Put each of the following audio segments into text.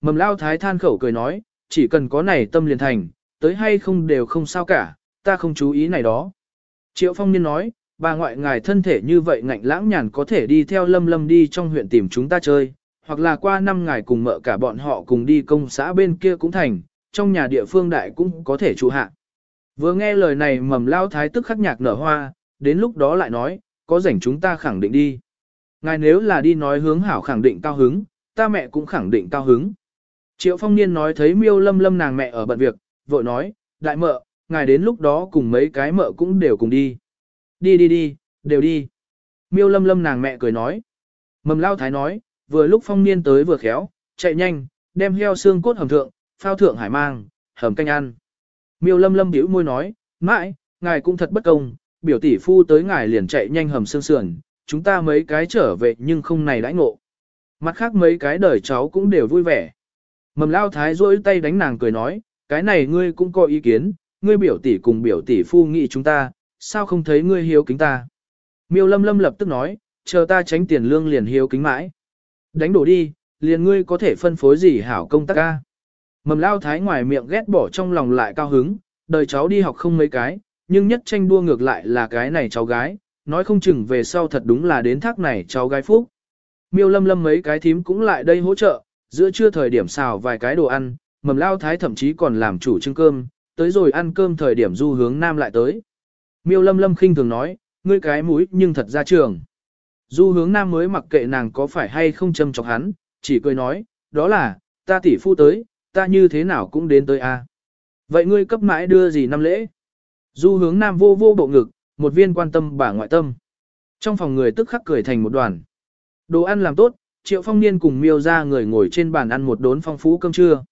Mầm lao thái than khẩu cười nói, chỉ cần có này tâm liền thành, tới hay không đều không sao cả, ta không chú ý này đó. Triệu phong niên nói, bà ngoại ngài thân thể như vậy ngạnh lãng nhàn có thể đi theo lâm lâm đi trong huyện tìm chúng ta chơi, hoặc là qua năm ngày cùng mợ cả bọn họ cùng đi công xã bên kia cũng thành, trong nhà địa phương đại cũng có thể trụ hạ. Vừa nghe lời này mầm lao thái tức khắc nhạc nở hoa, đến lúc đó lại nói, có rảnh chúng ta khẳng định đi. Ngài nếu là đi nói hướng hảo khẳng định cao hứng, ta mẹ cũng khẳng định cao hứng. Triệu phong niên nói thấy miêu lâm lâm nàng mẹ ở bận việc, vội nói, đại mợ, ngài đến lúc đó cùng mấy cái mợ cũng đều cùng đi. Đi đi đi, đều đi. Miêu lâm lâm nàng mẹ cười nói. Mầm lao thái nói, vừa lúc phong niên tới vừa khéo, chạy nhanh, đem heo xương cốt hầm thượng, phao thượng hải mang, hầm canh ăn. Miêu lâm lâm bĩu môi nói, mãi, ngài cũng thật bất công, biểu tỷ phu tới ngài liền chạy nhanh hầm xương sườn, chúng ta mấy cái trở về nhưng không này đãi ngộ. Mặt khác mấy cái đời cháu cũng đều vui vẻ. Mầm lao thái rỗi tay đánh nàng cười nói, cái này ngươi cũng có ý kiến, ngươi biểu tỷ cùng biểu tỷ phu nghị chúng ta, sao không thấy ngươi hiếu kính ta. Miêu lâm lâm lập tức nói, chờ ta tránh tiền lương liền hiếu kính mãi. Đánh đổ đi, liền ngươi có thể phân phối gì hảo công tác ca. Mầm lao thái ngoài miệng ghét bỏ trong lòng lại cao hứng, đời cháu đi học không mấy cái, nhưng nhất tranh đua ngược lại là cái này cháu gái, nói không chừng về sau thật đúng là đến thác này cháu gái phúc. Miêu lâm lâm mấy cái thím cũng lại đây hỗ trợ, giữa trưa thời điểm xào vài cái đồ ăn, mầm lao thái thậm chí còn làm chủ trưng cơm, tới rồi ăn cơm thời điểm du hướng nam lại tới. Miêu lâm lâm khinh thường nói, ngươi cái mũi nhưng thật ra trường. Du hướng nam mới mặc kệ nàng có phải hay không châm chọc hắn, chỉ cười nói, đó là, ta tỷ phu tới, ta như thế nào cũng đến tới a. Vậy ngươi cấp mãi đưa gì năm lễ? Du hướng nam vô vô bộ ngực, một viên quan tâm bà ngoại tâm. Trong phòng người tức khắc cười thành một đoàn. Đồ ăn làm tốt, triệu phong niên cùng miêu ra người ngồi trên bàn ăn một đốn phong phú cơm trưa.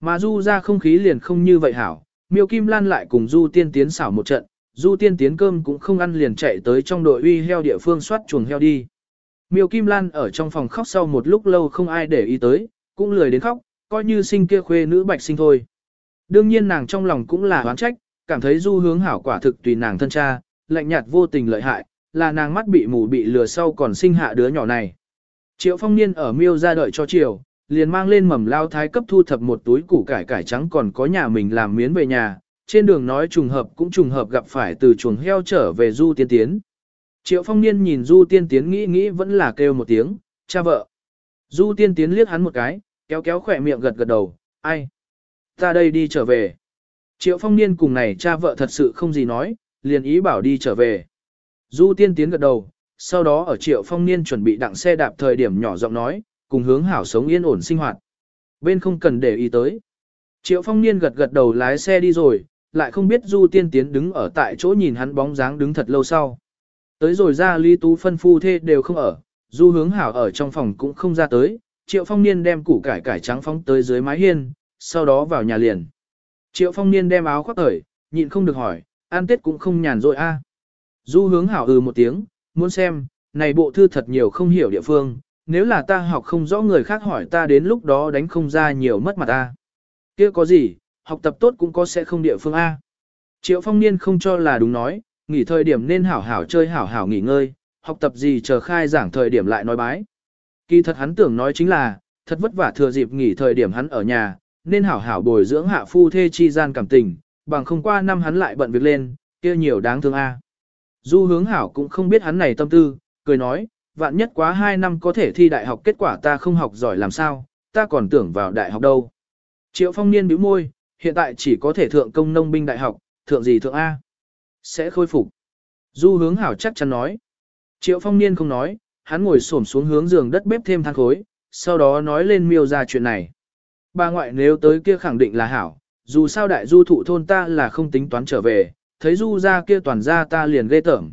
Mà du ra không khí liền không như vậy hảo, miêu kim lan lại cùng du tiên tiến xảo một trận, du tiên tiến cơm cũng không ăn liền chạy tới trong đội uy heo địa phương soát chuồng heo đi. Miêu kim lan ở trong phòng khóc sau một lúc lâu không ai để ý tới, cũng lười đến khóc, coi như sinh kia khuê nữ bạch sinh thôi. Đương nhiên nàng trong lòng cũng là oán trách, cảm thấy du hướng hảo quả thực tùy nàng thân cha, lạnh nhạt vô tình lợi hại, là nàng mắt bị mù bị lừa sau còn sinh hạ đứa nhỏ này. Triệu phong niên ở miêu ra đợi cho chiều, liền mang lên mầm lao thái cấp thu thập một túi củ cải cải trắng còn có nhà mình làm miến về nhà, trên đường nói trùng hợp cũng trùng hợp gặp phải từ chuồng heo trở về du tiên tiến. Triệu phong niên nhìn du tiên tiến nghĩ nghĩ vẫn là kêu một tiếng, cha vợ. Du tiên tiến liếc hắn một cái, kéo kéo khỏe miệng gật gật đầu, ai? Ta đây đi trở về. Triệu phong niên cùng này cha vợ thật sự không gì nói, liền ý bảo đi trở về. Du tiên tiến gật đầu, sau đó ở triệu phong niên chuẩn bị đặng xe đạp thời điểm nhỏ giọng nói, cùng hướng hảo sống yên ổn sinh hoạt. Bên không cần để ý tới. Triệu phong niên gật gật đầu lái xe đi rồi, lại không biết du tiên tiến đứng ở tại chỗ nhìn hắn bóng dáng đứng thật lâu sau. Tới rồi ra Lý Tú phân phu thê đều không ở, du hướng hảo ở trong phòng cũng không ra tới, triệu phong niên đem củ cải cải trắng phóng tới dưới mái hiên, sau đó vào nhà liền. Triệu phong niên đem áo khoác ở, nhịn không được hỏi, an tết cũng không nhàn rồi a. Du hướng hảo ừ một tiếng, muốn xem, này bộ thư thật nhiều không hiểu địa phương, nếu là ta học không rõ người khác hỏi ta đến lúc đó đánh không ra nhiều mất mặt ta. kia có gì, học tập tốt cũng có sẽ không địa phương A. Triệu phong niên không cho là đúng nói, nghỉ thời điểm nên hảo hảo chơi hảo hảo nghỉ ngơi, học tập gì chờ khai giảng thời điểm lại nói bái. Kỳ thật hắn tưởng nói chính là, thật vất vả thừa dịp nghỉ thời điểm hắn ở nhà, nên hảo hảo bồi dưỡng hạ phu thê chi gian cảm tình, bằng không qua năm hắn lại bận việc lên, kia nhiều đáng thương a. Du hướng hảo cũng không biết hắn này tâm tư, cười nói, vạn nhất quá 2 năm có thể thi đại học kết quả ta không học giỏi làm sao, ta còn tưởng vào đại học đâu. Triệu phong niên bĩu môi, hiện tại chỉ có thể thượng công nông binh đại học, thượng gì thượng A. Sẽ khôi phục. Du hướng hảo chắc chắn nói. Triệu phong niên không nói, hắn ngồi xổm xuống hướng giường đất bếp thêm than khối, sau đó nói lên miêu ra chuyện này. Bà ngoại nếu tới kia khẳng định là hảo, dù sao đại du thụ thôn ta là không tính toán trở về, thấy du ra kia toàn ra ta liền ghê tởm.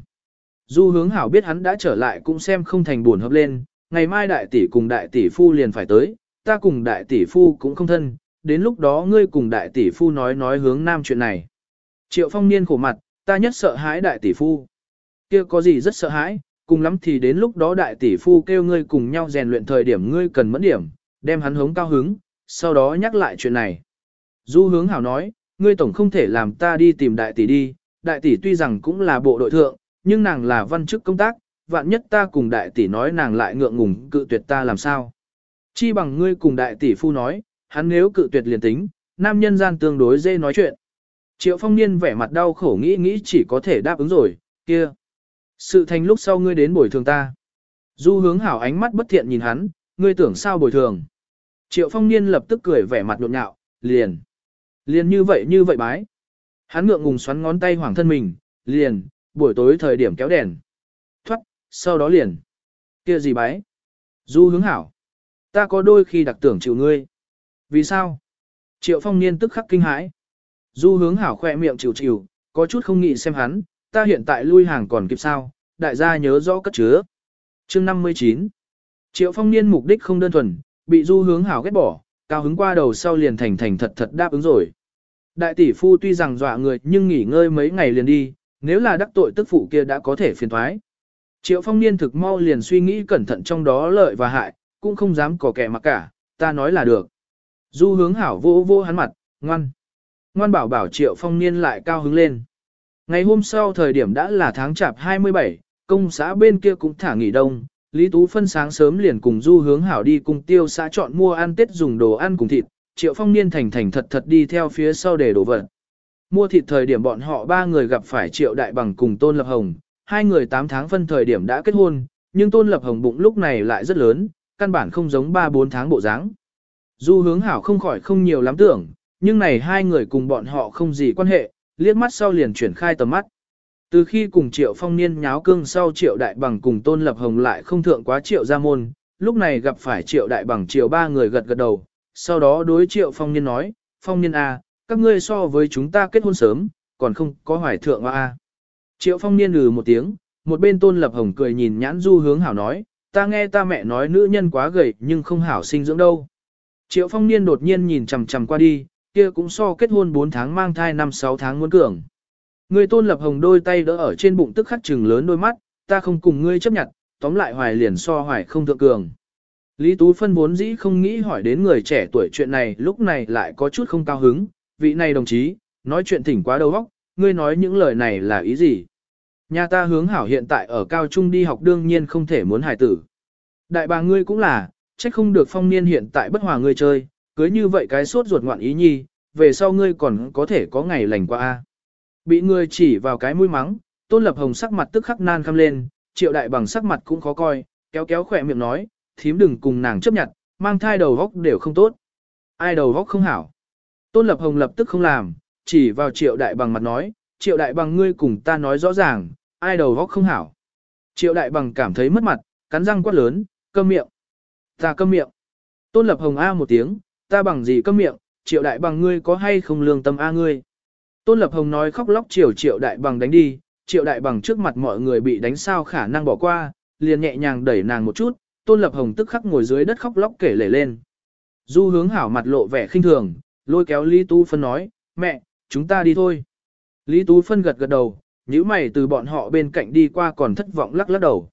Du hướng hảo biết hắn đã trở lại cũng xem không thành buồn hợp lên, ngày mai đại tỷ cùng đại tỷ phu liền phải tới, ta cùng đại tỷ phu cũng không thân, đến lúc đó ngươi cùng đại tỷ phu nói nói hướng nam chuyện này. Triệu phong niên khổ mặt, ta nhất sợ hãi đại tỷ phu. kia có gì rất sợ hãi, cùng lắm thì đến lúc đó đại tỷ phu kêu ngươi cùng nhau rèn luyện thời điểm ngươi cần mẫn điểm, đem hắn hống cao hứng, sau đó nhắc lại chuyện này. Du hướng hảo nói, ngươi tổng không thể làm ta đi tìm đại tỷ đi, đại tỷ tuy rằng cũng là bộ đội thượng, nhưng nàng là văn chức công tác, vạn nhất ta cùng đại tỷ nói nàng lại ngượng ngùng cự tuyệt ta làm sao. Chi bằng ngươi cùng đại tỷ phu nói, hắn nếu cự tuyệt liền tính, nam nhân gian tương đối dễ nói chuyện. Triệu phong niên vẻ mặt đau khổ nghĩ nghĩ chỉ có thể đáp ứng rồi, kia. Sự thành lúc sau ngươi đến bồi thường ta. Du hướng hảo ánh mắt bất thiện nhìn hắn, ngươi tưởng sao bồi thường. Triệu phong niên lập tức cười vẻ mặt nhộn nhạo, liền. Liền như vậy như vậy bái. Hắn ngượng ngùng xoắn ngón tay hoàng thân mình, liền, buổi tối thời điểm kéo đèn. Thoát, sau đó liền. kia gì bái? Du hướng hảo. Ta có đôi khi đặc tưởng chịu ngươi. Vì sao? Triệu phong niên tức khắc kinh hãi. Du hướng hảo khoe miệng chịu chịu, có chút không nghĩ xem hắn, ta hiện tại lui hàng còn kịp sao, đại gia nhớ rõ cất chứa. chương 59 Triệu phong niên mục đích không đơn thuần, bị du hướng hảo ghét bỏ, cao hứng qua đầu sau liền thành thành thật thật đáp ứng rồi. Đại tỷ phu tuy rằng dọa người nhưng nghỉ ngơi mấy ngày liền đi, nếu là đắc tội tức phụ kia đã có thể phiền thoái. Triệu phong niên thực mau liền suy nghĩ cẩn thận trong đó lợi và hại, cũng không dám có kẻ mặc cả, ta nói là được. Du hướng hảo vô vô hắn mặt, ngoan. Ngoan bảo bảo triệu phong niên lại cao hứng lên. Ngày hôm sau thời điểm đã là tháng chạp 27, công xã bên kia cũng thả nghỉ đông. Lý Tú phân sáng sớm liền cùng du hướng hảo đi cùng tiêu xã chọn mua ăn tết dùng đồ ăn cùng thịt, triệu phong niên thành thành thật thật đi theo phía sau để đổ vật. Mua thịt thời điểm bọn họ ba người gặp phải triệu đại bằng cùng tôn lập hồng, hai người 8 tháng phân thời điểm đã kết hôn, nhưng tôn lập hồng bụng lúc này lại rất lớn, căn bản không giống 3-4 tháng bộ dáng. Du hướng hảo không khỏi không nhiều lắm tưởng, nhưng này hai người cùng bọn họ không gì quan hệ, liếc mắt sau liền chuyển khai tầm mắt. Từ khi cùng triệu phong niên nháo cương sau triệu đại bằng cùng tôn lập hồng lại không thượng quá triệu gia môn, lúc này gặp phải triệu đại bằng triệu ba người gật gật đầu, sau đó đối triệu phong niên nói, phong niên A, à, các ngươi so với chúng ta kết hôn sớm, còn không có hoài thượng A. À. Triệu phong niên lừ một tiếng, một bên tôn lập hồng cười nhìn nhãn du hướng hảo nói, ta nghe ta mẹ nói nữ nhân quá gầy nhưng không hảo sinh dưỡng đâu. Triệu phong niên đột nhiên nhìn chằm chằm qua đi, kia cũng so kết hôn 4 tháng mang thai 5-6 tháng muốn cường. Người tôn lập hồng đôi tay đỡ ở trên bụng tức khắc trừng lớn đôi mắt, ta không cùng ngươi chấp nhận, tóm lại hoài liền so hoài không thượng cường. Lý Tú Phân vốn dĩ không nghĩ hỏi đến người trẻ tuổi chuyện này lúc này lại có chút không cao hứng, vị này đồng chí, nói chuyện thỉnh quá đầu óc, ngươi nói những lời này là ý gì? Nhà ta hướng hảo hiện tại ở cao trung đi học đương nhiên không thể muốn hài tử. Đại bà ngươi cũng là, trách không được phong niên hiện tại bất hòa ngươi chơi, cưới như vậy cái sốt ruột ngoạn ý nhi, về sau ngươi còn có thể có ngày lành qua a. Bị ngươi chỉ vào cái mũi mắng, tôn lập hồng sắc mặt tức khắc nan khăm lên, triệu đại bằng sắc mặt cũng khó coi, kéo kéo khỏe miệng nói, thím đừng cùng nàng chấp nhận, mang thai đầu góc đều không tốt. Ai đầu góc không hảo. Tôn lập hồng lập tức không làm, chỉ vào triệu đại bằng mặt nói, triệu đại bằng ngươi cùng ta nói rõ ràng, ai đầu góc không hảo. Triệu đại bằng cảm thấy mất mặt, cắn răng quát lớn, câm miệng. Ta câm miệng. Tôn lập hồng A một tiếng, ta bằng gì câm miệng, triệu đại bằng ngươi có hay không lương tâm A ngươi. Tôn lập hồng nói khóc lóc chiều triệu đại bằng đánh đi, triệu đại bằng trước mặt mọi người bị đánh sao khả năng bỏ qua, liền nhẹ nhàng đẩy nàng một chút, tôn lập hồng tức khắc ngồi dưới đất khóc lóc kể lể lên. Du hướng hảo mặt lộ vẻ khinh thường, lôi kéo Lý Tú Phân nói, mẹ, chúng ta đi thôi. Lý Tú Phân gật gật đầu, nhíu mày từ bọn họ bên cạnh đi qua còn thất vọng lắc lắc đầu.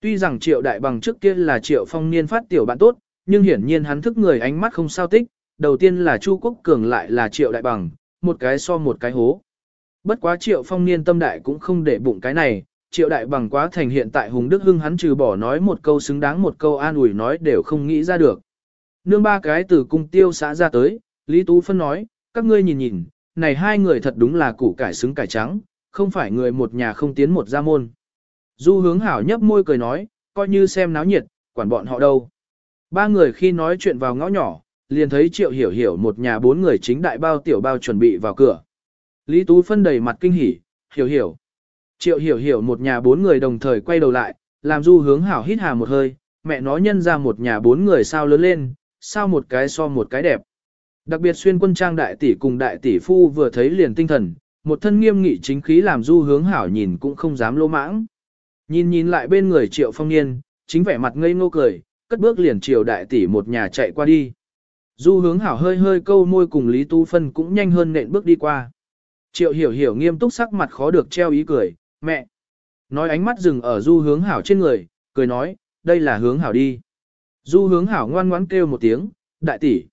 Tuy rằng triệu đại bằng trước kia là triệu phong niên phát tiểu bạn tốt, nhưng hiển nhiên hắn thức người ánh mắt không sao tích, đầu tiên là Chu Quốc Cường lại là triệu đại bằng, một cái so một cái hố. Bất quá triệu phong niên tâm đại cũng không để bụng cái này, triệu đại bằng quá thành hiện tại Hùng Đức Hưng hắn trừ bỏ nói một câu xứng đáng một câu an ủi nói đều không nghĩ ra được. Nương ba cái từ cung tiêu xã ra tới, Lý Tú Phân nói, các ngươi nhìn nhìn, này hai người thật đúng là củ cải xứng cải trắng, không phải người một nhà không tiến một gia môn. Du hướng hảo nhấp môi cười nói, coi như xem náo nhiệt, quản bọn họ đâu. Ba người khi nói chuyện vào ngõ nhỏ, liền thấy triệu hiểu hiểu một nhà bốn người chính đại bao tiểu bao chuẩn bị vào cửa. Lý Tú phân đầy mặt kinh hỉ, hiểu hiểu. Triệu hiểu hiểu một nhà bốn người đồng thời quay đầu lại, làm du hướng hảo hít hà một hơi, mẹ nó nhân ra một nhà bốn người sao lớn lên, sao một cái so một cái đẹp. Đặc biệt xuyên quân trang đại tỷ cùng đại tỷ phu vừa thấy liền tinh thần, một thân nghiêm nghị chính khí làm du hướng hảo nhìn cũng không dám lô mãng. Nhìn nhìn lại bên người triệu phong niên, chính vẻ mặt ngây ngô cười, cất bước liền triệu đại tỷ một nhà chạy qua đi. Du hướng hảo hơi hơi câu môi cùng Lý Tu Phân cũng nhanh hơn nện bước đi qua. Triệu hiểu hiểu nghiêm túc sắc mặt khó được treo ý cười, mẹ. Nói ánh mắt dừng ở du hướng hảo trên người, cười nói, đây là hướng hảo đi. Du hướng hảo ngoan ngoãn kêu một tiếng, đại tỷ.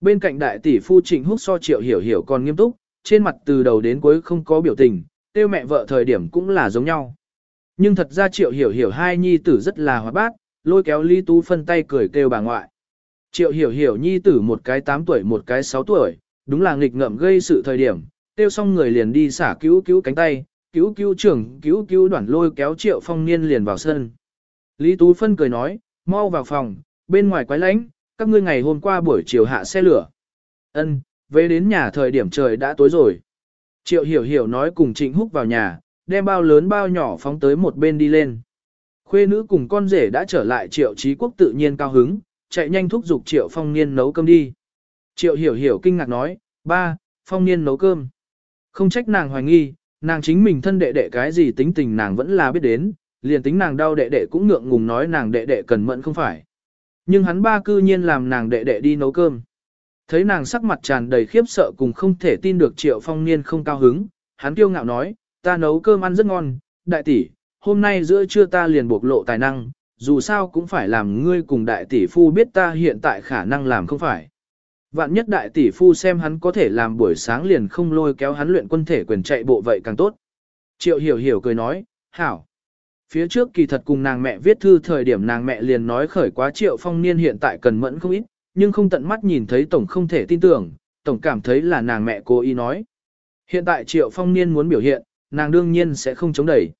Bên cạnh đại tỷ phu trịnh húc so triệu hiểu hiểu còn nghiêm túc, trên mặt từ đầu đến cuối không có biểu tình, tiêu mẹ vợ thời điểm cũng là giống nhau. Nhưng thật ra triệu hiểu hiểu hai nhi tử rất là hoạt bát, lôi kéo Lý Tú phân tay cười kêu bà ngoại. Triệu hiểu hiểu nhi tử một cái 8 tuổi một cái 6 tuổi, đúng là nghịch ngợm gây sự thời điểm, tiêu xong người liền đi xả cứu cứu cánh tay, cứu cứu trưởng cứu cứu đoạn lôi kéo triệu phong niên liền vào sân. Lý Tú Phân cười nói, mau vào phòng, bên ngoài quái lánh, các ngươi ngày hôm qua buổi chiều hạ xe lửa. Ân, về đến nhà thời điểm trời đã tối rồi. Triệu hiểu hiểu nói cùng Trịnh Húc vào nhà, đem bao lớn bao nhỏ phóng tới một bên đi lên. Khuê nữ cùng con rể đã trở lại Triệu Trí Quốc tự nhiên cao hứng, chạy nhanh thúc giục Triệu Phong Niên nấu cơm đi. Triệu hiểu hiểu kinh ngạc nói, ba, Phong Niên nấu cơm. Không trách nàng hoài nghi, nàng chính mình thân đệ đệ cái gì tính tình nàng vẫn là biết đến, liền tính nàng đau đệ đệ cũng ngượng ngùng nói nàng đệ đệ cần mẫn không phải. Nhưng hắn ba cư nhiên làm nàng đệ đệ đi nấu cơm. Thấy nàng sắc mặt tràn đầy khiếp sợ cùng không thể tin được triệu phong niên không cao hứng, hắn kiêu ngạo nói, ta nấu cơm ăn rất ngon, đại tỷ, hôm nay giữa trưa ta liền bộc lộ tài năng, dù sao cũng phải làm ngươi cùng đại tỷ phu biết ta hiện tại khả năng làm không phải. Vạn nhất đại tỷ phu xem hắn có thể làm buổi sáng liền không lôi kéo hắn luyện quân thể quyền chạy bộ vậy càng tốt. Triệu hiểu hiểu cười nói, hảo. Phía trước kỳ thật cùng nàng mẹ viết thư thời điểm nàng mẹ liền nói khởi quá triệu phong niên hiện tại cần mẫn không ít, nhưng không tận mắt nhìn thấy tổng không thể tin tưởng, tổng cảm thấy là nàng mẹ cố ý nói. Hiện tại triệu phong niên muốn biểu hiện, nàng đương nhiên sẽ không chống đẩy.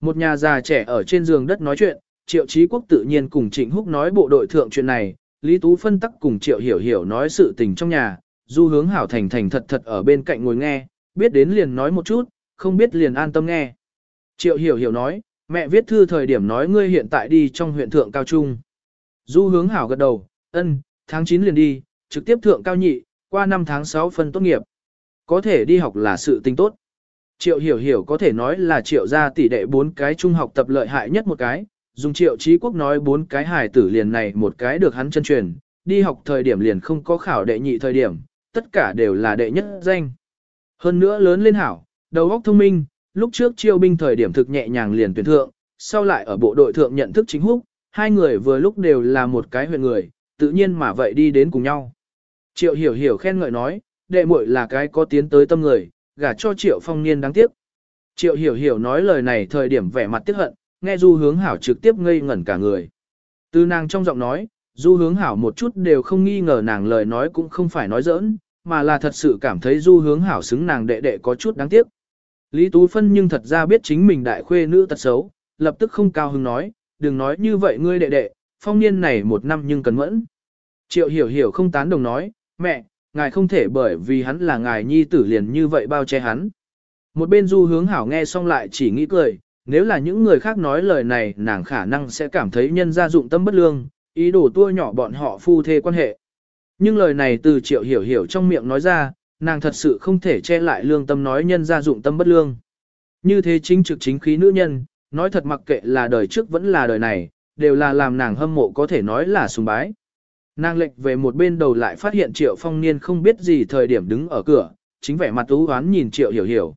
Một nhà già trẻ ở trên giường đất nói chuyện, triệu trí quốc tự nhiên cùng trịnh húc nói bộ đội thượng chuyện này, Lý Tú phân tắc cùng triệu hiểu hiểu nói sự tình trong nhà, du hướng hảo thành thành thật thật ở bên cạnh ngồi nghe, biết đến liền nói một chút, không biết liền an tâm nghe. Triệu hiểu hiểu nói, mẹ viết thư thời điểm nói ngươi hiện tại đi trong huyện thượng cao trung. Du hướng hảo gật đầu, ân, tháng 9 liền đi, trực tiếp thượng cao nhị, qua năm tháng 6 phân tốt nghiệp. Có thể đi học là sự tình tốt. Triệu hiểu hiểu có thể nói là triệu gia tỷ đệ bốn cái trung học tập lợi hại nhất một cái, dùng triệu trí quốc nói bốn cái hài tử liền này một cái được hắn chân truyền, đi học thời điểm liền không có khảo đệ nhị thời điểm, tất cả đều là đệ nhất danh. Hơn nữa lớn lên hảo, đầu óc thông minh, lúc trước chiêu binh thời điểm thực nhẹ nhàng liền tuyển thượng, sau lại ở bộ đội thượng nhận thức chính húc, hai người vừa lúc đều là một cái huyện người, tự nhiên mà vậy đi đến cùng nhau. Triệu hiểu hiểu khen ngợi nói, đệ muội là cái có tiến tới tâm người, gả cho triệu phong niên đáng tiếc. Triệu hiểu hiểu nói lời này thời điểm vẻ mặt tiếc hận, nghe du hướng hảo trực tiếp ngây ngẩn cả người. Từ nàng trong giọng nói, du hướng hảo một chút đều không nghi ngờ nàng lời nói cũng không phải nói giỡn, mà là thật sự cảm thấy du hướng hảo xứng nàng đệ đệ có chút đáng tiếc. Lý Tú Phân nhưng thật ra biết chính mình đại khuê nữ tật xấu, lập tức không cao hứng nói, đừng nói như vậy ngươi đệ đệ, phong niên này một năm nhưng cần mẫn. Triệu hiểu hiểu không tán đồng nói, mẹ, ngài không thể bởi vì hắn là ngài nhi tử liền như vậy bao che hắn. Một bên du hướng hảo nghe xong lại chỉ nghĩ cười, nếu là những người khác nói lời này nàng khả năng sẽ cảm thấy nhân gia dụng tâm bất lương, ý đồ tua nhỏ bọn họ phu thê quan hệ. Nhưng lời này từ triệu hiểu hiểu trong miệng nói ra, nàng thật sự không thể che lại lương tâm nói nhân gia dụng tâm bất lương. Như thế chính trực chính khí nữ nhân, nói thật mặc kệ là đời trước vẫn là đời này, đều là làm nàng hâm mộ có thể nói là sùng bái. Nàng lệch về một bên đầu lại phát hiện triệu phong niên không biết gì thời điểm đứng ở cửa, chính vẻ mặt ú hoán nhìn triệu hiểu hiểu.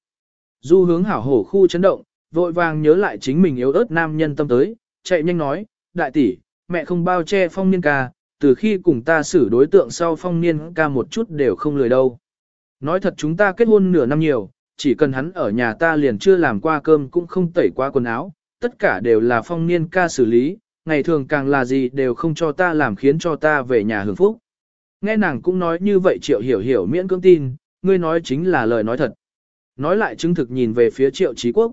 Du hướng hảo hổ khu chấn động, vội vàng nhớ lại chính mình yếu ớt nam nhân tâm tới, chạy nhanh nói, đại tỷ, mẹ không bao che phong niên ca, từ khi cùng ta xử đối tượng sau phong niên ca một chút đều không lười đâu. Nói thật chúng ta kết hôn nửa năm nhiều, chỉ cần hắn ở nhà ta liền chưa làm qua cơm cũng không tẩy qua quần áo, tất cả đều là phong niên ca xử lý, ngày thường càng là gì đều không cho ta làm khiến cho ta về nhà hưởng phúc. Nghe nàng cũng nói như vậy triệu hiểu hiểu miễn cưỡng tin, ngươi nói chính là lời nói thật. Nói lại chứng thực nhìn về phía triệu trí quốc.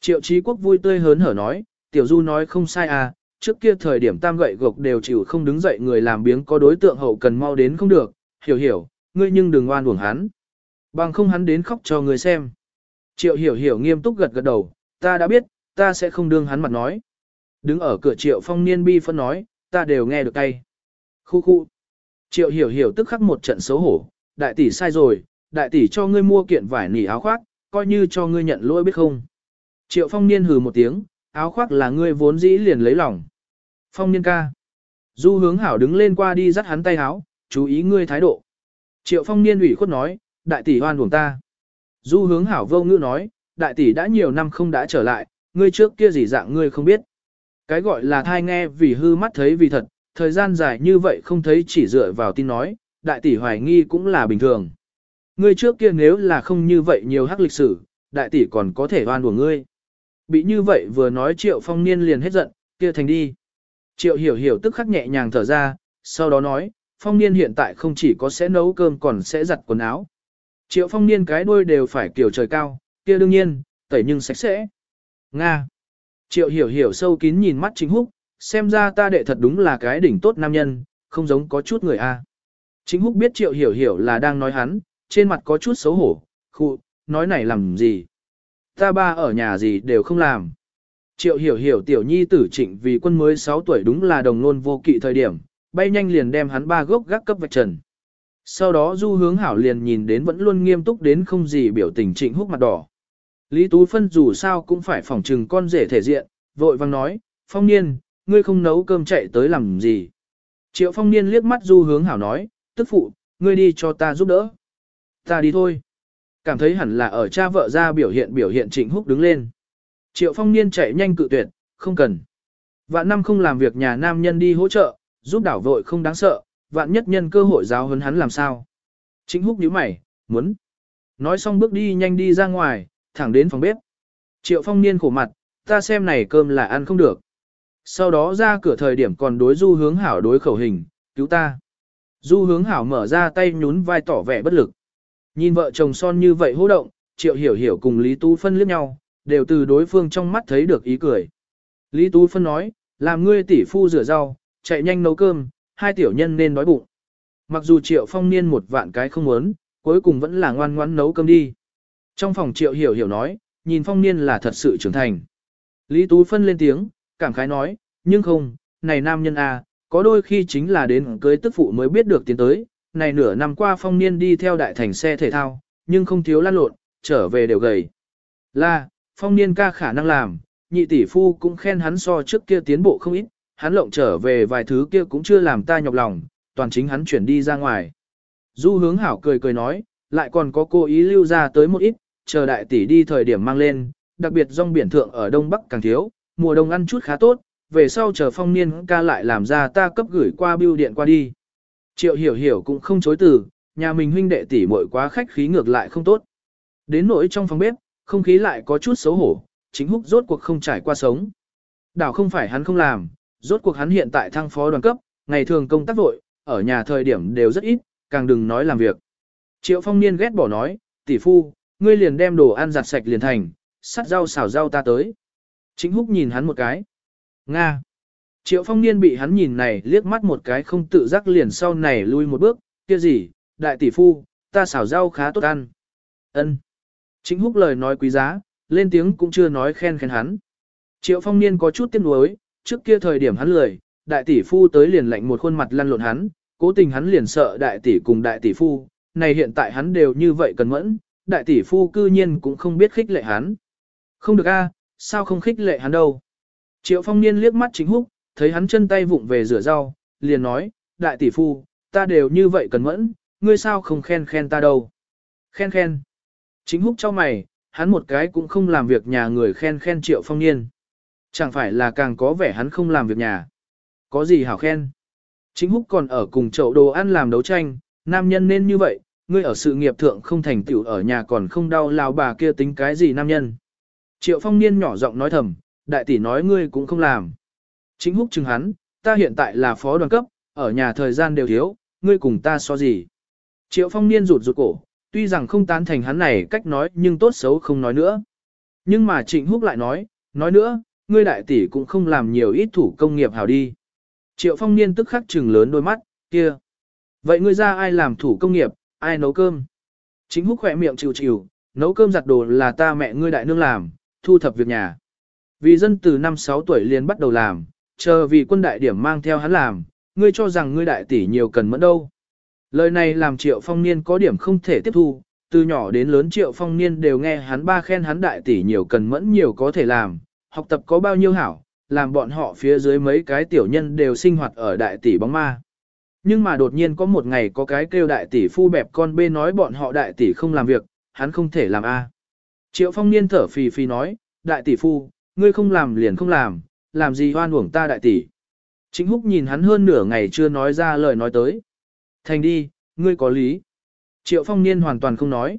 Triệu Chí quốc vui tươi hớn hở nói, tiểu du nói không sai à, trước kia thời điểm tam gậy gộc đều chịu không đứng dậy người làm biếng có đối tượng hậu cần mau đến không được, hiểu hiểu, ngươi nhưng đừng oan uổng hắn. Bằng không hắn đến khóc cho ngươi xem. Triệu hiểu hiểu nghiêm túc gật gật đầu, ta đã biết, ta sẽ không đương hắn mặt nói. Đứng ở cửa triệu phong niên bi phân nói, ta đều nghe được tay. Khu khu. Triệu hiểu hiểu tức khắc một trận xấu hổ, đại tỷ sai rồi, đại tỷ cho ngươi mua kiện vải nỉ áo khoác, coi như cho ngươi nhận lỗi biết không. Triệu phong niên hừ một tiếng, áo khoác là ngươi vốn dĩ liền lấy lòng. Phong niên ca. Du hướng hảo đứng lên qua đi dắt hắn tay áo, chú ý ngươi thái độ. Triệu phong niên ủy khuất nói, đại tỷ hoan buồn ta. Du hướng hảo vô ngữ nói, đại tỷ đã nhiều năm không đã trở lại, ngươi trước kia gì dạng ngươi không biết. Cái gọi là thai nghe vì hư mắt thấy vì thật, thời gian dài như vậy không thấy chỉ dựa vào tin nói, đại tỷ hoài nghi cũng là bình thường. Ngươi trước kia nếu là không như vậy nhiều hắc lịch sử, đại tỷ còn có thể oan của ngươi. Bị như vậy vừa nói triệu phong niên liền hết giận, kia thành đi. Triệu hiểu hiểu tức khắc nhẹ nhàng thở ra, sau đó nói, phong niên hiện tại không chỉ có sẽ nấu cơm còn sẽ giặt quần áo. Triệu phong niên cái đuôi đều phải kiểu trời cao, kia đương nhiên, tẩy nhưng sạch sẽ. Nga. Triệu hiểu hiểu sâu kín nhìn mắt chính húc, xem ra ta đệ thật đúng là cái đỉnh tốt nam nhân, không giống có chút người a. Chính húc biết triệu hiểu hiểu là đang nói hắn, trên mặt có chút xấu hổ, khụ, nói này làm gì. Ta ba ở nhà gì đều không làm. Triệu hiểu hiểu tiểu nhi tử trịnh vì quân mới 6 tuổi đúng là đồng nôn vô kỵ thời điểm, bay nhanh liền đem hắn ba gốc gác cấp vạch trần. Sau đó du hướng hảo liền nhìn đến vẫn luôn nghiêm túc đến không gì biểu tình trịnh húc mặt đỏ. Lý Tú Phân dù sao cũng phải phỏng trừng con rể thể diện, vội vang nói, phong niên, ngươi không nấu cơm chạy tới làm gì. Triệu phong niên liếc mắt du hướng hảo nói, tức phụ, ngươi đi cho ta giúp đỡ. Ta đi thôi. Cảm thấy hẳn là ở cha vợ ra biểu hiện biểu hiện trịnh húc đứng lên. Triệu phong niên chạy nhanh cự tuyệt, không cần. Vạn năm không làm việc nhà nam nhân đi hỗ trợ, giúp đảo vội không đáng sợ, vạn nhất nhân cơ hội giáo huấn hắn làm sao. Trịnh húc nhíu mày, muốn. Nói xong bước đi nhanh đi ra ngoài, thẳng đến phòng bếp. Triệu phong niên khổ mặt, ta xem này cơm là ăn không được. Sau đó ra cửa thời điểm còn đối du hướng hảo đối khẩu hình, cứu ta. Du hướng hảo mở ra tay nhún vai tỏ vẻ bất lực. Nhìn vợ chồng son như vậy hô động, triệu hiểu hiểu cùng Lý Tú Phân liếc nhau, đều từ đối phương trong mắt thấy được ý cười. Lý Tú Phân nói, làm ngươi tỷ phu rửa rau, chạy nhanh nấu cơm, hai tiểu nhân nên đói bụng. Mặc dù triệu phong niên một vạn cái không muốn, cuối cùng vẫn là ngoan ngoãn nấu cơm đi. Trong phòng triệu hiểu hiểu nói, nhìn phong niên là thật sự trưởng thành. Lý Tú Phân lên tiếng, cảm khái nói, nhưng không, này nam nhân A, à, có đôi khi chính là đến cưới tức phụ mới biết được tiến tới, này nửa năm qua phong niên đi theo đại thành xe thể thao, nhưng không thiếu lăn lộn, trở về đều gầy. Là, phong niên ca khả năng làm, nhị tỷ phu cũng khen hắn so trước kia tiến bộ không ít, hắn lộng trở về vài thứ kia cũng chưa làm ta nhọc lòng, toàn chính hắn chuyển đi ra ngoài. Du hướng hảo cười cười nói, lại còn có cô ý lưu ra tới một ít, chờ đại tỷ đi thời điểm mang lên, đặc biệt rong biển thượng ở Đông Bắc càng thiếu, mùa đông ăn chút khá tốt, về sau chờ phong niên ca lại làm ra ta cấp gửi qua bưu điện qua đi. Triệu hiểu hiểu cũng không chối từ, nhà mình huynh đệ tỷ muội quá khách khí ngược lại không tốt. Đến nỗi trong phòng bếp, không khí lại có chút xấu hổ, chính húc rốt cuộc không trải qua sống. Đảo không phải hắn không làm, rốt cuộc hắn hiện tại thăng phó đoàn cấp, ngày thường công tác vội, ở nhà thời điểm đều rất ít, càng đừng nói làm việc. Triệu phong niên ghét bỏ nói, tỷ phu, ngươi liền đem đồ ăn giặt sạch liền thành, sắt rau xào rau ta tới. Chính húc nhìn hắn một cái. Nga. Triệu phong niên bị hắn nhìn này liếc mắt một cái không tự giác liền sau này lui một bước, kia gì, đại tỷ phu, ta xào rau khá tốt ăn. Ân. Chính húc lời nói quý giá, lên tiếng cũng chưa nói khen khen hắn. Triệu phong niên có chút tiếc nuối, trước kia thời điểm hắn lười, đại tỷ phu tới liền lạnh một khuôn mặt lăn lộn hắn, cố tình hắn liền sợ đại tỷ cùng đại tỷ phu, này hiện tại hắn đều như vậy cần mẫn, đại tỷ phu cư nhiên cũng không biết khích lệ hắn. Không được a, sao không khích lệ hắn đâu. Triệu phong niên liếc mắt chính húc, thấy hắn chân tay vụng về rửa rau, liền nói, đại tỷ phu, ta đều như vậy cần mẫn, ngươi sao không khen khen ta đâu. Khen khen. Chính húc cho mày, hắn một cái cũng không làm việc nhà người khen khen triệu phong niên. Chẳng phải là càng có vẻ hắn không làm việc nhà. Có gì hảo khen. Chính húc còn ở cùng chậu đồ ăn làm đấu tranh, nam nhân nên như vậy, ngươi ở sự nghiệp thượng không thành tựu ở nhà còn không đau lao bà kia tính cái gì nam nhân. Triệu phong niên nhỏ giọng nói thầm, đại tỷ nói ngươi cũng không làm. Chính húc chừng hắn, ta hiện tại là phó đoàn cấp, ở nhà thời gian đều thiếu, ngươi cùng ta so gì. Triệu phong niên rụt rụt cổ, tuy rằng không tán thành hắn này cách nói nhưng tốt xấu không nói nữa. Nhưng mà trịnh húc lại nói, nói nữa, ngươi đại tỷ cũng không làm nhiều ít thủ công nghiệp hảo đi. Triệu phong niên tức khắc trừng lớn đôi mắt, kia. Vậy ngươi ra ai làm thủ công nghiệp, ai nấu cơm? Chính húc khỏe miệng chịu chịu, nấu cơm giặt đồ là ta mẹ ngươi đại nương làm, thu thập việc nhà. Vì dân từ năm 6 tuổi liền bắt đầu làm, chờ vì quân đại điểm mang theo hắn làm, ngươi cho rằng ngươi đại tỷ nhiều cần mẫn đâu. Lời này làm triệu phong niên có điểm không thể tiếp thu, từ nhỏ đến lớn triệu phong niên đều nghe hắn ba khen hắn đại tỷ nhiều cần mẫn nhiều có thể làm, học tập có bao nhiêu hảo, làm bọn họ phía dưới mấy cái tiểu nhân đều sinh hoạt ở đại tỷ bóng ma. Nhưng mà đột nhiên có một ngày có cái kêu đại tỷ phu bẹp con bê nói bọn họ đại tỷ không làm việc, hắn không thể làm a. Triệu phong niên thở phì phì nói, đại tỷ phu, ngươi không làm liền không làm, làm gì hoan uổng ta đại tỷ. Chính húc nhìn hắn hơn nửa ngày chưa nói ra lời nói tới. Thành đi, ngươi có lý. Triệu phong niên hoàn toàn không nói.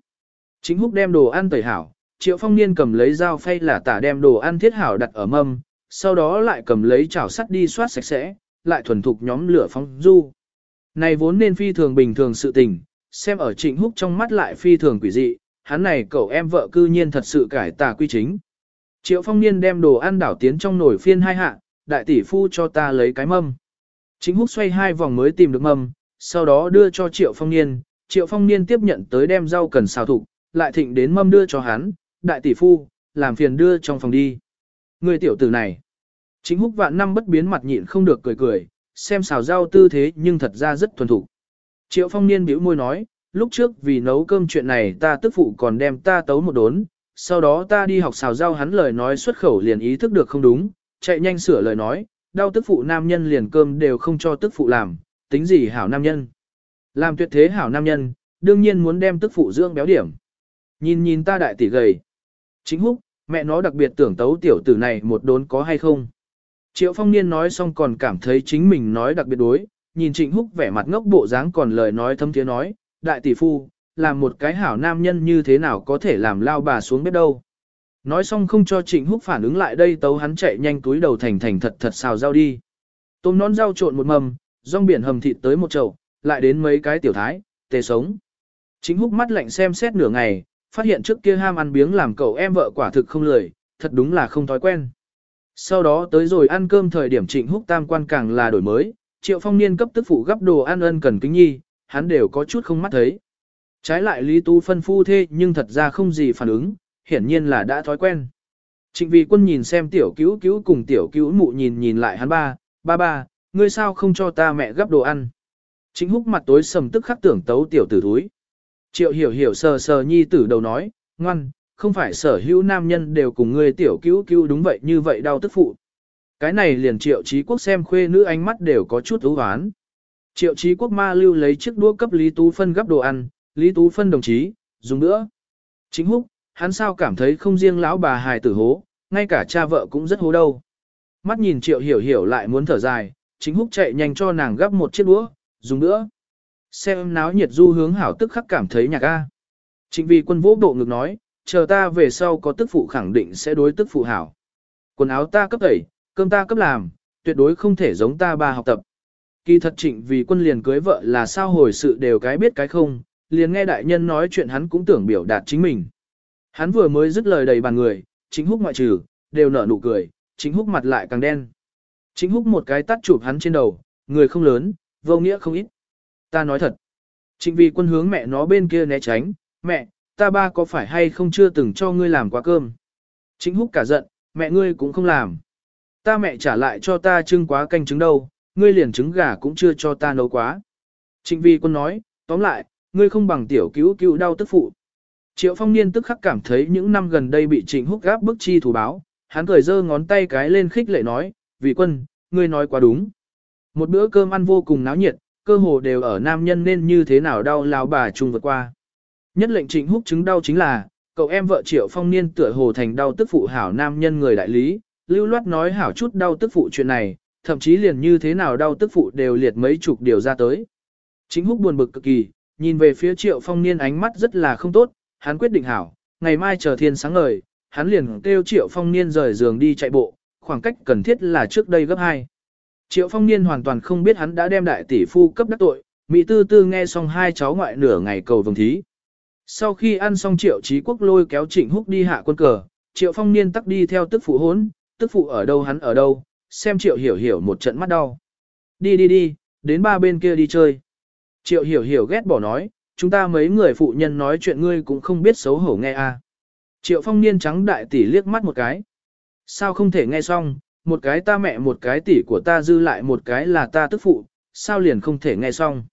Chính húc đem đồ ăn tẩy hảo, triệu phong niên cầm lấy dao phay là tả đem đồ ăn thiết hảo đặt ở mâm, sau đó lại cầm lấy chảo sắt đi soát sạch sẽ, lại thuần thục nhóm lửa phong du. Này vốn nên phi thường bình thường sự tình, xem ở trịnh húc trong mắt lại phi thường quỷ dị, hắn này cậu em vợ cư nhiên thật sự cải tà quy chính. Triệu phong niên đem đồ ăn đảo tiến trong nồi phiên hai hạ, đại tỷ phu cho ta lấy cái mâm. Chính húc xoay hai vòng mới tìm được mâm, sau đó đưa cho triệu phong niên, triệu phong niên tiếp nhận tới đem rau cần xào thục, lại thịnh đến mâm đưa cho hắn, đại tỷ phu, làm phiền đưa trong phòng đi. Người tiểu tử này, chính húc vạn năm bất biến mặt nhịn không được cười cười, xem xào rau tư thế nhưng thật ra rất thuần thủ. Triệu phong niên bĩu môi nói, lúc trước vì nấu cơm chuyện này ta tức phụ còn đem ta tấu một đốn, sau đó ta đi học xào rau hắn lời nói xuất khẩu liền ý thức được không đúng, chạy nhanh sửa lời nói, đau tức phụ nam nhân liền cơm đều không cho tức phụ làm, tính gì hảo nam nhân. Làm tuyệt thế hảo nam nhân, đương nhiên muốn đem tức phụ dưỡng béo điểm. Nhìn nhìn ta đại tỷ gầy. Chính húc, mẹ nó đặc biệt tưởng tấu tiểu tử này một đốn có hay không. Triệu phong niên nói xong còn cảm thấy chính mình nói đặc biệt đối, nhìn trịnh húc vẻ mặt ngốc bộ dáng còn lời nói thâm tiếng nói, đại tỷ phu, làm một cái hảo nam nhân như thế nào có thể làm lao bà xuống bếp đâu. Nói xong không cho trịnh húc phản ứng lại đây tấu hắn chạy nhanh túi đầu thành thành thật thật xào rau đi. Tôm nón rau trộn một mầm, rong biển hầm thịt tới một chậu, lại đến mấy cái tiểu thái, tê sống. Trịnh húc mắt lạnh xem xét nửa ngày, phát hiện trước kia ham ăn biếng làm cậu em vợ quả thực không lười, thật đúng là không thói quen. Sau đó tới rồi ăn cơm thời điểm trịnh húc tam quan càng là đổi mới, triệu phong niên cấp tức phụ gấp đồ ăn ân cần kính nhi, hắn đều có chút không mắt thấy. Trái lại Lý Tú phân phu thế nhưng thật ra không gì phản ứng, hiển nhiên là đã thói quen. Trịnh vì quân nhìn xem tiểu cứu cứu cùng tiểu cứu mụ nhìn nhìn lại hắn ba, ba ba, ngươi sao không cho ta mẹ gấp đồ ăn. Trịnh húc mặt tối sầm tức khắc tưởng tấu tiểu tử thúi. Triệu hiểu hiểu sờ sờ nhi tử đầu nói, ngoan, không phải sở hữu nam nhân đều cùng ngươi tiểu cứu cứu đúng vậy như vậy đau tức phụ. Cái này liền triệu trí quốc xem khuê nữ ánh mắt đều có chút ưu hoán. Triệu trí quốc ma lưu lấy chiếc đũa cấp Lý Tú Phân gấp đồ ăn, Lý Tú Phân đồng chí, dùng nữa. Chính húc, hắn sao cảm thấy không riêng lão bà hài tử hố, ngay cả cha vợ cũng rất hố đâu. Mắt nhìn triệu hiểu hiểu lại muốn thở dài, chính húc chạy nhanh cho nàng gấp một chiếc đũa, dùng nữa. Xem náo nhiệt du hướng hảo tức khắc cảm thấy nhạc a. Chính vì quân vũ bộ ngực nói, chờ ta về sau có tức phụ khẳng định sẽ đối tức phụ hảo. Quần áo ta cấp tẩy, cơm ta cấp làm, tuyệt đối không thể giống ta ba học tập. Kỳ thật trịnh vì quân liền cưới vợ là sao hồi sự đều cái biết cái không, liền nghe đại nhân nói chuyện hắn cũng tưởng biểu đạt chính mình. Hắn vừa mới dứt lời đầy bàn người, chính húc ngoại trừ, đều nở nụ cười, chính húc mặt lại càng đen. Chính húc một cái tắt chụp hắn trên đầu, người không lớn, vô nghĩa không ít. Ta nói thật. Trịnh vì quân hướng mẹ nó bên kia né tránh, mẹ, ta ba có phải hay không chưa từng cho ngươi làm quá cơm. chính húc cả giận, mẹ ngươi cũng không làm. Ta mẹ trả lại cho ta trưng quá canh trứng đâu, ngươi liền trứng gà cũng chưa cho ta nấu quá. Trịnh vi quân nói, tóm lại, ngươi không bằng tiểu cứu cứu đau tức phụ. Triệu phong niên tức khắc cảm thấy những năm gần đây bị trịnh húc gáp bức chi thủ báo, hắn cười giơ ngón tay cái lên khích lệ nói, vị quân, ngươi nói quá đúng. Một bữa cơm ăn vô cùng náo nhiệt, cơ hồ đều ở nam nhân nên như thế nào đau lao bà chung vượt qua. Nhất lệnh trịnh húc chứng đau chính là, cậu em vợ triệu phong niên tựa hồ thành đau tức phụ hảo nam nhân người đại lý, lưu loát nói hảo chút đau tức phụ chuyện này, thậm chí liền như thế nào đau tức phụ đều liệt mấy chục điều ra tới. Chính húc buồn bực cực kỳ, nhìn về phía triệu phong niên ánh mắt rất là không tốt, hắn quyết định hảo, ngày mai chờ thiên sáng ngời, hắn liền kêu triệu phong niên rời giường đi chạy bộ, khoảng cách cần thiết là trước đây gấp 2. Triệu phong niên hoàn toàn không biết hắn đã đem đại tỷ phu cấp đắc tội, Mỹ tư tư nghe xong hai cháu ngoại nửa ngày cầu vồng thí. Sau khi ăn xong triệu trí quốc lôi kéo trịnh húc đi hạ quân cờ, triệu phong niên tắc đi theo tức phụ hốn, tức phụ ở đâu hắn ở đâu, xem triệu hiểu hiểu một trận mắt đau. Đi đi đi, đến ba bên kia đi chơi. Triệu hiểu hiểu ghét bỏ nói, chúng ta mấy người phụ nhân nói chuyện ngươi cũng không biết xấu hổ nghe à. Triệu phong niên trắng đại tỷ liếc mắt một cái. Sao không thể nghe xong, một cái ta mẹ một cái tỷ của ta dư lại một cái là ta tức phụ, sao liền không thể nghe xong.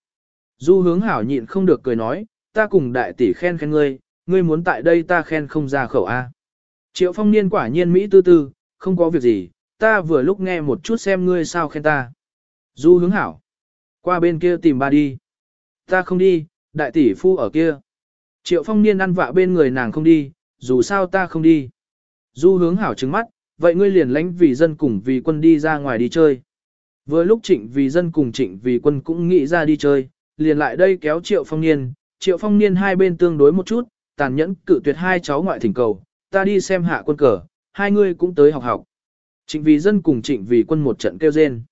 Du hướng hảo nhịn không được cười nói, ta cùng đại tỷ khen khen ngươi, ngươi muốn tại đây ta khen không ra khẩu A. Triệu phong niên quả nhiên Mỹ tư tư, không có việc gì, ta vừa lúc nghe một chút xem ngươi sao khen ta. Du hướng hảo. Qua bên kia tìm ba đi. Ta không đi, đại tỷ phu ở kia. Triệu phong niên ăn vạ bên người nàng không đi, dù sao ta không đi. Du hướng hảo trứng mắt, vậy ngươi liền lánh vì dân cùng vì quân đi ra ngoài đi chơi. Vừa lúc trịnh vì dân cùng trịnh vì quân cũng nghĩ ra đi chơi, liền lại đây kéo triệu phong niên, triệu phong niên hai bên tương đối một chút, tàn nhẫn cự tuyệt hai cháu ngoại thỉnh cầu, ta đi xem hạ quân cờ, hai ngươi cũng tới học học. Trịnh vì dân cùng trịnh vì quân một trận kêu rên.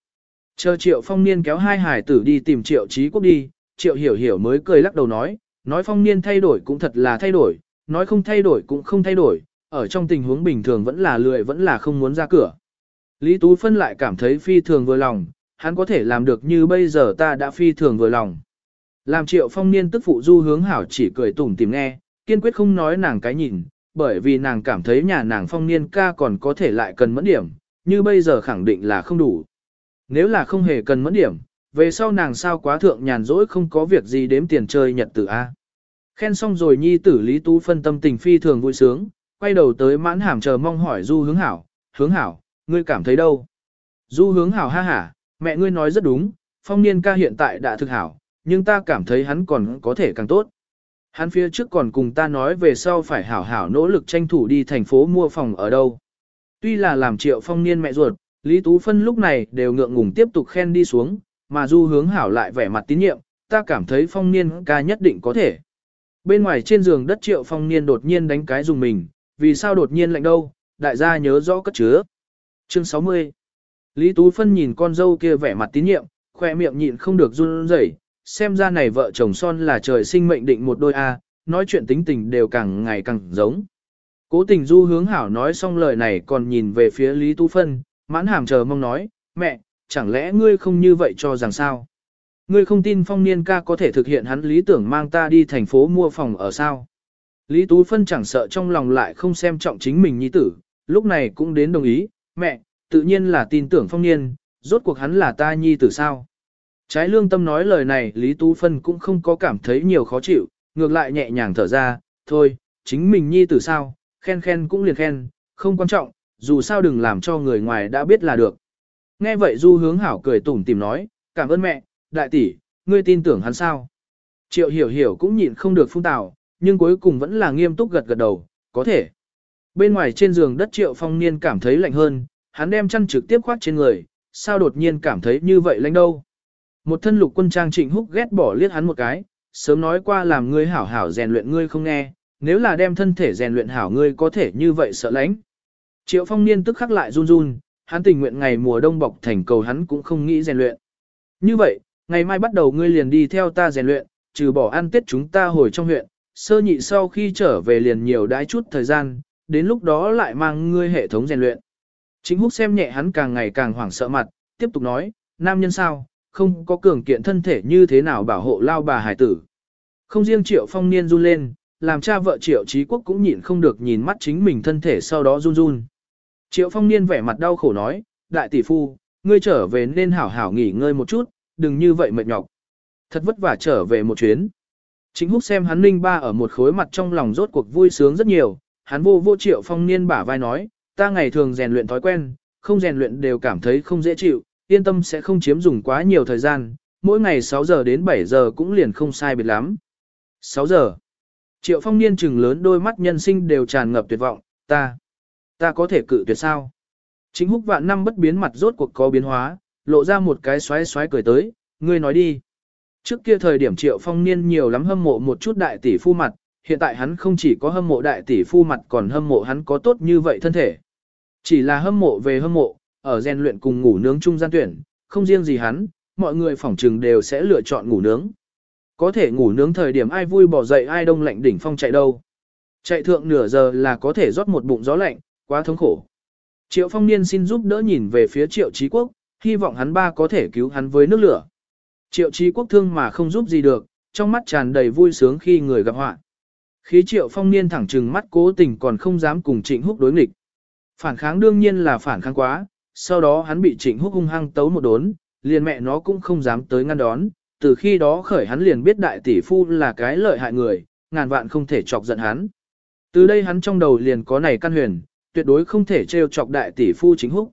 Chờ triệu phong niên kéo hai hải tử đi tìm triệu trí quốc đi, triệu hiểu hiểu mới cười lắc đầu nói, nói phong niên thay đổi cũng thật là thay đổi, nói không thay đổi cũng không thay đổi, ở trong tình huống bình thường vẫn là lười vẫn là không muốn ra cửa. Lý Tú Phân lại cảm thấy phi thường vừa lòng, hắn có thể làm được như bây giờ ta đã phi thường vừa lòng. Làm triệu phong niên tức phụ du hướng hảo chỉ cười tủm tìm nghe, kiên quyết không nói nàng cái nhìn, bởi vì nàng cảm thấy nhà nàng phong niên ca còn có thể lại cần mẫn điểm, như bây giờ khẳng định là không đủ. Nếu là không hề cần mẫn điểm, về sau nàng sao quá thượng nhàn rỗi không có việc gì đếm tiền chơi nhật tử A. Khen xong rồi nhi tử Lý Tú phân tâm tình phi thường vui sướng, quay đầu tới mãn hàm chờ mong hỏi Du hướng hảo, hướng hảo, ngươi cảm thấy đâu? Du hướng hảo ha hả, mẹ ngươi nói rất đúng, phong niên ca hiện tại đã thực hảo, nhưng ta cảm thấy hắn còn có thể càng tốt. Hắn phía trước còn cùng ta nói về sau phải hảo hảo nỗ lực tranh thủ đi thành phố mua phòng ở đâu. Tuy là làm triệu phong niên mẹ ruột, Lý Tú Phân lúc này đều ngượng ngùng tiếp tục khen đi xuống, mà du hướng hảo lại vẻ mặt tín nhiệm, ta cảm thấy phong niên ca nhất định có thể. Bên ngoài trên giường đất triệu phong niên đột nhiên đánh cái dùng mình, vì sao đột nhiên lạnh đâu, đại gia nhớ rõ cất chứa. Chương 60 Lý Tú Phân nhìn con dâu kia vẻ mặt tín nhiệm, khoe miệng nhịn không được run rẩy, xem ra này vợ chồng son là trời sinh mệnh định một đôi A, nói chuyện tính tình đều càng ngày càng giống. Cố tình du hướng hảo nói xong lời này còn nhìn về phía Lý Tú Phân, mãn hàm chờ mong nói, mẹ, chẳng lẽ ngươi không như vậy cho rằng sao? Ngươi không tin phong niên ca có thể thực hiện hắn lý tưởng mang ta đi thành phố mua phòng ở sao? Lý Tú Phân chẳng sợ trong lòng lại không xem trọng chính mình nhi tử, lúc này cũng đến đồng ý, mẹ, tự nhiên là tin tưởng phong niên, rốt cuộc hắn là ta nhi tử sao? Trái lương tâm nói lời này Lý Tú Phân cũng không có cảm thấy nhiều khó chịu, ngược lại nhẹ nhàng thở ra, thôi, chính mình nhi tử sao, khen khen cũng liền khen, không quan trọng, dù sao đừng làm cho người ngoài đã biết là được. Nghe vậy Du hướng hảo cười tủm tìm nói, cảm ơn mẹ, đại tỷ, ngươi tin tưởng hắn sao? Triệu hiểu hiểu cũng nhịn không được phun tào, nhưng cuối cùng vẫn là nghiêm túc gật gật đầu, có thể. Bên ngoài trên giường đất triệu phong niên cảm thấy lạnh hơn, hắn đem chăn trực tiếp khoát trên người, sao đột nhiên cảm thấy như vậy lạnh đâu. Một thân lục quân trang trịnh húc ghét bỏ liếc hắn một cái, sớm nói qua làm ngươi hảo hảo rèn luyện ngươi không nghe, nếu là đem thân thể rèn luyện hảo ngươi có thể như vậy sợ lạnh? Triệu phong niên tức khắc lại run run, hắn tình nguyện ngày mùa đông bọc thành cầu hắn cũng không nghĩ rèn luyện. Như vậy, ngày mai bắt đầu ngươi liền đi theo ta rèn luyện, trừ bỏ ăn tết chúng ta hồi trong huyện, sơ nhị sau khi trở về liền nhiều đái chút thời gian, đến lúc đó lại mang ngươi hệ thống rèn luyện. Chính húc xem nhẹ hắn càng ngày càng hoảng sợ mặt, tiếp tục nói, nam nhân sao, không có cường kiện thân thể như thế nào bảo hộ lao bà hải tử. Không riêng triệu phong niên run lên, làm cha vợ triệu trí quốc cũng nhịn không được nhìn mắt chính mình thân thể sau đó run run. Triệu phong niên vẻ mặt đau khổ nói, đại tỷ phu, ngươi trở về nên hảo hảo nghỉ ngơi một chút, đừng như vậy mệt nhọc. Thật vất vả trở về một chuyến. Chính húc xem hắn ninh ba ở một khối mặt trong lòng rốt cuộc vui sướng rất nhiều, hắn vô vô triệu phong niên bả vai nói, ta ngày thường rèn luyện thói quen, không rèn luyện đều cảm thấy không dễ chịu, yên tâm sẽ không chiếm dùng quá nhiều thời gian, mỗi ngày 6 giờ đến 7 giờ cũng liền không sai biệt lắm. 6 giờ. Triệu phong niên trừng lớn đôi mắt nhân sinh đều tràn ngập tuyệt vọng, ta, ta có thể cự tuyệt sao? Chính húc vạn năm bất biến mặt rốt cuộc có biến hóa, lộ ra một cái xoáy xoáy cười tới, ngươi nói đi. Trước kia thời điểm triệu phong niên nhiều lắm hâm mộ một chút đại tỷ phu mặt, hiện tại hắn không chỉ có hâm mộ đại tỷ phu mặt còn hâm mộ hắn có tốt như vậy thân thể. Chỉ là hâm mộ về hâm mộ, ở rèn luyện cùng ngủ nướng chung gian tuyển, không riêng gì hắn, mọi người phỏng trừng đều sẽ lựa chọn ngủ nướng. Có thể ngủ nướng thời điểm ai vui bỏ dậy ai đông lạnh đỉnh phong chạy đâu. Chạy thượng nửa giờ là có thể rót một bụng gió lạnh, quá thống khổ. Triệu phong niên xin giúp đỡ nhìn về phía triệu trí quốc, hy vọng hắn ba có thể cứu hắn với nước lửa. Triệu trí quốc thương mà không giúp gì được, trong mắt tràn đầy vui sướng khi người gặp họa. Khí triệu phong niên thẳng trừng mắt cố tình còn không dám cùng trịnh húc đối nghịch. Phản kháng đương nhiên là phản kháng quá, sau đó hắn bị trịnh húc hung hăng tấu một đốn, liền mẹ nó cũng không dám tới ngăn đón, từ khi đó khởi hắn liền biết đại tỷ phu là cái lợi hại người, ngàn vạn không thể chọc giận hắn. Từ đây hắn trong đầu liền có này căn huyền, tuyệt đối không thể trêu chọc đại tỷ phu chính húc.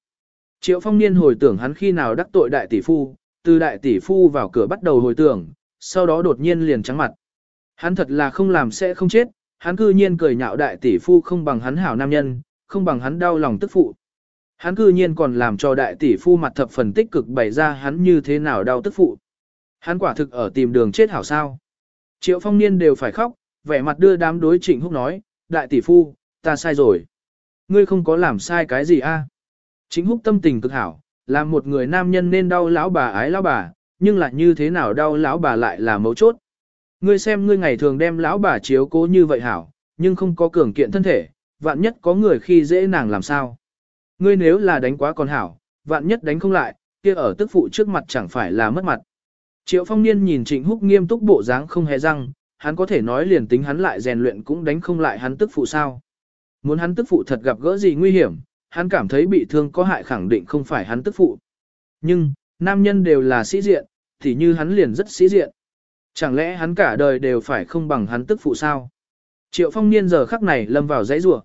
Triệu phong niên hồi tưởng hắn khi nào đắc tội đại tỷ phu, từ đại tỷ phu vào cửa bắt đầu hồi tưởng, sau đó đột nhiên liền trắng mặt. Hắn thật là không làm sẽ không chết, hắn cư nhiên cười nhạo đại tỷ phu không bằng hắn hảo nam nhân, không bằng hắn đau lòng tức phụ. Hắn cư nhiên còn làm cho đại tỷ phu mặt thập phần tích cực bày ra hắn như thế nào đau tức phụ. Hắn quả thực ở tìm đường chết hảo sao. Triệu phong niên đều phải khóc, vẻ mặt đưa đám đối trịnh húc nói, đại tỷ phu, ta sai rồi. Ngươi không có làm sai cái gì a? Chính húc tâm tình cực hảo, là một người nam nhân nên đau lão bà ái lão bà, nhưng là như thế nào đau lão bà lại là mấu chốt. Ngươi xem ngươi ngày thường đem lão bà chiếu cố như vậy hảo, nhưng không có cường kiện thân thể, vạn nhất có người khi dễ nàng làm sao. Ngươi nếu là đánh quá còn hảo, vạn nhất đánh không lại, kia ở tức phụ trước mặt chẳng phải là mất mặt. Triệu phong niên nhìn trịnh húc nghiêm túc bộ dáng không hề răng, hắn có thể nói liền tính hắn lại rèn luyện cũng đánh không lại hắn tức phụ sao. Muốn hắn tức phụ thật gặp gỡ gì nguy hiểm, hắn cảm thấy bị thương có hại khẳng định không phải hắn tức phụ. Nhưng, nam nhân đều là sĩ diện, thì như hắn liền rất sĩ diện. Chẳng lẽ hắn cả đời đều phải không bằng hắn tức phụ sao? Triệu phong niên giờ khắc này lâm vào dãy rủa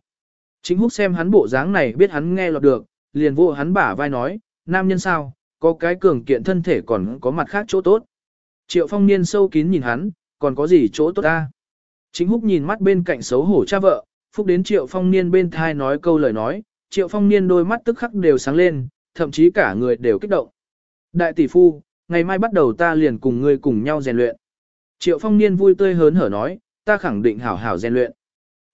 Chính húc xem hắn bộ dáng này biết hắn nghe lọt được, liền vô hắn bả vai nói, nam nhân sao, có cái cường kiện thân thể còn có mặt khác chỗ tốt. Triệu phong niên sâu kín nhìn hắn, còn có gì chỗ tốt ta? Chính húc nhìn mắt bên cạnh xấu hổ cha vợ, phúc đến triệu phong niên bên thai nói câu lời nói, triệu phong niên đôi mắt tức khắc đều sáng lên, thậm chí cả người đều kích động. Đại tỷ phu, ngày mai bắt đầu ta liền cùng ngươi cùng nhau rèn luyện. Triệu phong niên vui tươi hớn hở nói, ta khẳng định hảo hảo rèn luyện.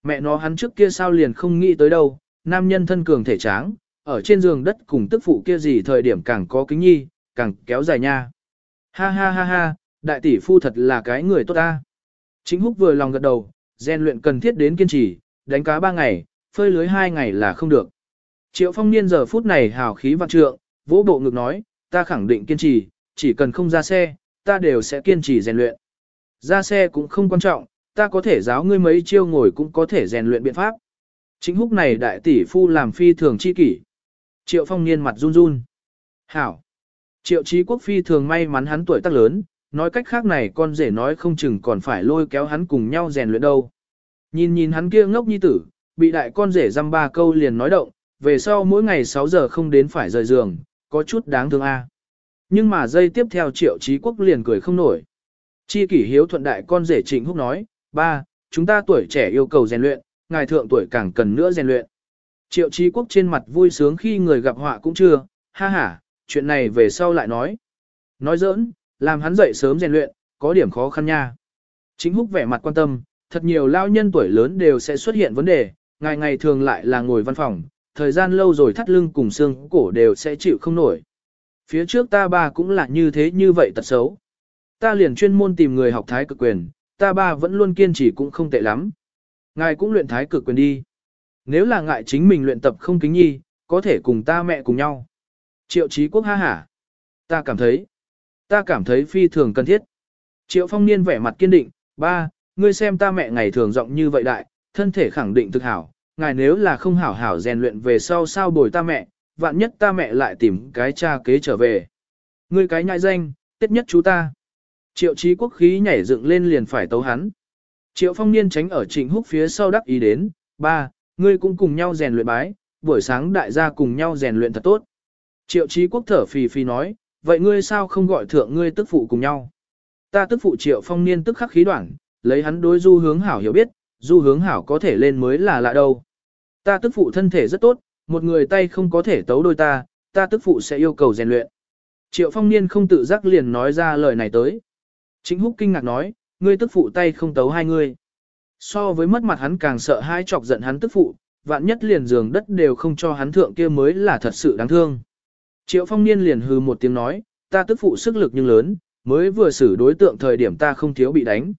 Mẹ nó hắn trước kia sao liền không nghĩ tới đâu, nam nhân thân cường thể tráng, ở trên giường đất cùng tức phụ kia gì thời điểm càng có kính nhi, càng kéo dài nha. Ha ha ha ha, đại tỷ phu thật là cái người tốt ta. Chính húc vừa lòng gật đầu, rèn luyện cần thiết đến kiên trì, đánh cá ba ngày, phơi lưới hai ngày là không được. Triệu phong niên giờ phút này hào khí vạn trượng, vỗ bộ ngực nói, ta khẳng định kiên trì, chỉ cần không ra xe, ta đều sẽ kiên trì rèn luyện. Ra xe cũng không quan trọng, ta có thể giáo ngươi mấy chiêu ngồi cũng có thể rèn luyện biện pháp. Chính húc này đại tỷ phu làm phi thường chi kỷ. Triệu phong niên mặt run run. Hảo. Triệu trí quốc phi thường may mắn hắn tuổi tác lớn, nói cách khác này con rể nói không chừng còn phải lôi kéo hắn cùng nhau rèn luyện đâu. Nhìn nhìn hắn kia ngốc nhi tử, bị đại con rể dăm ba câu liền nói động, về sau mỗi ngày 6 giờ không đến phải rời giường, có chút đáng thương a. Nhưng mà giây tiếp theo triệu trí quốc liền cười không nổi. Chi kỷ hiếu thuận đại con rể trịnh húc nói, ba, chúng ta tuổi trẻ yêu cầu rèn luyện, ngài thượng tuổi càng cần nữa rèn luyện. Triệu trí quốc trên mặt vui sướng khi người gặp họa cũng chưa, ha ha, chuyện này về sau lại nói. Nói giỡn, làm hắn dậy sớm rèn luyện, có điểm khó khăn nha. Chính húc vẻ mặt quan tâm, thật nhiều lao nhân tuổi lớn đều sẽ xuất hiện vấn đề, ngày ngày thường lại là ngồi văn phòng, thời gian lâu rồi thắt lưng cùng xương cổ đều sẽ chịu không nổi. Phía trước ta ba cũng là như thế như vậy tật xấu. Ta liền chuyên môn tìm người học thái cực quyền, ta ba vẫn luôn kiên trì cũng không tệ lắm. Ngài cũng luyện thái cực quyền đi. Nếu là ngại chính mình luyện tập không kính nhi, có thể cùng ta mẹ cùng nhau. Triệu trí quốc ha hả. Ta cảm thấy, ta cảm thấy phi thường cần thiết. Triệu phong niên vẻ mặt kiên định, ba, ngươi xem ta mẹ ngày thường rộng như vậy đại, thân thể khẳng định thực hảo, ngài nếu là không hảo hảo rèn luyện về sau sao bồi ta mẹ, vạn nhất ta mẹ lại tìm cái cha kế trở về. Ngươi cái nhại danh, tết nhất chú ta. Triệu trí quốc khí nhảy dựng lên liền phải tấu hắn. Triệu phong niên tránh ở trịnh húc phía sau đắc ý đến, ba, ngươi cũng cùng nhau rèn luyện bái, buổi sáng đại gia cùng nhau rèn luyện thật tốt. Triệu trí quốc thở phì phì nói, vậy ngươi sao không gọi thượng ngươi tức phụ cùng nhau? Ta tức phụ triệu phong niên tức khắc khí đoạn, lấy hắn đối du hướng hảo hiểu biết, du hướng hảo có thể lên mới là lạ đâu. Ta tức phụ thân thể rất tốt, một người tay không có thể tấu đôi ta, ta tức phụ sẽ yêu cầu rèn luyện. Triệu phong niên không tự giác liền nói ra lời này tới. Chính húc kinh ngạc nói, ngươi tức phụ tay không tấu hai ngươi. So với mất mặt hắn càng sợ hai chọc giận hắn tức phụ, vạn nhất liền giường đất đều không cho hắn thượng kia mới là thật sự đáng thương. Triệu phong niên liền hừ một tiếng nói, ta tức phụ sức lực nhưng lớn, mới vừa xử đối tượng thời điểm ta không thiếu bị đánh.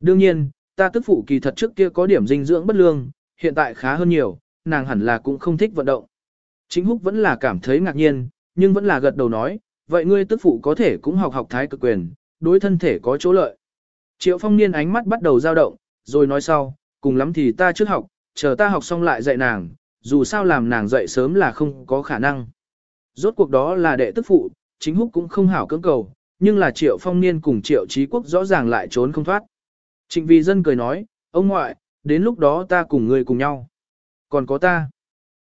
Đương nhiên, ta tức phụ kỳ thật trước kia có điểm dinh dưỡng bất lương, hiện tại khá hơn nhiều, nàng hẳn là cũng không thích vận động. Chính húc vẫn là cảm thấy ngạc nhiên, nhưng vẫn là gật đầu nói, vậy ngươi tức phụ có thể cũng học học thái cực quyền, đối thân thể có chỗ lợi. Triệu phong niên ánh mắt bắt đầu dao động, rồi nói sau, cùng lắm thì ta trước học, chờ ta học xong lại dạy nàng, dù sao làm nàng dạy sớm là không có khả năng. Rốt cuộc đó là đệ tức phụ, chính húc cũng không hảo cưỡng cầu, nhưng là triệu phong niên cùng triệu trí quốc rõ ràng lại trốn không thoát. Trịnh vì dân cười nói, ông ngoại, đến lúc đó ta cùng người cùng nhau. Còn có ta.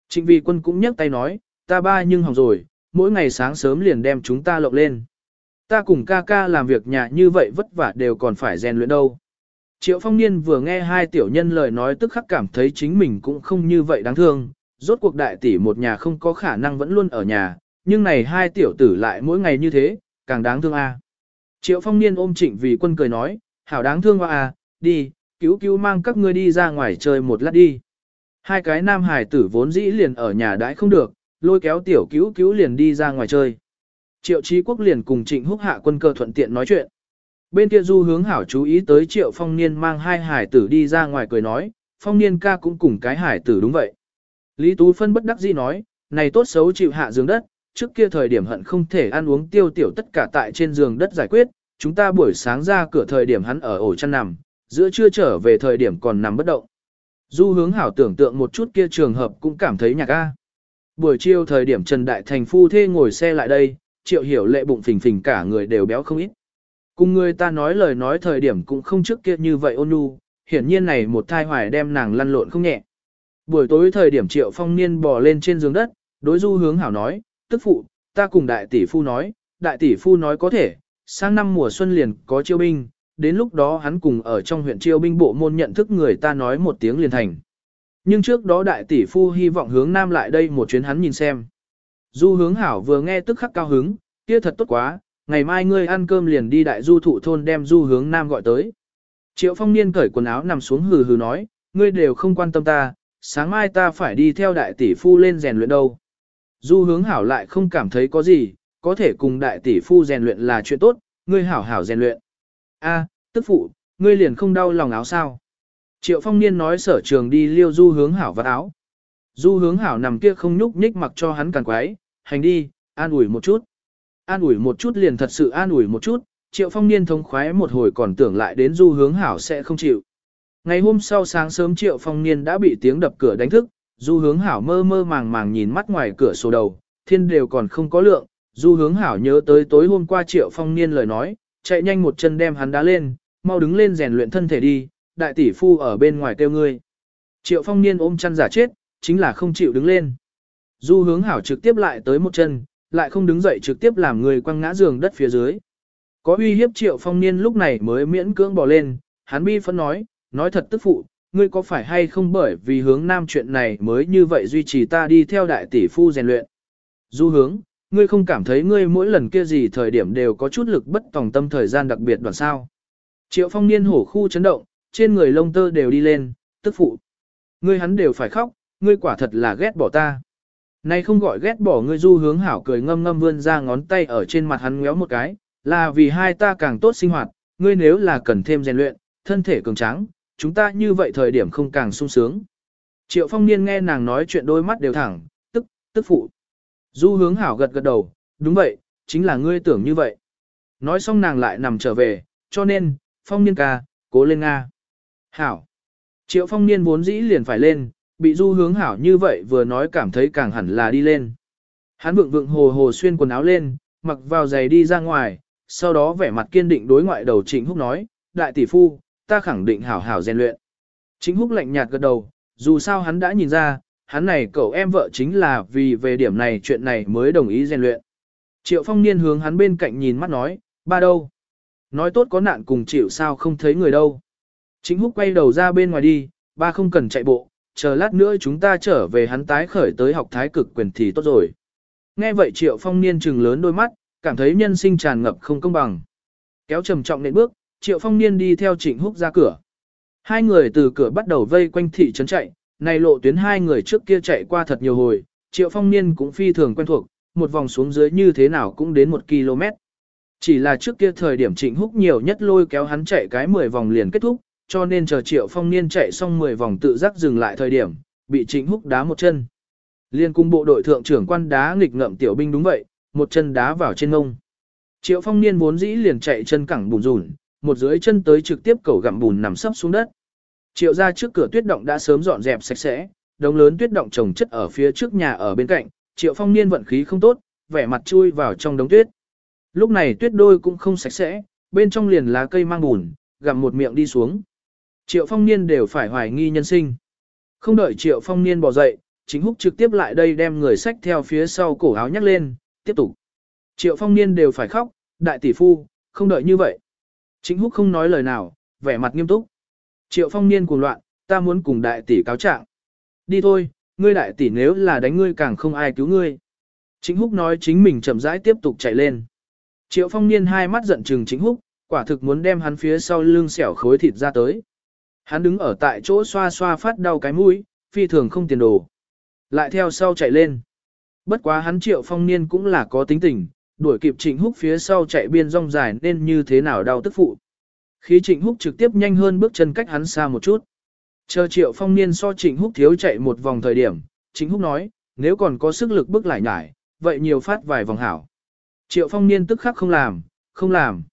Trịnh vì quân cũng nhấc tay nói, ta ba nhưng hỏng rồi, mỗi ngày sáng sớm liền đem chúng ta lộng lên. Ta cùng ca ca làm việc nhà như vậy vất vả đều còn phải rèn luyện đâu. Triệu phong niên vừa nghe hai tiểu nhân lời nói tức khắc cảm thấy chính mình cũng không như vậy đáng thương, rốt cuộc đại tỷ một nhà không có khả năng vẫn luôn ở nhà, nhưng này hai tiểu tử lại mỗi ngày như thế, càng đáng thương a. Triệu phong niên ôm trịnh vì quân cười nói, hảo đáng thương hoa à, đi, cứu cứu mang các ngươi đi ra ngoài chơi một lát đi. Hai cái nam hải tử vốn dĩ liền ở nhà đãi không được, lôi kéo tiểu cứu cứu liền đi ra ngoài chơi. Triệu Chí Quốc liền cùng Trịnh Húc hạ quân cơ thuận tiện nói chuyện. Bên kia du hướng hảo chú ý tới Triệu Phong Niên mang hai hải tử đi ra ngoài cười nói, Phong Niên ca cũng cùng cái hải tử đúng vậy. Lý Tú Phân bất đắc dĩ nói, này tốt xấu chịu hạ giường đất, trước kia thời điểm hận không thể ăn uống tiêu tiểu tất cả tại trên giường đất giải quyết, chúng ta buổi sáng ra cửa thời điểm hắn ở ổ chăn nằm, giữa trưa trở về thời điểm còn nằm bất động. Du hướng hảo tưởng tượng một chút kia trường hợp cũng cảm thấy nhạc a. Buổi chiều thời điểm Trần Đại Thành phu thê ngồi xe lại đây, triệu hiểu lệ bụng phình phình cả người đều béo không ít. Cùng người ta nói lời nói thời điểm cũng không trước kia như vậy ôn nhu, hiển nhiên này một thai hoài đem nàng lăn lộn không nhẹ. Buổi tối thời điểm triệu phong niên bò lên trên giường đất, đối du hướng hảo nói, tức phụ, ta cùng đại tỷ phu nói, đại tỷ phu nói có thể, sang năm mùa xuân liền có chiêu binh, đến lúc đó hắn cùng ở trong huyện chiêu binh bộ môn nhận thức người ta nói một tiếng liền thành. Nhưng trước đó đại tỷ phu hy vọng hướng nam lại đây một chuyến hắn nhìn xem. Du hướng hảo vừa nghe tức khắc cao hứng, kia thật tốt quá, ngày mai ngươi ăn cơm liền đi đại du thụ thôn đem du hướng nam gọi tới. Triệu phong niên cởi quần áo nằm xuống hừ hừ nói, ngươi đều không quan tâm ta, sáng mai ta phải đi theo đại tỷ phu lên rèn luyện đâu. Du hướng hảo lại không cảm thấy có gì, có thể cùng đại tỷ phu rèn luyện là chuyện tốt, ngươi hảo hảo rèn luyện. A, tức phụ, ngươi liền không đau lòng áo sao? Triệu phong niên nói sở trường đi liêu du hướng hảo vật áo. Du hướng hảo nằm kia không nhúc nhích mặc cho hắn càng quái, hành đi, an ủi một chút. An ủi một chút liền thật sự an ủi một chút, triệu phong niên thống khoái một hồi còn tưởng lại đến du hướng hảo sẽ không chịu. Ngày hôm sau sáng sớm triệu phong niên đã bị tiếng đập cửa đánh thức, du hướng hảo mơ mơ màng màng nhìn mắt ngoài cửa sổ đầu, thiên đều còn không có lượng, du hướng hảo nhớ tới tối hôm qua triệu phong niên lời nói, chạy nhanh một chân đem hắn đá lên, mau đứng lên rèn luyện thân thể đi, đại tỷ phu ở bên ngoài kêu ngươi. Triệu phong niên ôm chăn giả chết, chính là không chịu đứng lên. Du hướng hảo trực tiếp lại tới một chân, lại không đứng dậy trực tiếp làm người quăng ngã giường đất phía dưới. Có uy hiếp triệu phong niên lúc này mới miễn cưỡng bỏ lên, hắn bi phân nói, nói thật tức phụ, ngươi có phải hay không bởi vì hướng nam chuyện này mới như vậy duy trì ta đi theo đại tỷ phu rèn luyện. Du hướng, ngươi không cảm thấy ngươi mỗi lần kia gì thời điểm đều có chút lực bất tòng tâm thời gian đặc biệt đoạn sao. Triệu phong niên hổ khu chấn động, trên người lông tơ đều đi lên, tức phụ. Ngươi hắn đều phải khóc, ngươi quả thật là ghét bỏ ta. Này không gọi ghét bỏ ngươi du hướng hảo cười ngâm ngâm vươn ra ngón tay ở trên mặt hắn ngéo một cái, là vì hai ta càng tốt sinh hoạt, ngươi nếu là cần thêm rèn luyện, thân thể cường tráng, chúng ta như vậy thời điểm không càng sung sướng. Triệu phong niên nghe nàng nói chuyện đôi mắt đều thẳng, tức, tức phụ. Du hướng hảo gật gật đầu, đúng vậy, chính là ngươi tưởng như vậy. Nói xong nàng lại nằm trở về, cho nên, phong niên ca, cố lên Nga. Hảo. Triệu phong niên vốn dĩ liền phải lên, bị du hướng hảo như vậy vừa nói cảm thấy càng hẳn là đi lên. Hắn vượng vượng hồ hồ xuyên quần áo lên, mặc vào giày đi ra ngoài, sau đó vẻ mặt kiên định đối ngoại đầu Trịnh Húc nói, đại tỷ phu, ta khẳng định hảo hảo rèn luyện. Trịnh Húc lạnh nhạt gật đầu, dù sao hắn đã nhìn ra, hắn này cậu em vợ chính là vì về điểm này chuyện này mới đồng ý rèn luyện. Triệu phong niên hướng hắn bên cạnh nhìn mắt nói, ba đâu? Nói tốt có nạn cùng chịu sao không thấy người đâu. chính Húc quay đầu ra bên ngoài đi, ba không cần chạy bộ, chờ lát nữa chúng ta trở về hắn tái khởi tới học thái cực quyền thì tốt rồi. Nghe vậy triệu phong niên trừng lớn đôi mắt, cảm thấy nhân sinh tràn ngập không công bằng. Kéo trầm trọng nện bước, triệu phong niên đi theo trịnh húc ra cửa. Hai người từ cửa bắt đầu vây quanh thị trấn chạy, này lộ tuyến hai người trước kia chạy qua thật nhiều hồi, triệu phong niên cũng phi thường quen thuộc, một vòng xuống dưới như thế nào cũng đến một km. Chỉ là trước kia thời điểm trịnh húc nhiều nhất lôi kéo hắn chạy cái 10 vòng liền kết thúc, cho nên chờ triệu phong niên chạy xong 10 vòng tự giác dừng lại thời điểm, bị trịnh húc đá một chân. Liên cung bộ đội thượng trưởng quan đá nghịch ngợm tiểu binh đúng vậy, một chân đá vào trên ngông. Triệu phong niên vốn dĩ liền chạy chân cẳng bùn rùn, một dưới chân tới trực tiếp cầu gặm bùn nằm sấp xuống đất. Triệu ra trước cửa tuyết động đã sớm dọn dẹp sạch sẽ, đống lớn tuyết động trồng chất ở phía trước nhà ở bên cạnh, triệu phong niên vận khí không tốt, vẻ mặt chui vào trong đống tuyết. Lúc này tuyết đôi cũng không sạch sẽ, bên trong liền lá cây mang bùn, gặm một miệng đi xuống. Triệu phong niên đều phải hoài nghi nhân sinh. Không đợi triệu phong niên bỏ dậy, chính húc trực tiếp lại đây đem người sách theo phía sau cổ áo nhắc lên, tiếp tục. Triệu phong niên đều phải khóc, đại tỷ phu, không đợi như vậy. Chính húc không nói lời nào, vẻ mặt nghiêm túc. Triệu phong niên cuồng loạn, ta muốn cùng đại tỷ cáo trạng. Đi thôi, ngươi đại tỷ nếu là đánh ngươi càng không ai cứu ngươi. Chính húc nói chính mình chậm rãi tiếp tục chạy lên. Triệu phong niên hai mắt giận trừng chính húc, quả thực muốn đem hắn phía sau lưng xẻo khối thịt ra tới. Hắn đứng ở tại chỗ xoa xoa phát đau cái mũi, phi thường không tiền đồ. Lại theo sau chạy lên. Bất quá hắn triệu phong niên cũng là có tính tình, đuổi kịp trịnh húc phía sau chạy biên rong dài nên như thế nào đau tức phụ. Khí trịnh húc trực tiếp nhanh hơn bước chân cách hắn xa một chút. Chờ triệu phong niên so trịnh húc thiếu chạy một vòng thời điểm, trịnh húc nói, nếu còn có sức lực bước lại nhải, vậy nhiều phát vài vòng hảo. Triệu phong niên tức khắc không làm, không làm,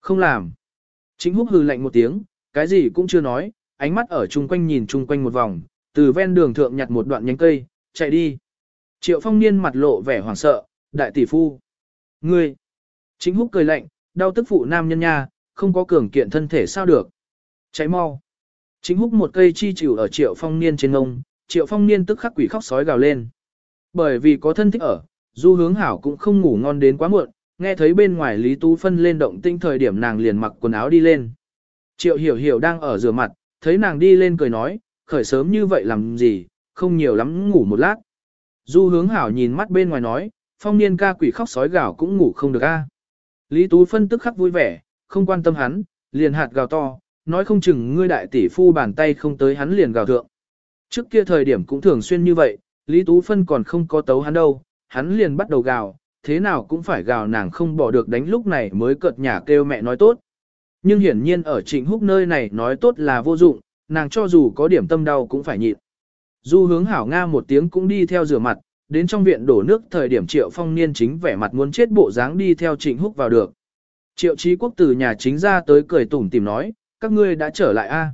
không làm. Trịnh húc hừ lạnh một tiếng, cái gì cũng chưa nói, ánh mắt ở chung quanh nhìn chung quanh một vòng, từ ven đường thượng nhặt một đoạn nhánh cây, chạy đi. Triệu phong niên mặt lộ vẻ hoảng sợ, đại tỷ phu. Ngươi! Trịnh húc cười lạnh, đau tức phụ nam nhân nha, không có cường kiện thân thể sao được. Cháy mau! Chính húc một cây chi chịu ở triệu phong niên trên ngông, triệu phong niên tức khắc quỷ khóc sói gào lên. Bởi vì có thân thích ở, du hướng hảo cũng không ngủ ngon đến quá muộn, nghe thấy bên ngoài Lý Tú Phân lên động tinh thời điểm nàng liền mặc quần áo đi lên. Triệu hiểu hiểu đang ở rửa mặt, thấy nàng đi lên cười nói, khởi sớm như vậy làm gì, không nhiều lắm ngủ một lát. Du hướng hảo nhìn mắt bên ngoài nói, phong niên ca quỷ khóc sói gào cũng ngủ không được a. Lý Tú phân tức khắc vui vẻ, không quan tâm hắn, liền hạt gào to, nói không chừng ngươi đại tỷ phu bàn tay không tới hắn liền gào thượng. Trước kia thời điểm cũng thường xuyên như vậy, Lý Tú phân còn không có tấu hắn đâu, hắn liền bắt đầu gào, thế nào cũng phải gào nàng không bỏ được đánh lúc này mới cợt nhả kêu mẹ nói tốt. Nhưng hiển nhiên ở trịnh húc nơi này nói tốt là vô dụng, nàng cho dù có điểm tâm đau cũng phải nhịn. Du hướng hảo Nga một tiếng cũng đi theo rửa mặt, đến trong viện đổ nước thời điểm triệu phong niên chính vẻ mặt muốn chết bộ dáng đi theo trịnh húc vào được. Triệu Chí quốc từ nhà chính ra tới cười tủm tìm nói, các ngươi đã trở lại a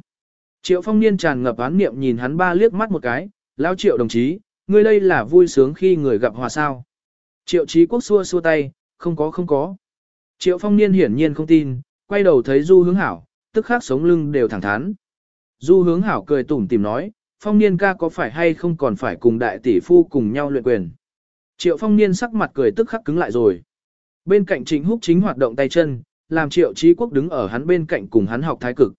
Triệu phong niên tràn ngập án niệm nhìn hắn ba liếc mắt một cái, lao triệu đồng chí, ngươi đây là vui sướng khi người gặp hòa sao. Triệu Chí quốc xua xua tay, không có không có. Triệu phong niên hiển nhiên không tin, quay đầu thấy du hướng hảo, tức khắc sống lưng đều thẳng thắn. Du hướng hảo cười tủm tìm nói, phong niên ca có phải hay không còn phải cùng đại tỷ phu cùng nhau luyện quyền. Triệu phong niên sắc mặt cười tức khắc cứng lại rồi. Bên cạnh trịnh húc chính hoạt động tay chân, làm triệu trí quốc đứng ở hắn bên cạnh cùng hắn học thái cực.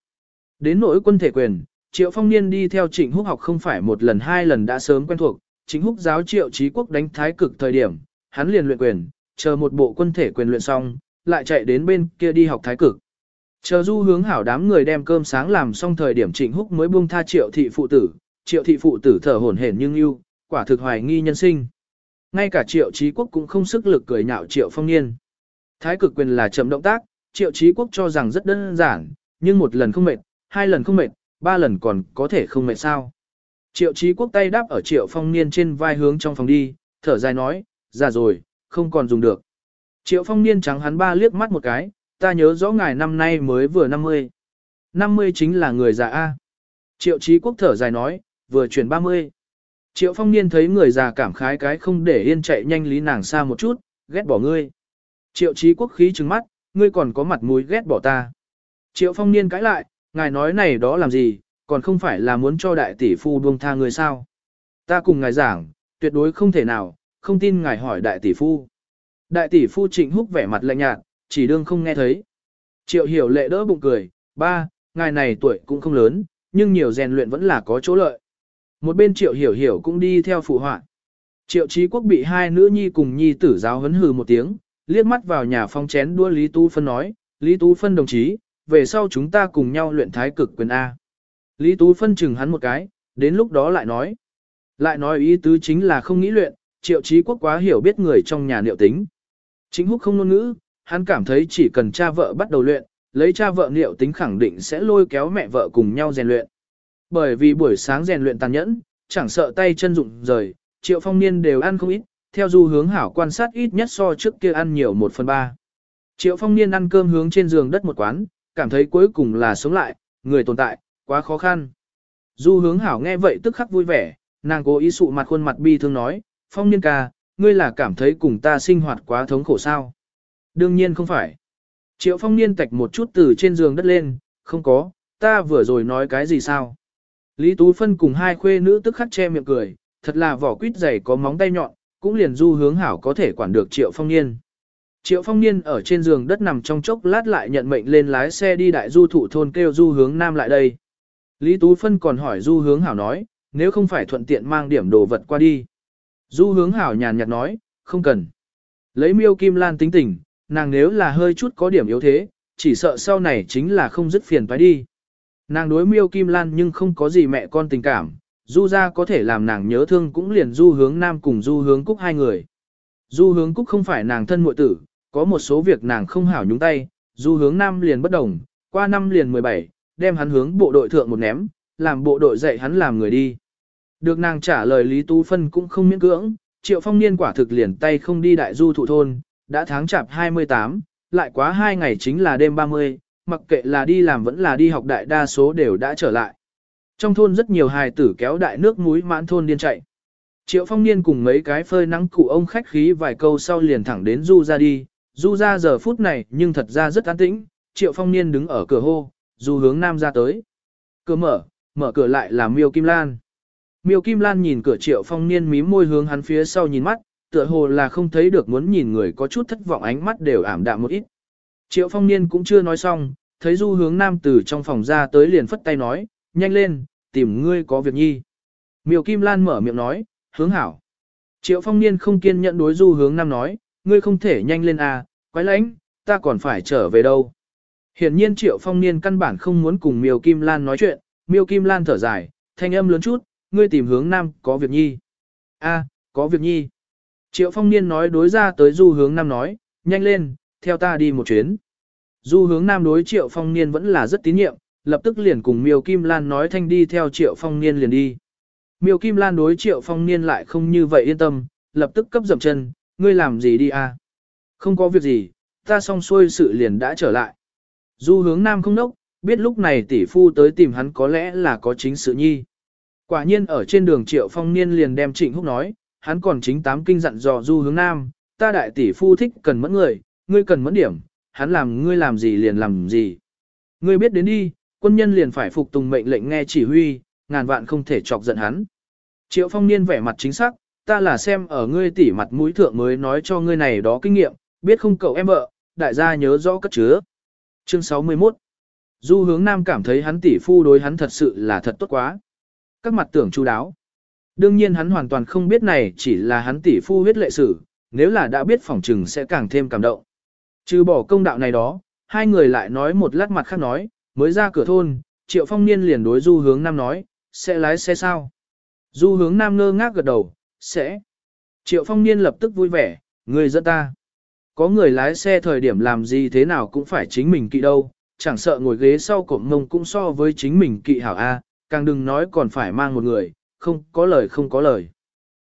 Đến nỗi quân thể quyền, triệu phong niên đi theo trịnh húc học không phải một lần hai lần đã sớm quen thuộc, chính húc giáo triệu trí quốc đánh thái cực thời điểm, hắn liền luyện quyền, chờ một bộ quân thể quyền luyện xong, lại chạy đến bên kia đi học thái cực. Chờ du hướng hảo đám người đem cơm sáng làm xong thời điểm trịnh húc mới buông tha triệu thị phụ tử, triệu thị phụ tử thở hổn hển nhưng yêu, quả thực hoài nghi nhân sinh. Ngay cả triệu trí quốc cũng không sức lực cười nhạo triệu phong niên. Thái cực quyền là chậm động tác, triệu trí quốc cho rằng rất đơn giản, nhưng một lần không mệt, hai lần không mệt, ba lần còn có thể không mệt sao. Triệu trí quốc tay đáp ở triệu phong niên trên vai hướng trong phòng đi, thở dài nói, già rồi, không còn dùng được. Triệu phong niên trắng hắn ba liếc mắt một cái, ta nhớ rõ ngài năm nay mới vừa 50. 50 chính là người già A. Triệu trí quốc thở dài nói, vừa chuyển 30. Triệu phong niên thấy người già cảm khái cái không để yên chạy nhanh lý nàng xa một chút, ghét bỏ ngươi. Triệu trí quốc khí trừng mắt, ngươi còn có mặt mũi ghét bỏ ta. Triệu phong niên cãi lại, ngài nói này đó làm gì, còn không phải là muốn cho đại tỷ phu buông tha người sao. Ta cùng ngài giảng, tuyệt đối không thể nào, không tin ngài hỏi đại tỷ phu. Đại tỷ phu trịnh húc vẻ mặt lạnh nhạt, chỉ đương không nghe thấy. Triệu hiểu lệ đỡ bụng cười, ba, ngài này tuổi cũng không lớn, nhưng nhiều rèn luyện vẫn là có chỗ lợi. Một bên triệu hiểu hiểu cũng đi theo phụ họa. Triệu trí quốc bị hai nữ nhi cùng nhi tử giáo hấn hừ một tiếng, liếc mắt vào nhà phong chén đua Lý Tú Phân nói, Lý Tú Phân đồng chí, về sau chúng ta cùng nhau luyện thái cực quyền A. Lý Tú Phân chừng hắn một cái, đến lúc đó lại nói. Lại nói ý tứ chính là không nghĩ luyện, triệu trí quốc quá hiểu biết người trong nhà liệu tính. Chính húc không ngôn ngữ, hắn cảm thấy chỉ cần cha vợ bắt đầu luyện, lấy cha vợ liệu tính khẳng định sẽ lôi kéo mẹ vợ cùng nhau rèn luyện. Bởi vì buổi sáng rèn luyện tàn nhẫn, chẳng sợ tay chân rụng rời, triệu phong niên đều ăn không ít, theo du hướng hảo quan sát ít nhất so trước kia ăn nhiều một phần ba. Triệu phong niên ăn cơm hướng trên giường đất một quán, cảm thấy cuối cùng là sống lại, người tồn tại, quá khó khăn. Du hướng hảo nghe vậy tức khắc vui vẻ, nàng cố ý sụ mặt khuôn mặt bi thương nói, phong niên ca, ngươi là cảm thấy cùng ta sinh hoạt quá thống khổ sao. Đương nhiên không phải. Triệu phong niên tạch một chút từ trên giường đất lên, không có, ta vừa rồi nói cái gì sao. Lý Tú Phân cùng hai khuê nữ tức khắc che miệng cười, thật là vỏ quýt dày có móng tay nhọn, cũng liền du hướng hảo có thể quản được Triệu Phong Niên. Triệu Phong Niên ở trên giường đất nằm trong chốc lát lại nhận mệnh lên lái xe đi đại du thụ thôn kêu du hướng nam lại đây. Lý Tú Phân còn hỏi du hướng hảo nói, nếu không phải thuận tiện mang điểm đồ vật qua đi. Du hướng hảo nhàn nhạt nói, không cần. Lấy miêu kim lan tính tình, nàng nếu là hơi chút có điểm yếu thế, chỉ sợ sau này chính là không dứt phiền phải đi. Nàng đối miêu kim lan nhưng không có gì mẹ con tình cảm, du ra có thể làm nàng nhớ thương cũng liền du hướng nam cùng du hướng cúc hai người. Du hướng cúc không phải nàng thân muội tử, có một số việc nàng không hảo nhúng tay, du hướng nam liền bất đồng, qua năm liền 17, đem hắn hướng bộ đội thượng một ném, làm bộ đội dạy hắn làm người đi. Được nàng trả lời Lý Tú Phân cũng không miễn cưỡng, triệu phong niên quả thực liền tay không đi đại du thụ thôn, đã tháng chạp 28, lại quá 2 ngày chính là đêm 30, mặc kệ là đi làm vẫn là đi học đại đa số đều đã trở lại. Trong thôn rất nhiều hài tử kéo đại nước muối mãn thôn điên chạy. Triệu phong niên cùng mấy cái phơi nắng cụ ông khách khí vài câu sau liền thẳng đến du ra đi, du ra giờ phút này nhưng thật ra rất an tĩnh, triệu phong niên đứng ở cửa hô, du hướng nam ra tới. Cửa mở, mở cửa lại là miêu kim lan. Miêu Kim Lan nhìn cửa triệu phong niên mím môi hướng hắn phía sau nhìn mắt, tựa hồ là không thấy được muốn nhìn người có chút thất vọng ánh mắt đều ảm đạm một ít. Triệu phong niên cũng chưa nói xong, thấy du hướng nam từ trong phòng ra tới liền phất tay nói, nhanh lên, tìm ngươi có việc nhi. Miêu Kim Lan mở miệng nói, hướng hảo. Triệu phong niên không kiên nhẫn đối du hướng nam nói, ngươi không thể nhanh lên à, quái lãnh, ta còn phải trở về đâu. Hiển nhiên triệu phong niên căn bản không muốn cùng miêu Kim Lan nói chuyện, miêu Kim Lan thở dài, thanh âm lớn chút, ngươi tìm hướng nam có việc nhi. A, có việc nhi. Triệu phong niên nói đối ra tới du hướng nam nói, nhanh lên, theo ta đi một chuyến. Du hướng nam đối triệu phong niên vẫn là rất tín nhiệm, lập tức liền cùng miêu kim lan nói thanh đi theo triệu phong niên liền đi. Miêu kim lan đối triệu phong niên lại không như vậy yên tâm, lập tức cấp dậm chân, ngươi làm gì đi à? Không có việc gì, ta xong xuôi sự liền đã trở lại. Du hướng nam không nốc, biết lúc này tỷ phu tới tìm hắn có lẽ là có chính sự nhi. Quả nhiên ở trên đường Triệu Phong Niên liền đem Trịnh Húc nói, hắn còn chính tám kinh dặn dò Du Hướng Nam, ta đại tỷ phu thích cần mẫn người, ngươi cần mẫn điểm, hắn làm ngươi làm gì liền làm gì. Ngươi biết đến đi, quân nhân liền phải phục tùng mệnh lệnh nghe chỉ huy, ngàn vạn không thể chọc giận hắn. Triệu Phong Niên vẻ mặt chính xác, ta là xem ở ngươi tỉ mặt mũi thượng mới nói cho ngươi này đó kinh nghiệm, biết không cậu em vợ, đại gia nhớ rõ cất chứa. Chương 61 Du hướng nam cảm thấy hắn tỷ phu đối hắn thật sự là thật tốt quá các mặt tưởng chu đáo. Đương nhiên hắn hoàn toàn không biết này chỉ là hắn tỷ phu huyết lệ sử, nếu là đã biết phỏng trừng sẽ càng thêm cảm động. Trừ bỏ công đạo này đó, hai người lại nói một lát mặt khác nói, mới ra cửa thôn, Triệu Phong Niên liền đối Du Hướng Nam nói, sẽ lái xe sao? Du Hướng Nam ngơ ngác gật đầu, sẽ. Triệu Phong Niên lập tức vui vẻ, người dẫn ta. Có người lái xe thời điểm làm gì thế nào cũng phải chính mình kỵ đâu, chẳng sợ ngồi ghế sau cổng mông cũng so với chính mình kỵ hảo A, càng đừng nói còn phải mang một người, không có lời không có lời.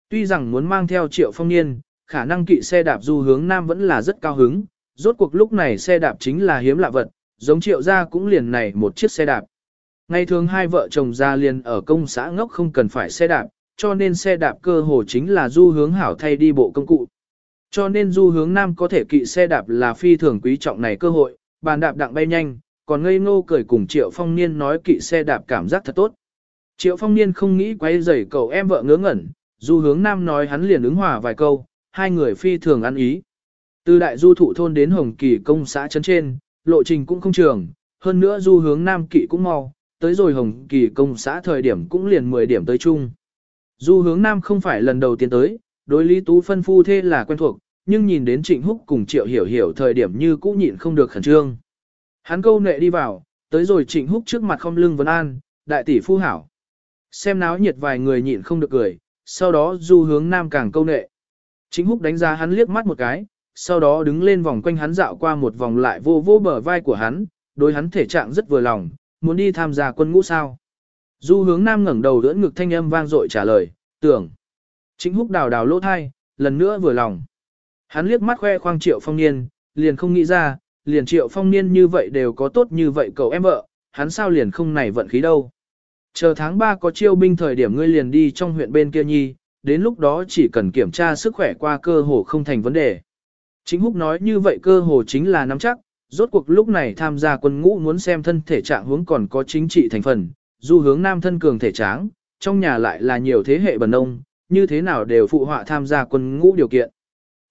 Tuy rằng muốn mang theo triệu phong niên, khả năng kỵ xe đạp du hướng nam vẫn là rất cao hứng, rốt cuộc lúc này xe đạp chính là hiếm lạ vật, giống triệu gia cũng liền này một chiếc xe đạp. Ngày thường hai vợ chồng ra liền ở công xã ngốc không cần phải xe đạp, cho nên xe đạp cơ hồ chính là du hướng hảo thay đi bộ công cụ. Cho nên du hướng nam có thể kỵ xe đạp là phi thường quý trọng này cơ hội, bàn đạp đặng bay nhanh, còn ngây ngô cười cùng Triệu Phong Niên nói kỵ xe đạp cảm giác thật tốt. Triệu Phong Niên không nghĩ quay rầy cậu em vợ ngớ ngẩn, du hướng nam nói hắn liền ứng hòa vài câu, hai người phi thường ăn ý. Từ đại du thụ thôn đến Hồng Kỳ công xã trấn trên, lộ trình cũng không trường, hơn nữa du hướng nam kỵ cũng mau, tới rồi Hồng Kỳ công xã thời điểm cũng liền 10 điểm tới chung. Du hướng nam không phải lần đầu tiên tới, đối Lý Tú phân phu thê là quen thuộc, nhưng nhìn đến Trịnh Húc cùng Triệu Hiểu Hiểu thời điểm như cũ nhịn không được khẩn trương. Hắn câu nệ đi vào, tới rồi Trịnh Húc trước mặt không lưng vấn an, đại tỷ phu hảo. Xem náo nhiệt vài người nhịn không được cười, sau đó du hướng nam càng câu nệ. Trịnh Húc đánh giá hắn liếc mắt một cái, sau đó đứng lên vòng quanh hắn dạo qua một vòng lại vô vô bờ vai của hắn, đối hắn thể trạng rất vừa lòng, muốn đi tham gia quân ngũ sao. Du hướng nam ngẩng đầu đỡ ngực thanh âm vang dội trả lời, tưởng. chính Húc đào đào lỗ thai, lần nữa vừa lòng. Hắn liếc mắt khoe khoang triệu phong niên, liền không nghĩ ra, liền triệu phong niên như vậy đều có tốt như vậy cậu em vợ, hắn sao liền không này vận khí đâu. Chờ tháng 3 có chiêu binh thời điểm ngươi liền đi trong huyện bên kia nhi, đến lúc đó chỉ cần kiểm tra sức khỏe qua cơ hồ không thành vấn đề. Chính Húc nói như vậy cơ hồ chính là nắm chắc, rốt cuộc lúc này tham gia quân ngũ muốn xem thân thể trạng hướng còn có chính trị thành phần, du hướng nam thân cường thể tráng, trong nhà lại là nhiều thế hệ bần nông, như thế nào đều phụ họa tham gia quân ngũ điều kiện.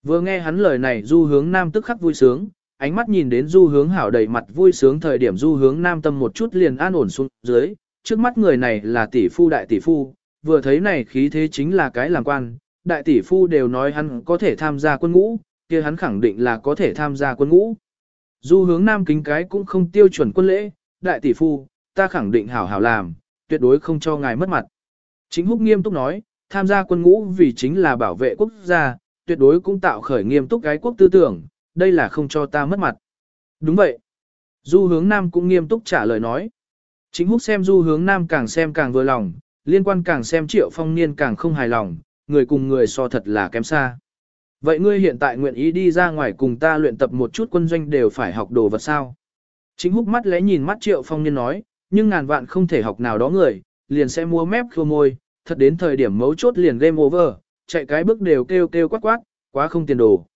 Vừa nghe hắn lời này du hướng nam tức khắc vui sướng, ánh mắt nhìn đến du hướng hảo đầy mặt vui sướng thời điểm du hướng nam tâm một chút liền an ổn xuống dưới, trước mắt người này là tỷ phu đại tỷ phu, vừa thấy này khí thế chính là cái làm quan, đại tỷ phu đều nói hắn có thể tham gia quân ngũ, kia hắn khẳng định là có thể tham gia quân ngũ. Du hướng nam kính cái cũng không tiêu chuẩn quân lễ, đại tỷ phu, ta khẳng định hảo hảo làm, tuyệt đối không cho ngài mất mặt. Chính húc nghiêm túc nói, tham gia quân ngũ vì chính là bảo vệ quốc gia, tuyệt đối cũng tạo khởi nghiêm túc cái quốc tư tưởng, đây là không cho ta mất mặt. Đúng vậy. Du hướng nam cũng nghiêm túc trả lời nói. Chính húc xem du hướng nam càng xem càng vừa lòng, liên quan càng xem triệu phong niên càng không hài lòng, người cùng người so thật là kém xa. Vậy ngươi hiện tại nguyện ý đi ra ngoài cùng ta luyện tập một chút quân doanh đều phải học đồ vật sao? Chính húc mắt lẽ nhìn mắt triệu phong niên nói, nhưng ngàn vạn không thể học nào đó người, liền sẽ mua mép khô môi, thật đến thời điểm mấu chốt liền game over, chạy cái bước đều kêu kêu quát quát, quá không tiền đồ.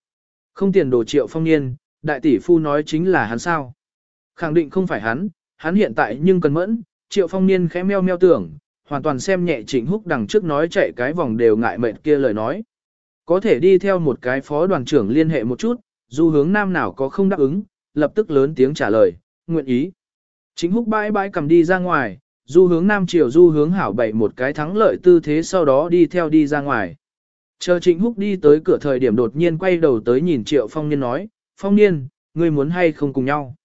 Không tiền đồ triệu phong niên, đại tỷ phu nói chính là hắn sao. Khẳng định không phải hắn, hắn hiện tại nhưng cần mẫn, triệu phong niên khẽ meo meo tưởng, hoàn toàn xem nhẹ trịnh húc đằng trước nói chạy cái vòng đều ngại mệt kia lời nói. Có thể đi theo một cái phó đoàn trưởng liên hệ một chút, dù hướng nam nào có không đáp ứng, lập tức lớn tiếng trả lời, nguyện ý. Chính húc bãi bãi cầm đi ra ngoài, du hướng nam chiều du hướng hảo bậy một cái thắng lợi tư thế sau đó đi theo đi ra ngoài. Chờ trịnh húc đi tới cửa thời điểm đột nhiên quay đầu tới nhìn triệu phong niên nói, phong niên, ngươi muốn hay không cùng nhau.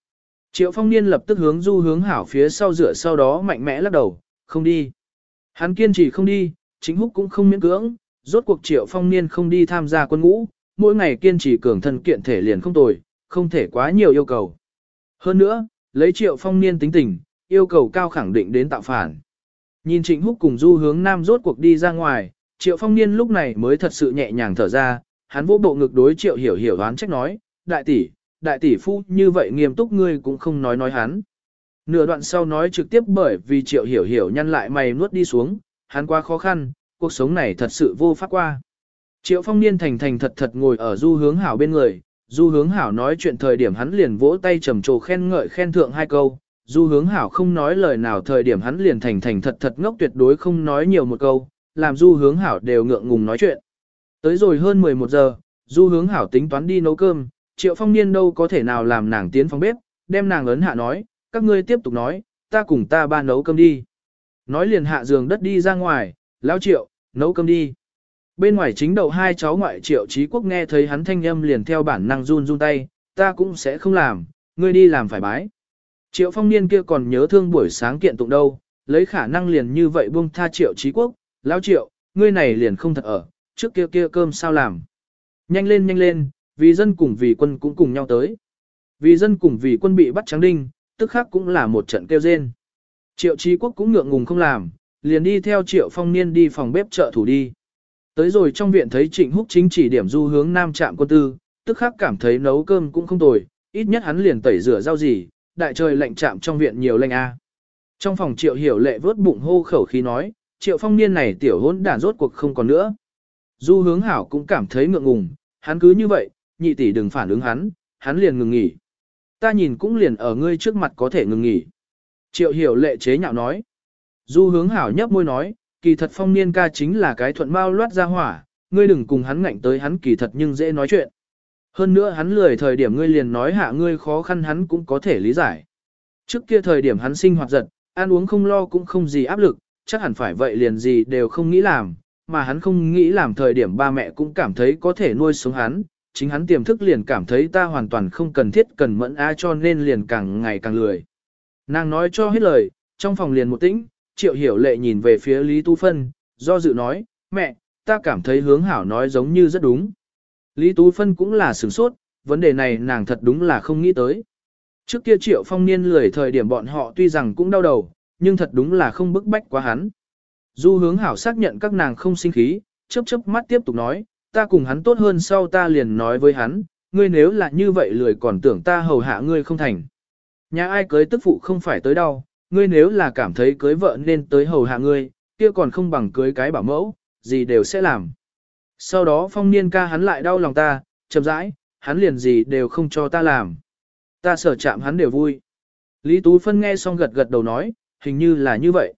Triệu phong niên lập tức hướng du hướng hảo phía sau rửa sau đó mạnh mẽ lắc đầu, không đi. Hắn kiên trì không đi, chính húc cũng không miễn cưỡng, rốt cuộc triệu phong niên không đi tham gia quân ngũ, mỗi ngày kiên trì cường thân kiện thể liền không tồi, không thể quá nhiều yêu cầu. Hơn nữa, lấy triệu phong niên tính tình, yêu cầu cao khẳng định đến tạo phản. Nhìn trịnh húc cùng du hướng nam rốt cuộc đi ra ngoài, triệu phong niên lúc này mới thật sự nhẹ nhàng thở ra, hắn vỗ bộ ngực đối triệu hiểu hiểu đoán trách nói, đại tỷ, đại tỷ phu như vậy nghiêm túc ngươi cũng không nói nói hắn. Nửa đoạn sau nói trực tiếp bởi vì triệu hiểu hiểu nhăn lại mày nuốt đi xuống, hắn quá khó khăn, cuộc sống này thật sự vô pháp qua. Triệu phong niên thành thành thật thật ngồi ở du hướng hảo bên người, du hướng hảo nói chuyện thời điểm hắn liền vỗ tay trầm trồ khen ngợi khen thượng hai câu, du hướng hảo không nói lời nào thời điểm hắn liền thành thành thật thật ngốc tuyệt đối không nói nhiều một câu, làm du hướng hảo đều ngượng ngùng nói chuyện. Tới rồi hơn 11 giờ, du hướng hảo tính toán đi nấu cơm, triệu phong niên đâu có thể nào làm nàng tiến phòng bếp, đem nàng ấn hạ nói, các ngươi tiếp tục nói, ta cùng ta ba nấu cơm đi. Nói liền hạ giường đất đi ra ngoài, lão triệu, nấu cơm đi. Bên ngoài chính đầu hai cháu ngoại triệu trí quốc nghe thấy hắn thanh âm liền theo bản năng run run tay, ta cũng sẽ không làm, ngươi đi làm phải bái. Triệu phong niên kia còn nhớ thương buổi sáng kiện tụng đâu, lấy khả năng liền như vậy buông tha triệu trí quốc, lão triệu, ngươi này liền không thật ở, trước kia kia cơm sao làm. Nhanh lên nhanh lên, vì dân cùng vì quân cũng cùng nhau tới. Vì dân cùng vì quân bị bắt trắng đinh, tức khác cũng là một trận kêu rên. Triệu trí quốc cũng ngượng ngùng không làm, liền đi theo triệu phong niên đi phòng bếp chợ thủ đi. Tới rồi trong viện thấy trịnh húc chính chỉ điểm du hướng nam trạm quân tư, tức khắc cảm thấy nấu cơm cũng không tồi, ít nhất hắn liền tẩy rửa rau gì, đại trời lạnh chạm trong viện nhiều lạnh a. Trong phòng triệu hiểu lệ vớt bụng hô khẩu khí nói, triệu phong niên này tiểu hỗn đản rốt cuộc không còn nữa. Du hướng hảo cũng cảm thấy ngượng ngùng, hắn cứ như vậy, nhị tỷ đừng phản ứng hắn, hắn liền ngừng nghỉ. Ta nhìn cũng liền ở ngươi trước mặt có thể ngừng nghỉ. Triệu hiểu lệ chế nhạo nói. Du hướng hảo nhấp môi nói, kỳ thật phong niên ca chính là cái thuận bao loát ra hỏa, ngươi đừng cùng hắn ngạnh tới hắn kỳ thật nhưng dễ nói chuyện. Hơn nữa hắn lười thời điểm ngươi liền nói hạ ngươi khó khăn hắn cũng có thể lý giải. Trước kia thời điểm hắn sinh hoạt giật, ăn uống không lo cũng không gì áp lực, chắc hẳn phải vậy liền gì đều không nghĩ làm, mà hắn không nghĩ làm thời điểm ba mẹ cũng cảm thấy có thể nuôi sống hắn, chính hắn tiềm thức liền cảm thấy ta hoàn toàn không cần thiết cần mẫn a cho nên liền càng ngày càng lười. Nàng nói cho hết lời, trong phòng liền một tĩnh, triệu hiểu lệ nhìn về phía Lý Tú Phân, do dự nói, mẹ, ta cảm thấy hướng hảo nói giống như rất đúng. Lý Tú Phân cũng là sửng sốt, vấn đề này nàng thật đúng là không nghĩ tới. Trước kia triệu phong niên lười thời điểm bọn họ tuy rằng cũng đau đầu, nhưng thật đúng là không bức bách quá hắn. Du hướng hảo xác nhận các nàng không sinh khí, chớp chớp mắt tiếp tục nói, ta cùng hắn tốt hơn sau ta liền nói với hắn, ngươi nếu là như vậy lười còn tưởng ta hầu hạ ngươi không thành. Nhà ai cưới tức phụ không phải tới đâu, ngươi nếu là cảm thấy cưới vợ nên tới hầu hạ ngươi, kia còn không bằng cưới cái bảo mẫu, gì đều sẽ làm. Sau đó phong niên ca hắn lại đau lòng ta, chậm rãi, hắn liền gì đều không cho ta làm. Ta sở chạm hắn đều vui. Lý Tú Phân nghe xong gật gật đầu nói, hình như là như vậy.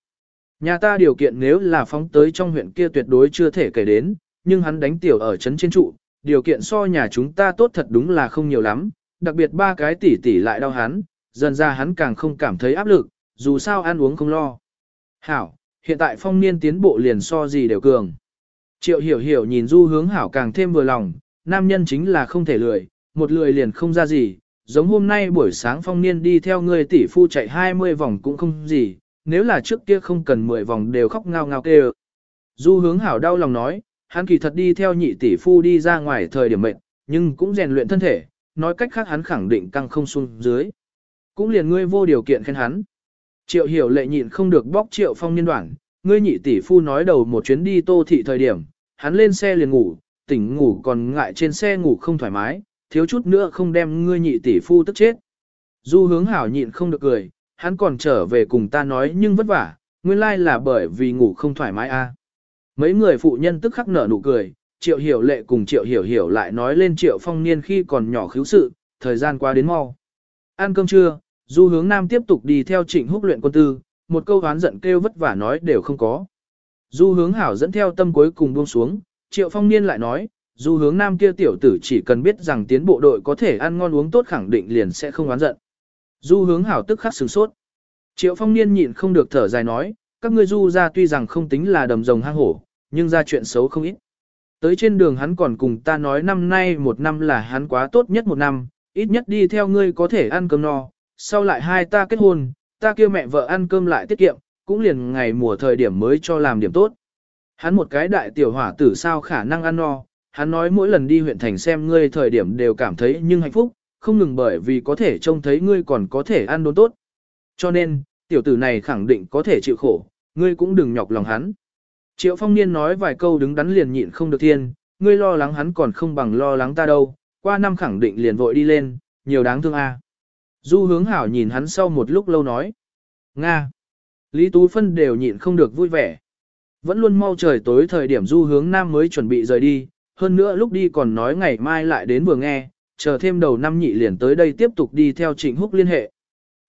Nhà ta điều kiện nếu là phóng tới trong huyện kia tuyệt đối chưa thể kể đến, nhưng hắn đánh tiểu ở trấn trên trụ, điều kiện so nhà chúng ta tốt thật đúng là không nhiều lắm, đặc biệt ba cái tỷ tỷ lại đau hắn, dần ra hắn càng không cảm thấy áp lực, dù sao ăn uống không lo. Hảo, hiện tại phong niên tiến bộ liền so gì đều cường. Triệu hiểu hiểu nhìn du hướng hảo càng thêm vừa lòng, nam nhân chính là không thể lười, một lười liền không ra gì, giống hôm nay buổi sáng phong niên đi theo người tỷ phu chạy 20 vòng cũng không gì, nếu là trước kia không cần 10 vòng đều khóc ngao ngao kêu. Du hướng hảo đau lòng nói, hắn kỳ thật đi theo nhị tỷ phu đi ra ngoài thời điểm mệnh, nhưng cũng rèn luyện thân thể, nói cách khác hắn khẳng định căng không xuống dưới. Cũng liền ngươi vô điều kiện khen hắn. Triệu hiểu lệ nhịn không được bóc triệu phong niên đoạn, ngươi nhị tỷ phu nói đầu một chuyến đi tô thị thời điểm, hắn lên xe liền ngủ, tỉnh ngủ còn ngại trên xe ngủ không thoải mái, thiếu chút nữa không đem ngươi nhị tỷ phu tức chết. Du hướng hảo nhịn không được cười, hắn còn trở về cùng ta nói nhưng vất vả, nguyên lai là bởi vì ngủ không thoải mái a. À. Mấy người phụ nhân tức khắc nở nụ cười, triệu hiểu lệ cùng triệu hiểu hiểu lại nói lên triệu phong niên khi còn nhỏ khiếu sự, thời gian qua đến mau. Ăn cơm trưa, du hướng nam tiếp tục đi theo trịnh húc luyện quân tư, một câu hán giận kêu vất vả nói đều không có. Du hướng hảo dẫn theo tâm cuối cùng buông xuống, triệu phong niên lại nói, du hướng nam kia tiểu tử chỉ cần biết rằng tiến bộ đội có thể ăn ngon uống tốt khẳng định liền sẽ không oán giận. Du hướng hảo tức khắc sửng sốt. Triệu phong niên nhịn không được thở dài nói, các ngươi du ra tuy rằng không tính là đầm rồng hang hổ, nhưng ra chuyện xấu không ít. Tới trên đường hắn còn cùng ta nói năm nay một năm là hắn quá tốt nhất một năm, ít nhất đi theo ngươi có thể ăn cơm no, sau lại hai ta kết hôn, ta kêu mẹ vợ ăn cơm lại tiết kiệm, cũng liền ngày mùa thời điểm mới cho làm điểm tốt. Hắn một cái đại tiểu hỏa tử sao khả năng ăn no, hắn nói mỗi lần đi huyện thành xem ngươi thời điểm đều cảm thấy nhưng hạnh phúc, không ngừng bởi vì có thể trông thấy ngươi còn có thể ăn đốn tốt. Cho nên, tiểu tử này khẳng định có thể chịu khổ, ngươi cũng đừng nhọc lòng hắn. Triệu phong niên nói vài câu đứng đắn liền nhịn không được thiên, ngươi lo lắng hắn còn không bằng lo lắng ta đâu, qua năm khẳng định liền vội đi lên, nhiều đáng thương a. Du hướng hảo nhìn hắn sau một lúc lâu nói. Nga. Lý Tú Phân đều nhịn không được vui vẻ. Vẫn luôn mau trời tối thời điểm du hướng nam mới chuẩn bị rời đi, hơn nữa lúc đi còn nói ngày mai lại đến vừa nghe, chờ thêm đầu năm nhị liền tới đây tiếp tục đi theo Trịnh Húc liên hệ.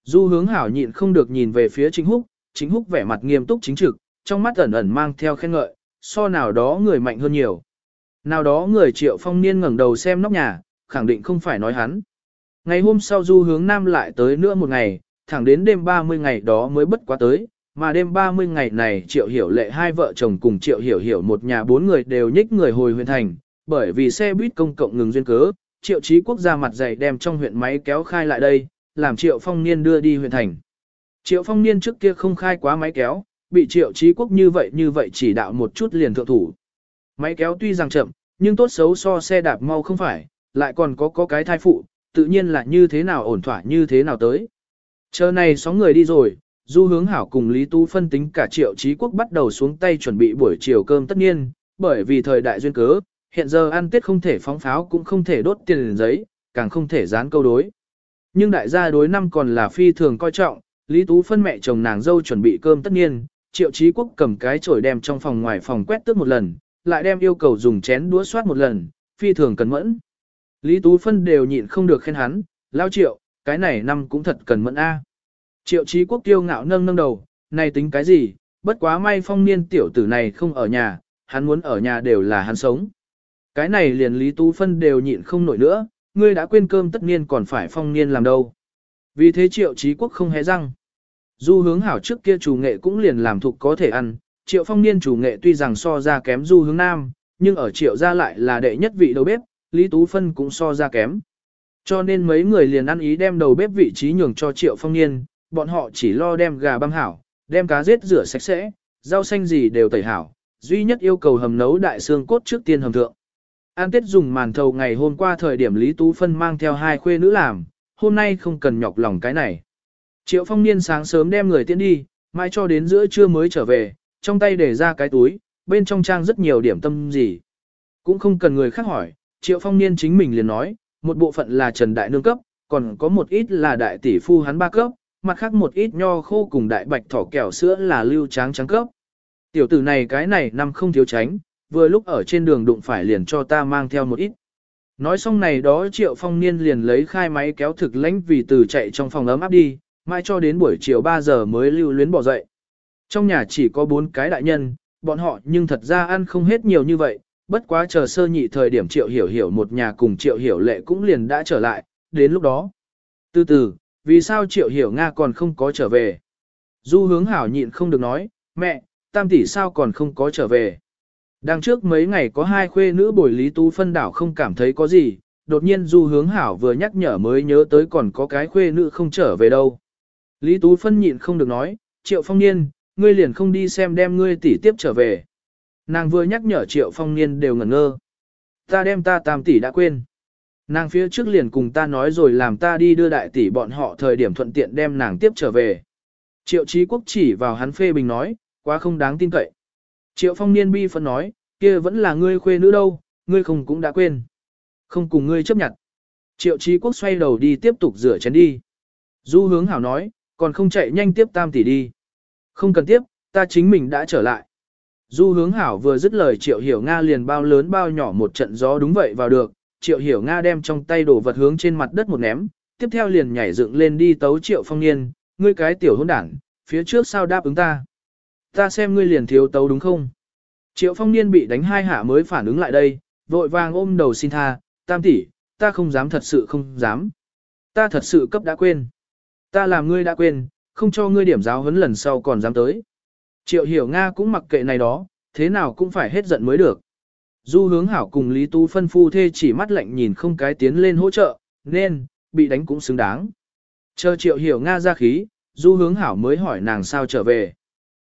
Du hướng hảo nhịn không được nhìn về phía Trịnh Húc, Trịnh Húc vẻ mặt nghiêm túc chính trực, trong mắt ẩn ẩn mang theo khen ngợi, so nào đó người mạnh hơn nhiều. Nào đó người triệu phong niên ngẩng đầu xem nóc nhà, khẳng định không phải nói hắn. Ngày hôm sau du hướng nam lại tới nữa một ngày, thẳng đến đêm 30 ngày đó mới bất quá tới, mà đêm 30 ngày này triệu hiểu lệ hai vợ chồng cùng triệu hiểu hiểu một nhà bốn người đều nhích người hồi huyện thành, bởi vì xe buýt công cộng ngừng duyên cớ, triệu trí quốc gia mặt dày đem trong huyện máy kéo khai lại đây, làm triệu phong niên đưa đi huyện thành. Triệu phong niên trước kia không khai quá máy kéo, bị triệu trí quốc như vậy như vậy chỉ đạo một chút liền thượng thủ. Máy kéo tuy rằng chậm, nhưng tốt xấu so xe đạp mau không phải, lại còn có có cái thai phụ, tự nhiên là như thế nào ổn thỏa như thế nào tới. Chờ này sáu người đi rồi, Du Hướng Hảo cùng Lý Tú phân tính cả triệu trí quốc bắt đầu xuống tay chuẩn bị buổi chiều cơm tất nhiên, bởi vì thời đại duyên cớ, hiện giờ ăn tết không thể phóng pháo cũng không thể đốt tiền giấy, càng không thể dán câu đối. Nhưng đại gia đối năm còn là phi thường coi trọng, Lý Tú phân mẹ chồng nàng dâu chuẩn bị cơm tất nhiên, triệu trí quốc cầm cái chổi đem trong phòng ngoài phòng quét tước một lần, lại đem yêu cầu dùng chén đũa soát một lần, phi thường cẩn mẫn. Lý Tú Phân đều nhịn không được khen hắn, lao triệu, cái này năm cũng thật cần mẫn a. Triệu trí quốc tiêu ngạo nâng nâng đầu, này tính cái gì, bất quá may phong niên tiểu tử này không ở nhà, hắn muốn ở nhà đều là hắn sống. Cái này liền Lý Tú Phân đều nhịn không nổi nữa, ngươi đã quên cơm tất niên còn phải phong niên làm đâu. Vì thế triệu trí quốc không hé răng. Du hướng hảo trước kia chủ nghệ cũng liền làm thục có thể ăn, triệu phong niên chủ nghệ tuy rằng so ra kém du hướng nam, nhưng ở triệu gia lại là đệ nhất vị đầu bếp, Lý Tú Phân cũng so ra kém. Cho nên mấy người liền ăn ý đem đầu bếp vị trí nhường cho triệu phong niên, bọn họ chỉ lo đem gà băm hảo, đem cá giết rửa sạch sẽ, rau xanh gì đều tẩy hảo, duy nhất yêu cầu hầm nấu đại xương cốt trước tiên hầm thượng. An Tết dùng màn thầu ngày hôm qua thời điểm Lý Tú Phân mang theo hai khuê nữ làm, hôm nay không cần nhọc lòng cái này. Triệu phong niên sáng sớm đem người tiễn đi, mai cho đến giữa trưa mới trở về, trong tay để ra cái túi, bên trong trang rất nhiều điểm tâm gì. Cũng không cần người khác hỏi, triệu phong niên chính mình liền nói, một bộ phận là Trần Đại Nương cấp, còn có một ít là đại tỷ phu hắn ba cấp, mặt khác một ít nho khô cùng đại bạch thỏ kẹo sữa là lưu tráng trắng cấp. Tiểu tử này cái này năm không thiếu tránh, vừa lúc ở trên đường đụng phải liền cho ta mang theo một ít. Nói xong này đó triệu phong niên liền lấy khai máy kéo thực lãnh vì từ chạy trong phòng ấm áp đi, mai cho đến buổi chiều 3 giờ mới lưu luyến bỏ dậy. Trong nhà chỉ có bốn cái đại nhân, bọn họ nhưng thật ra ăn không hết nhiều như vậy, bất quá chờ sơ nhị thời điểm triệu hiểu hiểu một nhà cùng triệu hiểu lệ cũng liền đã trở lại, đến lúc đó. Từ từ, vì sao triệu hiểu Nga còn không có trở về? Du hướng hảo nhịn không được nói, mẹ, tam tỷ sao còn không có trở về? Đằng trước mấy ngày có hai khuê nữ bồi Lý Tú phân đảo không cảm thấy có gì, đột nhiên du hướng hảo vừa nhắc nhở mới nhớ tới còn có cái khuê nữ không trở về đâu. Lý Tú phân nhịn không được nói, triệu phong niên, ngươi liền không đi xem đem ngươi tỷ tiếp trở về. Nàng vừa nhắc nhở triệu phong niên đều ngẩn ngơ. Ta đem ta tam tỷ đã quên. Nàng phía trước liền cùng ta nói rồi làm ta đi đưa đại tỷ bọn họ thời điểm thuận tiện đem nàng tiếp trở về. Triệu Chí Quốc chỉ vào hắn phê bình nói, quá không đáng tin cậy. Triệu Phong Niên bi phân nói, kia vẫn là ngươi khuê nữ đâu, ngươi không cũng đã quên. Không cùng ngươi chấp nhận. Triệu Chí Quốc xoay đầu đi tiếp tục rửa chén đi. Du hướng hảo nói, còn không chạy nhanh tiếp tam tỷ đi. Không cần tiếp, ta chính mình đã trở lại. Du hướng hảo vừa dứt lời Triệu Hiểu Nga liền bao lớn bao nhỏ một trận gió đúng vậy vào được. Triệu Hiểu Nga đem trong tay đổ vật hướng trên mặt đất một ném, tiếp theo liền nhảy dựng lên đi tấu Triệu Phong Niên, ngươi cái tiểu hỗn đảng, phía trước sao đáp ứng ta. Ta xem ngươi liền thiếu tấu đúng không? Triệu Phong Niên bị đánh hai hạ mới phản ứng lại đây, vội vàng ôm đầu xin tha, tam tỷ, ta không dám thật sự không dám. Ta thật sự cấp đã quên. Ta làm ngươi đã quên, không cho ngươi điểm giáo huấn lần sau còn dám tới. Triệu hiểu Nga cũng mặc kệ này đó, thế nào cũng phải hết giận mới được. Du hướng hảo cùng Lý Tú phân phu thê chỉ mắt lạnh nhìn không cái tiến lên hỗ trợ, nên, bị đánh cũng xứng đáng. Chờ triệu hiểu Nga ra khí, du hướng hảo mới hỏi nàng sao trở về.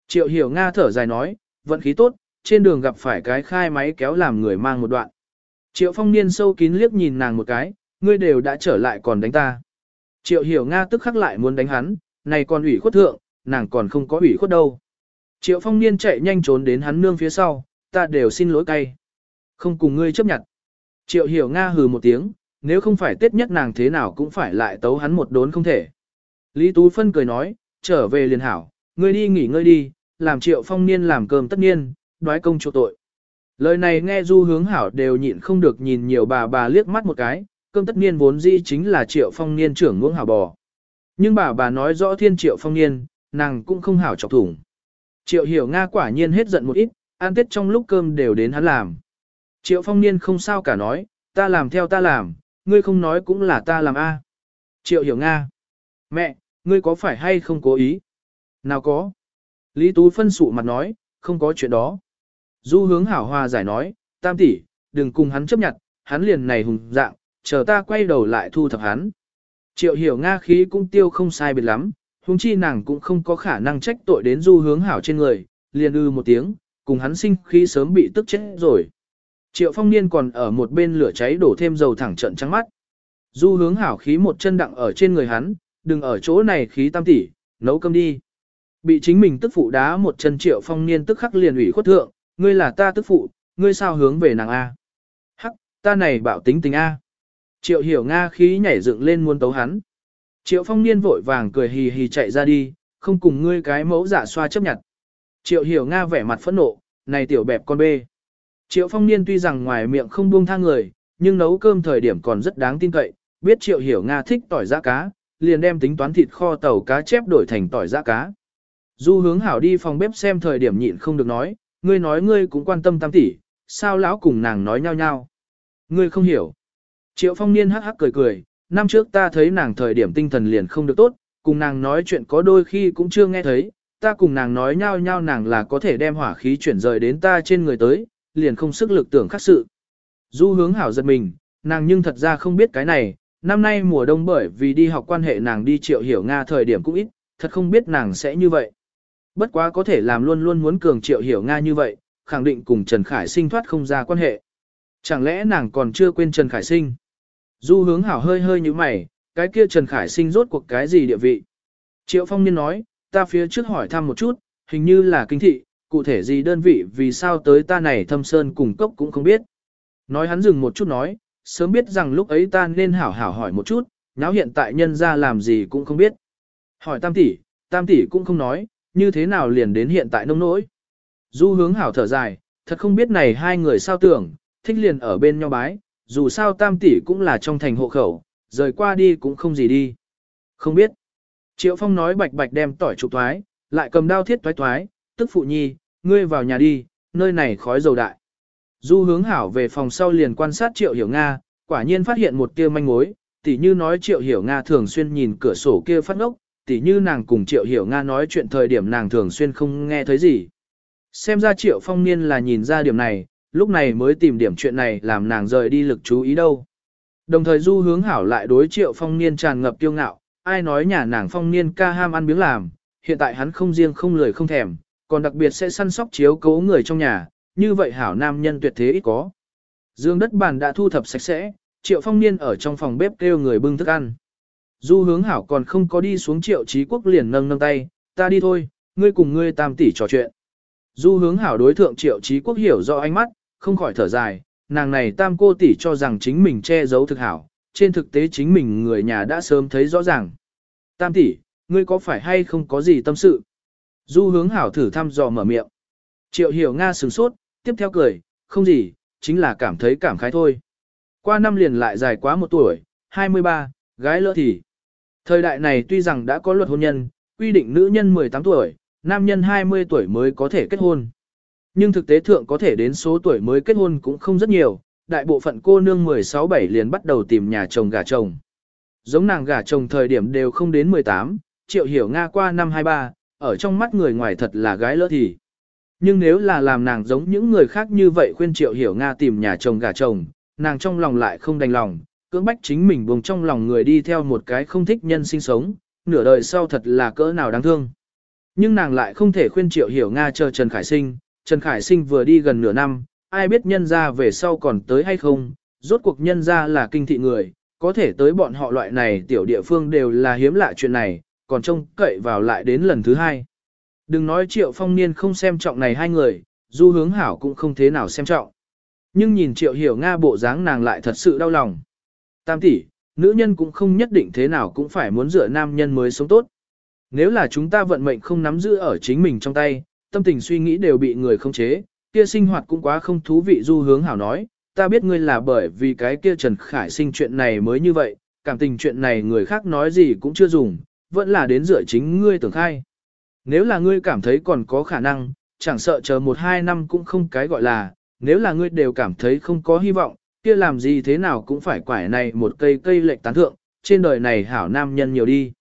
Triệu hiểu Nga thở dài nói, vận khí tốt, trên đường gặp phải cái khai máy kéo làm người mang một đoạn. Triệu phong niên sâu kín liếc nhìn nàng một cái, ngươi đều đã trở lại còn đánh ta. Triệu hiểu Nga tức khắc lại muốn đánh hắn, này còn ủy khuất thượng, nàng còn không có ủy khuất đâu. Triệu phong niên chạy nhanh trốn đến hắn nương phía sau, ta đều xin lỗi cay. Không cùng ngươi chấp nhận. Triệu hiểu Nga hừ một tiếng, nếu không phải tết nhất nàng thế nào cũng phải lại tấu hắn một đốn không thể. Lý Tú Phân cười nói, trở về liền hảo, ngươi đi nghỉ ngơi đi, làm triệu phong niên làm cơm tất nhiên, đoái công chỗ tội. Lời này nghe du hướng hảo đều nhịn không được nhìn nhiều bà bà liếc mắt một cái, cơm tất niên vốn dĩ chính là triệu phong niên trưởng ngưỡng hảo bò. Nhưng bà bà nói rõ thiên triệu phong niên, nàng cũng không hảo chọc thủng. Triệu hiểu Nga quả nhiên hết giận một ít, ăn tết trong lúc cơm đều đến hắn làm. Triệu phong niên không sao cả nói, ta làm theo ta làm, ngươi không nói cũng là ta làm a. Triệu hiểu Nga. Mẹ, ngươi có phải hay không cố ý? Nào có. Lý Tú phân sụ mặt nói, không có chuyện đó. Du hướng hảo hòa giải nói, tam tỷ, đừng cùng hắn chấp nhận, hắn liền này hùng dạng, chờ ta quay đầu lại thu thập hắn. Triệu hiểu Nga khí cũng tiêu không sai biệt lắm, huống chi nàng cũng không có khả năng trách tội đến du hướng hảo trên người, liền ư một tiếng, cùng hắn sinh khi sớm bị tức chết rồi. Triệu phong niên còn ở một bên lửa cháy đổ thêm dầu thẳng trận trắng mắt. Du hướng hảo khí một chân đặng ở trên người hắn, đừng ở chỗ này khí tam tỷ, nấu cơm đi. Bị chính mình tức phụ đá một chân triệu phong niên tức khắc liền ủy khuất thượng, ngươi là ta tức phụ, ngươi sao hướng về nàng A. Hắc, ta này bảo tính tình A. Triệu hiểu Nga khí nhảy dựng lên muốn tấu hắn. Triệu phong niên vội vàng cười hì hì chạy ra đi, không cùng ngươi cái mẫu giả xoa chấp nhận. Triệu hiểu Nga vẻ mặt phẫn nộ, này tiểu bẹp con bê. Triệu phong niên tuy rằng ngoài miệng không buông tha người, nhưng nấu cơm thời điểm còn rất đáng tin cậy, biết triệu hiểu Nga thích tỏi giã cá, liền đem tính toán thịt kho tàu cá chép đổi thành tỏi giã cá. Du hướng hảo đi phòng bếp xem thời điểm nhịn không được nói, ngươi nói ngươi cũng quan tâm tam tỷ, sao lão cùng nàng nói nhau nhau. Ngươi không hiểu. Triệu phong niên hắc hắc cười cười, năm trước ta thấy nàng thời điểm tinh thần liền không được tốt, cùng nàng nói chuyện có đôi khi cũng chưa nghe thấy, ta cùng nàng nói nhau nhau nàng là có thể đem hỏa khí chuyển rời đến ta trên người tới, liền không sức lực tưởng khắc sự. Du hướng hảo giật mình, nàng nhưng thật ra không biết cái này, năm nay mùa đông bởi vì đi học quan hệ nàng đi triệu hiểu Nga thời điểm cũng ít, thật không biết nàng sẽ như vậy. Bất quá có thể làm luôn luôn muốn cường triệu hiểu Nga như vậy, khẳng định cùng Trần Khải Sinh thoát không ra quan hệ. Chẳng lẽ nàng còn chưa quên Trần Khải Sinh? Du hướng hảo hơi hơi như mày, cái kia Trần Khải Sinh rốt cuộc cái gì địa vị? Triệu Phong Niên nói, ta phía trước hỏi thăm một chút, hình như là kinh thị, cụ thể gì đơn vị vì sao tới ta này thâm sơn cùng cốc cũng không biết. Nói hắn dừng một chút nói, sớm biết rằng lúc ấy ta nên hảo hảo hỏi một chút, nháo hiện tại nhân ra làm gì cũng không biết. Hỏi tam tỷ, tam tỷ cũng không nói, như thế nào liền đến hiện tại nông nỗi. Du hướng hảo thở dài, thật không biết này hai người sao tưởng, thích liền ở bên nhau bái, dù sao tam tỷ cũng là trong thành hộ khẩu, rời qua đi cũng không gì đi. Không biết. Triệu Phong nói bạch bạch đem tỏi trục thoái, lại cầm đao thiết thoái thoái, tức phụ nhi, ngươi vào nhà đi, nơi này khói dầu đại. Du hướng hảo về phòng sau liền quan sát Triệu Hiểu Nga, quả nhiên phát hiện một kia manh mối, tỉ như nói Triệu Hiểu Nga thường xuyên nhìn cửa sổ kia phát ngốc, tỉ như nàng cùng Triệu Hiểu Nga nói chuyện thời điểm nàng thường xuyên không nghe thấy gì. Xem ra Triệu Phong Niên là nhìn ra điểm này, lúc này mới tìm điểm chuyện này làm nàng rời đi lực chú ý đâu. Đồng thời du hướng hảo lại đối Triệu Phong Niên tràn ngập kiêu ngạo, ai nói nhà nàng Phong Niên ca ham ăn miếng làm, hiện tại hắn không riêng không lười không thèm, còn đặc biệt sẽ săn sóc chiếu cố người trong nhà, như vậy hảo nam nhân tuyệt thế ít có. Dương đất bàn đã thu thập sạch sẽ, Triệu Phong Niên ở trong phòng bếp kêu người bưng thức ăn. Du hướng hảo còn không có đi xuống Triệu Chí Quốc liền nâng nâng tay, ta đi thôi, ngươi cùng ngươi tam tỷ trò chuyện. Du hướng hảo đối thượng Triệu Chí Quốc hiểu rõ ánh mắt, không khỏi thở dài, nàng này tam cô tỷ cho rằng chính mình che giấu thực hảo, trên thực tế chính mình người nhà đã sớm thấy rõ ràng. Tam tỷ, ngươi có phải hay không có gì tâm sự? Du hướng hảo thử thăm dò mở miệng. Triệu hiểu Nga sừng sốt, tiếp theo cười, không gì, chính là cảm thấy cảm khái thôi. Qua năm liền lại dài quá một tuổi, 23, gái lỡ thì. Thời đại này tuy rằng đã có luật hôn nhân, quy định nữ nhân 18 tuổi, nam nhân 20 tuổi mới có thể kết hôn. Nhưng thực tế thượng có thể đến số tuổi mới kết hôn cũng không rất nhiều, đại bộ phận cô nương 16-7 liền bắt đầu tìm nhà chồng gả chồng. Giống nàng gả chồng thời điểm đều không đến 18, triệu hiểu Nga qua năm 23, ở trong mắt người ngoài thật là gái lỡ thì. Nhưng nếu là làm nàng giống những người khác như vậy khuyên triệu hiểu Nga tìm nhà chồng gả chồng, nàng trong lòng lại không đành lòng, cưỡng bách chính mình buông trong lòng người đi theo một cái không thích nhân sinh sống, nửa đời sau thật là cỡ nào đáng thương. Nhưng nàng lại không thể khuyên triệu hiểu Nga chờ Trần Khải Sinh, Trần Khải Sinh vừa đi gần nửa năm, ai biết nhân ra về sau còn tới hay không, rốt cuộc nhân ra là kinh thị người, có thể tới bọn họ loại này tiểu địa phương đều là hiếm lạ chuyện này, còn trông cậy vào lại đến lần thứ hai. Đừng nói triệu phong niên không xem trọng này hai người, du hướng hảo cũng không thế nào xem trọng. Nhưng nhìn triệu hiểu Nga bộ dáng nàng lại thật sự đau lòng. Tam tỷ, nữ nhân cũng không nhất định thế nào cũng phải muốn dựa nam nhân mới sống tốt. Nếu là chúng ta vận mệnh không nắm giữ ở chính mình trong tay, tâm tình suy nghĩ đều bị người không chế, kia sinh hoạt cũng quá không thú vị du hướng hảo nói, ta biết ngươi là bởi vì cái kia Trần Khải sinh chuyện này mới như vậy, cảm tình chuyện này người khác nói gì cũng chưa dùng, vẫn là đến dựa chính ngươi tưởng khai. Nếu là ngươi cảm thấy còn có khả năng, chẳng sợ chờ một hai năm cũng không cái gọi là, nếu là ngươi đều cảm thấy không có hy vọng, kia làm gì thế nào cũng phải quải này một cây cây lệch tán thượng, trên đời này hảo nam nhân nhiều đi.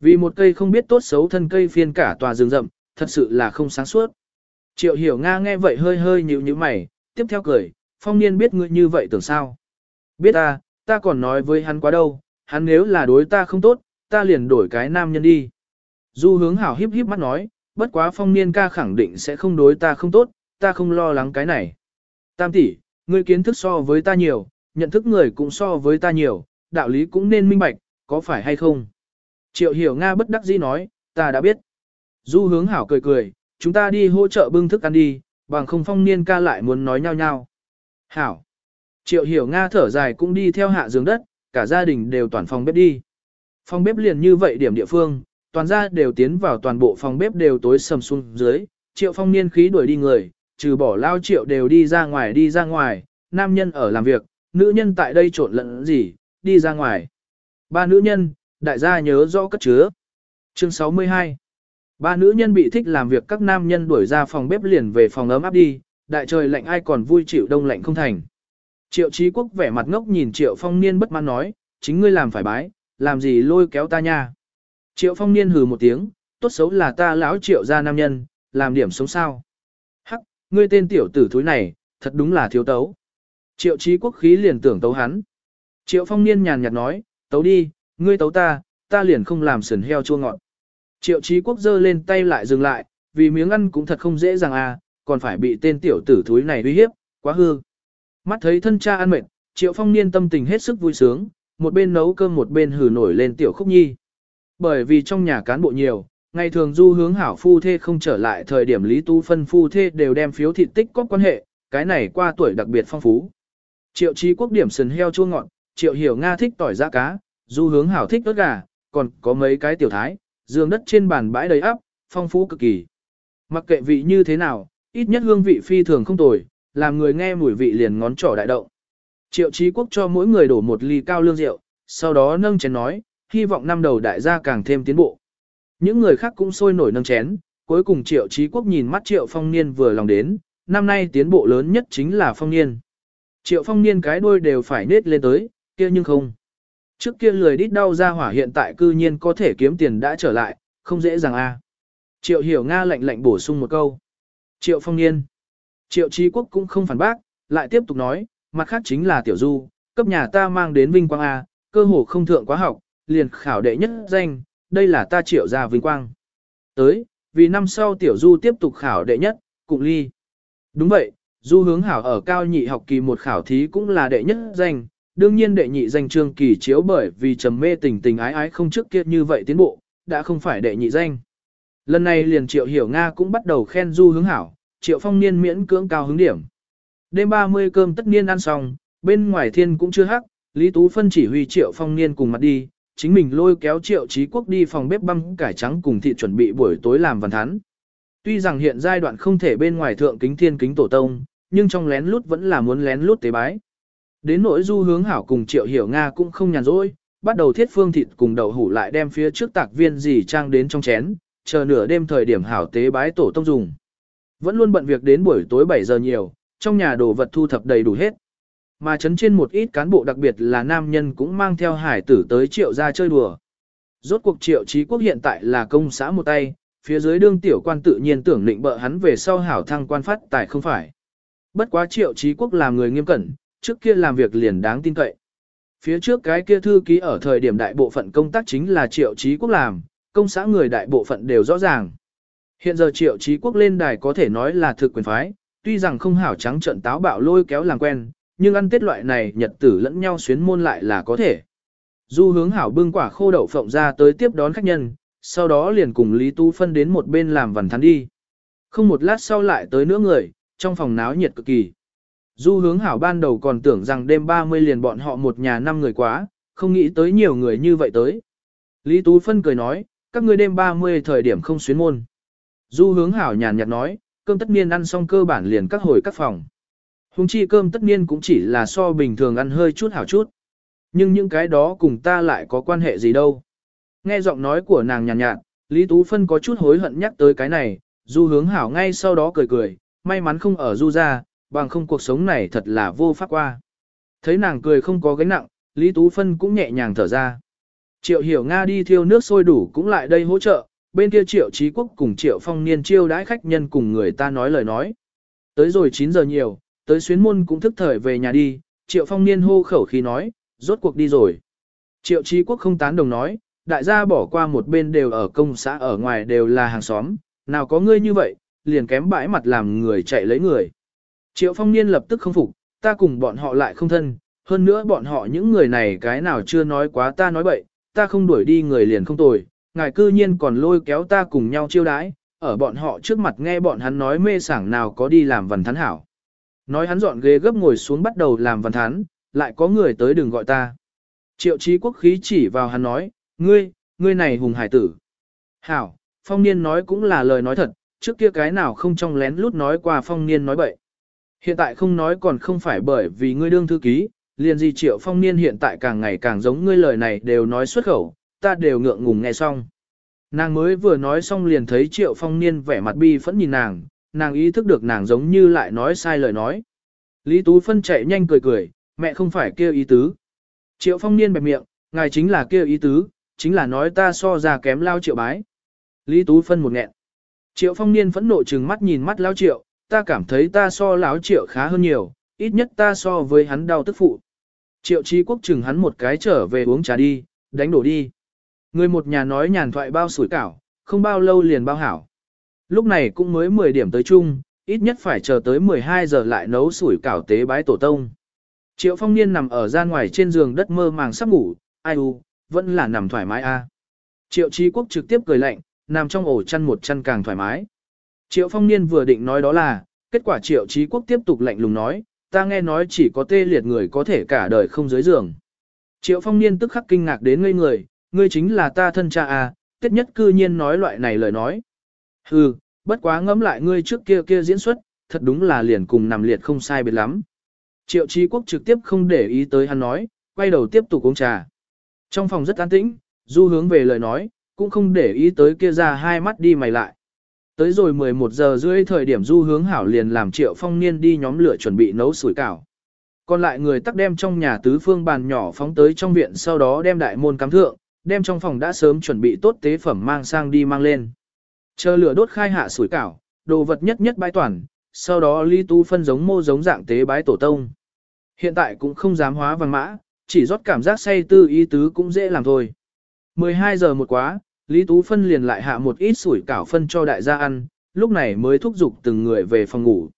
Vì một cây không biết tốt xấu thân cây phiên cả tòa rừng rậm, thật sự là không sáng suốt. Triệu hiểu Nga nghe vậy hơi hơi nhíu nhíu mày, tiếp theo cười, phong niên biết ngươi như vậy tưởng sao. Biết ta, ta còn nói với hắn quá đâu, hắn nếu là đối ta không tốt, ta liền đổi cái nam nhân đi. Du hướng hảo híp híp mắt nói, bất quá phong niên ca khẳng định sẽ không đối ta không tốt, ta không lo lắng cái này. Tam tỷ, ngươi kiến thức so với ta nhiều, nhận thức người cũng so với ta nhiều, đạo lý cũng nên minh bạch, có phải hay không? Triệu hiểu Nga bất đắc dĩ nói, ta đã biết. Du hướng hảo cười cười, chúng ta đi hỗ trợ bưng thức ăn đi, bằng không phong niên ca lại muốn nói nhau nhau. Hảo. Triệu hiểu Nga thở dài cũng đi theo hạ giường đất, cả gia đình đều toàn phòng bếp đi. Phòng bếp liền như vậy điểm địa phương, toàn gia đều tiến vào toàn bộ phòng bếp đều tối sầm xuống dưới, triệu phong niên khí đuổi đi người, trừ bỏ lao triệu đều đi ra ngoài đi ra ngoài, nam nhân ở làm việc, nữ nhân tại đây trộn lẫn gì, đi ra ngoài. Ba nữ nhân, đại gia nhớ rõ cất chứa. Chương 62 Ba nữ nhân bị thích làm việc các nam nhân đuổi ra phòng bếp liền về phòng ấm áp đi, đại trời lạnh ai còn vui chịu đông lạnh không thành. Triệu Chí Quốc vẻ mặt ngốc nhìn Triệu Phong Niên bất mãn nói, chính ngươi làm phải bái, làm gì lôi kéo ta nha. Triệu Phong Niên hừ một tiếng, tốt xấu là ta lão Triệu gia nam nhân, làm điểm sống sao. Hắc, ngươi tên tiểu tử thúi này, thật đúng là thiếu tấu. Triệu Chí Quốc khí liền tưởng tấu hắn. Triệu Phong Niên nhàn nhạt nói, tấu đi, ngươi tấu ta, ta liền không làm sườn heo chua ngọt. Triệu Chí Quốc giơ lên tay lại dừng lại, vì miếng ăn cũng thật không dễ dàng à, còn phải bị tên tiểu tử thúi này uy hiếp, quá hư. Mắt thấy thân cha ăn mệt, Triệu Phong Niên tâm tình hết sức vui sướng, một bên nấu cơm một bên hử nổi lên tiểu khúc nhi. Bởi vì trong nhà cán bộ nhiều, ngày thường du hướng hảo phu thê không trở lại thời điểm Lý Tu Phân phu thê đều đem phiếu thị tích có quan hệ, cái này qua tuổi đặc biệt phong phú. Triệu Chí Quốc điểm sườn heo chua ngọt, Triệu Hiểu Nga thích tỏi da cá, du hướng hảo thích ớt gà, còn có mấy cái tiểu thái, giường đất trên bàn bãi đầy ắp, phong phú cực kỳ. Mặc kệ vị như thế nào, ít nhất hương vị phi thường không tồi, làm người nghe mùi vị liền ngón trỏ đại động. Triệu Chí Quốc cho mỗi người đổ một ly cao lương rượu, sau đó nâng chén nói, hy vọng năm đầu đại gia càng thêm tiến bộ. Những người khác cũng sôi nổi nâng chén, cuối cùng Triệu Chí Quốc nhìn mắt Triệu Phong Niên vừa lòng đến, năm nay tiến bộ lớn nhất chính là Phong Niên. Triệu Phong Niên cái đuôi đều phải nết lên tới, kia nhưng không. Trước kia lười đít đau ra hỏa hiện tại cư nhiên có thể kiếm tiền đã trở lại, không dễ dàng a. Triệu Hiểu Nga lạnh lạnh bổ sung một câu. Triệu Phong Niên. Triệu Trí Quốc cũng không phản bác, lại tiếp tục nói, mặt khác chính là Tiểu Du, cấp nhà ta mang đến vinh quang A, cơ hồ không thượng quá học, liền khảo đệ nhất danh, đây là ta triệu gia vinh quang. Tới, vì năm sau Tiểu Du tiếp tục khảo đệ nhất, cùng ly. Đúng vậy, Du hướng hảo ở cao nhị học kỳ một khảo thí cũng là đệ nhất danh, đương nhiên đệ nhị danh trương kỳ chiếu bởi vì trầm mê tình tình ái ái không trước kia như vậy tiến bộ, đã không phải đệ nhị danh. Lần này liền triệu hiểu Nga cũng bắt đầu khen du hướng hảo, triệu phong niên miễn cưỡng cao hứng điểm. Đêm 30 cơm tất niên ăn xong, bên ngoài thiên cũng chưa hắc, Lý Tú Phân chỉ huy triệu phong niên cùng mặt đi, chính mình lôi kéo triệu trí quốc đi phòng bếp băm cải trắng cùng thị chuẩn bị buổi tối làm văn thắn. Tuy rằng hiện giai đoạn không thể bên ngoài thượng kính thiên kính tổ tông, nhưng trong lén lút vẫn là muốn lén lút tế bái. Đến nỗi du hướng hảo cùng triệu hiểu Nga cũng không nhàn rỗi, bắt đầu thiết phương thịt cùng đậu hủ lại đem phía trước tạc viên gì trang đến trong chén, chờ nửa đêm thời điểm hảo tế bái tổ tông dùng. Vẫn luôn bận việc đến buổi tối 7 giờ nhiều, trong nhà đồ vật thu thập đầy đủ hết. Mà chấn trên một ít cán bộ đặc biệt là nam nhân cũng mang theo hải tử tới triệu ra chơi đùa. Rốt cuộc triệu trí quốc hiện tại là công xã một tay, phía dưới đương tiểu quan tự nhiên tưởng định bợ hắn về sau hảo thăng quan phát tài không phải. Bất quá triệu trí quốc là người nghiêm cẩn, trước kia làm việc liền đáng tin cậy. Phía trước cái kia thư ký ở thời điểm đại bộ phận công tác chính là triệu trí quốc làm, công xã người đại bộ phận đều rõ ràng. Hiện giờ triệu trí quốc lên đài có thể nói là thực quyền phái, tuy rằng không hảo trắng trận táo bạo lôi kéo làm quen, nhưng ăn tết loại này nhật tử lẫn nhau xuyến môn lại là có thể. Du hướng hảo bưng quả khô đậu phộng ra tới tiếp đón khách nhân, sau đó liền cùng Lý Tú phân đến một bên làm vần thắn đi. Không một lát sau lại tới nữa người, trong phòng náo nhiệt cực kỳ. Du hướng hảo ban đầu còn tưởng rằng đêm 30 liền bọn họ một nhà năm người quá, không nghĩ tới nhiều người như vậy tới. Lý Tú Phân cười nói, các ngươi đêm 30 thời điểm không xuyến môn. Du hướng hảo nhàn nhạt nói, cơm tất niên ăn xong cơ bản liền các hồi các phòng. Hùng chi cơm tất niên cũng chỉ là so bình thường ăn hơi chút hảo chút. Nhưng những cái đó cùng ta lại có quan hệ gì đâu. Nghe giọng nói của nàng nhàn nhạt, nhạt, Lý Tú Phân có chút hối hận nhắc tới cái này, du hướng hảo ngay sau đó cười cười, may mắn không ở du ra, bằng không cuộc sống này thật là vô pháp qua. Thấy nàng cười không có gánh nặng, Lý Tú Phân cũng nhẹ nhàng thở ra. Triệu Hiểu Nga đi thiêu nước sôi đủ cũng lại đây hỗ trợ, bên kia Triệu Trí Quốc cùng Triệu Phong Niên chiêu đãi khách nhân cùng người ta nói lời nói. Tới rồi 9 giờ nhiều, tới xuyến môn cũng thức thời về nhà đi, Triệu Phong Niên hô khẩu khi nói, rốt cuộc đi rồi. Triệu Trí Quốc không tán đồng nói, đại gia bỏ qua một bên đều ở công xã ở ngoài đều là hàng xóm, nào có ngươi như vậy, liền kém bãi mặt làm người chạy lấy người. Triệu phong niên lập tức không phục, ta cùng bọn họ lại không thân, hơn nữa bọn họ những người này cái nào chưa nói quá ta nói bậy, ta không đuổi đi người liền không tồi, ngài cư nhiên còn lôi kéo ta cùng nhau chiêu đãi, ở bọn họ trước mặt nghe bọn hắn nói mê sảng nào có đi làm văn thắn hảo. Nói hắn dọn ghế gấp ngồi xuống bắt đầu làm văn thắn, lại có người tới đừng gọi ta. Triệu trí quốc khí chỉ vào hắn nói, ngươi, ngươi này hùng hải tử. Hảo, phong niên nói cũng là lời nói thật, trước kia cái nào không trong lén lút nói qua phong niên nói bậy. Hiện tại không nói còn không phải bởi vì ngươi đương thư ký, liền gì triệu phong niên hiện tại càng ngày càng giống ngươi lời này đều nói xuất khẩu, ta đều ngượng ngùng nghe xong. Nàng mới vừa nói xong liền thấy triệu phong niên vẻ mặt bi phẫn nhìn nàng, nàng ý thức được nàng giống như lại nói sai lời nói. Lý Tú Phân chạy nhanh cười cười, mẹ không phải kêu ý tứ. Triệu phong niên bẹp miệng, ngài chính là kêu ý tứ, chính là nói ta so ra kém lao triệu bái. Lý Tú Phân một nghẹn. Triệu phong niên phẫn nộ trừng mắt nhìn mắt lao triệu, ta cảm thấy ta so lão triệu khá hơn nhiều, ít nhất ta so với hắn đau tức phụ. Triệu trí quốc chừng hắn một cái trở về uống trà đi, đánh đổ đi. Người một nhà nói nhàn thoại bao sủi cảo, không bao lâu liền bao hảo. Lúc này cũng mới 10 điểm tới chung, ít nhất phải chờ tới 12 giờ lại nấu sủi cảo tế bái tổ tông. Triệu phong niên nằm ở ra ngoài trên giường đất mơ màng sắp ngủ, ai u, vẫn là nằm thoải mái a. Triệu trí quốc trực tiếp cười lạnh, nằm trong ổ chăn một chăn càng thoải mái. Triệu phong niên vừa định nói đó là, kết quả triệu trí quốc tiếp tục lạnh lùng nói, ta nghe nói chỉ có tê liệt người có thể cả đời không dưới giường. Triệu phong niên tức khắc kinh ngạc đến ngây người, ngươi chính là ta thân cha à, tiết nhất cư nhiên nói loại này lời nói. Hừ, bất quá ngẫm lại ngươi trước kia kia diễn xuất, thật đúng là liền cùng nằm liệt không sai biệt lắm. Triệu trí quốc trực tiếp không để ý tới hắn nói, quay đầu tiếp tục uống trà. Trong phòng rất an tĩnh, du hướng về lời nói, cũng không để ý tới kia ra hai mắt đi mày lại. Tới rồi 11 giờ rưỡi thời điểm du hướng hảo liền làm triệu phong niên đi nhóm lửa chuẩn bị nấu sủi cảo. Còn lại người tắc đem trong nhà tứ phương bàn nhỏ phóng tới trong viện sau đó đem đại môn cắm thượng, đem trong phòng đã sớm chuẩn bị tốt tế phẩm mang sang đi mang lên. Chờ lửa đốt khai hạ sủi cảo, đồ vật nhất nhất bái toàn, sau đó ly tu phân giống mô giống dạng tế bái tổ tông. Hiện tại cũng không dám hóa văn mã, chỉ rót cảm giác say tư ý tứ cũng dễ làm thôi. 12 giờ một quá, Lý Tú Phân liền lại hạ một ít sủi cảo phân cho đại gia ăn, lúc này mới thúc giục từng người về phòng ngủ.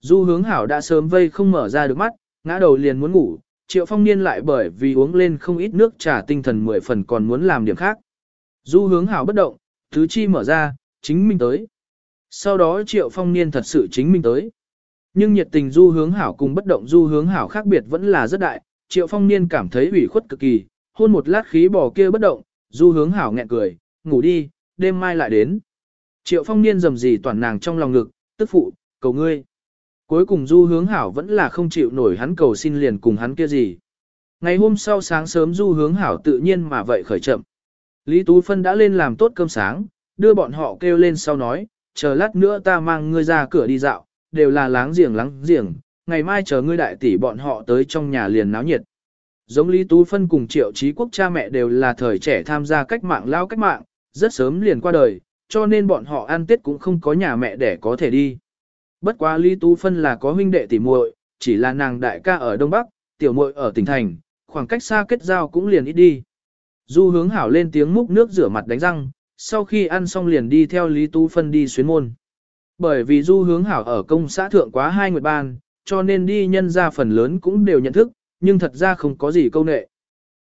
Du hướng hảo đã sớm vây không mở ra được mắt, ngã đầu liền muốn ngủ, triệu phong niên lại bởi vì uống lên không ít nước trà tinh thần mười phần còn muốn làm điểm khác. Du hướng hảo bất động, thứ chi mở ra, chính mình tới. Sau đó triệu phong niên thật sự chính mình tới. Nhưng nhiệt tình du hướng hảo cùng bất động du hướng hảo khác biệt vẫn là rất đại, triệu phong niên cảm thấy ủy khuất cực kỳ, hôn một lát khí bò kia bất động, du hướng hảo nghẹn cười, ngủ đi, đêm mai lại đến. Triệu phong niên dầm gì toàn nàng trong lòng ngực, tức phụ, cầu ngươi. Cuối cùng du hướng hảo vẫn là không chịu nổi hắn cầu xin liền cùng hắn kia gì. Ngày hôm sau sáng sớm du hướng hảo tự nhiên mà vậy khởi chậm. Lý Tú Phân đã lên làm tốt cơm sáng, đưa bọn họ kêu lên sau nói, chờ lát nữa ta mang ngươi ra cửa đi dạo, đều là láng giềng láng giềng, ngày mai chờ ngươi đại tỷ bọn họ tới trong nhà liền náo nhiệt. Giống Lý Tú Phân cùng triệu trí quốc cha mẹ đều là thời trẻ tham gia cách mạng lao cách mạng, rất sớm liền qua đời, cho nên bọn họ ăn tết cũng không có nhà mẹ để có thể đi. Bất quá Lý Tú Phân là có huynh đệ tỷ muội, chỉ là nàng đại ca ở Đông Bắc, tiểu muội ở tỉnh thành, khoảng cách xa kết giao cũng liền ít đi. Du hướng hảo lên tiếng múc nước rửa mặt đánh răng, sau khi ăn xong liền đi theo Lý Tú Phân đi xuyến môn. Bởi vì du hướng hảo ở công xã thượng quá hai nguyệt ban, cho nên đi nhân ra phần lớn cũng đều nhận thức, nhưng thật ra không có gì câu nệ.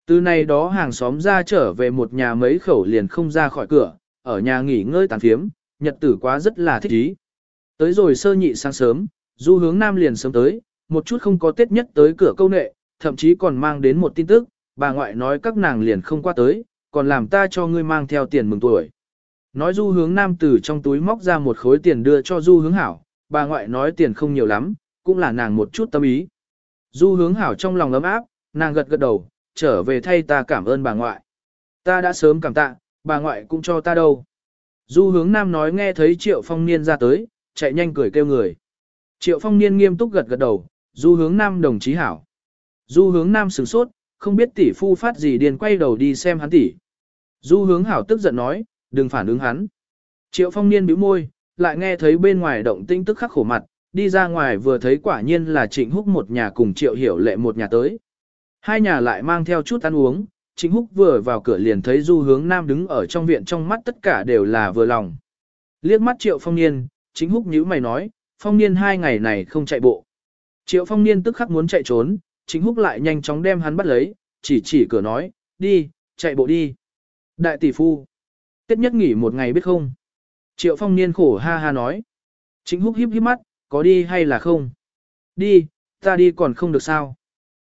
Từ này đó hàng xóm ra trở về một nhà mấy khẩu liền không ra khỏi cửa, ở nhà nghỉ ngơi tàn phiếm, nhật tử quá rất là thích ý. Tới rồi sơ nhị sáng sớm, du hướng nam liền sớm tới, một chút không có tết nhất tới cửa câu nệ, thậm chí còn mang đến một tin tức, bà ngoại nói các nàng liền không qua tới, còn làm ta cho ngươi mang theo tiền mừng tuổi. Nói du hướng nam từ trong túi móc ra một khối tiền đưa cho du hướng hảo, bà ngoại nói tiền không nhiều lắm, cũng là nàng một chút tâm ý. Du hướng hảo trong lòng ấm áp, nàng gật gật đầu, trở về thay ta cảm ơn bà ngoại. Ta đã sớm cảm tạ, bà ngoại cũng cho ta đâu. Du hướng nam nói nghe thấy triệu phong niên ra tới, chạy nhanh cười kêu người. Triệu phong niên nghiêm túc gật gật đầu, du hướng nam đồng chí hảo. Du hướng nam sửng sốt, không biết tỷ phu phát gì điền quay đầu đi xem hắn tỷ. Du hướng hảo tức giận nói, đừng phản ứng hắn. Triệu phong niên bĩu môi, lại nghe thấy bên ngoài động tinh tức khắc khổ mặt, đi ra ngoài vừa thấy quả nhiên là trịnh húc một nhà cùng triệu hiểu lệ một nhà tới. Hai nhà lại mang theo chút ăn uống, trịnh húc vừa vào cửa liền thấy du hướng nam đứng ở trong viện trong mắt tất cả đều là vừa lòng. Liếc mắt triệu phong niên, trịnh húc nhíu mày nói, phong niên hai ngày này không chạy bộ. Triệu phong niên tức khắc muốn chạy trốn, trịnh húc lại nhanh chóng đem hắn bắt lấy, chỉ chỉ cửa nói, đi, chạy bộ đi. Đại tỷ phu, Tết nhất nghỉ một ngày biết không? Triệu phong niên khổ ha ha nói. Trịnh húc híp híp mắt, có đi hay là không? Đi, ta đi còn không được sao?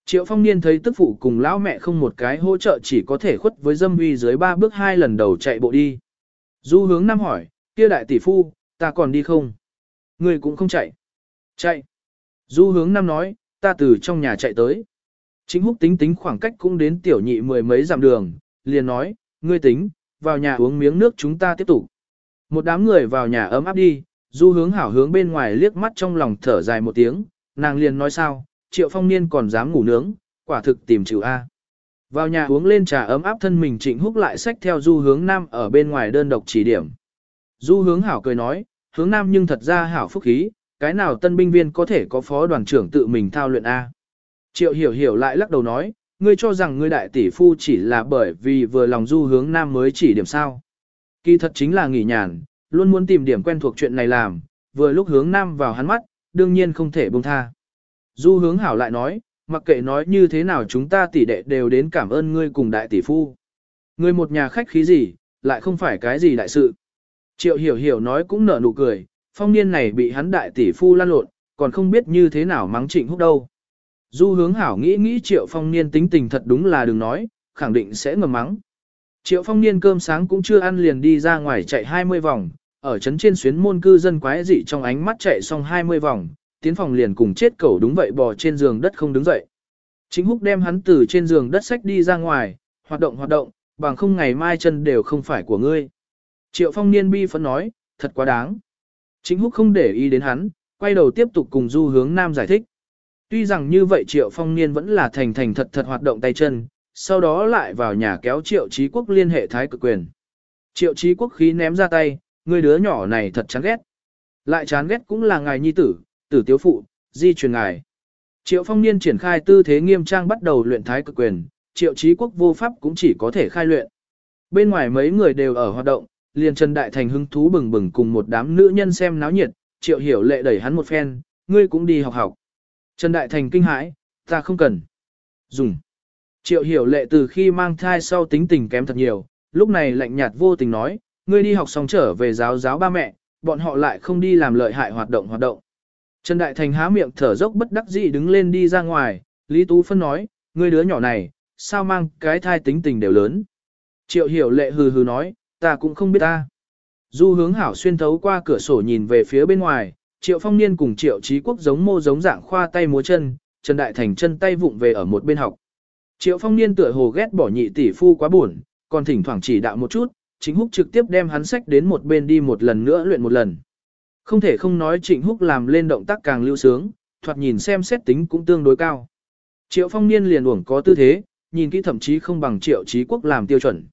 Triệu phong niên thấy tức phụ cùng lão mẹ không một cái hỗ trợ chỉ có thể khuất với dâm uy dưới ba bước hai lần đầu chạy bộ đi. Du hướng năm hỏi, kia đại tỷ phu, ta còn đi không? Người cũng không chạy. Chạy. Du hướng năm nói, ta từ trong nhà chạy tới. Chính húc tính tính khoảng cách cũng đến tiểu nhị mười mấy dặm đường, liền nói, ngươi tính, vào nhà uống miếng nước chúng ta tiếp tục. Một đám người vào nhà ấm áp đi, du hướng hảo hướng bên ngoài liếc mắt trong lòng thở dài một tiếng, nàng liền nói sao, triệu phong niên còn dám ngủ nướng, quả thực tìm chịu A. Vào nhà uống lên trà ấm áp thân mình trịnh húc lại sách theo du hướng nam ở bên ngoài đơn độc chỉ điểm. Du hướng hảo cười nói, hướng nam nhưng thật ra hảo phúc khí, cái nào tân binh viên có thể có phó đoàn trưởng tự mình thao luyện A. Triệu hiểu hiểu lại lắc đầu nói, ngươi cho rằng ngươi đại tỷ phu chỉ là bởi vì vừa lòng du hướng nam mới chỉ điểm sao. Kỳ thật chính là nghỉ nhàn, luôn muốn tìm điểm quen thuộc chuyện này làm, vừa lúc hướng nam vào hắn mắt, đương nhiên không thể buông tha. Du hướng hảo lại nói, mặc kệ nói như thế nào chúng ta tỷ đệ đều đến cảm ơn ngươi cùng đại tỷ phu. Ngươi một nhà khách khí gì, lại không phải cái gì đại sự. Triệu hiểu hiểu nói cũng nở nụ cười, phong niên này bị hắn đại tỷ phu lan lộn, còn không biết như thế nào mắng trịnh húc đâu. Du hướng hảo nghĩ nghĩ triệu phong niên tính tình thật đúng là đừng nói, khẳng định sẽ ngầm mắng. Triệu phong niên cơm sáng cũng chưa ăn liền đi ra ngoài chạy 20 vòng, ở trấn trên xuyến môn cư dân quái dị trong ánh mắt chạy xong 20 vòng, tiến phòng liền cùng chết cẩu đúng vậy bò trên giường đất không đứng dậy. Chính húc đem hắn từ trên giường đất sách đi ra ngoài, hoạt động hoạt động, bằng không ngày mai chân đều không phải của ngươi. Triệu phong niên bi phấn nói, thật quá đáng. Chính húc không để ý đến hắn, quay đầu tiếp tục cùng du hướng nam giải thích. Tuy rằng như vậy Triệu Phong Niên vẫn là thành thành thật thật hoạt động tay chân, sau đó lại vào nhà kéo Triệu trí Quốc liên hệ thái cực quyền. Triệu trí Quốc khí ném ra tay, người đứa nhỏ này thật chán ghét. Lại chán ghét cũng là ngài nhi tử, tử tiếu phụ, di truyền ngài. Triệu Phong Niên triển khai tư thế nghiêm trang bắt đầu luyện thái cực quyền, Triệu Chí Quốc vô pháp cũng chỉ có thể khai luyện. Bên ngoài mấy người đều ở hoạt động, liền Trần Đại Thành hứng thú bừng bừng cùng một đám nữ nhân xem náo nhiệt, Triệu Hiểu Lệ đẩy hắn một phen, ngươi cũng đi học học. Trần Đại Thành kinh hãi, ta không cần. Dùng. Triệu hiểu lệ từ khi mang thai sau tính tình kém thật nhiều, lúc này lạnh nhạt vô tình nói, ngươi đi học xong trở về giáo giáo ba mẹ, bọn họ lại không đi làm lợi hại hoạt động hoạt động. Trần Đại Thành há miệng thở dốc bất đắc dĩ đứng lên đi ra ngoài, Lý Tú Phân nói, ngươi đứa nhỏ này, sao mang cái thai tính tình đều lớn. Triệu hiểu lệ hừ hừ nói, ta cũng không biết ta. Du hướng hảo xuyên thấu qua cửa sổ nhìn về phía bên ngoài, triệu phong niên cùng triệu trí quốc giống mô giống dạng khoa tay múa chân, Trần Đại Thành chân tay vụng về ở một bên học. Triệu phong niên tựa hồ ghét bỏ nhị tỷ phu quá buồn, còn thỉnh thoảng chỉ đạo một chút, Trịnh húc trực tiếp đem hắn sách đến một bên đi một lần nữa luyện một lần. Không thể không nói trịnh húc làm lên động tác càng lưu sướng, thoạt nhìn xem xét tính cũng tương đối cao. Triệu phong niên liền uổng có tư thế, nhìn kỹ thậm chí không bằng triệu Chí quốc làm tiêu chuẩn.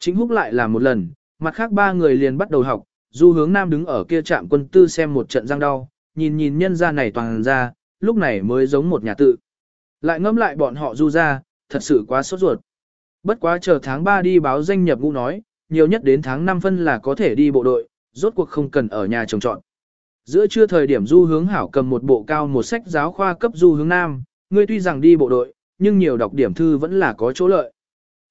Trịnh húc lại làm một lần, mặt khác ba người liền bắt đầu học, du hướng nam đứng ở kia trạm quân tư xem một trận răng đau, nhìn nhìn nhân gia này toàn ra, lúc này mới giống một nhà tự. Lại ngâm lại bọn họ du ra, thật sự quá sốt ruột. Bất quá chờ tháng 3 đi báo danh nhập ngũ nói, nhiều nhất đến tháng 5 phân là có thể đi bộ đội, rốt cuộc không cần ở nhà trồng trọn. Giữa trưa thời điểm du hướng hảo cầm một bộ cao một sách giáo khoa cấp du hướng nam, ngươi tuy rằng đi bộ đội, nhưng nhiều đọc điểm thư vẫn là có chỗ lợi.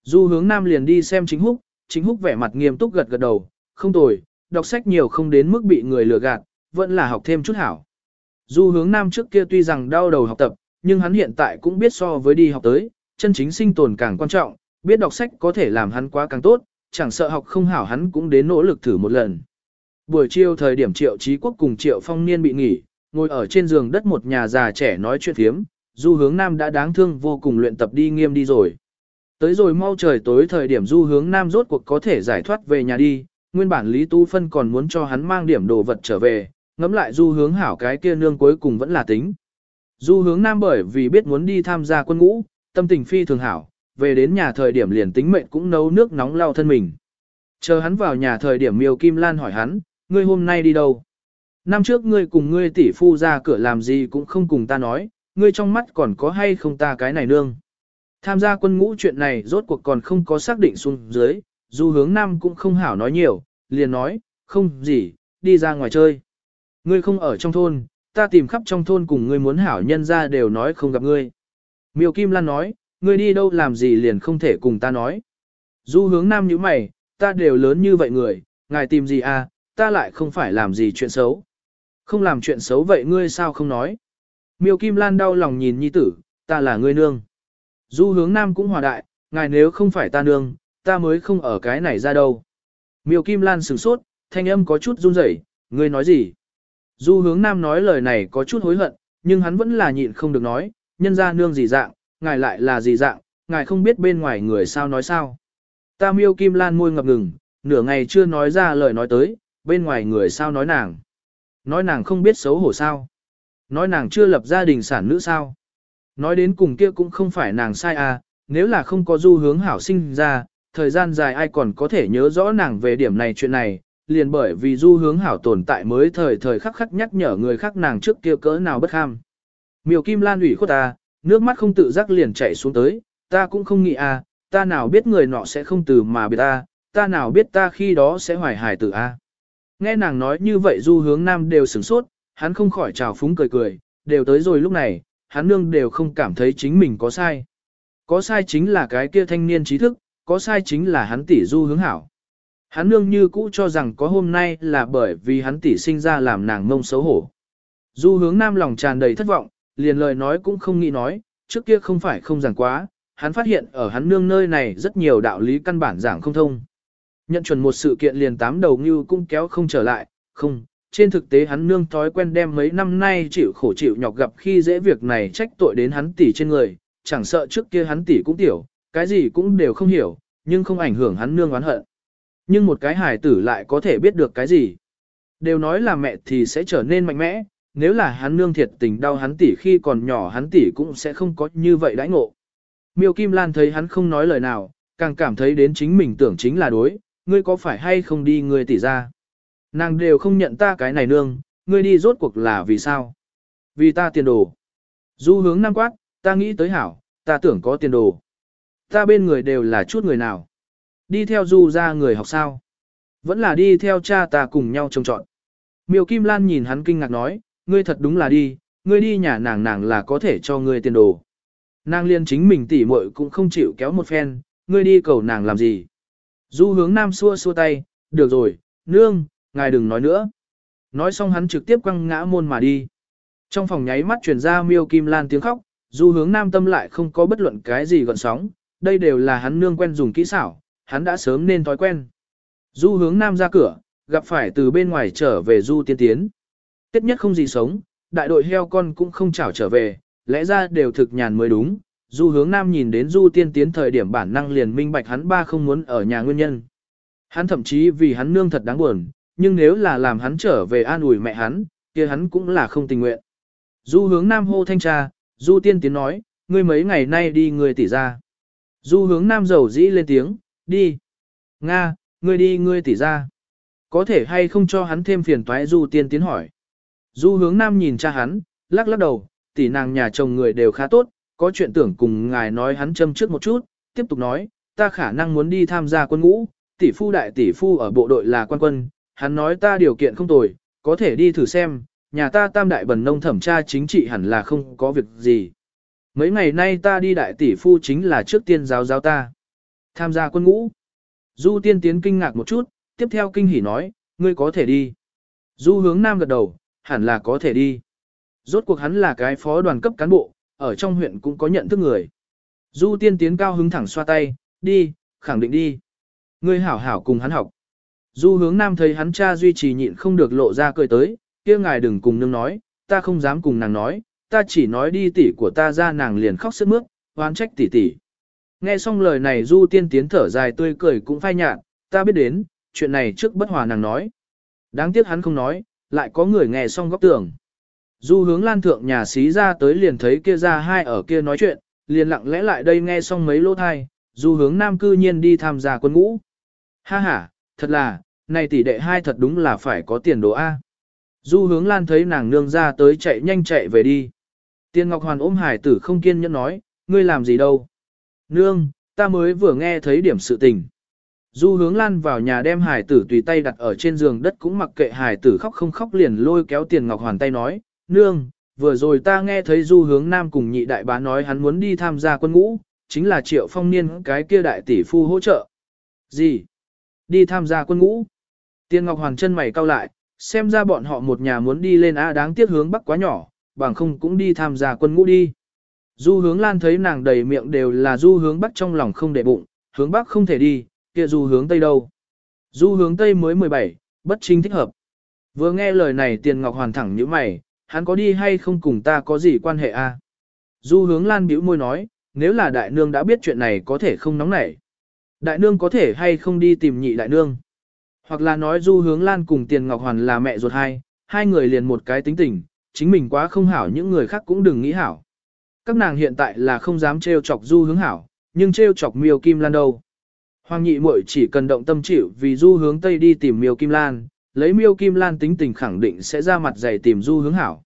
Du hướng nam liền đi xem chính húc, chính húc vẻ mặt nghiêm túc gật gật đầu, không tồi, đọc sách nhiều không đến mức bị người lừa gạt, vẫn là học thêm chút hảo. Du hướng nam trước kia tuy rằng đau đầu học tập, nhưng hắn hiện tại cũng biết so với đi học tới, chân chính sinh tồn càng quan trọng, biết đọc sách có thể làm hắn quá càng tốt, chẳng sợ học không hảo hắn cũng đến nỗ lực thử một lần. Buổi chiều thời điểm Triệu Chí Quốc cùng Triệu Phong Niên bị nghỉ, ngồi ở trên giường đất một nhà già trẻ nói chuyện thiếm, Du Hướng Nam đã đáng thương vô cùng luyện tập đi nghiêm đi rồi. Tới rồi mau trời tối thời điểm Du Hướng Nam rốt cuộc có thể giải thoát về nhà đi, nguyên bản Lý Tu Phân còn muốn cho hắn mang điểm đồ vật trở về, ngẫm lại Du Hướng hảo cái kia nương cuối cùng vẫn là tính. Du Hướng Nam bởi vì biết muốn đi tham gia quân ngũ, tâm tình phi thường hảo, về đến nhà thời điểm liền tính mệnh cũng nấu nước nóng lau thân mình. Chờ hắn vào nhà thời điểm Miêu Kim Lan hỏi hắn, ngươi hôm nay đi đâu? Năm trước ngươi cùng ngươi tỷ phu ra cửa làm gì cũng không cùng ta nói, ngươi trong mắt còn có hay không ta cái này nương. Tham gia quân ngũ chuyện này rốt cuộc còn không có xác định xuống dưới, dù hướng nam cũng không hảo nói nhiều, liền nói, không gì, đi ra ngoài chơi. Ngươi không ở trong thôn, ta tìm khắp trong thôn cùng ngươi muốn hảo nhân ra đều nói không gặp ngươi. Miêu Kim Lan nói, ngươi đi đâu làm gì liền không thể cùng ta nói. Du hướng nam như mày, ta đều lớn như vậy người, ngài tìm gì à, ta lại không phải làm gì chuyện xấu. Không làm chuyện xấu vậy ngươi sao không nói. Miêu Kim Lan đau lòng nhìn nhi tử, ta là ngươi nương. Du hướng nam cũng hòa đại, ngài nếu không phải ta nương, ta mới không ở cái này ra đâu. Miêu Kim Lan sửng sốt, thanh âm có chút run rẩy, ngươi nói gì? Du hướng nam nói lời này có chút hối hận, nhưng hắn vẫn là nhịn không được nói, nhân ra nương gì dạng, ngài lại là gì dạng, ngài không biết bên ngoài người sao nói sao. Ta miêu Kim Lan môi ngập ngừng, nửa ngày chưa nói ra lời nói tới, bên ngoài người sao nói nàng. Nói nàng không biết xấu hổ sao. Nói nàng chưa lập gia đình sản nữ sao. Nói đến cùng kia cũng không phải nàng sai à, nếu là không có du hướng hảo sinh ra, thời gian dài ai còn có thể nhớ rõ nàng về điểm này chuyện này, liền bởi vì du hướng hảo tồn tại mới thời thời khắc khắc nhắc nhở người khác nàng trước kia cỡ nào bất ham. Miêu Kim Lan ủy khuất ta, nước mắt không tự giác liền chảy xuống tới, ta cũng không nghĩ à, ta nào biết người nọ sẽ không từ mà biệt ta, ta nào biết ta khi đó sẽ hoài hài tử a. À. Nghe nàng nói như vậy du hướng nam đều sửng sốt, hắn không khỏi trào phúng cười cười, đều tới rồi lúc này, hắn nương đều không cảm thấy chính mình có sai. Có sai chính là cái kia thanh niên trí thức, có sai chính là hắn tỷ du hướng hảo. Hắn nương như cũ cho rằng có hôm nay là bởi vì hắn tỷ sinh ra làm nàng mông xấu hổ. Du hướng nam lòng tràn đầy thất vọng, liền lời nói cũng không nghĩ nói, trước kia không phải không giảng quá, hắn phát hiện ở hắn nương nơi này rất nhiều đạo lý căn bản giảng không thông. Nhận chuẩn một sự kiện liền tám đầu như cũng kéo không trở lại, không, trên thực tế hắn nương thói quen đem mấy năm nay chịu khổ chịu nhọc gặp khi dễ việc này trách tội đến hắn tỷ trên người, chẳng sợ trước kia hắn tỷ cũng tiểu, cái gì cũng đều không hiểu, nhưng không ảnh hưởng hắn nương oán hận. Nhưng một cái hài tử lại có thể biết được cái gì. Đều nói là mẹ thì sẽ trở nên mạnh mẽ, nếu là hắn nương thiệt tình đau hắn tỷ khi còn nhỏ hắn tỷ cũng sẽ không có như vậy đãi ngộ. Miêu Kim Lan thấy hắn không nói lời nào, càng cảm thấy đến chính mình tưởng chính là đối, ngươi có phải hay không đi ngươi tỷ ra. Nàng đều không nhận ta cái này nương, ngươi đi rốt cuộc là vì sao? Vì ta tiền đồ. Du hướng nam quát, ta nghĩ tới hảo, ta tưởng có tiền đồ. Ta bên người đều là chút người nào. Đi theo du ra người học sao. Vẫn là đi theo cha ta cùng nhau trông trọn. Miêu Kim Lan nhìn hắn kinh ngạc nói, ngươi thật đúng là đi, ngươi đi nhà nàng nàng là có thể cho ngươi tiền đồ. Nàng liên chính mình tỉ muội cũng không chịu kéo một phen, ngươi đi cầu nàng làm gì. Du hướng nam xua xua tay, được rồi, nương, ngài đừng nói nữa. Nói xong hắn trực tiếp quăng ngã môn mà đi. Trong phòng nháy mắt truyền ra miêu kim lan tiếng khóc, du hướng nam tâm lại không có bất luận cái gì gọn sóng, đây đều là hắn nương quen dùng kỹ xảo, hắn đã sớm nên thói quen. Du hướng nam ra cửa, gặp phải từ bên ngoài trở về du tiên tiến. Tiết nhất không gì sống, đại đội heo con cũng không chảo trở về, lẽ ra đều thực nhàn mới đúng. Du hướng nam nhìn đến du tiên tiến thời điểm bản năng liền minh bạch hắn ba không muốn ở nhà nguyên nhân. Hắn thậm chí vì hắn nương thật đáng buồn, nhưng nếu là làm hắn trở về an ủi mẹ hắn, kia hắn cũng là không tình nguyện. Du hướng nam hô thanh tra, du tiên tiến nói, ngươi mấy ngày nay đi người tỷ ra. Du hướng nam giàu dĩ lên tiếng, đi. Nga, ngươi đi ngươi tỷ ra. Có thể hay không cho hắn thêm phiền toái du tiên tiến hỏi. Du hướng nam nhìn cha hắn, lắc lắc đầu, tỷ nàng nhà chồng người đều khá tốt, có chuyện tưởng cùng ngài nói hắn châm trước một chút, tiếp tục nói, ta khả năng muốn đi tham gia quân ngũ, tỷ phu đại tỷ phu ở bộ đội là quan quân, hắn nói ta điều kiện không tồi, có thể đi thử xem, nhà ta tam đại bần nông thẩm tra chính trị hẳn là không có việc gì. Mấy ngày nay ta đi đại tỷ phu chính là trước tiên giáo giáo ta. Tham gia quân ngũ. Du tiên tiến kinh ngạc một chút, tiếp theo kinh hỉ nói, ngươi có thể đi. Du hướng nam gật đầu, hẳn là có thể đi. Rốt cuộc hắn là cái phó đoàn cấp cán bộ, ở trong huyện cũng có nhận thức người. Du tiên tiến cao hứng thẳng xoa tay, đi, khẳng định đi. Ngươi hảo hảo cùng hắn học. Du hướng nam thấy hắn cha duy trì nhịn không được lộ ra cười tới, kia ngài đừng cùng nương nói, ta không dám cùng nàng nói, ta chỉ nói đi tỷ của ta ra nàng liền khóc sức mướt, oán trách tỷ tỷ. Nghe xong lời này du tiên tiến thở dài tươi cười cũng phai nhạt, ta biết đến, chuyện này trước bất hòa nàng nói. Đáng tiếc hắn không nói, lại có người nghe xong góc tường. Du hướng lan thượng nhà xí ra tới liền thấy kia ra hai ở kia nói chuyện, liền lặng lẽ lại đây nghe xong mấy lỗ thai, du hướng nam cư nhiên đi tham gia quân ngũ. Ha ha, thật là, này tỷ đệ hai thật đúng là phải có tiền đồ A. Du hướng lan thấy nàng nương ra tới chạy nhanh chạy về đi. Tiên Ngọc Hoàn ôm hải tử không kiên nhẫn nói, ngươi làm gì đâu. Nương, ta mới vừa nghe thấy điểm sự tình. Du hướng lan vào nhà đem hải tử tùy tay đặt ở trên giường đất cũng mặc kệ hải tử khóc không khóc liền lôi kéo tiền Ngọc Hoàn tay nói, nương, vừa rồi ta nghe thấy du hướng nam cùng nhị đại bá nói hắn muốn đi tham gia quân ngũ, chính là triệu phong niên cái kia đại tỷ phu hỗ trợ. Gì? Đi tham gia quân ngũ? Tiền Ngọc Hoàn chân mày cau lại, xem ra bọn họ một nhà muốn đi lên A đáng tiếc hướng bắc quá nhỏ, bằng không cũng đi tham gia quân ngũ đi. Du hướng lan thấy nàng đầy miệng đều là du hướng bắc trong lòng không để bụng, hướng bắc không thể đi, kia du hướng tây đâu. Du hướng tây mới 17, bất chính thích hợp. Vừa nghe lời này tiền ngọc hoàn thẳng như mày, hắn có đi hay không cùng ta có gì quan hệ a? Du hướng lan bĩu môi nói, nếu là đại nương đã biết chuyện này có thể không nóng nảy. Đại nương có thể hay không đi tìm nhị đại nương. Hoặc là nói du hướng lan cùng tiền ngọc hoàn là mẹ ruột hai, hai người liền một cái tính tình, chính mình quá không hảo những người khác cũng đừng nghĩ hảo. Các nàng hiện tại là không dám trêu chọc du hướng hảo, nhưng trêu chọc miêu kim lan đâu. Hoàng nhị muội chỉ cần động tâm chịu vì du hướng tây đi tìm miêu kim lan, lấy miêu kim lan tính tình khẳng định sẽ ra mặt dày tìm du hướng hảo.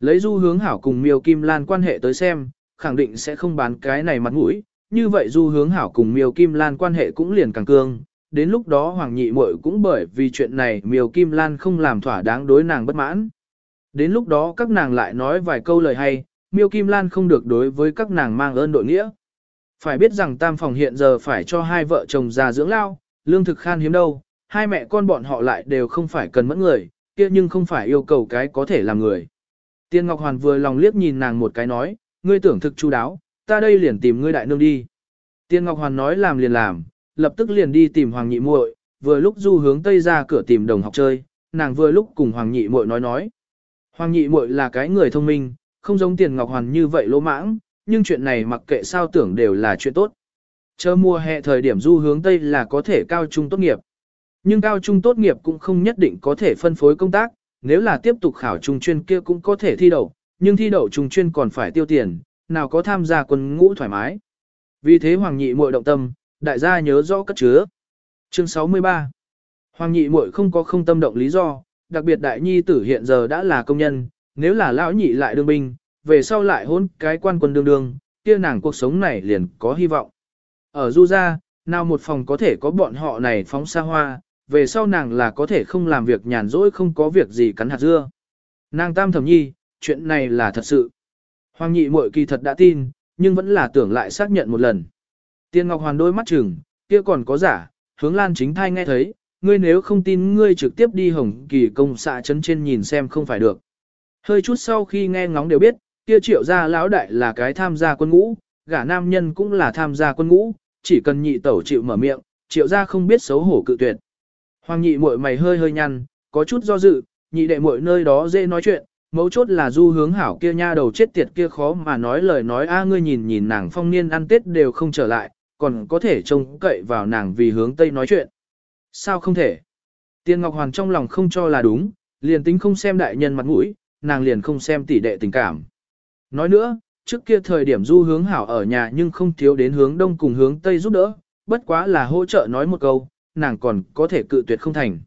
Lấy du hướng hảo cùng miêu kim lan quan hệ tới xem, khẳng định sẽ không bán cái này mặt mũi, như vậy du hướng hảo cùng miêu kim lan quan hệ cũng liền càng cương. Đến lúc đó Hoàng nhị muội cũng bởi vì chuyện này miêu kim lan không làm thỏa đáng đối nàng bất mãn. Đến lúc đó các nàng lại nói vài câu lời hay, miêu kim lan không được đối với các nàng mang ơn đội nghĩa. Phải biết rằng tam phòng hiện giờ phải cho hai vợ chồng già dưỡng lao, lương thực khan hiếm đâu, hai mẹ con bọn họ lại đều không phải cần mẫn người, kia nhưng không phải yêu cầu cái có thể làm người. Tiên Ngọc Hoàn vừa lòng liếc nhìn nàng một cái nói, ngươi tưởng thực chu đáo, ta đây liền tìm ngươi đại nương đi. Tiên Ngọc Hoàn nói làm liền làm, lập tức liền đi tìm Hoàng Nhị muội, vừa lúc du hướng tây ra cửa tìm đồng học chơi, nàng vừa lúc cùng Hoàng Nhị muội nói nói. Hoàng Nhị muội là cái người thông minh, không giống Tiền Ngọc Hoàn như vậy lỗ mãng, nhưng chuyện này mặc kệ sao tưởng đều là chuyện tốt. Chờ mùa hè thời điểm du hướng Tây là có thể cao trung tốt nghiệp. Nhưng cao trung tốt nghiệp cũng không nhất định có thể phân phối công tác, nếu là tiếp tục khảo trung chuyên kia cũng có thể thi đậu, nhưng thi đậu trung chuyên còn phải tiêu tiền, nào có tham gia quân ngũ thoải mái. Vì thế Hoàng Nhị muội động tâm, đại gia nhớ rõ cất chứa. Chương 63 Hoàng Nhị muội không có không tâm động lý do, đặc biệt đại nhi tử hiện giờ đã là công nhân, nếu là lão nhị lại đương binh, về sau lại hôn cái quan quân đương đương, kia nàng cuộc sống này liền có hy vọng. Ở Du gia, nào một phòng có thể có bọn họ này phóng xa hoa, về sau nàng là có thể không làm việc nhàn rỗi không có việc gì cắn hạt dưa. Nàng tam thẩm nhi, chuyện này là thật sự. Hoàng nhị muội kỳ thật đã tin, nhưng vẫn là tưởng lại xác nhận một lần. Tiên Ngọc Hoàn đôi mắt chừng, kia còn có giả, hướng lan chính thai nghe thấy, ngươi nếu không tin ngươi trực tiếp đi hồng kỳ công xạ chấn trên nhìn xem không phải được. Hơi chút sau khi nghe ngóng đều biết, kia triệu gia lão đại là cái tham gia quân ngũ, gả nam nhân cũng là tham gia quân ngũ, chỉ cần nhị tẩu chịu mở miệng, triệu gia không biết xấu hổ cự tuyệt. Hoàng nhị muội mày hơi hơi nhăn, có chút do dự, nhị đệ muội nơi đó dễ nói chuyện, mấu chốt là du hướng hảo kia nha đầu chết tiệt kia khó mà nói lời nói a ngươi nhìn nhìn nàng phong niên ăn tết đều không trở lại, còn có thể trông cậy vào nàng vì hướng tây nói chuyện. Sao không thể? Tiên Ngọc Hoàn trong lòng không cho là đúng, liền tính không xem đại nhân mặt mũi, nàng liền không xem tỷ đệ tình cảm. Nói nữa, trước kia thời điểm du hướng hảo ở nhà nhưng không thiếu đến hướng đông cùng hướng tây giúp đỡ, bất quá là hỗ trợ nói một câu, nàng còn có thể cự tuyệt không thành.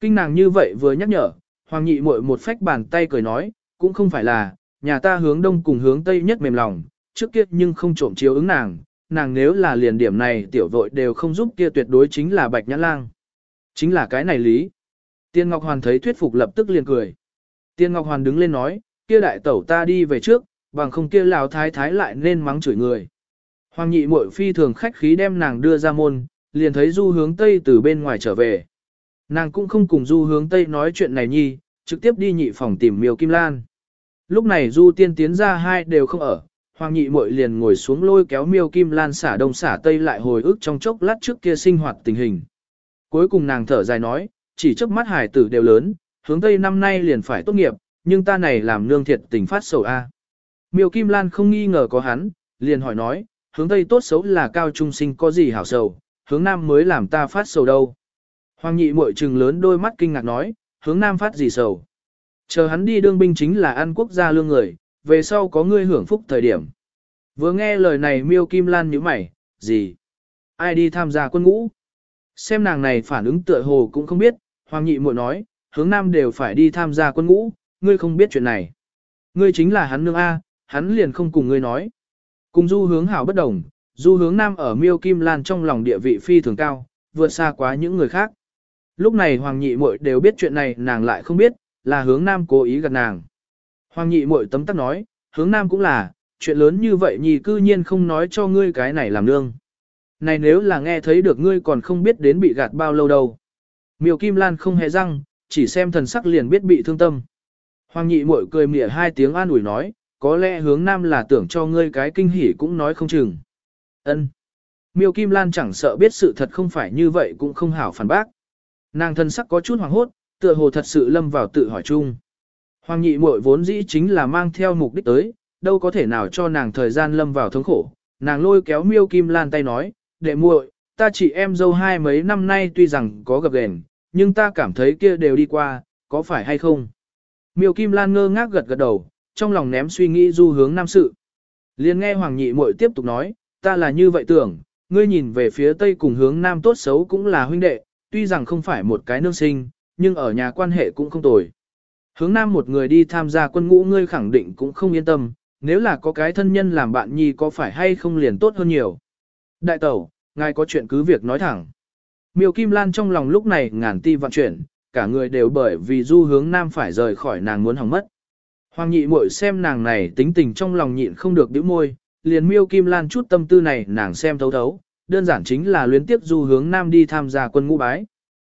Kinh nàng như vậy vừa nhắc nhở, Hoàng nhị muội một phách bàn tay cười nói, cũng không phải là, nhà ta hướng đông cùng hướng tây nhất mềm lòng, trước kia nhưng không trộm chiếu ứng nàng, nàng nếu là liền điểm này tiểu vội đều không giúp kia tuyệt đối chính là bạch nhãn lang. Chính là cái này lý. Tiên Ngọc Hoàn thấy thuyết phục lập tức liền cười. Tiên Ngọc Hoàn đứng lên nói, kia đại tẩu ta đi về trước, bằng không kia lão thái thái lại nên mắng chửi người. Hoàng nhị muội phi thường khách khí đem nàng đưa ra môn, liền thấy du hướng tây từ bên ngoài trở về. Nàng cũng không cùng du hướng tây nói chuyện này nhi, trực tiếp đi nhị phòng tìm miêu kim lan. Lúc này du tiên tiến ra hai đều không ở, hoàng nhị muội liền ngồi xuống lôi kéo miêu kim lan xả đông xả tây lại hồi ức trong chốc lát trước kia sinh hoạt tình hình. Cuối cùng nàng thở dài nói, chỉ trước mắt hải tử đều lớn, hướng tây năm nay liền phải tốt nghiệp, nhưng ta này làm nương thiệt tình phát sầu a. Miêu Kim Lan không nghi ngờ có hắn, liền hỏi nói, hướng tây tốt xấu là cao trung sinh có gì hảo sầu, hướng nam mới làm ta phát sầu đâu. Hoàng nhị muội trừng lớn đôi mắt kinh ngạc nói, hướng nam phát gì sầu. Chờ hắn đi đương binh chính là an quốc gia lương người, về sau có ngươi hưởng phúc thời điểm. Vừa nghe lời này miêu kim lan nhíu mày, gì? Ai đi tham gia quân ngũ? Xem nàng này phản ứng tựa hồ cũng không biết, hoàng nhị muội nói, hướng nam đều phải đi tham gia quân ngũ, ngươi không biết chuyện này. Ngươi chính là hắn nương A, hắn liền không cùng ngươi nói. Cùng du hướng hảo bất đồng, du hướng nam ở miêu kim lan trong lòng địa vị phi thường cao, vượt xa quá những người khác. Lúc này Hoàng nhị muội đều biết chuyện này nàng lại không biết, là hướng nam cố ý gạt nàng. Hoàng nhị muội tấm tắc nói, hướng nam cũng là, chuyện lớn như vậy nhì cư nhiên không nói cho ngươi cái này làm nương. Này nếu là nghe thấy được ngươi còn không biết đến bị gạt bao lâu đâu. Miêu Kim Lan không hề răng, chỉ xem thần sắc liền biết bị thương tâm. Hoàng nhị muội cười mỉa hai tiếng an ủi nói, có lẽ hướng nam là tưởng cho ngươi cái kinh hỉ cũng nói không chừng. Ân. Miêu Kim Lan chẳng sợ biết sự thật không phải như vậy cũng không hảo phản bác. Nàng thân sắc có chút hoàng hốt, tựa hồ thật sự lâm vào tự hỏi chung. Hoàng nhị muội vốn dĩ chính là mang theo mục đích tới, đâu có thể nào cho nàng thời gian lâm vào thống khổ. Nàng lôi kéo miêu kim lan tay nói, đệ muội, ta chị em dâu hai mấy năm nay tuy rằng có gặp gền, nhưng ta cảm thấy kia đều đi qua, có phải hay không? Miêu kim lan ngơ ngác gật gật đầu, trong lòng ném suy nghĩ du hướng nam sự. liền nghe hoàng nhị muội tiếp tục nói, ta là như vậy tưởng, ngươi nhìn về phía tây cùng hướng nam tốt xấu cũng là huynh đệ, tuy rằng không phải một cái nương sinh, nhưng ở nhà quan hệ cũng không tồi. Hướng nam một người đi tham gia quân ngũ ngươi khẳng định cũng không yên tâm, nếu là có cái thân nhân làm bạn nhi có phải hay không liền tốt hơn nhiều. Đại tẩu, ngài có chuyện cứ việc nói thẳng. Miêu Kim Lan trong lòng lúc này ngàn ti vạn chuyển, cả người đều bởi vì du hướng nam phải rời khỏi nàng muốn hỏng mất. Hoàng nhị muội xem nàng này tính tình trong lòng nhịn không được bĩu môi, liền miêu Kim Lan chút tâm tư này nàng xem thấu thấu, đơn giản chính là luyến tiếp du hướng nam đi tham gia quân ngũ bái.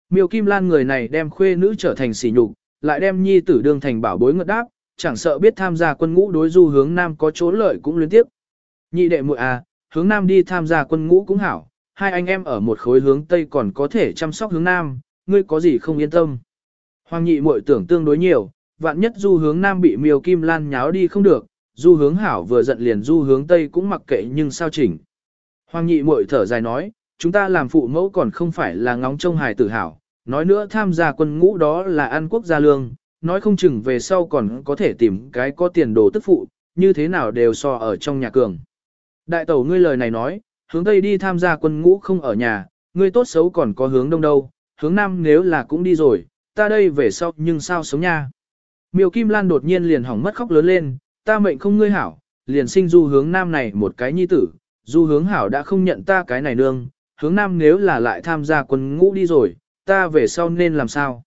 Miêu Kim Lan người này đem khuê nữ trở thành sỉ nhục, lại đem nhi tử đương thành bảo bối ngợt đáp, chẳng sợ biết tham gia quân ngũ đối du hướng nam có chỗ lợi cũng luyến tiếp. Nhị đệ muội à, hướng nam đi tham gia quân ngũ cũng hảo, hai anh em ở một khối hướng tây còn có thể chăm sóc hướng nam, ngươi có gì không yên tâm. Hoàng nhị muội tưởng tương đối nhiều, vạn nhất du hướng nam bị miêu kim lan nháo đi không được, du hướng hảo vừa giận liền du hướng tây cũng mặc kệ nhưng sao chỉnh. Hoàng nhị muội thở dài nói, chúng ta làm phụ mẫu còn không phải là ngóng trông hài tử hảo, nói nữa tham gia quân ngũ đó là ăn quốc gia lương, nói không chừng về sau còn có thể tìm cái có tiền đồ tức phụ, như thế nào đều so ở trong nhà cường. Đại tẩu ngươi lời này nói, hướng tây đi tham gia quân ngũ không ở nhà, ngươi tốt xấu còn có hướng đông đâu, hướng nam nếu là cũng đi rồi, ta đây về sau nhưng sao sống nha. Miêu Kim Lan đột nhiên liền hỏng mất khóc lớn lên, ta mệnh không ngươi hảo, liền sinh du hướng nam này một cái nhi tử, du hướng hảo đã không nhận ta cái này nương, hướng nam nếu là lại tham gia quân ngũ đi rồi, ta về sau nên làm sao?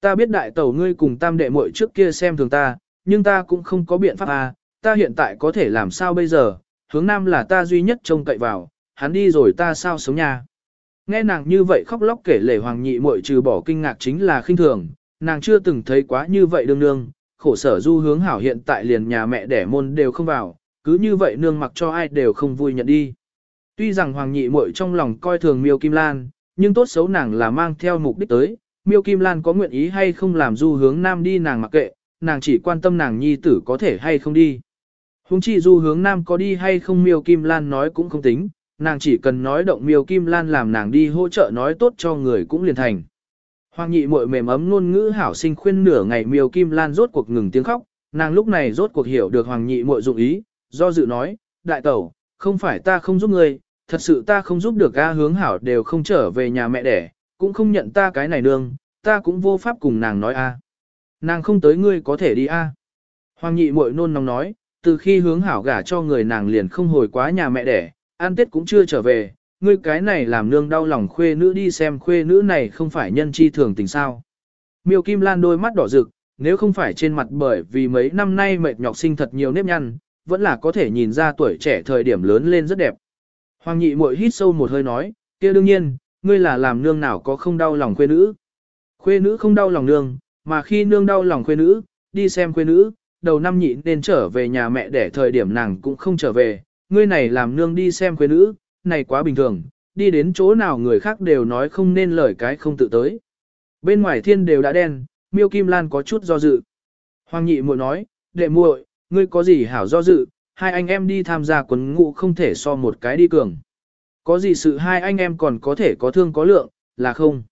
Ta biết đại tẩu ngươi cùng tam đệ muội trước kia xem thường ta, nhưng ta cũng không có biện pháp à, ta hiện tại có thể làm sao bây giờ, hướng nam là ta duy nhất trông cậy vào, hắn đi rồi ta sao sống nhà. Nghe nàng như vậy khóc lóc kể lể hoàng nhị muội trừ bỏ kinh ngạc chính là khinh thường, nàng chưa từng thấy quá như vậy đương nương, khổ sở du hướng hảo hiện tại liền nhà mẹ đẻ môn đều không vào, cứ như vậy nương mặc cho ai đều không vui nhận đi. Tuy rằng hoàng nhị muội trong lòng coi thường miêu kim lan, nhưng tốt xấu nàng là mang theo mục đích tới, miêu kim lan có nguyện ý hay không làm du hướng nam đi nàng mặc kệ, nàng chỉ quan tâm nàng nhi tử có thể hay không đi. Hùng chi du hướng nam có đi hay không miêu kim lan nói cũng không tính, nàng chỉ cần nói động miêu kim lan làm nàng đi hỗ trợ nói tốt cho người cũng liền thành. Hoàng nhị muội mềm ấm ngôn ngữ hảo sinh khuyên nửa ngày miêu kim lan rốt cuộc ngừng tiếng khóc, nàng lúc này rốt cuộc hiểu được hoàng nhị muội dụng ý, do dự nói, đại tẩu, không phải ta không giúp ngươi, thật sự ta không giúp được A hướng hảo đều không trở về nhà mẹ đẻ, cũng không nhận ta cái này nương, ta cũng vô pháp cùng nàng nói A. Nàng không tới ngươi có thể đi A. Hoàng nhị muội nôn nóng nói, từ khi hướng hảo gả cho người nàng liền không hồi quá nhà mẹ đẻ, ăn tết cũng chưa trở về, ngươi cái này làm nương đau lòng khuê nữ đi xem khuê nữ này không phải nhân chi thường tình sao. Miêu Kim Lan đôi mắt đỏ rực, nếu không phải trên mặt bởi vì mấy năm nay mệt nhọc sinh thật nhiều nếp nhăn, vẫn là có thể nhìn ra tuổi trẻ thời điểm lớn lên rất đẹp. Hoàng nhị muội hít sâu một hơi nói, kia đương nhiên, ngươi là làm nương nào có không đau lòng khuê nữ. Khuê nữ không đau lòng nương, mà khi nương đau lòng khuê nữ, đi xem khuê nữ, đầu năm nhị nên trở về nhà mẹ để thời điểm nàng cũng không trở về, ngươi này làm nương đi xem khuê nữ, này quá bình thường, đi đến chỗ nào người khác đều nói không nên lời cái không tự tới. Bên ngoài thiên đều đã đen, miêu kim lan có chút do dự. Hoàng nhị muội nói, đệ muội, ngươi có gì hảo do dự, hai anh em đi tham gia quấn ngũ không thể so một cái đi cường. Có gì sự hai anh em còn có thể có thương có lượng, là không.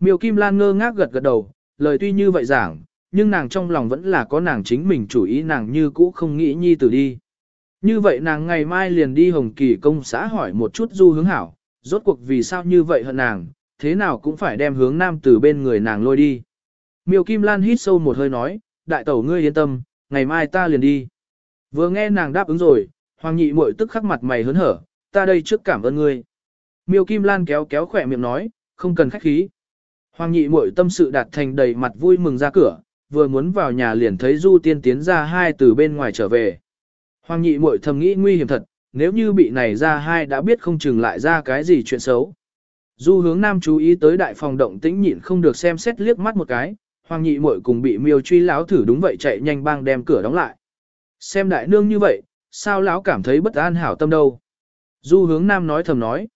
Miêu Kim Lan ngơ ngác gật gật đầu, lời tuy như vậy giảng, nhưng nàng trong lòng vẫn là có nàng chính mình chủ ý nàng như cũ không nghĩ nhi tử đi. Như vậy nàng ngày mai liền đi Hồng Kỳ công xã hỏi một chút du hướng hảo, rốt cuộc vì sao như vậy hận nàng, thế nào cũng phải đem hướng nam từ bên người nàng lôi đi. Miêu Kim Lan hít sâu một hơi nói, đại tẩu ngươi yên tâm, ngày mai ta liền đi. Vừa nghe nàng đáp ứng rồi, Hoàng nhị muội tức khắc mặt mày hớn hở, ta đây trước cảm ơn ngươi. Miêu Kim Lan kéo kéo khỏe miệng nói, không cần khách khí. Hoàng nhị muội tâm sự đạt thành đầy mặt vui mừng ra cửa, vừa muốn vào nhà liền thấy Du Tiên tiến ra hai từ bên ngoài trở về. Hoàng nhị muội thầm nghĩ nguy hiểm thật, nếu như bị này ra hai đã biết không chừng lại ra cái gì chuyện xấu. Du hướng nam chú ý tới đại phòng động tĩnh nhịn không được xem xét liếc mắt một cái, hoàng nhị muội cùng bị miêu truy láo thử đúng vậy chạy nhanh bang đem cửa đóng lại. Xem đại nương như vậy, sao lão cảm thấy bất an hảo tâm đâu. Du hướng nam nói thầm nói.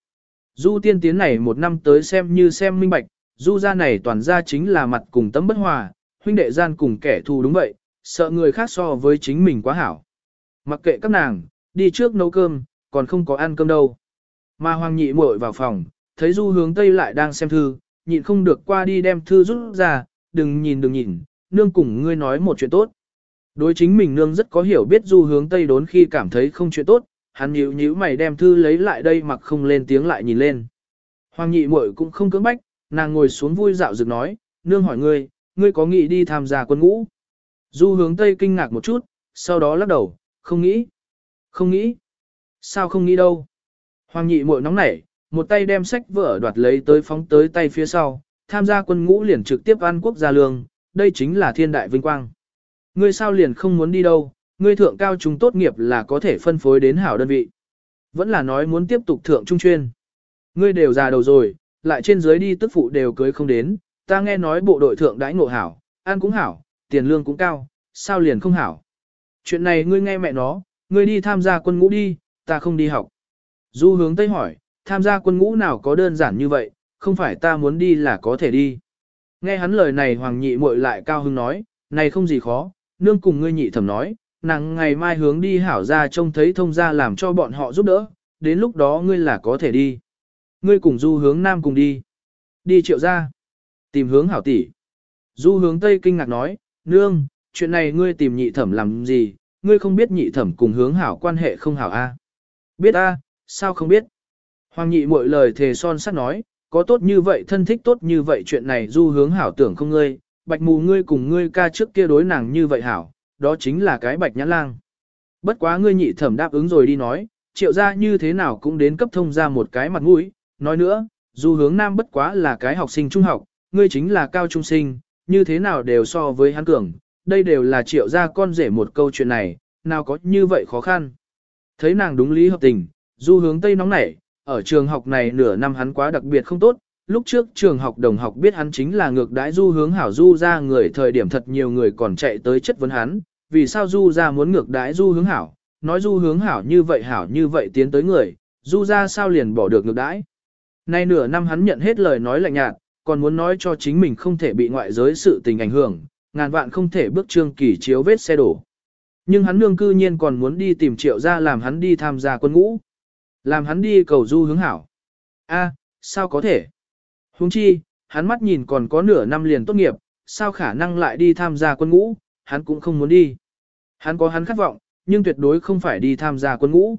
Du tiên tiến này một năm tới xem như xem minh bạch, du gia này toàn ra chính là mặt cùng tâm bất hòa, huynh đệ gian cùng kẻ thù đúng vậy, sợ người khác so với chính mình quá hảo. Mặc kệ các nàng, đi trước nấu cơm, còn không có ăn cơm đâu. Mà hoàng nhị muội vào phòng, thấy du hướng tây lại đang xem thư, nhịn không được qua đi đem thư rút ra, đừng nhìn đừng nhìn, nương cùng ngươi nói một chuyện tốt. Đối chính mình nương rất có hiểu biết du hướng tây đốn khi cảm thấy không chuyện tốt, hắn nhíu nhíu mày đem thư lấy lại đây mặc không lên tiếng lại nhìn lên. Hoàng nhị muội cũng không cưỡng bách, nàng ngồi xuống vui dạo dựng nói, nương hỏi ngươi, ngươi có nghĩ đi tham gia quân ngũ? Du hướng tây kinh ngạc một chút, sau đó lắc đầu, không nghĩ. Không nghĩ. Sao không nghĩ đâu? Hoàng nhị muội nóng nảy, một tay đem sách vở đoạt lấy tới phóng tới tay phía sau, tham gia quân ngũ liền trực tiếp ăn quốc gia lương, đây chính là thiên đại vinh quang. Ngươi sao liền không muốn đi đâu, ngươi thượng cao trung tốt nghiệp là có thể phân phối đến hảo đơn vị. Vẫn là nói muốn tiếp tục thượng trung chuyên. Ngươi đều già đầu rồi, lại trên dưới đi tức phụ đều cưới không đến, ta nghe nói bộ đội thượng đãi ngộ hảo, ăn cũng hảo, tiền lương cũng cao, sao liền không hảo. Chuyện này ngươi nghe mẹ nó, ngươi đi tham gia quân ngũ đi, ta không đi học. Du hướng Tây hỏi, tham gia quân ngũ nào có đơn giản như vậy, không phải ta muốn đi là có thể đi. Nghe hắn lời này Hoàng nhị muội lại cao hứng nói, này không gì khó, nương cùng ngươi nhị thẩm nói, nàng ngày mai hướng đi hảo ra trông thấy thông gia làm cho bọn họ giúp đỡ, đến lúc đó ngươi là có thể đi. Ngươi cùng du hướng nam cùng đi. Đi triệu ra. Tìm hướng hảo tỷ. Du hướng tây kinh ngạc nói, nương, chuyện này ngươi tìm nhị thẩm làm gì, ngươi không biết nhị thẩm cùng hướng hảo quan hệ không hảo a? Biết a, sao không biết? Hoàng nhị mọi lời thề son sắt nói, có tốt như vậy thân thích tốt như vậy chuyện này du hướng hảo tưởng không ngươi, bạch mù ngươi cùng ngươi ca trước kia đối nàng như vậy hảo, đó chính là cái bạch nhãn lang. Bất quá ngươi nhị thẩm đáp ứng rồi đi nói, triệu ra như thế nào cũng đến cấp thông ra một cái mặt mũi, nói nữa, du hướng nam bất quá là cái học sinh trung học, ngươi chính là cao trung sinh, như thế nào đều so với hắn cường, đây đều là triệu gia con rể một câu chuyện này, nào có như vậy khó khăn. Thấy nàng đúng lý hợp tình, du hướng tây nóng nảy, ở trường học này nửa năm hắn quá đặc biệt không tốt, lúc trước trường học đồng học biết hắn chính là ngược đãi du hướng hảo du ra người thời điểm thật nhiều người còn chạy tới chất vấn hắn, vì sao du ra muốn ngược đãi du hướng hảo, nói du hướng hảo như vậy hảo như vậy tiến tới người, du ra sao liền bỏ được ngược đãi. Nay nửa năm hắn nhận hết lời nói lạnh nhạt, còn muốn nói cho chính mình không thể bị ngoại giới sự tình ảnh hưởng, ngàn vạn không thể bước trương kỳ chiếu vết xe đổ. Nhưng hắn nương cư nhiên còn muốn đi tìm triệu ra làm hắn đi tham gia quân ngũ. Làm hắn đi cầu du hướng hảo. a sao có thể? Huống chi, hắn mắt nhìn còn có nửa năm liền tốt nghiệp, sao khả năng lại đi tham gia quân ngũ, hắn cũng không muốn đi. Hắn có hắn khát vọng, nhưng tuyệt đối không phải đi tham gia quân ngũ.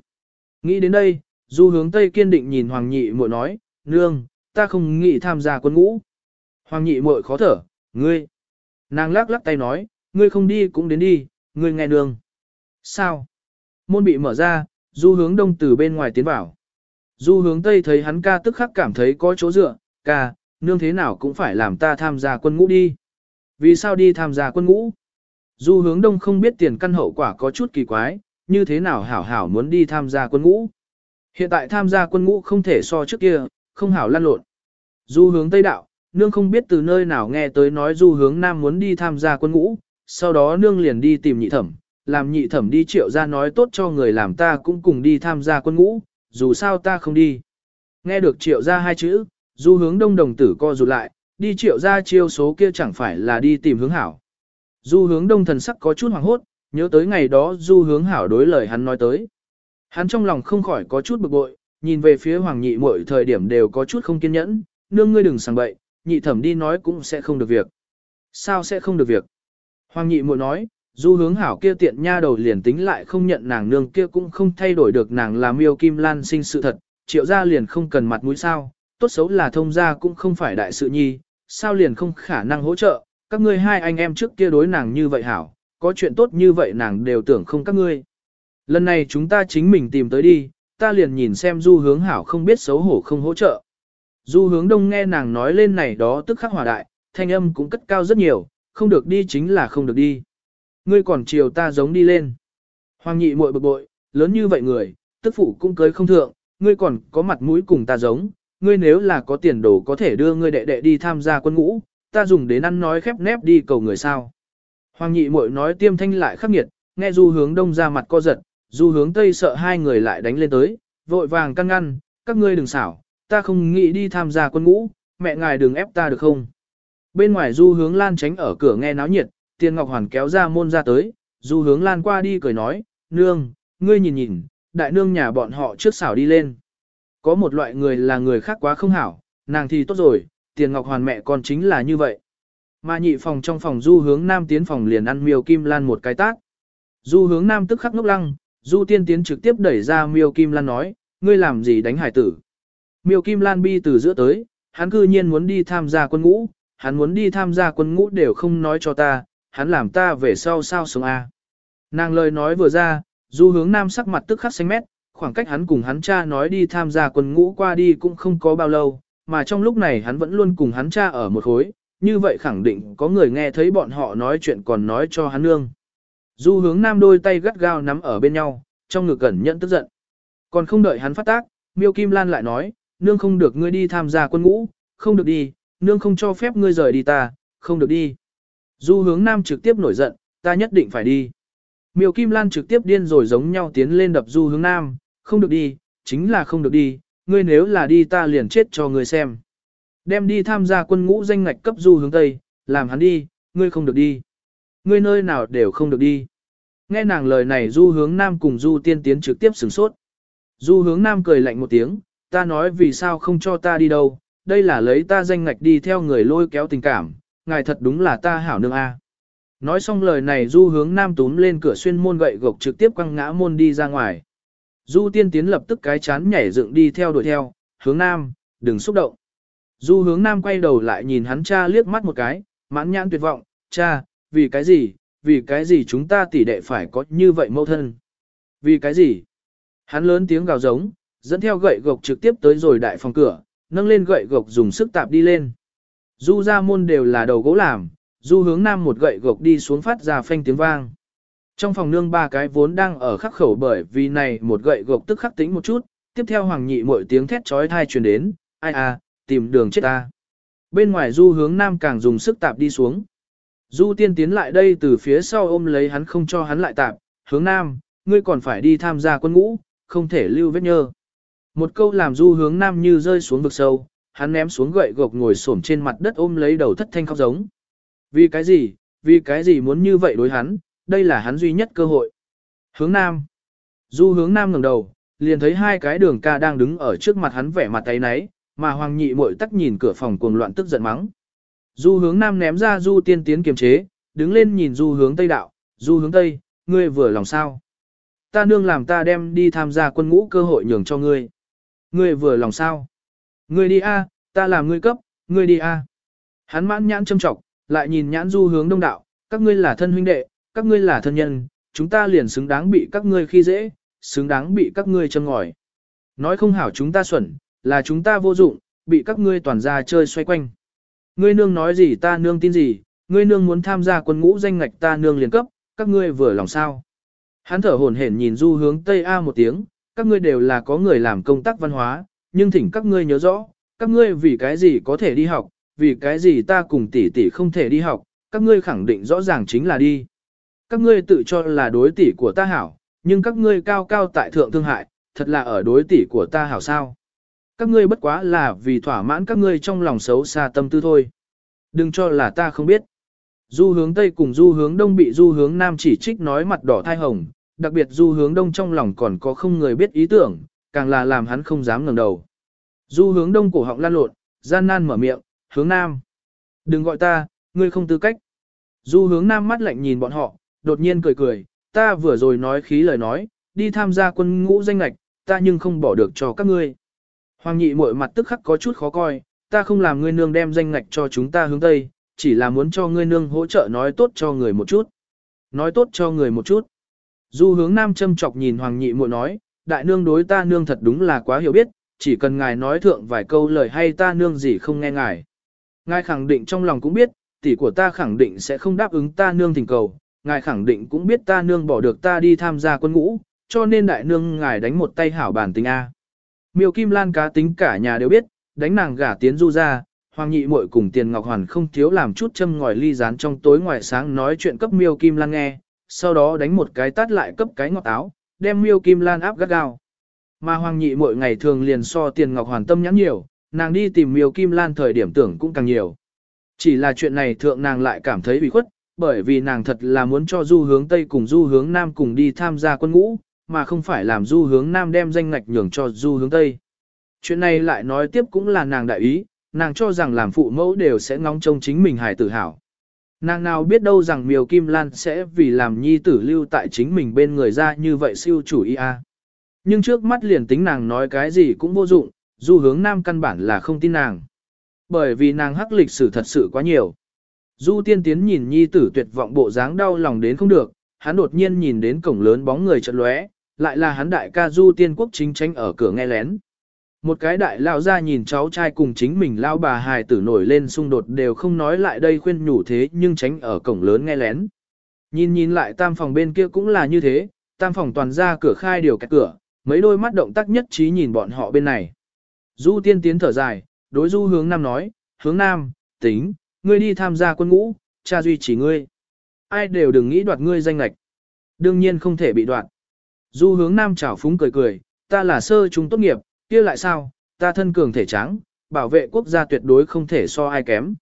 Nghĩ đến đây, du hướng Tây kiên định nhìn Hoàng Nhị muội nói, nương, ta không nghĩ tham gia quân ngũ. Hoàng Nhị muội khó thở, ngươi. Nàng lắc lắc tay nói, ngươi không đi cũng đến đi, ngươi nghe đường. Sao? Môn bị mở ra, du hướng đông từ bên ngoài tiến vào. Du hướng tây thấy hắn ca tức khắc cảm thấy có chỗ dựa, ca, nương thế nào cũng phải làm ta tham gia quân ngũ đi. Vì sao đi tham gia quân ngũ? Du hướng đông không biết tiền căn hậu quả có chút kỳ quái, như thế nào hảo hảo muốn đi tham gia quân ngũ. Hiện tại tham gia quân ngũ không thể so trước kia, không hảo lăn lộn. Du hướng tây đạo, nương không biết từ nơi nào nghe tới nói du hướng nam muốn đi tham gia quân ngũ, sau đó nương liền đi tìm nhị thẩm, làm nhị thẩm đi triệu ra nói tốt cho người làm ta cũng cùng đi tham gia quân ngũ, dù sao ta không đi. Nghe được triệu ra hai chữ, du hướng đông đồng tử co rụt lại, đi triệu ra chiêu số kia chẳng phải là đi tìm hướng hảo. Du hướng đông thần sắc có chút hoảng hốt, nhớ tới ngày đó du hướng hảo đối lời hắn nói tới. Hắn trong lòng không khỏi có chút bực bội, nhìn về phía hoàng nhị mỗi thời điểm đều có chút không kiên nhẫn, nương ngươi đừng sang bậy, nhị thẩm đi nói cũng sẽ không được việc. Sao sẽ không được việc? Hoàng nhị muội nói, du hướng hảo kia tiện nha đầu liền tính lại không nhận nàng nương kia cũng không thay đổi được nàng là miêu kim lan sinh sự thật, triệu gia liền không cần mặt mũi sao, tốt xấu là thông gia cũng không phải đại sự nhi, sao liền không khả năng hỗ trợ, các ngươi hai anh em trước kia đối nàng như vậy hảo, có chuyện tốt như vậy nàng đều tưởng không các ngươi. Lần này chúng ta chính mình tìm tới đi, ta liền nhìn xem du hướng hảo không biết xấu hổ không hỗ trợ. Du hướng đông nghe nàng nói lên này đó tức khắc hòa đại, thanh âm cũng cất cao rất nhiều, không được đi chính là không được đi. Ngươi còn chiều ta giống đi lên. Hoàng nhị muội bực bội, lớn như vậy người, tức phụ cũng cưới không thượng, ngươi còn có mặt mũi cùng ta giống, ngươi nếu là có tiền đồ có thể đưa ngươi đệ đệ đi tham gia quân ngũ, ta dùng đến ăn nói khép nép đi cầu người sao. Hoàng nhị muội nói tiêm thanh lại khắc nghiệt, nghe du hướng đông ra mặt co giật, du hướng tây sợ hai người lại đánh lên tới, vội vàng căn ngăn, các ngươi đừng xảo, ta không nghĩ đi tham gia quân ngũ, mẹ ngài đừng ép ta được không. Bên ngoài du hướng lan tránh ở cửa nghe náo nhiệt, tiền ngọc hoàn kéo ra môn ra tới, du hướng lan qua đi cười nói, nương, ngươi nhìn nhìn, đại nương nhà bọn họ trước xảo đi lên. Có một loại người là người khác quá không hảo, nàng thì tốt rồi, tiền ngọc hoàn mẹ con chính là như vậy. Mà nhị phòng trong phòng du hướng nam tiến phòng liền ăn miêu kim lan một cái tác. Du hướng nam tức khắc ngốc lăng, du tiên tiến trực tiếp đẩy ra miêu kim lan nói, ngươi làm gì đánh hải tử. Miêu kim lan bi từ giữa tới, hắn cư nhiên muốn đi tham gia quân ngũ, hắn muốn đi tham gia quân ngũ đều không nói cho ta, hắn làm ta về sau sao sống a. Nàng lời nói vừa ra, du hướng nam sắc mặt tức khắc xanh mét, khoảng cách hắn cùng hắn cha nói đi tham gia quân ngũ qua đi cũng không có bao lâu, mà trong lúc này hắn vẫn luôn cùng hắn cha ở một khối, như vậy khẳng định có người nghe thấy bọn họ nói chuyện còn nói cho hắn nương. Du hướng nam đôi tay gắt gao nắm ở bên nhau, trong ngực cẩn nhận tức giận. Còn không đợi hắn phát tác, miêu kim lan lại nói, nương không được ngươi đi tham gia quân ngũ, không được đi, nương không cho phép ngươi rời đi ta, không được đi. Du hướng nam trực tiếp nổi giận, ta nhất định phải đi. Miêu Kim Lan trực tiếp điên rồi giống nhau tiến lên đập du hướng nam, không được đi, chính là không được đi, ngươi nếu là đi ta liền chết cho ngươi xem. Đem đi tham gia quân ngũ danh ngạch cấp du hướng Tây, làm hắn đi, ngươi không được đi. Ngươi nơi nào đều không được đi. Nghe nàng lời này du hướng nam cùng du tiên tiến trực tiếp sửng sốt. Du hướng nam cười lạnh một tiếng, ta nói vì sao không cho ta đi đâu, đây là lấy ta danh ngạch đi theo người lôi kéo tình cảm, ngài thật đúng là ta hảo nương a. Nói xong lời này du hướng nam túm lên cửa xuyên môn gậy gộc trực tiếp quăng ngã môn đi ra ngoài. Du tiên tiến lập tức cái chán nhảy dựng đi theo đuổi theo, hướng nam, đừng xúc động. Du hướng nam quay đầu lại nhìn hắn cha liếc mắt một cái, mãn nhãn tuyệt vọng, cha, vì cái gì, vì cái gì chúng ta tỷ đệ phải có như vậy mâu thân. Vì cái gì? Hắn lớn tiếng gào giống, dẫn theo gậy gộc trực tiếp tới rồi đại phòng cửa, nâng lên gậy gộc dùng sức tạp đi lên. Du ra môn đều là đầu gỗ làm, du hướng nam một gậy gộc đi xuống phát ra phanh tiếng vang. Trong phòng nương ba cái vốn đang ở khắc khẩu bởi vì này một gậy gộc tức khắc tính một chút, tiếp theo hoàng nhị mỗi tiếng thét trói thai truyền đến, ai à, tìm đường chết ta. Bên ngoài du hướng nam càng dùng sức tạp đi xuống. Du tiên tiến lại đây từ phía sau ôm lấy hắn không cho hắn lại tạp, hướng nam, ngươi còn phải đi tham gia quân ngũ, không thể lưu vết nhơ. Một câu làm du hướng nam như rơi xuống vực sâu, hắn ném xuống gậy gộc ngồi xổm trên mặt đất ôm lấy đầu thất thanh khóc giống. Vì cái gì, vì cái gì muốn như vậy đối hắn, đây là hắn duy nhất cơ hội. Hướng nam. Du hướng nam ngẩng đầu, liền thấy hai cái đường ca đang đứng ở trước mặt hắn vẻ mặt tay náy, mà hoàng nhị mội tắc nhìn cửa phòng cuồng loạn tức giận mắng. Du hướng nam ném ra du tiên tiến kiềm chế, đứng lên nhìn du hướng tây đạo, du hướng tây, ngươi vừa lòng sao. Ta nương làm ta đem đi tham gia quân ngũ cơ hội nhường cho ngươi. Ngươi vừa lòng sao. Ngươi đi a, ta làm ngươi cấp, ngươi đi a. Hắn mãn nhãn châm trọng, lại nhìn nhãn du hướng đông đạo, các ngươi là thân huynh đệ, các ngươi là thân nhân, chúng ta liền xứng đáng bị các ngươi khi dễ, xứng đáng bị các ngươi châm ngòi. Nói không hảo chúng ta xuẩn, là chúng ta vô dụng, bị các ngươi toàn ra chơi xoay quanh. Ngươi nương nói gì ta nương tin gì, ngươi nương muốn tham gia quân ngũ danh ngạch ta nương liền cấp, các ngươi vừa lòng sao. Hắn thở hổn hển nhìn du hướng Tây A một tiếng, các ngươi đều là có người làm công tác văn hóa, nhưng thỉnh các ngươi nhớ rõ, các ngươi vì cái gì có thể đi học, vì cái gì ta cùng tỷ tỷ không thể đi học, các ngươi khẳng định rõ ràng chính là đi. Các ngươi tự cho là đối tỷ của ta hảo, nhưng các ngươi cao cao tại thượng thương hại, thật là ở đối tỷ của ta hảo sao. Các ngươi bất quá là vì thỏa mãn các ngươi trong lòng xấu xa tâm tư thôi. Đừng cho là ta không biết. Du hướng Tây cùng du hướng Đông bị du hướng Nam chỉ trích nói mặt đỏ thai hồng, đặc biệt du hướng Đông trong lòng còn có không người biết ý tưởng, càng là làm hắn không dám ngẩng đầu. Du hướng Đông cổ họng lan lộn, gian nan mở miệng, hướng Nam. Đừng gọi ta, ngươi không tư cách. Du hướng Nam mắt lạnh nhìn bọn họ, đột nhiên cười cười, ta vừa rồi nói khí lời nói, đi tham gia quân ngũ danh lạch, ta nhưng không bỏ được cho các ngươi. Hoàng nhị mội mặt tức khắc có chút khó coi, ta không làm ngươi nương đem danh ngạch cho chúng ta hướng Tây, chỉ là muốn cho ngươi nương hỗ trợ nói tốt cho người một chút. Nói tốt cho người một chút. Du hướng nam châm chọc nhìn Hoàng nhị muội nói, đại nương đối ta nương thật đúng là quá hiểu biết, chỉ cần ngài nói thượng vài câu lời hay ta nương gì không nghe ngài. Ngài khẳng định trong lòng cũng biết, tỷ của ta khẳng định sẽ không đáp ứng ta nương thỉnh cầu, ngài khẳng định cũng biết ta nương bỏ được ta đi tham gia quân ngũ, cho nên đại nương ngài đánh một tay hảo bản tình A. Miêu Kim Lan cá tính cả nhà đều biết, đánh nàng gả tiến du ra, Hoàng Nhị muội cùng Tiền Ngọc Hoàn không thiếu làm chút châm ngòi ly rán trong tối ngoài sáng nói chuyện cấp Miêu Kim Lan nghe, sau đó đánh một cái tát lại cấp cái ngọt áo, đem Miêu Kim Lan áp gắt gao. Mà Hoàng Nhị muội ngày thường liền so Tiền Ngọc Hoàn tâm nhắn nhiều, nàng đi tìm Miêu Kim Lan thời điểm tưởng cũng càng nhiều. Chỉ là chuyện này thượng nàng lại cảm thấy bị khuất, bởi vì nàng thật là muốn cho du hướng Tây cùng du hướng Nam cùng đi tham gia quân ngũ, mà không phải làm du hướng Nam đem danh ngạch nhường cho du hướng Tây. Chuyện này lại nói tiếp cũng là nàng đại ý, nàng cho rằng làm phụ mẫu đều sẽ ngóng trông chính mình hài tử hảo. Nàng nào biết đâu rằng miều kim lan sẽ vì làm nhi tử lưu tại chính mình bên người ra như vậy siêu chủ ý a. Nhưng trước mắt liền tính nàng nói cái gì cũng vô dụng, du hướng nam căn bản là không tin nàng. Bởi vì nàng hắc lịch sử thật sự quá nhiều. Du tiên tiến nhìn nhi tử tuyệt vọng bộ dáng đau lòng đến không được, hắn đột nhiên nhìn đến cổng lớn bóng người chợt lóe, lại là hắn đại ca du tiên quốc chính tranh ở cửa nghe lén. Một cái đại lao ra nhìn cháu trai cùng chính mình lao bà hài tử nổi lên xung đột đều không nói lại đây khuyên nhủ thế nhưng tránh ở cổng lớn nghe lén. Nhìn nhìn lại tam phòng bên kia cũng là như thế, tam phòng toàn ra cửa khai điều kẹt cửa, mấy đôi mắt động tác nhất trí nhìn bọn họ bên này. Du tiên tiến thở dài, đối du hướng nam nói, hướng nam, tính, ngươi đi tham gia quân ngũ, cha duy chỉ ngươi. Ai đều đừng nghĩ đoạt ngươi danh lạch. Đương nhiên không thể bị đoạt. Du hướng nam chảo phúng cười cười, ta là sơ chúng tốt nghiệp, kia lại sao, ta thân cường thể trắng, bảo vệ quốc gia tuyệt đối không thể so ai kém.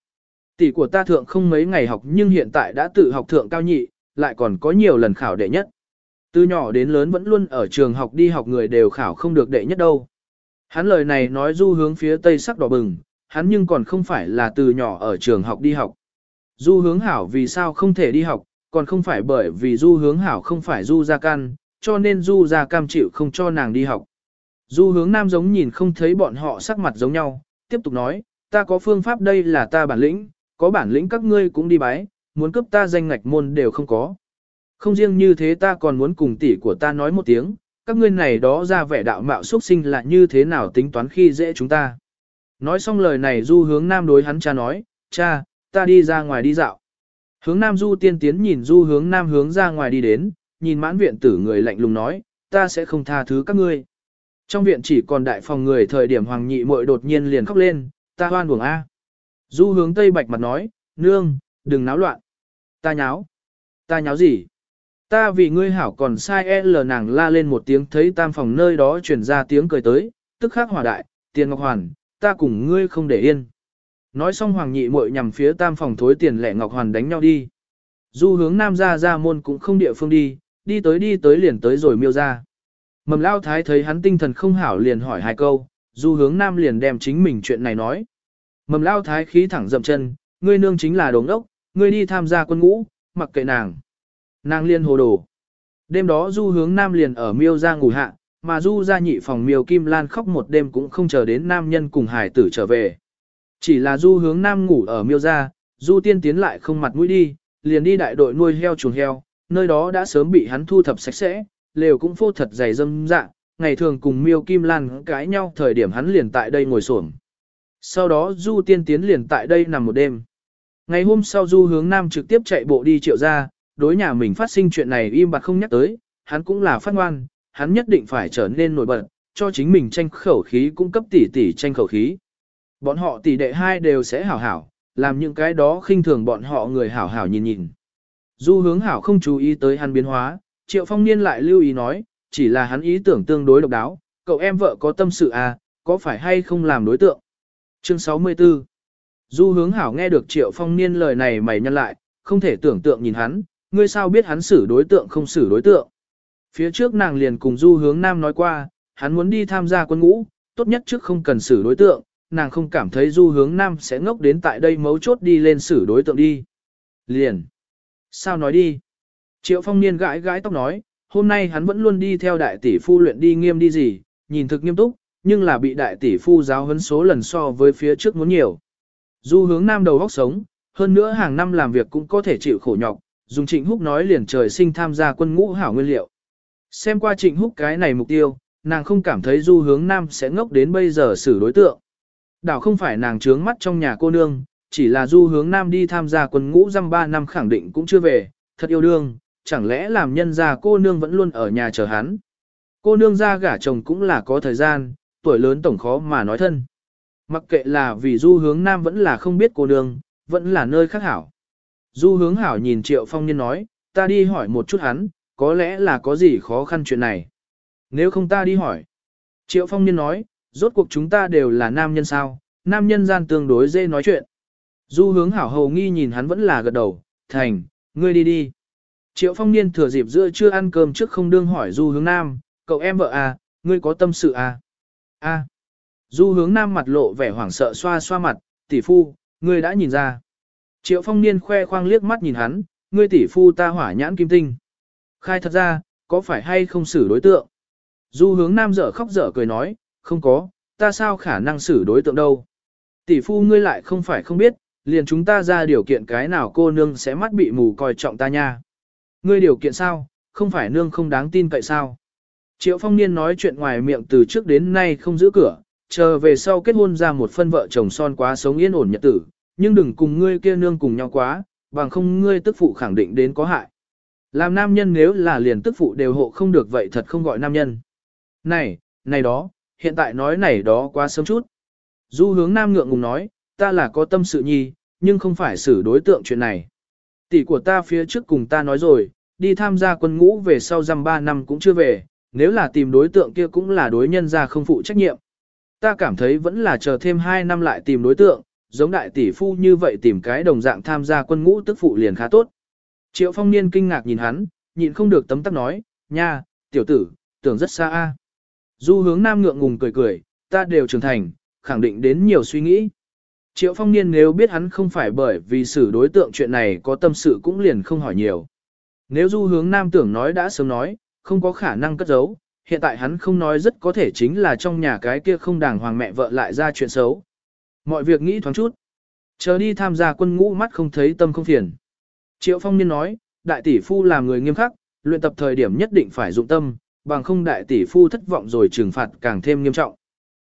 Tỷ của ta thượng không mấy ngày học nhưng hiện tại đã tự học thượng cao nhị, lại còn có nhiều lần khảo đệ nhất. Từ nhỏ đến lớn vẫn luôn ở trường học đi học người đều khảo không được đệ nhất đâu. Hắn lời này nói du hướng phía tây sắc đỏ bừng, hắn nhưng còn không phải là từ nhỏ ở trường học đi học. Du hướng hảo vì sao không thể đi học, còn không phải bởi vì du hướng hảo không phải du gia can, cho nên du gia cam chịu không cho nàng đi học. Du hướng nam giống nhìn không thấy bọn họ sắc mặt giống nhau, tiếp tục nói, ta có phương pháp đây là ta bản lĩnh, có bản lĩnh các ngươi cũng đi bái, muốn cướp ta danh ngạch môn đều không có. Không riêng như thế ta còn muốn cùng tỷ của ta nói một tiếng, các ngươi này đó ra vẻ đạo mạo xuất sinh là như thế nào tính toán khi dễ chúng ta. Nói xong lời này du hướng nam đối hắn cha nói, cha, ta đi ra ngoài đi dạo. Hướng nam du tiên tiến nhìn du hướng nam hướng ra ngoài đi đến, nhìn mãn viện tử người lạnh lùng nói, ta sẽ không tha thứ các ngươi. Trong viện chỉ còn đại phòng người thời điểm hoàng nhị muội đột nhiên liền khóc lên, ta hoan buồng A. Du hướng tây bạch mặt nói, nương, đừng náo loạn. Ta nháo. Ta nháo gì? Ta vì ngươi hảo còn sai L nàng la lên một tiếng thấy tam phòng nơi đó truyền ra tiếng cười tới, tức khắc hỏa đại, tiền ngọc hoàn, ta cùng ngươi không để yên. Nói xong hoàng nhị muội nhằm phía tam phòng thối tiền lẻ ngọc hoàn đánh nhau đi. Du hướng nam ra ra môn cũng không địa phương đi, đi tới đi tới liền tới rồi miêu ra. Mầm lao thái thấy hắn tinh thần không hảo liền hỏi hai câu, du hướng nam liền đem chính mình chuyện này nói. Mầm lao thái khí thẳng dậm chân, ngươi nương chính là đống ốc, ngươi đi tham gia quân ngũ, mặc kệ nàng. Nàng liên hồ đồ. Đêm đó du hướng nam liền ở miêu ra ngủ hạ, mà du ra nhị phòng miêu kim lan khóc một đêm cũng không chờ đến nam nhân cùng hải tử trở về. Chỉ là du hướng nam ngủ ở miêu ra, du tiên tiến lại không mặt mũi đi, liền đi đại đội nuôi heo chuồng heo, nơi đó đã sớm bị hắn thu thập sạch sẽ, lều cũng phô thật dày dâm dạ, ngày thường cùng miêu kim lan cãi nhau thời điểm hắn liền tại đây ngồi xổm. Sau đó du tiên tiến liền tại đây nằm một đêm. Ngày hôm sau du hướng nam trực tiếp chạy bộ đi triệu ra, đối nhà mình phát sinh chuyện này im bặt không nhắc tới, hắn cũng là phát ngoan, hắn nhất định phải trở nên nổi bật, cho chính mình tranh khẩu khí cung cấp tỷ tỷ tranh khẩu khí. Bọn họ tỷ đệ hai đều sẽ hảo hảo, làm những cái đó khinh thường bọn họ người hảo hảo nhìn nhìn. Du hướng hảo không chú ý tới hắn biến hóa, triệu phong niên lại lưu ý nói, chỉ là hắn ý tưởng tương đối độc đáo, cậu em vợ có tâm sự à, có phải hay không làm đối tượng. Chương 64 Du hướng hảo nghe được triệu phong niên lời này mày nhân lại, không thể tưởng tượng nhìn hắn, ngươi sao biết hắn xử đối tượng không xử đối tượng. Phía trước nàng liền cùng du hướng nam nói qua, hắn muốn đi tham gia quân ngũ, tốt nhất trước không cần xử đối tượng, nàng không cảm thấy du hướng nam sẽ ngốc đến tại đây mấu chốt đi lên xử đối tượng đi. Liền. Sao nói đi? Triệu phong niên gãi gãi tóc nói, hôm nay hắn vẫn luôn đi theo đại tỷ phu luyện đi nghiêm đi gì, nhìn thực nghiêm túc, nhưng là bị đại tỷ phu giáo huấn số lần so với phía trước muốn nhiều. Du hướng nam đầu góc sống, hơn nữa hàng năm làm việc cũng có thể chịu khổ nhọc, dùng trịnh húc nói liền trời sinh tham gia quân ngũ hảo nguyên liệu. Xem qua trịnh húc cái này mục tiêu, nàng không cảm thấy du hướng nam sẽ ngốc đến bây giờ xử đối tượng. Đảo không phải nàng trướng mắt trong nhà cô nương, chỉ là du hướng nam đi tham gia quân ngũ dăm ba năm khẳng định cũng chưa về, thật yêu đương, chẳng lẽ làm nhân gia cô nương vẫn luôn ở nhà chờ hắn. Cô nương ra gả chồng cũng là có thời gian, tuổi lớn tổng khó mà nói thân. Mặc kệ là vì du hướng nam vẫn là không biết cô nương, vẫn là nơi khác hảo. Du hướng hảo nhìn triệu phong niên nói, ta đi hỏi một chút hắn, có lẽ là có gì khó khăn chuyện này. Nếu không ta đi hỏi. Triệu phong niên nói, rốt cuộc chúng ta đều là nam nhân sao, nam nhân gian tương đối dễ nói chuyện. Du hướng hảo hầu nghi nhìn hắn vẫn là gật đầu, thành, ngươi đi đi. Triệu phong niên thừa dịp giữa chưa ăn cơm trước không đương hỏi du hướng nam, cậu em vợ à, ngươi có tâm sự à? A. Du hướng nam mặt lộ vẻ hoảng sợ xoa xoa mặt, tỷ phu, ngươi đã nhìn ra. Triệu phong niên khoe khoang liếc mắt nhìn hắn, ngươi tỷ phu ta hỏa nhãn kim tinh. Khai thật ra, có phải hay không xử đối tượng? Du hướng nam dở khóc dở cười nói, không có, ta sao khả năng xử đối tượng đâu. Tỷ phu ngươi lại không phải không biết, liền chúng ta ra điều kiện cái nào cô nương sẽ mắt bị mù coi trọng ta nha. Ngươi điều kiện sao, không phải nương không đáng tin cậy sao. Triệu phong niên nói chuyện ngoài miệng từ trước đến nay không giữ cửa, chờ về sau kết hôn ra một phân vợ chồng son quá sống yên ổn nhật tử, nhưng đừng cùng ngươi kia nương cùng nhau quá, bằng không ngươi tức phụ khẳng định đến có hại. Làm nam nhân nếu là liền tức phụ đều hộ không được vậy thật không gọi nam nhân. Này, này đó, hiện tại nói này đó quá sớm chút. Du hướng nam ngượng ngùng nói, ta là có tâm sự nhi, nhưng không phải xử đối tượng chuyện này. Tỷ của ta phía trước cùng ta nói rồi, đi tham gia quân ngũ về sau dăm ba năm cũng chưa về, nếu là tìm đối tượng kia cũng là đối nhân ra không phụ trách nhiệm. Ta cảm thấy vẫn là chờ thêm 2 năm lại tìm đối tượng, giống đại tỷ phu như vậy tìm cái đồng dạng tham gia quân ngũ tức phụ liền khá tốt. Triệu phong niên kinh ngạc nhìn hắn, nhịn không được tấm tắc nói, nha, tiểu tử, tưởng rất xa a. Du hướng nam ngượng ngùng cười cười, ta đều trưởng thành, khẳng định đến nhiều suy nghĩ. Triệu phong niên nếu biết hắn không phải bởi vì xử đối tượng chuyện này có tâm sự cũng liền không hỏi nhiều. Nếu du hướng nam tưởng nói đã sớm nói, không có khả năng cất giấu, hiện tại hắn không nói rất có thể chính là trong nhà cái kia không đàng hoàng mẹ vợ lại ra chuyện xấu. Mọi việc nghĩ thoáng chút. Chờ đi tham gia quân ngũ mắt không thấy tâm không phiền. Triệu phong niên nói, đại tỷ phu là người nghiêm khắc, luyện tập thời điểm nhất định phải dụng tâm, bằng không đại tỷ phu thất vọng rồi trừng phạt càng thêm nghiêm trọng.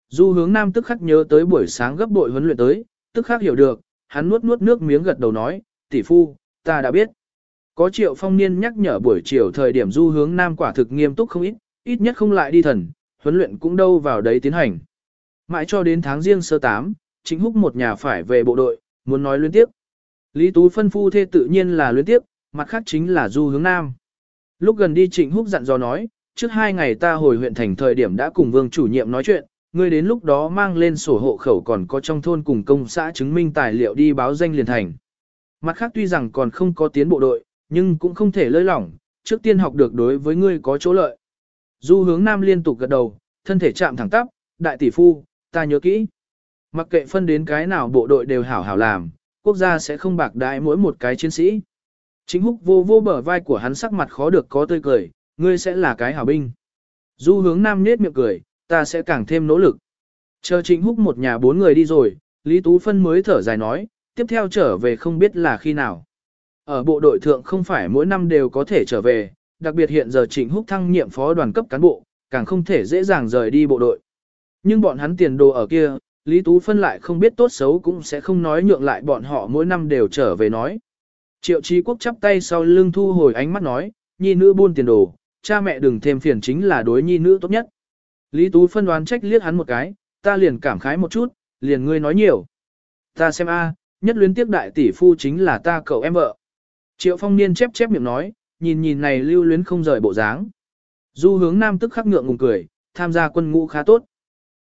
Du hướng nam tức khắc nhớ tới buổi sáng gấp bội huấn luyện tới, tức khác hiểu được, hắn nuốt nuốt nước miếng gật đầu nói, tỷ phu, ta đã biết. Có triệu phong niên nhắc nhở buổi chiều thời điểm du hướng nam quả thực nghiêm túc không ít, ít nhất không lại đi thần, huấn luyện cũng đâu vào đấy tiến hành. Mãi cho đến tháng riêng sơ tám, chính húc một nhà phải về bộ đội, muốn nói liên tiếp. Lý Tú phân phu thê tự nhiên là liên tiếp, mặt khác chính là du hướng nam. Lúc gần đi trịnh húc dặn dò nói, trước hai ngày ta hồi huyện thành thời điểm đã cùng vương chủ nhiệm nói chuyện, ngươi đến lúc đó mang lên sổ hộ khẩu còn có trong thôn cùng công xã chứng minh tài liệu đi báo danh liền thành. Mặt khác tuy rằng còn không có tiến bộ đội, nhưng cũng không thể lơi lỏng, trước tiên học được đối với ngươi có chỗ lợi. Du hướng nam liên tục gật đầu, thân thể chạm thẳng tắp, đại tỷ phu, ta nhớ kỹ. Mặc kệ phân đến cái nào bộ đội đều hảo hảo làm, quốc gia sẽ không bạc đại mỗi một cái chiến sĩ. Chính húc vô vô bờ vai của hắn sắc mặt khó được có tươi cười, ngươi sẽ là cái hảo binh. Du hướng nam nết miệng cười, ta sẽ càng thêm nỗ lực. Chờ Trịnh húc một nhà bốn người đi rồi, Lý Tú Phân mới thở dài nói, tiếp theo trở về không biết là khi nào. Ở bộ đội thượng không phải mỗi năm đều có thể trở về, đặc biệt hiện giờ Trịnh Húc thăng nhiệm phó đoàn cấp cán bộ, càng không thể dễ dàng rời đi bộ đội. Nhưng bọn hắn tiền đồ ở kia, Lý Tú phân lại không biết tốt xấu cũng sẽ không nói nhượng lại bọn họ mỗi năm đều trở về nói. Triệu Chí Quốc chắp tay sau lưng thu hồi ánh mắt nói, nhi nữ buôn tiền đồ, cha mẹ đừng thêm phiền chính là đối nhi nữ tốt nhất. Lý Tú phân đoán trách liếc hắn một cái, ta liền cảm khái một chút, liền ngươi nói nhiều. Ta xem a, nhất luyến tiếc đại tỷ phu chính là ta cậu em vợ. Triệu phong niên chép chép miệng nói, nhìn nhìn này lưu luyến không rời bộ dáng. Du hướng nam tức khắc ngượng ngùng cười, tham gia quân ngũ khá tốt.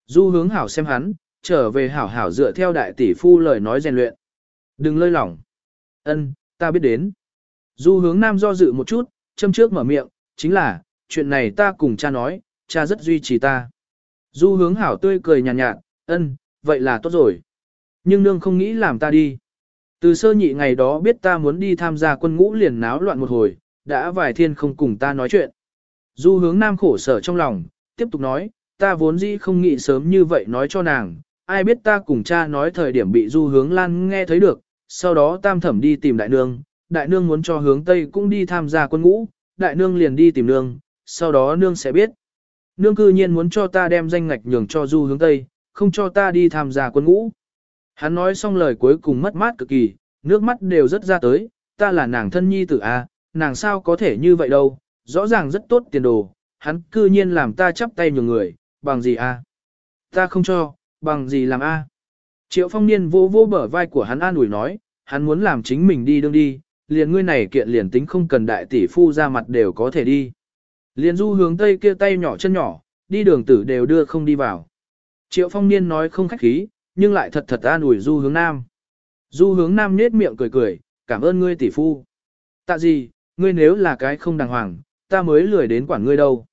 Du hướng hảo xem hắn, trở về hảo hảo dựa theo đại tỷ phu lời nói rèn luyện. Đừng lơi lỏng. Ân, ta biết đến. Du hướng nam do dự một chút, châm trước mở miệng, chính là, chuyện này ta cùng cha nói, cha rất duy trì ta. Du hướng hảo tươi cười nhàn nhạt, nhạt, ân, vậy là tốt rồi. Nhưng nương không nghĩ làm ta đi. Từ sơ nhị ngày đó biết ta muốn đi tham gia quân ngũ liền náo loạn một hồi, đã vài thiên không cùng ta nói chuyện. Du hướng nam khổ sở trong lòng, tiếp tục nói, ta vốn dĩ không nghĩ sớm như vậy nói cho nàng, ai biết ta cùng cha nói thời điểm bị du hướng lan nghe thấy được, sau đó tam thẩm đi tìm đại nương, đại nương muốn cho hướng tây cũng đi tham gia quân ngũ, đại nương liền đi tìm nương, sau đó nương sẽ biết. Nương cư nhiên muốn cho ta đem danh ngạch nhường cho du hướng tây, không cho ta đi tham gia quân ngũ. Hắn nói xong lời cuối cùng mất mát cực kỳ, nước mắt đều rất ra tới, ta là nàng thân nhi tử a, nàng sao có thể như vậy đâu, rõ ràng rất tốt tiền đồ, hắn cư nhiên làm ta chắp tay nhường người, bằng gì a? Ta không cho, bằng gì làm a? Triệu phong niên vô vô bở vai của hắn an ủi nói, hắn muốn làm chính mình đi đương đi, liền ngươi này kiện liền tính không cần đại tỷ phu ra mặt đều có thể đi. Liền du hướng tây kia tay nhỏ chân nhỏ, đi đường tử đều đưa không đi vào. Triệu phong niên nói không khách khí, nhưng lại thật thật an ủi du hướng nam. Du hướng nam nhết miệng cười cười, cảm ơn ngươi tỷ phu. Tạ gì, ngươi nếu là cái không đàng hoàng, ta mới lười đến quản ngươi đâu.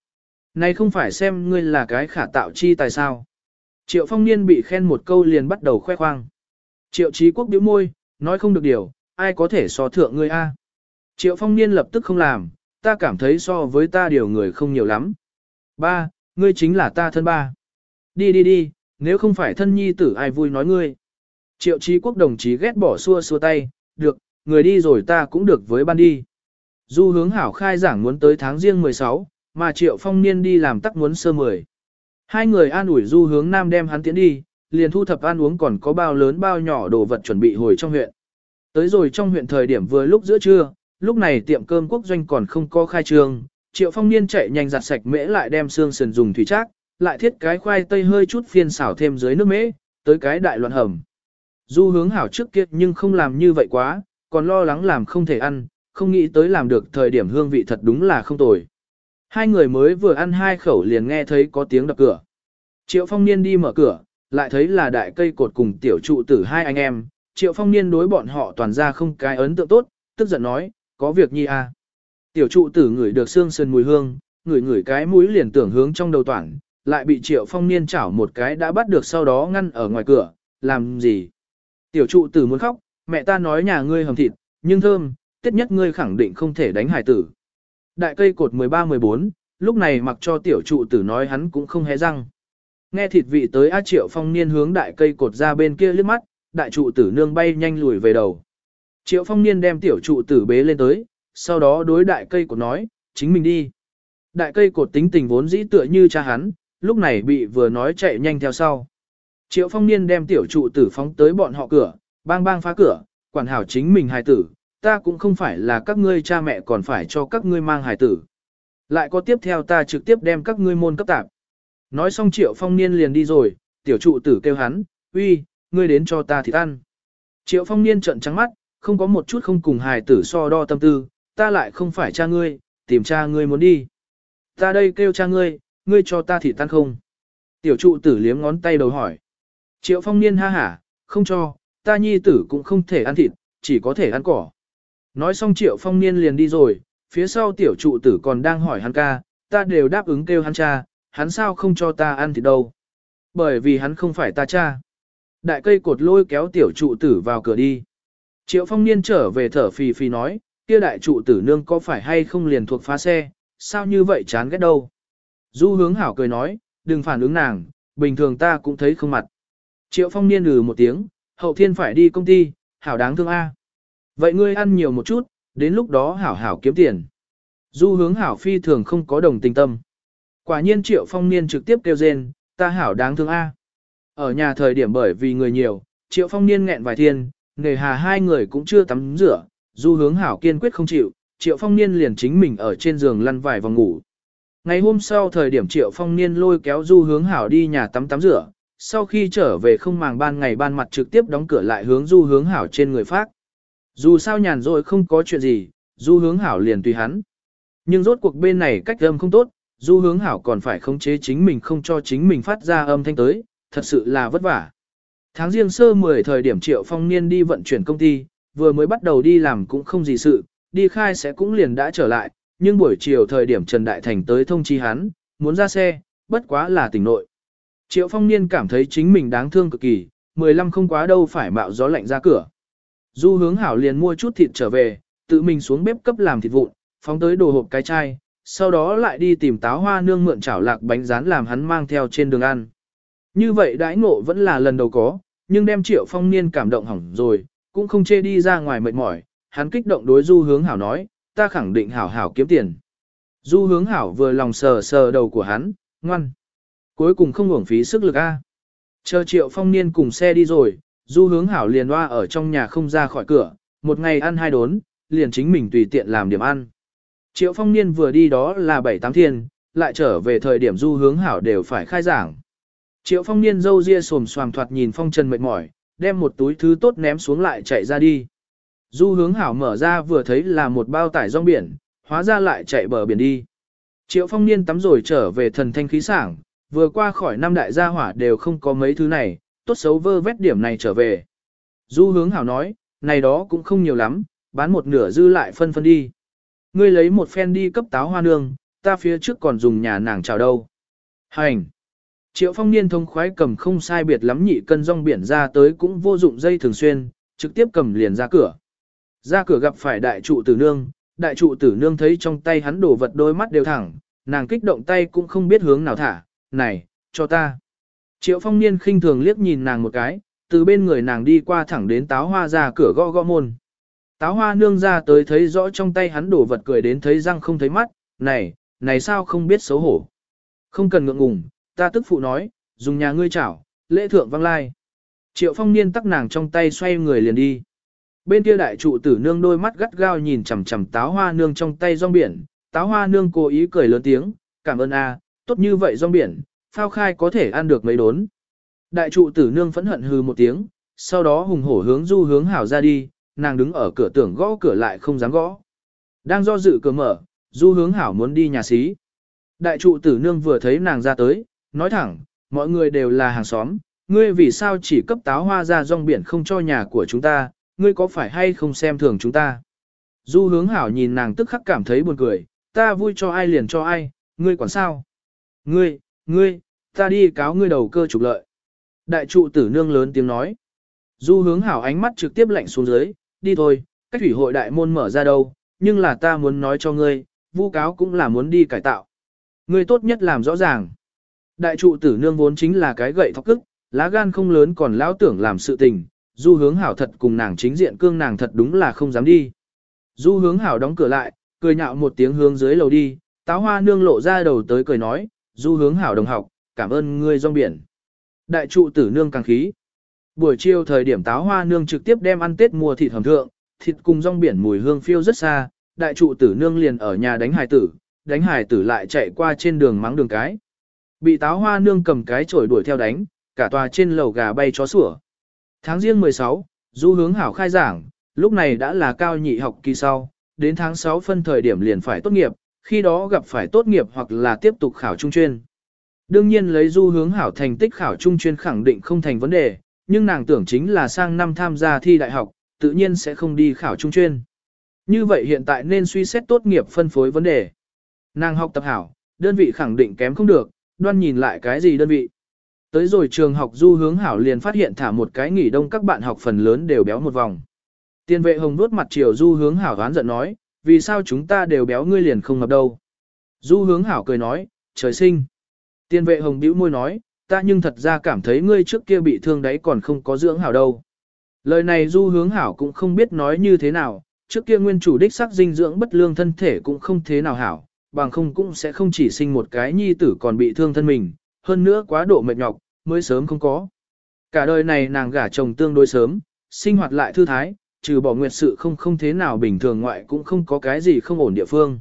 Này không phải xem ngươi là cái khả tạo chi tại sao. Triệu phong niên bị khen một câu liền bắt đầu khoe khoang. Triệu trí quốc biểu môi, nói không được điều, ai có thể so thượng ngươi a? Triệu phong niên lập tức không làm, ta cảm thấy so với ta điều người không nhiều lắm. Ba, ngươi chính là ta thân ba. Đi đi đi, nếu không phải thân nhi tử ai vui nói ngươi. Triệu trí quốc đồng chí ghét bỏ xua xua tay, được, người đi rồi ta cũng được với ban đi. Du hướng hảo khai giảng muốn tới tháng riêng 16, mà triệu phong niên đi làm tắc muốn sơ 10. Hai người an ủi du hướng nam đem hắn tiến đi, liền thu thập ăn uống còn có bao lớn bao nhỏ đồ vật chuẩn bị hồi trong huyện. Tới rồi trong huyện thời điểm vừa lúc giữa trưa, lúc này tiệm cơm quốc doanh còn không có khai trương, triệu phong niên chạy nhanh giặt sạch mễ lại đem xương sườn dùng thủy trác, lại thiết cái khoai tây hơi chút phiên xảo thêm dưới nước mễ, tới cái đại loạn hầm. Du hướng hảo trước kia nhưng không làm như vậy quá, còn lo lắng làm không thể ăn, không nghĩ tới làm được thời điểm hương vị thật đúng là không tồi. Hai người mới vừa ăn hai khẩu liền nghe thấy có tiếng đập cửa. Triệu phong niên đi mở cửa, lại thấy là đại cây cột cùng tiểu trụ tử hai anh em. Triệu phong niên đối bọn họ toàn ra không cái ấn tượng tốt, tức giận nói, có việc nhi à. Tiểu trụ tử ngửi được xương sườn mùi hương, ngửi ngửi cái mũi liền tưởng hướng trong đầu toàn, lại bị triệu phong niên chảo một cái đã bắt được sau đó ngăn ở ngoài cửa, làm gì. Tiểu trụ tử muốn khóc, mẹ ta nói nhà ngươi hầm thịt, nhưng thơm, tiết nhất ngươi khẳng định không thể đánh hải tử. Đại cây cột 13-14, lúc này mặc cho tiểu trụ tử nói hắn cũng không hé răng. Nghe thịt vị tới A Triệu Phong Niên hướng đại cây cột ra bên kia liếc mắt, đại trụ tử nương bay nhanh lùi về đầu. Triệu Phong Niên đem tiểu trụ tử bế lên tới, sau đó đối đại cây cột nói, chính mình đi. Đại cây cột tính tình vốn dĩ tựa như cha hắn, lúc này bị vừa nói chạy nhanh theo sau. Triệu Phong Niên đem tiểu trụ tử phóng tới bọn họ cửa, bang bang phá cửa, quản hảo chính mình hài tử, ta cũng không phải là các ngươi cha mẹ còn phải cho các ngươi mang hài tử. Lại có tiếp theo ta trực tiếp đem các ngươi môn cấp tạp. Nói xong triệu phong niên liền đi rồi, tiểu trụ tử kêu hắn, uy, ngươi đến cho ta thịt ăn. Triệu phong niên trợn trắng mắt, không có một chút không cùng hài tử so đo tâm tư, ta lại không phải cha ngươi, tìm cha ngươi muốn đi. Ta đây kêu cha ngươi, ngươi cho ta thịt tan không? Tiểu trụ tử liếm ngón tay đầu hỏi. Triệu phong niên ha hả, không cho, ta nhi tử cũng không thể ăn thịt, chỉ có thể ăn cỏ. Nói xong triệu phong niên liền đi rồi, phía sau tiểu trụ tử còn đang hỏi hắn ca, ta đều đáp ứng kêu hắn cha, hắn sao không cho ta ăn thịt đâu. Bởi vì hắn không phải ta cha. Đại cây cột lôi kéo tiểu trụ tử vào cửa đi. Triệu phong niên trở về thở phì phì nói, kia đại trụ tử nương có phải hay không liền thuộc phá xe, sao như vậy chán ghét đâu. Du hướng hảo cười nói, đừng phản ứng nàng, bình thường ta cũng thấy không mặt. Triệu phong niên lừ một tiếng, hậu thiên phải đi công ty, hảo đáng thương A. Vậy ngươi ăn nhiều một chút, đến lúc đó hảo hảo kiếm tiền. Du hướng hảo phi thường không có đồng tình tâm. Quả nhiên triệu phong niên trực tiếp kêu rên, ta hảo đáng thương A. Ở nhà thời điểm bởi vì người nhiều, triệu phong niên nghẹn vài thiên, nề hà hai người cũng chưa tắm rửa, du hướng hảo kiên quyết không chịu, triệu phong niên liền chính mình ở trên giường lăn vài vòng ngủ. Ngày hôm sau thời điểm triệu phong niên lôi kéo du hướng hảo đi nhà tắm tắm rửa, sau khi trở về không màng ban ngày ban mặt trực tiếp đóng cửa lại hướng du hướng hảo trên người phát. Dù sao nhàn rồi không có chuyện gì, du hướng hảo liền tùy hắn. Nhưng rốt cuộc bên này cách âm không tốt, du hướng hảo còn phải khống chế chính mình không cho chính mình phát ra âm thanh tới, thật sự là vất vả. Tháng riêng sơ 10 thời điểm triệu phong niên đi vận chuyển công ty, vừa mới bắt đầu đi làm cũng không gì sự, đi khai sẽ cũng liền đã trở lại, nhưng buổi chiều thời điểm Trần Đại Thành tới thông chi hắn, muốn ra xe, bất quá là tỉnh nội. Triệu phong niên cảm thấy chính mình đáng thương cực kỳ, 15 không quá đâu phải mạo gió lạnh ra cửa. Du hướng hảo liền mua chút thịt trở về, tự mình xuống bếp cấp làm thịt vụn, phóng tới đồ hộp cái chai, sau đó lại đi tìm táo hoa nương mượn chảo lạc bánh rán làm hắn mang theo trên đường ăn. Như vậy đãi ngộ vẫn là lần đầu có, nhưng đem triệu phong niên cảm động hỏng rồi, cũng không chê đi ra ngoài mệt mỏi, hắn kích động đối du hướng hảo nói, ta khẳng định hảo hảo kiếm tiền. Du hướng hảo vừa lòng sờ sờ đầu của hắn, ngoan. Cuối cùng không uổng phí sức lực a. Chờ triệu phong niên cùng xe đi rồi, du hướng hảo liền loa ở trong nhà không ra khỏi cửa, một ngày ăn hai đốn, liền chính mình tùy tiện làm điểm ăn. Triệu phong niên vừa đi đó là bảy tám thiên, lại trở về thời điểm du hướng hảo đều phải khai giảng. Triệu phong niên dâu ria sồm xoàm thoạt nhìn phong trần mệt mỏi, đem một túi thứ tốt ném xuống lại chạy ra đi. Du hướng hảo mở ra vừa thấy là một bao tải rong biển, hóa ra lại chạy bờ biển đi. Triệu phong niên tắm rồi trở về thần thanh khí sảng, vừa qua khỏi năm đại gia hỏa đều không có mấy thứ này, tốt xấu vơ vét điểm này trở về. Du hướng hảo nói, này đó cũng không nhiều lắm, bán một nửa dư lại phân phân đi. Ngươi lấy một phen đi cấp táo hoa nương, ta phía trước còn dùng nhà nàng chào đâu. Hành! Triệu phong niên thông khoái cầm không sai biệt lắm nhị cân rong biển ra tới cũng vô dụng dây thường xuyên, trực tiếp cầm liền ra cửa. Ra cửa gặp phải đại trụ tử nương, đại trụ tử nương thấy trong tay hắn đổ vật đôi mắt đều thẳng, nàng kích động tay cũng không biết hướng nào thả, này, cho ta. Triệu phong niên khinh thường liếc nhìn nàng một cái, từ bên người nàng đi qua thẳng đến táo hoa ra cửa gõ gõ môn. Táo hoa nương ra tới thấy rõ trong tay hắn đổ vật cười đến thấy răng không thấy mắt, này, này sao không biết xấu hổ. Không cần ngượng ngùng, ta tức phụ nói, dùng nhà ngươi chảo, lễ thượng văng lai. Triệu phong niên tắc nàng trong tay xoay người liền đi. Bên kia đại trụ tử nương đôi mắt gắt gao nhìn chằm chằm táo hoa nương trong tay rong biển, táo hoa nương cố ý cười lớn tiếng, cảm ơn a, tốt như vậy rong biển, phao khai có thể ăn được mấy đốn. Đại trụ tử nương phẫn hận hừ một tiếng, sau đó hùng hổ hướng du hướng hảo ra đi, nàng đứng ở cửa tưởng gõ cửa lại không dám gõ. Đang do dự cửa mở, du hướng hảo muốn đi nhà xí. Đại trụ tử nương vừa thấy nàng ra tới, nói thẳng, mọi người đều là hàng xóm, ngươi vì sao chỉ cấp táo hoa ra rong biển không cho nhà của chúng ta, ngươi có phải hay không xem thường chúng ta. Du hướng hảo nhìn nàng tức khắc cảm thấy buồn cười, ta vui cho ai liền cho ai, ngươi quản sao? Ngươi, ngươi, ta đi cáo ngươi đầu cơ trục lợi. Đại trụ tử nương lớn tiếng nói. Du hướng hảo ánh mắt trực tiếp lạnh xuống dưới, đi thôi, cách thủy hội đại môn mở ra đâu, nhưng là ta muốn nói cho ngươi, vu cáo cũng là muốn đi cải tạo. Ngươi tốt nhất làm rõ ràng. Đại trụ tử nương vốn chính là cái gậy thọc cức, lá gan không lớn còn lão tưởng làm sự tình, du hướng hảo thật cùng nàng chính diện cương nàng thật đúng là không dám đi. Du hướng hảo đóng cửa lại, cười nhạo một tiếng hướng dưới lầu đi, táo hoa nương lộ ra đầu tới cười nói, du hướng hảo đồng học, cảm ơn ngươi rong biển. Đại trụ tử nương càng khí. Buổi chiều thời điểm táo hoa nương trực tiếp đem ăn tết mua thịt hầm thượng, thịt cùng rong biển mùi hương phiêu rất xa, đại trụ tử nương liền ở nhà đánh hài tử, đánh hài tử lại chạy qua trên đường mắng đường cái. Bị táo hoa nương cầm cái chổi đuổi theo đánh, cả tòa trên lầu gà bay chó sủa. Tháng riêng 16, du hướng hảo khai giảng, lúc này đã là cao nhị học kỳ sau, đến tháng 6 phân thời điểm liền phải tốt nghiệp, khi đó gặp phải tốt nghiệp hoặc là tiếp tục khảo trung chuyên. Đương nhiên lấy du hướng hảo thành tích khảo trung chuyên khẳng định không thành vấn đề, nhưng nàng tưởng chính là sang năm tham gia thi đại học, tự nhiên sẽ không đi khảo trung chuyên. Như vậy hiện tại nên suy xét tốt nghiệp phân phối vấn đề. Nàng học tập hảo, đơn vị khẳng định kém không được, đoan nhìn lại cái gì đơn vị. Tới rồi trường học du hướng hảo liền phát hiện thả một cái nghỉ đông các bạn học phần lớn đều béo một vòng. Tiên vệ hồng vuốt mặt chiều du hướng hảo đoán giận nói, vì sao chúng ta đều béo ngươi liền không ngập đâu. Du hướng hảo cười nói, trời sinh. Tiên vệ hồng bĩu môi nói, ta nhưng thật ra cảm thấy ngươi trước kia bị thương đấy còn không có dưỡng hảo đâu. Lời này du hướng hảo cũng không biết nói như thế nào, trước kia nguyên chủ đích sắc dinh dưỡng bất lương thân thể cũng không thế nào hảo, bằng không cũng sẽ không chỉ sinh một cái nhi tử còn bị thương thân mình, hơn nữa quá độ mệt nhọc, mới sớm không có. Cả đời này nàng gả chồng tương đối sớm, sinh hoạt lại thư thái, trừ bỏ nguyệt sự không không thế nào bình thường ngoại cũng không có cái gì không ổn địa phương.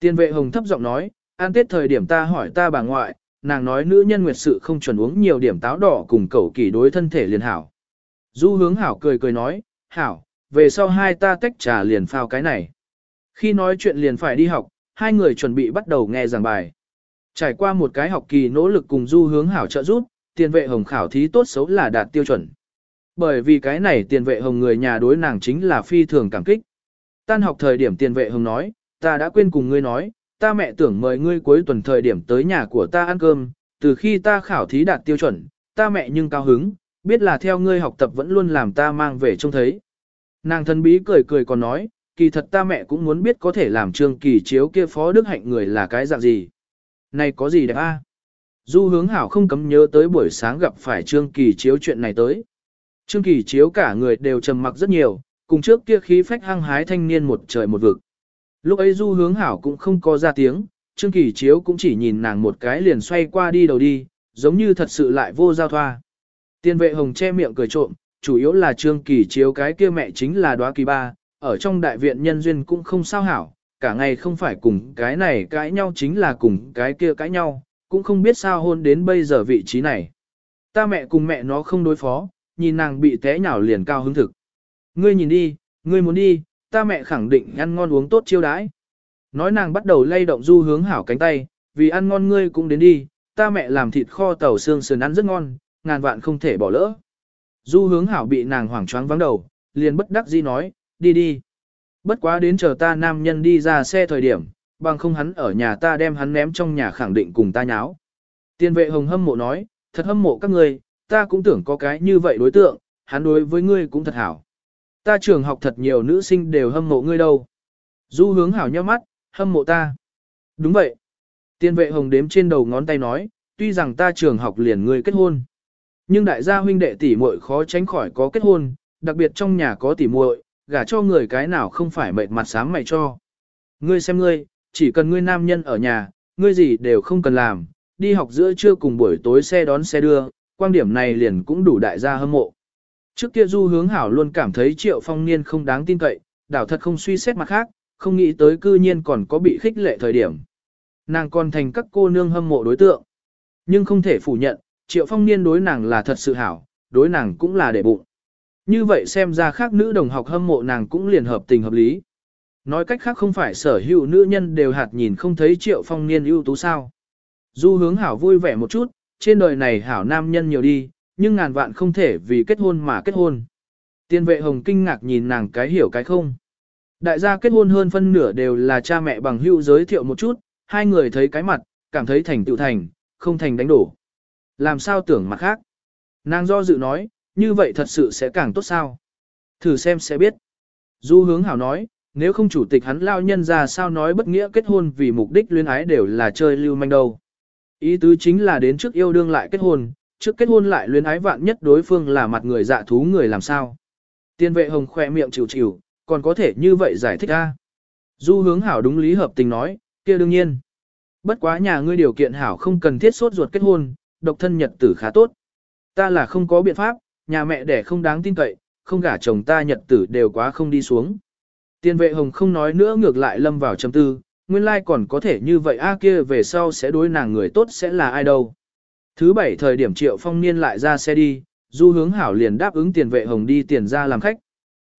Tiên vệ hồng thấp giọng nói, an tết thời điểm ta hỏi ta bà ngoại, nàng nói nữ nhân nguyệt sự không chuẩn uống nhiều điểm táo đỏ cùng cẩu kỳ đối thân thể liền hảo. Du hướng hảo cười cười nói, hảo, về sau hai ta tách trà liền phao cái này. Khi nói chuyện liền phải đi học, hai người chuẩn bị bắt đầu nghe giảng bài. Trải qua một cái học kỳ nỗ lực cùng du hướng hảo trợ giúp, tiền vệ hồng khảo thí tốt xấu là đạt tiêu chuẩn. Bởi vì cái này tiền vệ hồng người nhà đối nàng chính là phi thường cảm kích. Tan học thời điểm tiền vệ hồng nói, ta đã quên cùng ngươi nói, ta mẹ tưởng mời ngươi cuối tuần thời điểm tới nhà của ta ăn cơm, từ khi ta khảo thí đạt tiêu chuẩn, ta mẹ nhưng cao hứng, biết là theo ngươi học tập vẫn luôn làm ta mang về trông thấy. Nàng thân bí cười cười còn nói, kỳ thật ta mẹ cũng muốn biết có thể làm trương kỳ chiếu kia phó đức hạnh người là cái dạng gì. Này có gì đẹp a? Du hướng hảo không cấm nhớ tới buổi sáng gặp phải trương kỳ chiếu chuyện này tới. Trương kỳ chiếu cả người đều trầm mặc rất nhiều, cùng trước kia khí phách hăng hái thanh niên một trời một vực. Lúc ấy du hướng hảo cũng không có ra tiếng, Trương Kỳ Chiếu cũng chỉ nhìn nàng một cái liền xoay qua đi đầu đi, giống như thật sự lại vô giao thoa. Tiên vệ hồng che miệng cười trộm, chủ yếu là Trương Kỳ Chiếu cái kia mẹ chính là đoá kỳ ba, ở trong đại viện nhân duyên cũng không sao hảo, cả ngày không phải cùng cái này cãi nhau chính là cùng cái kia cãi nhau, cũng không biết sao hôn đến bây giờ vị trí này. Ta mẹ cùng mẹ nó không đối phó, nhìn nàng bị té nhào liền cao hứng thực. Ngươi nhìn đi, ngươi muốn đi, ta mẹ khẳng định ăn ngon uống tốt chiêu đãi. Nói nàng bắt đầu lay động du hướng hảo cánh tay, vì ăn ngon ngươi cũng đến đi, ta mẹ làm thịt kho tàu xương sườn ăn rất ngon, ngàn vạn không thể bỏ lỡ. Du hướng hảo bị nàng hoảng choáng vắng đầu, liền bất đắc dĩ nói, đi đi. Bất quá đến chờ ta nam nhân đi ra xe thời điểm, bằng không hắn ở nhà ta đem hắn ném trong nhà khẳng định cùng ta nháo. Tiên vệ hồng hâm mộ nói, thật hâm mộ các ngươi, ta cũng tưởng có cái như vậy đối tượng, hắn đối với ngươi cũng thật hảo. Ta trường học thật nhiều nữ sinh đều hâm mộ ngươi đâu. Du hướng hảo nhau mắt, hâm mộ ta. Đúng vậy. Tiên vệ hồng đếm trên đầu ngón tay nói, tuy rằng ta trường học liền ngươi kết hôn. Nhưng đại gia huynh đệ tỷ muội khó tránh khỏi có kết hôn, đặc biệt trong nhà có tỷ muội, gả cho người cái nào không phải mệt mặt sáng mày cho. Ngươi xem ngươi, chỉ cần ngươi nam nhân ở nhà, ngươi gì đều không cần làm, đi học giữa trưa cùng buổi tối xe đón xe đưa, quan điểm này liền cũng đủ đại gia hâm mộ. Trước kia du hướng hảo luôn cảm thấy triệu phong niên không đáng tin cậy, đảo thật không suy xét mặt khác, không nghĩ tới cư nhiên còn có bị khích lệ thời điểm. Nàng còn thành các cô nương hâm mộ đối tượng. Nhưng không thể phủ nhận, triệu phong niên đối nàng là thật sự hảo, đối nàng cũng là để bụng. Như vậy xem ra khác nữ đồng học hâm mộ nàng cũng liền hợp tình hợp lý. Nói cách khác không phải sở hữu nữ nhân đều hạt nhìn không thấy triệu phong niên ưu tú sao. Du hướng hảo vui vẻ một chút, trên đời này hảo nam nhân nhiều đi, nhưng ngàn vạn không thể vì kết hôn mà kết hôn. Tiên vệ hồng kinh ngạc nhìn nàng cái hiểu cái không. Đại gia kết hôn hơn phân nửa đều là cha mẹ bằng hữu giới thiệu một chút, hai người thấy cái mặt, cảm thấy thành tựu thành, không thành đánh đổ. Làm sao tưởng mặt khác? Nàng do dự nói, như vậy thật sự sẽ càng tốt sao? Thử xem sẽ biết. Du hướng hảo nói, nếu không chủ tịch hắn lao nhân ra sao nói bất nghĩa kết hôn vì mục đích luyến ái đều là chơi lưu manh đâu. Ý tứ chính là đến trước yêu đương lại kết hôn, trước kết hôn lại luyến ái vạn nhất đối phương là mặt người dạ thú người làm sao. Tiên vệ hồng khỏe miệng chịu chịu, còn có thể như vậy giải thích a? Du hướng hảo đúng lý hợp tình nói, kia đương nhiên. Bất quá nhà ngươi điều kiện hảo không cần thiết sốt ruột kết hôn, độc thân nhật tử khá tốt. Ta là không có biện pháp, nhà mẹ đẻ không đáng tin cậy, không gả chồng ta nhật tử đều quá không đi xuống. Tiền vệ hồng không nói nữa ngược lại lâm vào trầm tư, nguyên lai còn có thể như vậy a kia về sau sẽ đối nàng người tốt sẽ là ai đâu. Thứ bảy thời điểm triệu phong niên lại ra xe đi, du hướng hảo liền đáp ứng tiền vệ hồng đi tiền ra làm khách.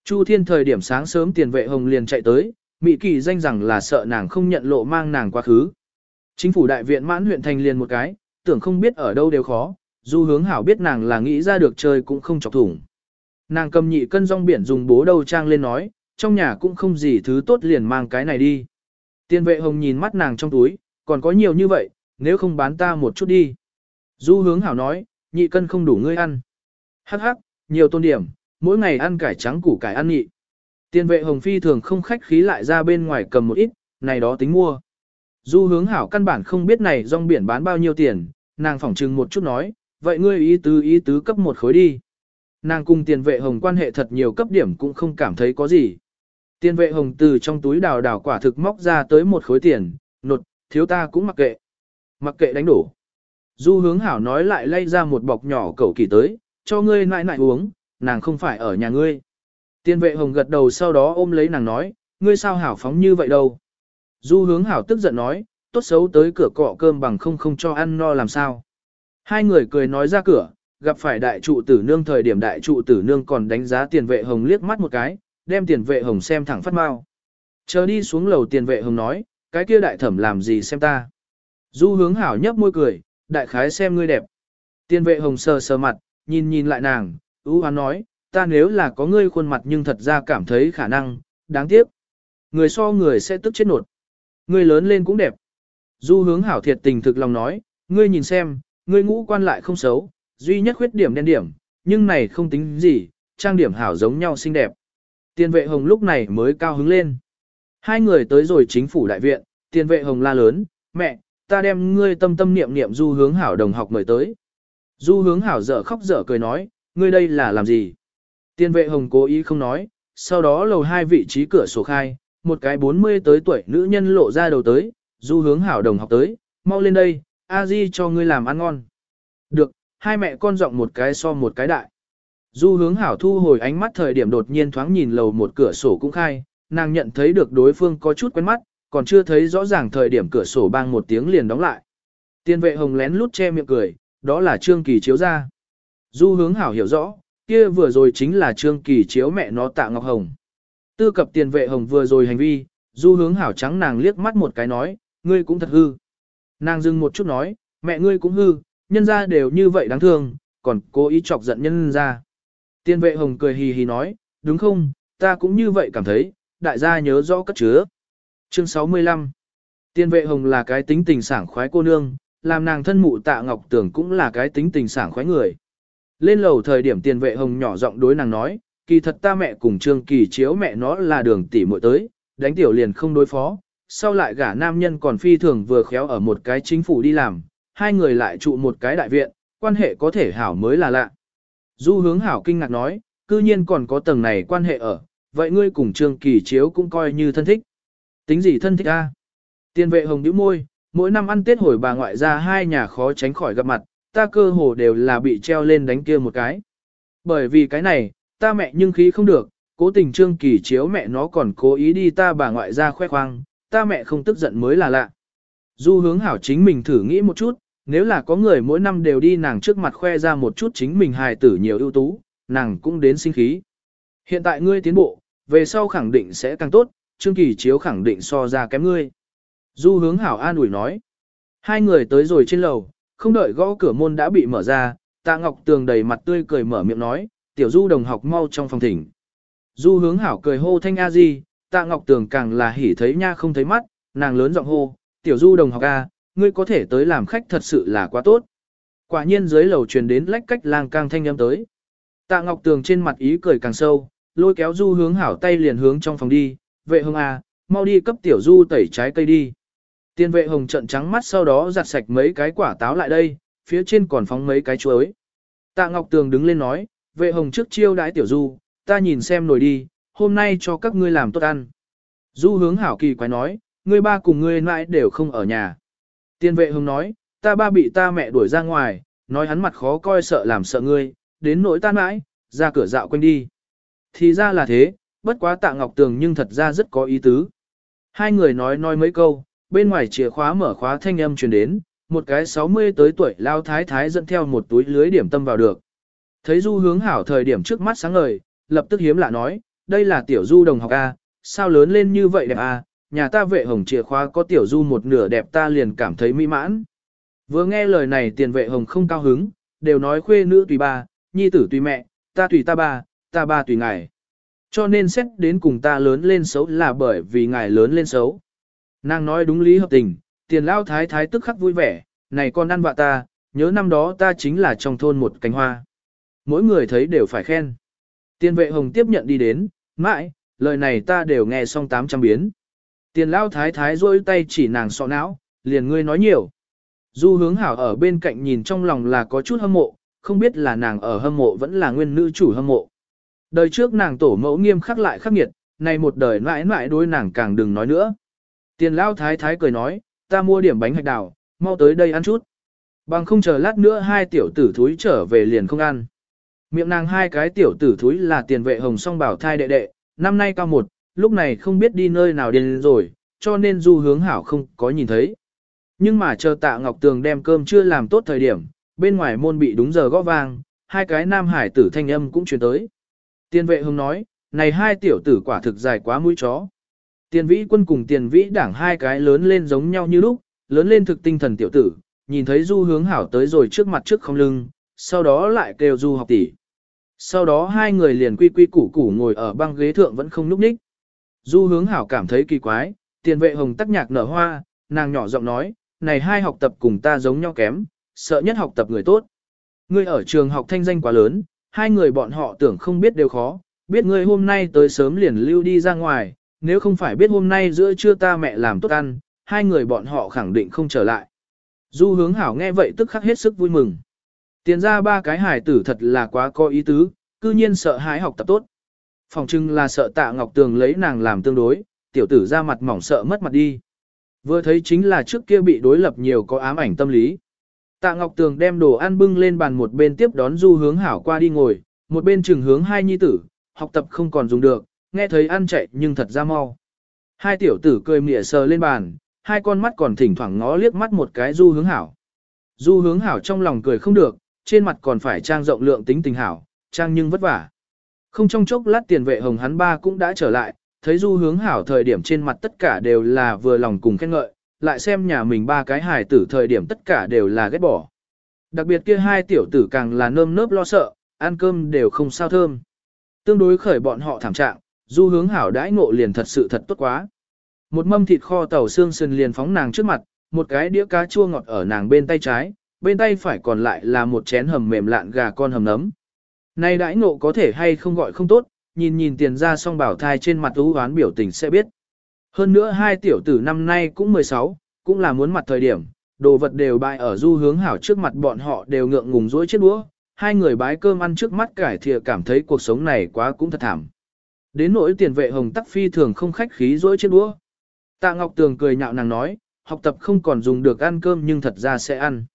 Chu thiên thời điểm sáng sớm tiền vệ hồng liền chạy tới, Mỹ kỳ danh rằng là sợ nàng không nhận lộ mang nàng quá khứ. Chính phủ đại viện mãn huyện thành liền một cái, tưởng không biết ở đâu đều khó, du hướng hảo biết nàng là nghĩ ra được chơi cũng không chọc thủng. Nàng cầm nhị cân rong biển dùng bố đầu trang lên nói, trong nhà cũng không gì thứ tốt liền mang cái này đi. Tiên vệ hồng nhìn mắt nàng trong túi, còn có nhiều như vậy, nếu không bán ta một chút đi. Du hướng hảo nói, nhị cân không đủ ngươi ăn. Hắc hắc, nhiều tôn điểm, mỗi ngày ăn cải trắng củ cải ăn nhị. Tiên vệ hồng phi thường không khách khí lại ra bên ngoài cầm một ít, này đó tính mua. Du hướng hảo căn bản không biết này rong biển bán bao nhiêu tiền, nàng phỏng trừng một chút nói, vậy ngươi ý tứ ý tứ cấp một khối đi. Nàng cùng tiền vệ hồng quan hệ thật nhiều cấp điểm cũng không cảm thấy có gì. Tiền vệ hồng từ trong túi đào đào quả thực móc ra tới một khối tiền, nột, thiếu ta cũng mặc kệ. Mặc kệ đánh đổ. Du hướng hảo nói lại lay ra một bọc nhỏ cẩu kỳ tới, cho ngươi nại nại uống, nàng không phải ở nhà ngươi. Tiền vệ hồng gật đầu sau đó ôm lấy nàng nói, ngươi sao hảo phóng như vậy đâu. Du hướng hảo tức giận nói, tốt xấu tới cửa cọ cơm bằng không không cho ăn no làm sao. Hai người cười nói ra cửa, gặp phải đại trụ tử nương thời điểm đại trụ tử nương còn đánh giá tiền vệ hồng liếc mắt một cái, đem tiền vệ hồng xem thẳng phát mau. Chờ đi xuống lầu tiền vệ hồng nói, cái kia đại thẩm làm gì xem ta. Du hướng hảo nhấp môi cười, đại khái xem ngươi đẹp. Tiền vệ hồng sờ sờ mặt, nhìn nhìn lại nàng, ưu hoán nói, ta nếu là có ngươi khuôn mặt nhưng thật ra cảm thấy khả năng, đáng tiếc. Người so người sẽ tức chết nột. Ngươi lớn lên cũng đẹp. Du hướng hảo thiệt tình thực lòng nói, ngươi nhìn xem, ngươi ngũ quan lại không xấu, duy nhất khuyết điểm đen điểm, nhưng này không tính gì, trang điểm hảo giống nhau xinh đẹp. Tiền vệ hồng lúc này mới cao hứng lên. Hai người tới rồi chính phủ đại viện, tiền vệ hồng la lớn, mẹ, ta đem ngươi tâm tâm niệm niệm du hướng hảo đồng học mời tới. Du hướng hảo dở khóc dở cười nói, ngươi đây là làm gì? Tiền vệ hồng cố ý không nói, sau đó lầu hai vị trí cửa sổ khai, một cái 40 tới tuổi nữ nhân lộ ra đầu tới, du hướng hảo đồng học tới, mau lên đây, a di cho ngươi làm ăn ngon. Được, hai mẹ con giọng một cái so một cái đại. Du hướng hảo thu hồi ánh mắt thời điểm đột nhiên thoáng nhìn lầu một cửa sổ cũng khai, nàng nhận thấy được đối phương có chút quen mắt, còn chưa thấy rõ ràng thời điểm cửa sổ bang một tiếng liền đóng lại. Tiên vệ hồng lén lút che miệng cười, đó là Trương Kỳ chiếu ra. Du hướng hảo hiểu rõ, kia vừa rồi chính là Trương Kỳ chiếu mẹ nó tạ Ngọc Hồng. Tư cập tiền vệ hồng vừa rồi hành vi, du hướng hảo trắng nàng liếc mắt một cái nói, ngươi cũng thật hư. Nàng dừng một chút nói, mẹ ngươi cũng hư, nhân ra đều như vậy đáng thương, còn cố ý chọc giận nhân ra. Tiên vệ hồng cười hì hì nói, đúng không, ta cũng như vậy cảm thấy, đại gia nhớ rõ cất chứa. Chương 65 Tiên vệ hồng là cái tính tình sảng khoái cô nương, làm nàng thân mụ tạ ngọc tưởng cũng là cái tính tình sảng khoái người. Lên lầu thời điểm tiền vệ hồng nhỏ giọng đối nàng nói, kỳ thật ta mẹ cùng trương kỳ chiếu mẹ nó là đường tỷ muội tới, đánh tiểu liền không đối phó, sau lại gả nam nhân còn phi thường vừa khéo ở một cái chính phủ đi làm, hai người lại trụ một cái đại viện, quan hệ có thể hảo mới là lạ. Du hướng hảo kinh ngạc nói, cư nhiên còn có tầng này quan hệ ở, vậy ngươi cùng trương kỳ chiếu cũng coi như thân thích. Tính gì thân thích a? Tiên vệ hồng nhíu môi, mỗi năm ăn tết hồi bà ngoại ra hai nhà khó tránh khỏi gặp mặt, ta cơ hồ đều là bị treo lên đánh kia một cái. Bởi vì cái này, ta mẹ nhưng khí không được, cố tình trương kỳ chiếu mẹ nó còn cố ý đi ta bà ngoại ra khoe khoang, ta mẹ không tức giận mới là lạ. Du hướng hảo chính mình thử nghĩ một chút, nếu là có người mỗi năm đều đi nàng trước mặt khoe ra một chút chính mình hài tử nhiều ưu tú, nàng cũng đến sinh khí. Hiện tại ngươi tiến bộ, về sau khẳng định sẽ càng tốt, Trương Kỳ Chiếu khẳng định so ra kém ngươi. Du hướng hảo an ủi nói. Hai người tới rồi trên lầu, không đợi gõ cửa môn đã bị mở ra, tạ ngọc tường đầy mặt tươi cười mở miệng nói, tiểu du đồng học mau trong phòng thỉnh. Du hướng hảo cười hô thanh a di, tạ ngọc tường càng là hỉ thấy nha không thấy mắt, nàng lớn giọng hô, tiểu du đồng học a, ngươi có thể tới làm khách thật sự là quá tốt. Quả nhiên dưới lầu truyền đến lách cách lang càng thanh âm tới. Tạ Ngọc Tường trên mặt ý cười càng sâu, lôi kéo Du hướng hảo tay liền hướng trong phòng đi, vệ Hương a, mau đi cấp tiểu Du tẩy trái cây đi. Tiên vệ hồng trận trắng mắt sau đó giặt sạch mấy cái quả táo lại đây, phía trên còn phóng mấy cái chuối. Tạ Ngọc Tường đứng lên nói, vệ hồng trước chiêu đãi tiểu Du, ta nhìn xem nổi đi, hôm nay cho các ngươi làm tốt ăn. Du hướng hảo kỳ quái nói, ngươi ba cùng ngươi mãi đều không ở nhà. Tiên vệ hướng nói, ta ba bị ta mẹ đuổi ra ngoài, nói hắn mặt khó coi sợ làm sợ ngươi, đến nỗi ta mãi, ra cửa dạo quanh đi. Thì ra là thế, bất quá tạ ngọc tường nhưng thật ra rất có ý tứ. Hai người nói nói mấy câu, bên ngoài chìa khóa mở khóa thanh âm truyền đến, một cái 60 tới tuổi lao thái thái dẫn theo một túi lưới điểm tâm vào được. Thấy du hướng hảo thời điểm trước mắt sáng ngời, lập tức hiếm lạ nói, đây là tiểu du đồng học A, sao lớn lên như vậy đẹp A, nhà ta vệ hồng chìa khóa có tiểu du một nửa đẹp ta liền cảm thấy mỹ mãn. Vừa nghe lời này tiền vệ hồng không cao hứng, đều nói khuê nữ tùy ba, nhi tử tùy mẹ, ta tùy ta ba, ta ba tùy ngài. Cho nên xét đến cùng ta lớn lên xấu là bởi vì ngài lớn lên xấu. Nàng nói đúng lý hợp tình, tiền lao thái thái tức khắc vui vẻ, này con ăn vạ ta, nhớ năm đó ta chính là trong thôn một cánh hoa. Mỗi người thấy đều phải khen. Tiền vệ hồng tiếp nhận đi đến, mãi, lời này ta đều nghe xong 800 biến. Tiền lao thái thái rôi tay chỉ nàng sọ não, liền ngươi nói nhiều. Du hướng hảo ở bên cạnh nhìn trong lòng là có chút hâm mộ, không biết là nàng ở hâm mộ vẫn là nguyên nữ chủ hâm mộ. Đời trước nàng tổ mẫu nghiêm khắc lại khắc nghiệt, nay một đời mãi mãi đối nàng càng đừng nói nữa. Tiền lao thái thái cười nói, ta mua điểm bánh hạch đào, mau tới đây ăn chút. Bằng không chờ lát nữa hai tiểu tử thúi trở về liền không ăn. Miệng nàng hai cái tiểu tử thúi là tiền vệ hồng song bảo thai đệ đệ, năm nay cao một, lúc này không biết đi nơi nào điên rồi, cho nên du hướng hảo không có nhìn thấy. Nhưng mà chờ tạ Ngọc Tường đem cơm chưa làm tốt thời điểm, bên ngoài môn bị đúng giờ gõ vang, hai cái nam hải tử thanh âm cũng truyền tới. Tiền vệ hồng nói, này hai tiểu tử quả thực dài quá mũi chó. Tiền vĩ quân cùng tiền vĩ đảng hai cái lớn lên giống nhau như lúc, lớn lên thực tinh thần tiểu tử, nhìn thấy du hướng hảo tới rồi trước mặt trước không lưng, sau đó lại kêu du học tỷ. Sau đó hai người liền quy quy củ củ ngồi ở băng ghế thượng vẫn không núp ních. Du hướng hảo cảm thấy kỳ quái, tiền vệ hồng tắc nhạc nở hoa, nàng nhỏ giọng nói, này hai học tập cùng ta giống nhau kém, sợ nhất học tập người tốt. Ngươi ở trường học thanh danh quá lớn, hai người bọn họ tưởng không biết đều khó, biết ngươi hôm nay tới sớm liền lưu đi ra ngoài, nếu không phải biết hôm nay giữa trưa ta mẹ làm tốt ăn, hai người bọn họ khẳng định không trở lại. Du hướng hảo nghe vậy tức khắc hết sức vui mừng. Tiền ra ba cái hải tử thật là quá có ý tứ, cư nhiên sợ hãi học tập tốt. Phòng trưng là sợ tạ Ngọc Tường lấy nàng làm tương đối, tiểu tử ra mặt mỏng sợ mất mặt đi. Vừa thấy chính là trước kia bị đối lập nhiều có ám ảnh tâm lý. Tạ Ngọc Tường đem đồ ăn bưng lên bàn một bên tiếp đón du hướng hảo qua đi ngồi, một bên chừng hướng hai nhi tử, học tập không còn dùng được, nghe thấy ăn chạy nhưng thật ra mau. Hai tiểu tử cười mỉa sờ lên bàn, hai con mắt còn thỉnh thoảng ngó liếc mắt một cái du hướng hảo. Du hướng hảo trong lòng cười không được, trên mặt còn phải trang rộng lượng tính tình hảo, trang nhưng vất vả. Không trong chốc lát tiền vệ hồng hắn ba cũng đã trở lại, thấy du hướng hảo thời điểm trên mặt tất cả đều là vừa lòng cùng khen ngợi, lại xem nhà mình ba cái hài tử thời điểm tất cả đều là ghét bỏ. Đặc biệt kia hai tiểu tử càng là nơm nớp lo sợ, ăn cơm đều không sao thơm. Tương đối khởi bọn họ thảm trạng, du hướng hảo đãi ngộ liền thật sự thật tốt quá. Một mâm thịt kho tàu xương sườn liền phóng nàng trước mặt, một cái đĩa cá chua ngọt ở nàng bên tay trái, bên tay phải còn lại là một chén hầm mềm lạn gà con hầm nấm. nay đãi ngộ có thể hay không gọi không tốt, nhìn nhìn tiền ra song bảo thai trên mặt ú hoán biểu tình sẽ biết. Hơn nữa hai tiểu tử năm nay cũng 16, cũng là muốn mặt thời điểm, đồ vật đều bại ở du hướng hảo trước mặt bọn họ đều ngượng ngùng dối chết đũa, hai người bái cơm ăn trước mắt cải thìa cảm thấy cuộc sống này quá cũng thật thảm. Đến nỗi tiền vệ hồng tắc phi thường không khách khí dối chết đũa. Tạ Ngọc Tường cười nhạo nàng nói, học tập không còn dùng được ăn cơm nhưng thật ra sẽ ăn.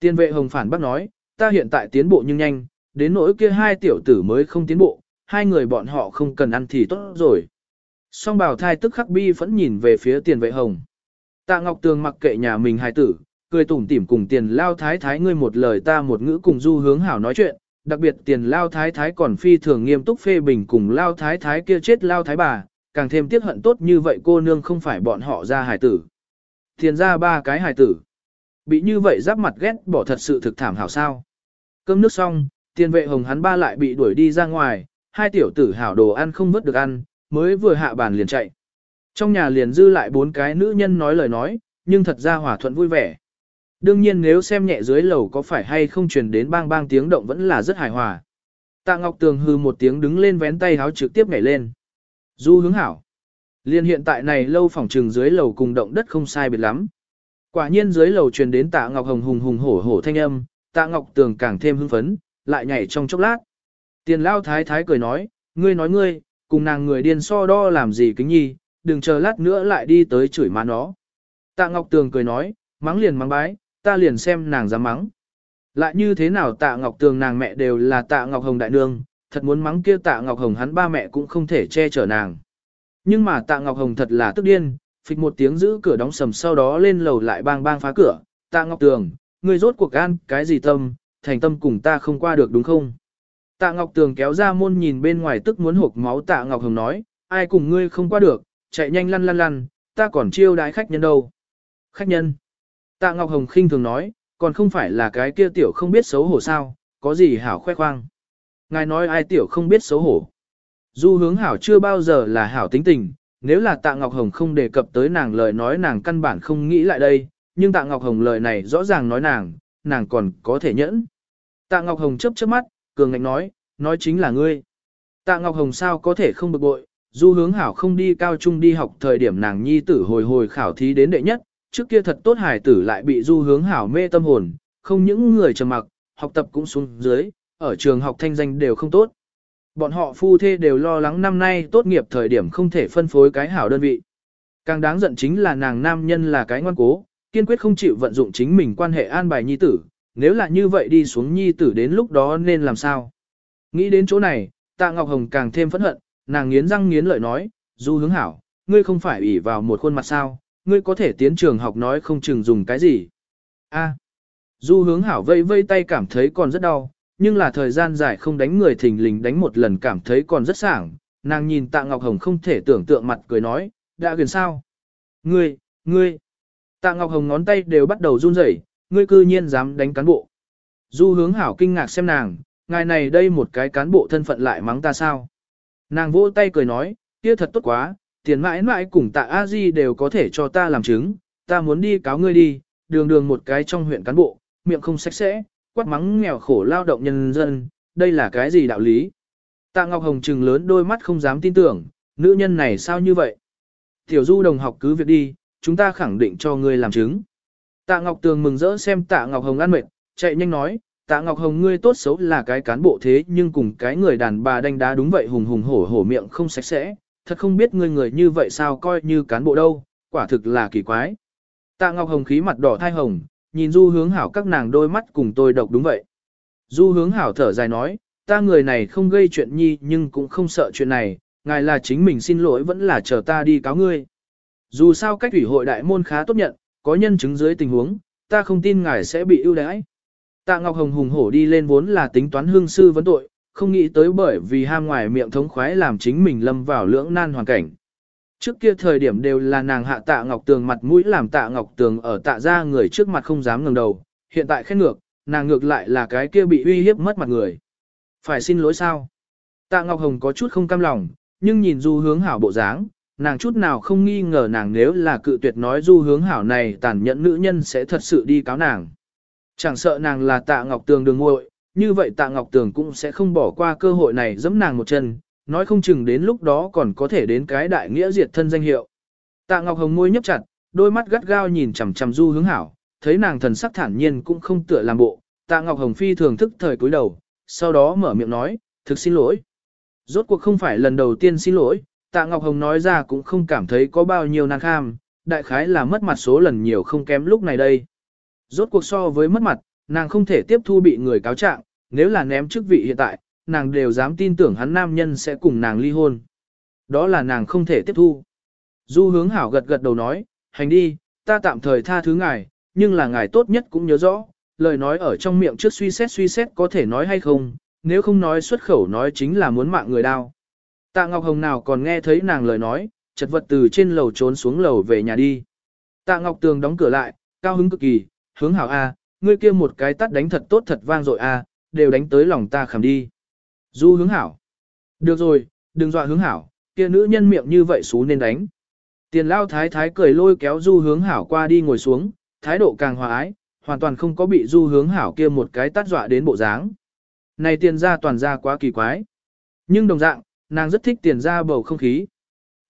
Tiền vệ hồng phản bác nói, ta hiện tại tiến bộ nhưng nhanh, đến nỗi kia hai tiểu tử mới không tiến bộ, hai người bọn họ không cần ăn thì tốt rồi. Song bảo thai tức khắc bi vẫn nhìn về phía tiền vệ hồng. Tạ Ngọc Tường mặc kệ nhà mình hài tử, cười tủm tỉm cùng tiền lao thái thái ngươi một lời ta một ngữ cùng du hướng hảo nói chuyện, đặc biệt tiền lao thái thái còn phi thường nghiêm túc phê bình cùng lao thái thái kia chết lao thái bà, càng thêm tiếc hận tốt như vậy cô nương không phải bọn họ ra hài tử. Tiền ra ba cái hài tử. Bị như vậy giáp mặt ghét bỏ thật sự thực thảm hảo sao. Cơm nước xong, tiền vệ hồng hắn ba lại bị đuổi đi ra ngoài, hai tiểu tử hảo đồ ăn không vớt được ăn, mới vừa hạ bàn liền chạy. Trong nhà liền dư lại bốn cái nữ nhân nói lời nói, nhưng thật ra hòa thuận vui vẻ. Đương nhiên nếu xem nhẹ dưới lầu có phải hay không truyền đến bang bang tiếng động vẫn là rất hài hòa. Tạ Ngọc Tường hư một tiếng đứng lên vén tay háo trực tiếp nhảy lên. Du hướng hảo. Liên hiện tại này lâu phòng trừng dưới lầu cùng động đất không sai biệt lắm. Quả nhiên dưới lầu truyền đến Tạ Ngọc Hồng hùng hùng hổ hổ thanh âm, Tạ Ngọc Tường càng thêm hưng phấn, lại nhảy trong chốc lát. Tiền lao thái thái cười nói, ngươi nói ngươi, cùng nàng người điên so đo làm gì kính nhi, đừng chờ lát nữa lại đi tới chửi má nó. Tạ Ngọc Tường cười nói, mắng liền mắng bái, ta liền xem nàng dám mắng. Lại như thế nào Tạ Ngọc Tường nàng mẹ đều là Tạ Ngọc Hồng đại nương, thật muốn mắng kia tạ Ngọc Hồng hắn ba mẹ cũng không thể che chở nàng. Nhưng mà tạ Ngọc Hồng thật là tức điên, phịch một tiếng giữ cửa đóng sầm sau đó lên lầu lại bang bang phá cửa, tạ Ngọc Tường, ngươi rốt cuộc gan, cái gì tâm, thành tâm cùng ta không qua được đúng không? Tạ Ngọc Tường kéo ra môn nhìn bên ngoài tức muốn hộp máu tạ Ngọc Hồng nói, ai cùng ngươi không qua được, chạy nhanh lăn lăn lăn, ta còn chiêu đái khách nhân đâu. Khách nhân. Tạ Ngọc Hồng khinh thường nói, còn không phải là cái kia tiểu không biết xấu hổ sao, có gì hảo khoe khoang. Ngài nói ai tiểu không biết xấu hổ. Du hướng hảo chưa bao giờ là hảo tính tình, nếu là Tạ Ngọc Hồng không đề cập tới nàng lời nói nàng căn bản không nghĩ lại đây, nhưng Tạ Ngọc Hồng lời này rõ ràng nói nàng, nàng còn có thể nhẫn. Tạ Ngọc Hồng chớp chớp mắt, cường ngạnh nói, nói chính là ngươi. Tạ Ngọc Hồng sao có thể không bực bội, du hướng hảo không đi cao trung đi học thời điểm nàng nhi tử hồi hồi khảo thí đến đệ nhất, trước kia thật tốt hải tử lại bị du hướng hảo mê tâm hồn, không những người trầm mặc, học tập cũng xuống dưới, ở trường học thanh danh đều không tốt. Bọn họ phu thê đều lo lắng năm nay tốt nghiệp thời điểm không thể phân phối cái hảo đơn vị. Càng đáng giận chính là nàng nam nhân là cái ngoan cố, kiên quyết không chịu vận dụng chính mình quan hệ an bài nhi tử, nếu là như vậy đi xuống nhi tử đến lúc đó nên làm sao. Nghĩ đến chỗ này, tạ Ngọc Hồng càng thêm phẫn hận, nàng nghiến răng nghiến lợi nói, du hướng hảo, ngươi không phải ủy vào một khuôn mặt sao, ngươi có thể tiến trường học nói không chừng dùng cái gì. A. du hướng hảo vây vây tay cảm thấy còn rất đau, nhưng là thời gian dài không đánh người thình lình đánh một lần cảm thấy còn rất sảng, nàng nhìn tạ Ngọc Hồng không thể tưởng tượng mặt cười nói, đã quyền sao? Ngươi, ngươi. Tạ Ngọc Hồng ngón tay đều bắt đầu run rẩy, ngươi cư nhiên dám đánh cán bộ. Du hướng hảo kinh ngạc xem nàng, ngài này đây một cái cán bộ thân phận lại mắng ta sao? Nàng vỗ tay cười nói, kia thật tốt quá, tiền mãi mãi cùng tạ a di đều có thể cho ta làm chứng, ta muốn đi cáo ngươi đi, đường đường một cái trong huyện cán bộ, miệng không sạch sẽ, quát mắng nghèo khổ lao động nhân dân, đây là cái gì đạo lý? Tạ Ngọc Hồng trừng lớn đôi mắt không dám tin tưởng, nữ nhân này sao như vậy? Tiểu du đồng học cứ việc đi, chúng ta khẳng định cho ngươi làm chứng. Tạ Ngọc Tường mừng rỡ xem Tạ Ngọc Hồng ăn mệt, chạy nhanh nói, Tạ Ngọc Hồng ngươi tốt xấu là cái cán bộ thế nhưng cùng cái người đàn bà đánh đá đúng vậy hùng hùng hổ hổ miệng không sạch sẽ, thật không biết ngươi người như vậy sao coi như cán bộ đâu, quả thực là kỳ quái. Tạ Ngọc Hồng khí mặt đỏ thai hồng, nhìn Du Hướng Hảo các nàng đôi mắt cùng tôi độc đúng vậy. Du Hướng Hảo thở dài nói, ta người này không gây chuyện nhi nhưng cũng không sợ chuyện này, ngài là chính mình xin lỗi vẫn là chờ ta đi cáo ngươi. Dù sao cách ủy hội đại môn khá tốt nhận, có nhân chứng dưới tình huống, ta không tin ngài sẽ bị ưu đãi. Tạ Ngọc Hồng hùng hổ đi lên vốn là tính toán hương sư vấn tội, không nghĩ tới bởi vì ham ngoài miệng thống khoái làm chính mình lâm vào lưỡng nan hoàn cảnh. Trước kia thời điểm đều là nàng hạ tạ Ngọc Tường mặt mũi làm tạ Ngọc Tường ở tạ ra người trước mặt không dám ngẩng đầu, hiện tại khét ngược, nàng ngược lại là cái kia bị uy hiếp mất mặt người. Phải xin lỗi sao? Tạ Ngọc Hồng có chút không cam lòng, nhưng nhìn du hướng hảo bộ dáng, nàng chút nào không nghi ngờ nàng nếu là cự tuyệt nói du hướng hảo này tàn nhẫn nữ nhân sẽ thật sự đi cáo nàng. Chẳng sợ nàng là tạ ngọc tường đường ngội, như vậy tạ ngọc tường cũng sẽ không bỏ qua cơ hội này giẫm nàng một chân, nói không chừng đến lúc đó còn có thể đến cái đại nghĩa diệt thân danh hiệu. Tạ ngọc hồng môi nhấp chặt, đôi mắt gắt gao nhìn chằm chằm du hướng hảo, thấy nàng thần sắc thản nhiên cũng không tựa làm bộ, tạ ngọc hồng phi thường thức thời cúi đầu, sau đó mở miệng nói, thực xin lỗi. Rốt cuộc không phải lần đầu tiên xin lỗi, tạ ngọc hồng nói ra cũng không cảm thấy có bao nhiêu nan kham, đại khái là mất mặt số lần nhiều không kém lúc này đây. Rốt cuộc so với mất mặt, nàng không thể tiếp thu bị người cáo trạng, nếu là ném chức vị hiện tại, nàng đều dám tin tưởng hắn nam nhân sẽ cùng nàng ly hôn. Đó là nàng không thể tiếp thu. Du hướng hảo gật gật đầu nói, hành đi, ta tạm thời tha thứ ngài, nhưng là ngài tốt nhất cũng nhớ rõ, lời nói ở trong miệng trước suy xét suy xét có thể nói hay không, nếu không nói xuất khẩu nói chính là muốn mạng người đau. Tạ Ngọc Hồng nào còn nghe thấy nàng lời nói, chật vật từ trên lầu trốn xuống lầu về nhà đi. Tạ Ngọc Tường đóng cửa lại, cao hứng cực kỳ, hướng hảo A, ngươi kia một cái tắt đánh thật tốt thật vang dội A, đều đánh tới lòng ta khảm đi. Du hướng hảo. Được rồi, đừng dọa hướng hảo, kia nữ nhân miệng như vậy xú nên đánh. Tiền lao thái thái cười lôi kéo du hướng hảo qua đi ngồi xuống, thái độ càng hòa ái, hoàn toàn không có bị du hướng hảo kia một cái tát dọa đến bộ dáng. Này tiền ra toàn ra quá kỳ quái. Nhưng đồng dạng, nàng rất thích tiền ra bầu không khí.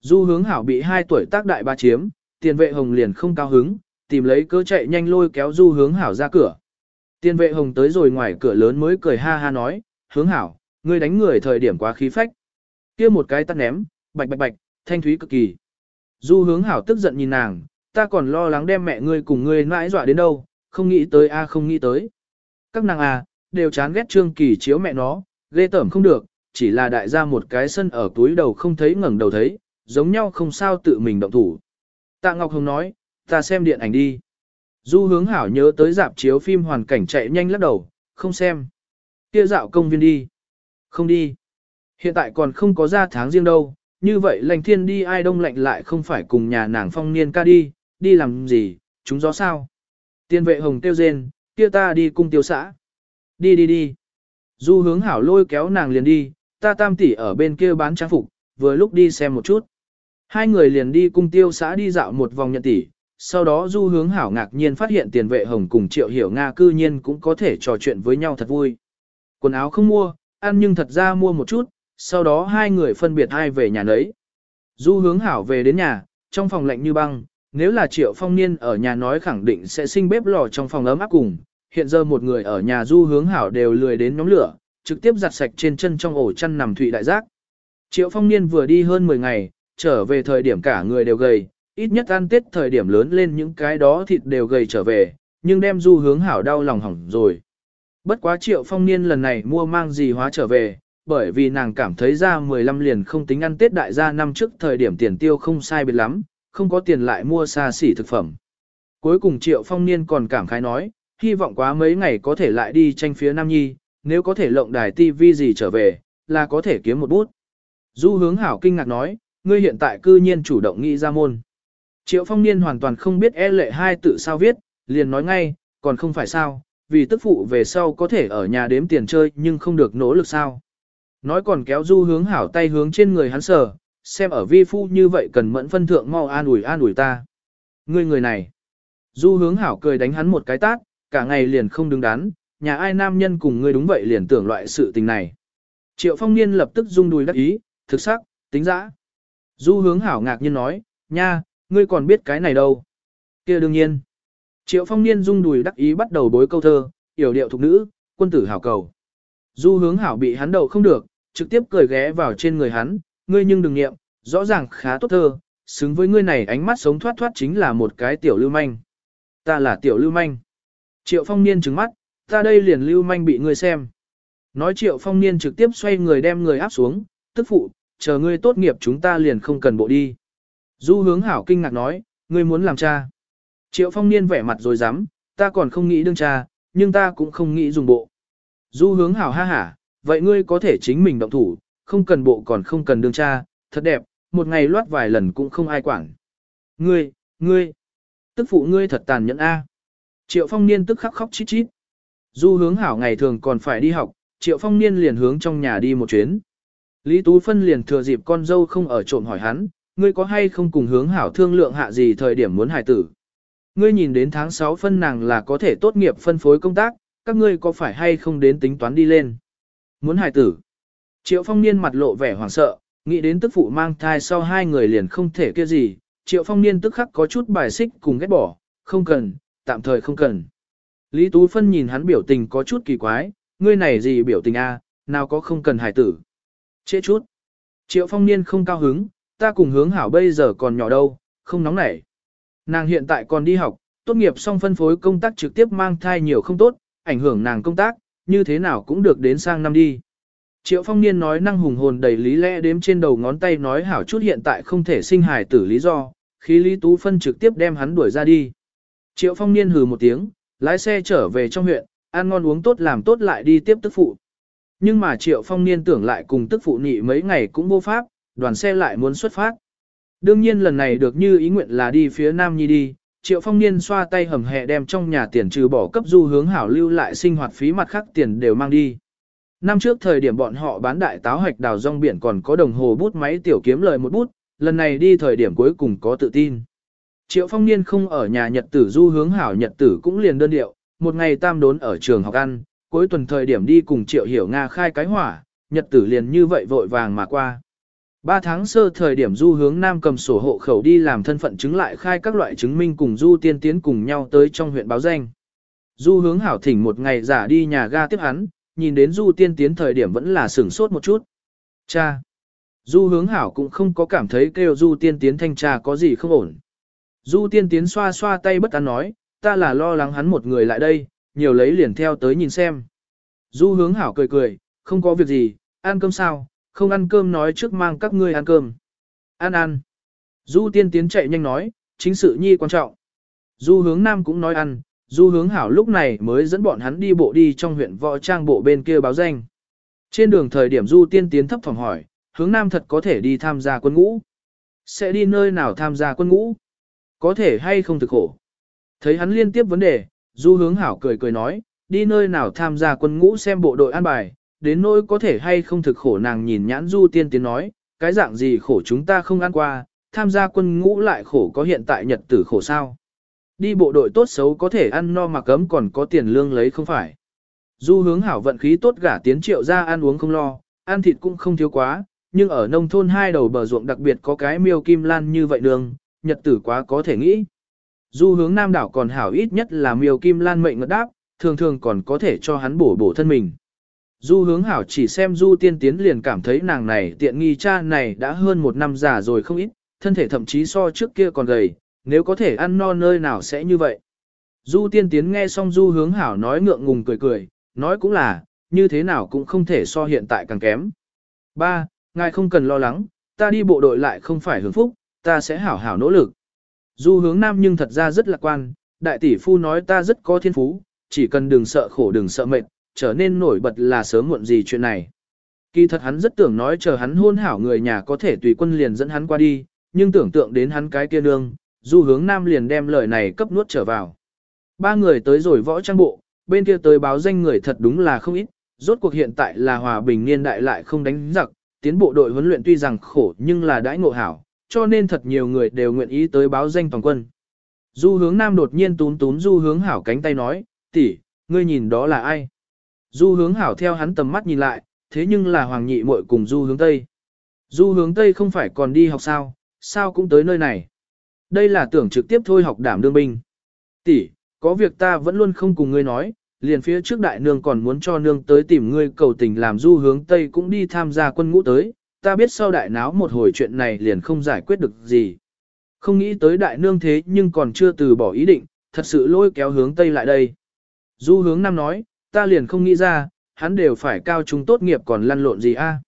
Du hướng hảo bị hai tuổi tác đại ba chiếm, tiền vệ hồng liền không cao hứng, tìm lấy cớ chạy nhanh lôi kéo du hướng hảo ra cửa. Tiền vệ hồng tới rồi ngoài cửa lớn mới cười ha ha nói, hướng hảo, ngươi đánh người thời điểm quá khí phách. kia một cái tắt ném, bạch bạch bạch, thanh thúy cực kỳ. Du hướng hảo tức giận nhìn nàng, ta còn lo lắng đem mẹ ngươi cùng ngươi nãi dọa đến đâu, không nghĩ tới a không nghĩ tới. Các nàng à, đều chán ghét trương kỳ chiếu mẹ nó, ghê tởm không được, chỉ là đại gia một cái sân ở túi đầu không thấy ngẩng đầu thấy, giống nhau không sao tự mình động thủ. Tạ Ngọc Hồng nói, ta xem điện ảnh đi. Du hướng hảo nhớ tới dạp chiếu phim hoàn cảnh chạy nhanh lắc đầu, không xem. Kia dạo công viên đi. Không đi. Hiện tại còn không có ra tháng riêng đâu, như vậy lành thiên đi ai đông lạnh lại không phải cùng nhà nàng phong niên ca đi, đi làm gì, chúng gió sao. Tiên vệ hồng tiêu rên, kia ta đi cung tiêu xã. Đi đi đi. Du hướng hảo lôi kéo nàng liền đi, ta tam tỷ ở bên kia bán trang phục, vừa lúc đi xem một chút. Hai người liền đi cung tiêu xã đi dạo một vòng nhận tỷ, sau đó du hướng hảo ngạc nhiên phát hiện tiền vệ hồng cùng triệu hiểu Nga cư nhiên cũng có thể trò chuyện với nhau thật vui. Quần áo không mua, ăn nhưng thật ra mua một chút, sau đó hai người phân biệt hai về nhà nấy. Du hướng hảo về đến nhà, trong phòng lạnh như băng, nếu là triệu phong niên ở nhà nói khẳng định sẽ sinh bếp lò trong phòng ấm áp cùng. Hiện giờ một người ở nhà du hướng hảo đều lười đến nhóm lửa, trực tiếp giặt sạch trên chân trong ổ chăn nằm thụy đại giác. Triệu phong niên vừa đi hơn 10 ngày, trở về thời điểm cả người đều gầy, ít nhất ăn tết thời điểm lớn lên những cái đó thịt đều gầy trở về, nhưng đem du hướng hảo đau lòng hỏng rồi. Bất quá triệu phong niên lần này mua mang gì hóa trở về, bởi vì nàng cảm thấy ra 15 liền không tính ăn tết đại gia năm trước thời điểm tiền tiêu không sai biệt lắm, không có tiền lại mua xa xỉ thực phẩm. Cuối cùng triệu phong niên còn cảm khái nói, hy vọng quá mấy ngày có thể lại đi tranh phía Nam Nhi, nếu có thể lộng đài TV gì trở về, là có thể kiếm một bút. Du hướng hảo kinh ngạc nói, ngươi hiện tại cư nhiên chủ động nghĩ ra môn. Triệu phong niên hoàn toàn không biết e lệ hai tự sao viết, liền nói ngay, còn không phải sao, vì tức phụ về sau có thể ở nhà đếm tiền chơi nhưng không được nỗ lực sao. Nói còn kéo du hướng hảo tay hướng trên người hắn sờ, xem ở vi phu như vậy cần mẫn phân thượng mau an ủi an ủi ta. Ngươi người này. Du hướng hảo cười đánh hắn một cái tát, cả ngày liền không đứng đắn, nhà ai nam nhân cùng ngươi đúng vậy liền tưởng loại sự tình này. Triệu phong niên lập tức rung đùi đắc ý, thực sắc, tính dã. Du hướng hảo ngạc nhiên nói, nha, ngươi còn biết cái này đâu. kia đương nhiên. Triệu phong niên rung đùi đắc ý bắt đầu bối câu thơ, yểu điệu thục nữ, quân tử hảo cầu. Du hướng hảo bị hắn đầu không được, trực tiếp cười ghé vào trên người hắn, ngươi nhưng đừng nghiệm, rõ ràng khá tốt thơ, xứng với ngươi này ánh mắt sống thoát thoát chính là một cái tiểu lưu manh. Ta là tiểu lưu manh. Triệu phong niên trừng mắt, ta đây liền lưu manh bị ngươi xem. Nói triệu phong niên trực tiếp xoay người đem người áp xuống, tức phụ, chờ ngươi tốt nghiệp chúng ta liền không cần bộ đi. Du hướng hảo kinh ngạc nói, ngươi muốn làm cha. Triệu phong niên vẻ mặt rồi dám, ta còn không nghĩ đương cha, nhưng ta cũng không nghĩ dùng bộ. Du hướng hảo ha hả, vậy ngươi có thể chính mình động thủ, không cần bộ còn không cần đương cha, thật đẹp, một ngày loát vài lần cũng không ai quản. Ngươi, ngươi, tức phụ ngươi thật tàn nhẫn a. Triệu phong niên tức khắc khóc chít chít. Du hướng hảo ngày thường còn phải đi học, triệu phong niên liền hướng trong nhà đi một chuyến. Lý Tú Phân liền thừa dịp con dâu không ở trộm hỏi hắn, ngươi có hay không cùng hướng hảo thương lượng hạ gì thời điểm muốn hài tử. Ngươi nhìn đến tháng 6 phân nàng là có thể tốt nghiệp phân phối công tác, các ngươi có phải hay không đến tính toán đi lên. Muốn hài tử. Triệu phong niên mặt lộ vẻ hoảng sợ, nghĩ đến tức phụ mang thai sau hai người liền không thể kia gì. Triệu phong niên tức khắc có chút bài xích cùng ghét bỏ, không cần, tạm thời không cần. Lý Tú Phân nhìn hắn biểu tình có chút kỳ quái, ngươi này gì biểu tình a, nào có không cần hài tử. Trễ chút. Triệu phong niên không cao hứng, ta cùng hướng hảo bây giờ còn nhỏ đâu, không nóng nảy. Nàng hiện tại còn đi học, tốt nghiệp xong phân phối công tác trực tiếp mang thai nhiều không tốt, ảnh hưởng nàng công tác, như thế nào cũng được đến sang năm đi. Triệu phong niên nói năng hùng hồn đầy lý lẽ đếm trên đầu ngón tay nói hảo chút hiện tại không thể sinh hài tử lý do, khi Lý Tú Phân trực tiếp đem hắn đuổi ra đi. Triệu phong niên hừ một tiếng, lái xe trở về trong huyện, ăn ngon uống tốt làm tốt lại đi tiếp tức phụ. Nhưng mà Triệu Phong Niên tưởng lại cùng tức phụ nhị mấy ngày cũng vô pháp, đoàn xe lại muốn xuất phát. Đương nhiên lần này được như ý nguyện là đi phía Nam Nhi đi, Triệu Phong Niên xoa tay hầm hẹ đem trong nhà tiền trừ bỏ cấp du hướng hảo lưu lại sinh hoạt phí mặt khác tiền đều mang đi. Năm trước thời điểm bọn họ bán đại táo hạch đào rong biển còn có đồng hồ bút máy tiểu kiếm lời một bút, lần này đi thời điểm cuối cùng có tự tin. Triệu Phong Niên không ở nhà nhật tử du hướng hảo nhật tử cũng liền đơn điệu, một ngày tam đốn ở trường học ăn, cuối tuần thời điểm đi cùng Triệu Hiểu Nga khai cái hỏa, nhật tử liền như vậy vội vàng mà qua. Ba tháng sơ thời điểm du hướng Nam cầm sổ hộ khẩu đi làm thân phận chứng lại khai các loại chứng minh cùng du tiên tiến cùng nhau tới trong huyện báo danh. Du hướng hảo thỉnh một ngày giả đi nhà ga tiếp hắn, nhìn đến du tiên tiến thời điểm vẫn là sửng sốt một chút. Cha! Du hướng hảo cũng không có cảm thấy kêu du tiên tiến thanh tra có gì không ổn. Du tiên tiến xoa xoa tay bất an nói, ta là lo lắng hắn một người lại đây, nhiều lấy liền theo tới nhìn xem. Du hướng hảo cười cười, không có việc gì, ăn cơm sao, không ăn cơm nói trước mang các ngươi ăn cơm. Ăn ăn. Du tiên tiến chạy nhanh nói, chính sự nhi quan trọng. Du hướng nam cũng nói ăn, du hướng hảo lúc này mới dẫn bọn hắn đi bộ đi trong huyện võ trang bộ bên kia báo danh. Trên đường thời điểm du tiên tiến thấp phòng hỏi, hướng nam thật có thể đi tham gia quân ngũ. Sẽ đi nơi nào tham gia quân ngũ? Có thể hay không thực khổ? Thấy hắn liên tiếp vấn đề, du hướng hảo cười cười nói, đi nơi nào tham gia quân ngũ xem bộ đội an bài, đến nỗi có thể hay không thực khổ nàng nhìn nhãn du tiên tiến nói, cái dạng gì khổ chúng ta không ăn qua, tham gia quân ngũ lại khổ có hiện tại nhật tử khổ sao. Đi bộ đội tốt xấu có thể ăn no mà cấm còn có tiền lương lấy không phải. Du hướng hảo vận khí tốt gả tiến triệu ra ăn uống không lo, ăn thịt cũng không thiếu quá, nhưng ở nông thôn hai đầu bờ ruộng đặc biệt có cái miêu kim lan như vậy đường, nhật tử quá có thể nghĩ. Du hướng nam đảo còn hảo ít nhất là miêu kim lan mệnh ngất đáp, thường thường còn có thể cho hắn bổ bổ thân mình. Du hướng hảo chỉ xem du tiên tiến liền cảm thấy nàng này tiện nghi cha này đã hơn một năm già rồi không ít, thân thể thậm chí so trước kia còn gầy, nếu có thể ăn no nơi nào sẽ như vậy. Du tiên tiến nghe xong du hướng hảo nói ngượng ngùng cười cười, nói cũng là, như thế nào cũng không thể so hiện tại càng kém. Ba, ngài không cần lo lắng, ta đi bộ đội lại không phải hưởng phúc, ta sẽ hảo hảo nỗ lực. Du hướng nam nhưng thật ra rất lạc quan, đại tỷ phu nói ta rất có thiên phú, chỉ cần đừng sợ khổ đừng sợ mệt, trở nên nổi bật là sớm muộn gì chuyện này. Kỳ thật hắn rất tưởng nói chờ hắn hôn hảo người nhà có thể tùy quân liền dẫn hắn qua đi, nhưng tưởng tượng đến hắn cái kia nương, du hướng nam liền đem lời này cấp nuốt trở vào. Ba người tới rồi võ trang bộ, bên kia tới báo danh người thật đúng là không ít, rốt cuộc hiện tại là hòa bình niên đại lại không đánh giặc, tiến bộ đội huấn luyện tuy rằng khổ nhưng là đãi ngộ hảo, cho nên thật nhiều người đều nguyện ý tới báo danh toàn quân. Du hướng nam đột nhiên tún tún du hướng hảo cánh tay nói, tỷ, ngươi nhìn đó là ai? Du hướng hảo theo hắn tầm mắt nhìn lại, thế nhưng là hoàng nhị muội cùng du hướng tây. Du hướng tây không phải còn đi học sao, sao cũng tới nơi này. Đây là tưởng trực tiếp thôi học đảm đương binh. Tỷ, có việc ta vẫn luôn không cùng ngươi nói, liền phía trước đại nương còn muốn cho nương tới tìm ngươi cầu tình làm du hướng Tây cũng đi tham gia quân ngũ tới, ta biết sau đại náo một hồi chuyện này liền không giải quyết được gì. Không nghĩ tới đại nương thế nhưng còn chưa từ bỏ ý định, thật sự lôi kéo hướng Tây lại đây. Du hướng Nam nói, ta liền không nghĩ ra, hắn đều phải cao trung tốt nghiệp còn lăn lộn gì a?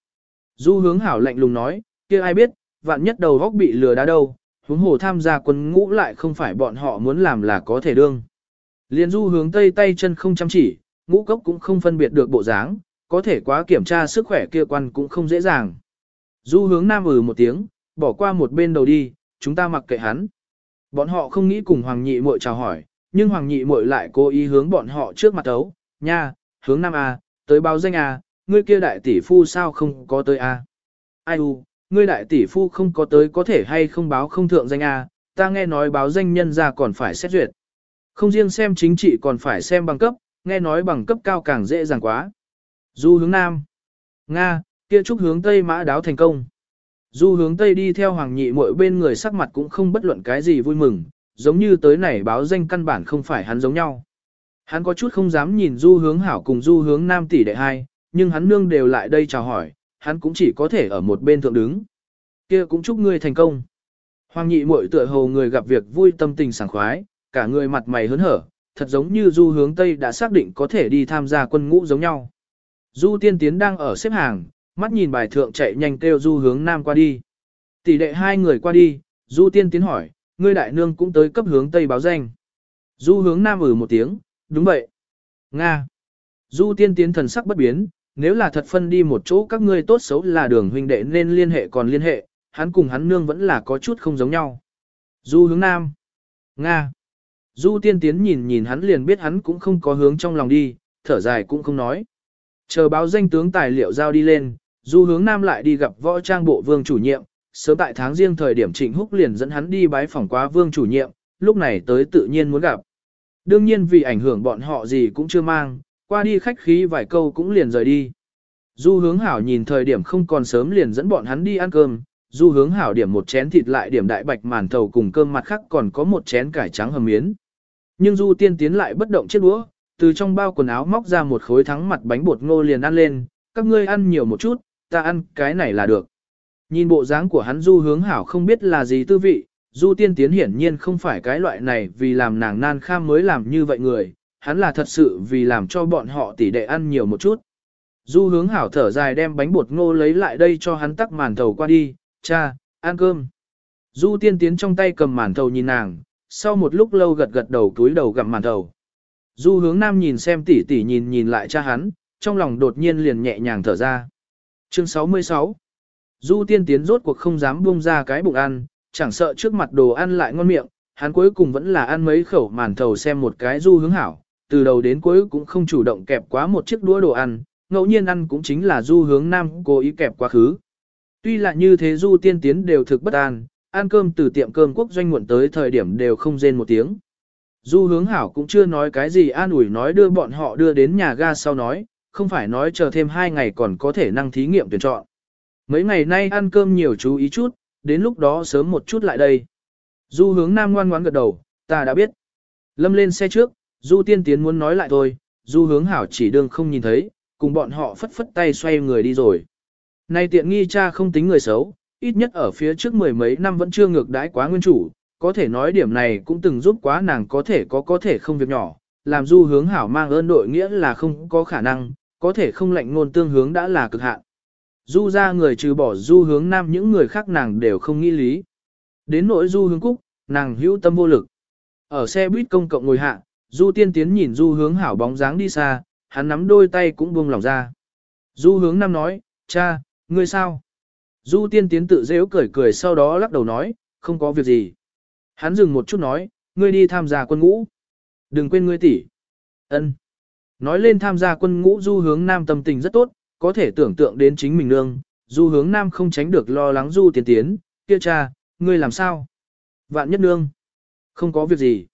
Du hướng hảo lạnh lùng nói, kia ai biết, vạn nhất đầu góc bị lừa đá đâu, huống hồ tham gia quân ngũ lại không phải bọn họ muốn làm là có thể đương. Liên du hướng tây tay chân không chăm chỉ, ngũ cốc cũng không phân biệt được bộ dáng, có thể quá kiểm tra sức khỏe kia quan cũng không dễ dàng. Du hướng nam ừ một tiếng, bỏ qua một bên đầu đi, chúng ta mặc kệ hắn. Bọn họ không nghĩ cùng Hoàng nhị muội chào hỏi, nhưng Hoàng nhị muội lại cố ý hướng bọn họ trước mặt ấu, nha, hướng nam A, tới báo danh A, ngươi kia đại tỷ phu sao không có tới A. Ai u, ngươi đại tỷ phu không có tới có thể hay không báo không thượng danh A, ta nghe nói báo danh nhân ra còn phải xét duyệt. Không riêng xem chính trị còn phải xem bằng cấp, nghe nói bằng cấp cao càng dễ dàng quá. Du hướng Nam. Nga, kia trúc hướng Tây mã đáo thành công. Du hướng Tây đi theo hoàng nhị mỗi bên người sắc mặt cũng không bất luận cái gì vui mừng, giống như tới này báo danh căn bản không phải hắn giống nhau. Hắn có chút không dám nhìn du hướng hảo cùng du hướng nam tỷ đệ hai, nhưng hắn nương đều lại đây chào hỏi, hắn cũng chỉ có thể ở một bên thượng đứng. Kia cũng chúc ngươi thành công. Hoàng nhị muội tựa hồ người gặp việc vui tâm tình sảng khoái, cả người mặt mày hớn hở, thật giống như du hướng Tây đã xác định có thể đi tham gia quân ngũ giống nhau. Du tiên tiến đang ở xếp hàng, mắt nhìn bài thượng chạy nhanh kêu du hướng Nam qua đi. Tỷ đệ hai người qua đi, du tiên tiến hỏi, ngươi đại nương cũng tới cấp hướng Tây báo danh. Du hướng Nam ừ một tiếng, đúng vậy. Nga. Du tiên tiến thần sắc bất biến, nếu là thật phân đi một chỗ các ngươi tốt xấu là đường huynh đệ nên liên hệ còn liên hệ, hắn cùng hắn nương vẫn là có chút không giống nhau. Du hướng Nam. Nga. Du tiên tiến nhìn nhìn hắn liền biết hắn cũng không có hướng trong lòng đi, thở dài cũng không nói. Chờ báo danh tướng tài liệu giao đi lên, du hướng nam lại đi gặp võ trang bộ vương chủ nhiệm, sớm tại tháng riêng thời điểm trịnh húc liền dẫn hắn đi bái phỏng quá vương chủ nhiệm, lúc này tới tự nhiên muốn gặp. Đương nhiên vì ảnh hưởng bọn họ gì cũng chưa mang, qua đi khách khí vài câu cũng liền rời đi. Du hướng hảo nhìn thời điểm không còn sớm liền dẫn bọn hắn đi ăn cơm, du hướng hảo điểm một chén thịt lại điểm đại bạch màn thầu cùng cơm mặt khác còn có một chén cải trắng hầm miến. Nhưng Du Tiên tiến lại bất động chiếc đũa, từ trong bao quần áo móc ra một khối thắng mặt bánh bột ngô liền ăn lên, các ngươi ăn nhiều một chút, ta ăn cái này là được. Nhìn bộ dáng của hắn Du hướng hảo không biết là gì tư vị, Du Tiên tiến hiển nhiên không phải cái loại này vì làm nàng nan kham mới làm như vậy người, hắn là thật sự vì làm cho bọn họ tỉ đệ ăn nhiều một chút. Du hướng hảo thở dài đem bánh bột ngô lấy lại đây cho hắn tắc màn thầu qua đi, cha, ăn cơm. Du tiên tiến trong tay cầm màn thầu nhìn nàng, sau một lúc lâu gật gật đầu túi đầu gặm màn thầu. Du hướng nam nhìn xem tỉ tỉ nhìn nhìn lại cha hắn, trong lòng đột nhiên liền nhẹ nhàng thở ra. Chương 66 Du tiên tiến rốt cuộc không dám buông ra cái bụng ăn, chẳng sợ trước mặt đồ ăn lại ngon miệng, hắn cuối cùng vẫn là ăn mấy khẩu màn thầu xem một cái du hướng hảo, từ đầu đến cuối cũng không chủ động kẹp quá một chiếc đũa đồ ăn, ngẫu nhiên ăn cũng chính là du hướng nam cố ý kẹp quá khứ. Tuy là như thế du tiên tiến đều thực bất an, ăn cơm từ tiệm cơm quốc doanh muộn tới thời điểm đều không rên một tiếng. Du hướng hảo cũng chưa nói cái gì an ủi nói đưa bọn họ đưa đến nhà ga sau nói, không phải nói chờ thêm hai ngày còn có thể năng thí nghiệm tuyển chọn. Mấy ngày nay ăn cơm nhiều chú ý chút, đến lúc đó sớm một chút lại đây. Du hướng nam ngoan ngoãn gật đầu, ta đã biết. Lâm lên xe trước, du tiên tiến muốn nói lại thôi, du hướng hảo chỉ đương không nhìn thấy, cùng bọn họ phất phất tay xoay người đi rồi. Nay tiện nghi cha không tính người xấu, ít nhất ở phía trước mười mấy năm vẫn chưa ngược đãi quá nguyên chủ, có thể nói điểm này cũng từng giúp quá nàng có thể có có thể không việc nhỏ, làm du hướng hảo mang ơn đội nghĩa là không có khả năng, có thể không lệnh ngôn tương hướng đã là cực hạn. Du ra người trừ bỏ du hướng nam những người khác nàng đều không nghĩ lý. Đến nỗi du hướng cúc, nàng hữu tâm vô lực. Ở xe buýt công cộng ngồi hạ, du tiên tiến nhìn du hướng hảo bóng dáng đi xa, hắn nắm đôi tay cũng buông lòng ra. Du hướng nam nói, cha, ngươi sao? Du tiên tiến tự dễ cười cười sau đó lắc đầu nói, không có việc gì. Hắn dừng một chút nói, ngươi đi tham gia quân ngũ. Đừng quên ngươi tỷ. Ân. Nói lên tham gia quân ngũ du hướng nam tâm tình rất tốt, có thể tưởng tượng đến chính mình nương, du hướng nam không tránh được lo lắng du tiến tiến, kia cha, ngươi làm sao? Vạn nhất nương. Không có việc gì.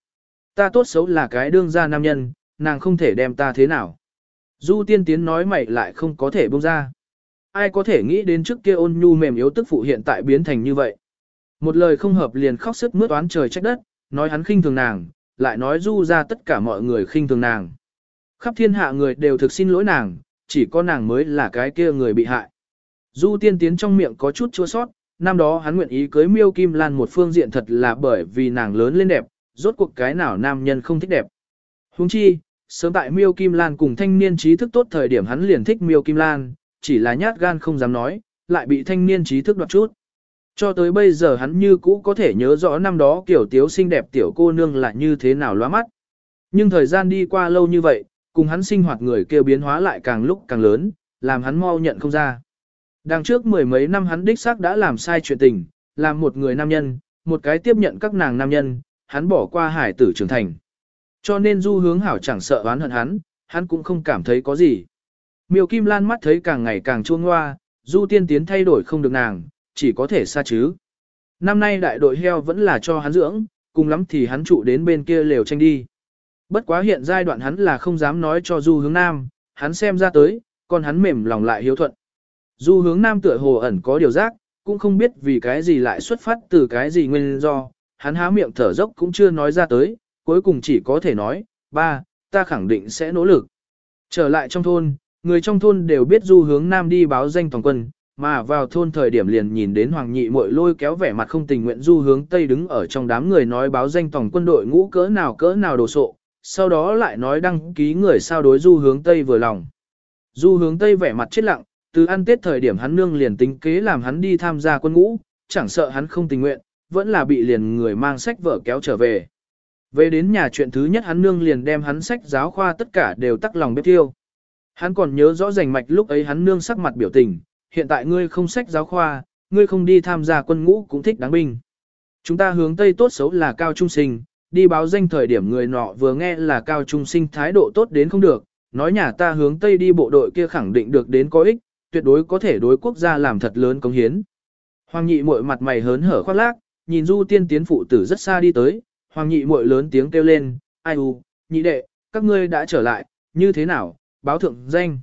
Ta tốt xấu là cái đương gia nam nhân, nàng không thể đem ta thế nào. Du tiên tiến nói mày lại không có thể buông ra. Ai có thể nghĩ đến trước kia ôn nhu mềm yếu tức phụ hiện tại biến thành như vậy. Một lời không hợp liền khóc sức mướt oán trời trách đất, nói hắn khinh thường nàng, lại nói du ra tất cả mọi người khinh thường nàng. Khắp thiên hạ người đều thực xin lỗi nàng, chỉ có nàng mới là cái kia người bị hại. Du tiên tiến trong miệng có chút chua sót, năm đó hắn nguyện ý cưới miêu kim lan một phương diện thật là bởi vì nàng lớn lên đẹp, rốt cuộc cái nào nam nhân không thích đẹp. Huống chi, sớm tại miêu kim lan cùng thanh niên trí thức tốt thời điểm hắn liền thích miêu kim lan, chỉ là nhát gan không dám nói, lại bị thanh niên trí thức đoạt chút. Cho tới bây giờ hắn như cũ có thể nhớ rõ năm đó kiểu tiếu xinh đẹp tiểu cô nương là như thế nào loa mắt. Nhưng thời gian đi qua lâu như vậy, cùng hắn sinh hoạt người kêu biến hóa lại càng lúc càng lớn, làm hắn mau nhận không ra. Đằng trước mười mấy năm hắn đích xác đã làm sai chuyện tình, làm một người nam nhân, một cái tiếp nhận các nàng nam nhân, hắn bỏ qua hải tử trưởng thành. Cho nên du hướng hảo chẳng sợ oán hận hắn, hắn cũng không cảm thấy có gì. Miêu Kim Lan mắt thấy càng ngày càng chuông hoa, du tiên tiến thay đổi không được nàng, chỉ có thể xa chứ. Năm nay đại đội heo vẫn là cho hắn dưỡng, cùng lắm thì hắn trụ đến bên kia lều tranh đi. Bất quá hiện giai đoạn hắn là không dám nói cho du hướng nam, hắn xem ra tới, còn hắn mềm lòng lại hiếu thuận. Du hướng nam tựa hồ ẩn có điều giác, cũng không biết vì cái gì lại xuất phát từ cái gì nguyên do, hắn há miệng thở dốc cũng chưa nói ra tới, cuối cùng chỉ có thể nói, ba, ta khẳng định sẽ nỗ lực. Trở lại trong thôn, người trong thôn đều biết du hướng nam đi báo danh toàn quân, mà vào thôn thời điểm liền nhìn đến Hoàng Nhị Muội lôi kéo vẻ mặt không tình nguyện du hướng Tây đứng ở trong đám người nói báo danh toàn quân đội ngũ cỡ nào cỡ nào đồ sộ, sau đó lại nói đăng ký người sao đối du hướng Tây vừa lòng. Du hướng Tây vẻ mặt chết lặng, từ ăn tết thời điểm hắn nương liền tính kế làm hắn đi tham gia quân ngũ, chẳng sợ hắn không tình nguyện, vẫn là bị liền người mang sách vở kéo trở về. Về đến nhà chuyện thứ nhất hắn nương liền đem hắn sách giáo khoa tất cả đều tắc lòng bếp tiêu. Hắn còn nhớ rõ rành mạch lúc ấy hắn nương sắc mặt biểu tình, hiện tại ngươi không sách giáo khoa, ngươi không đi tham gia quân ngũ cũng thích đáng binh. Chúng ta hướng Tây tốt xấu là cao trung sinh, đi báo danh thời điểm người nọ vừa nghe là cao trung sinh thái độ tốt đến không được, nói nhà ta hướng Tây đi bộ đội kia khẳng định được đến có ích, tuyệt đối có thể đối quốc gia làm thật lớn công hiến. Hoàng nhị muội mặt mày hớn hở khoác lác, nhìn du tiên tiến phụ tử rất xa đi tới, hoàng nhị muội lớn tiếng kêu lên, ai u, nhị đệ, các ngươi đã trở lại, như thế nào, báo thượng danh.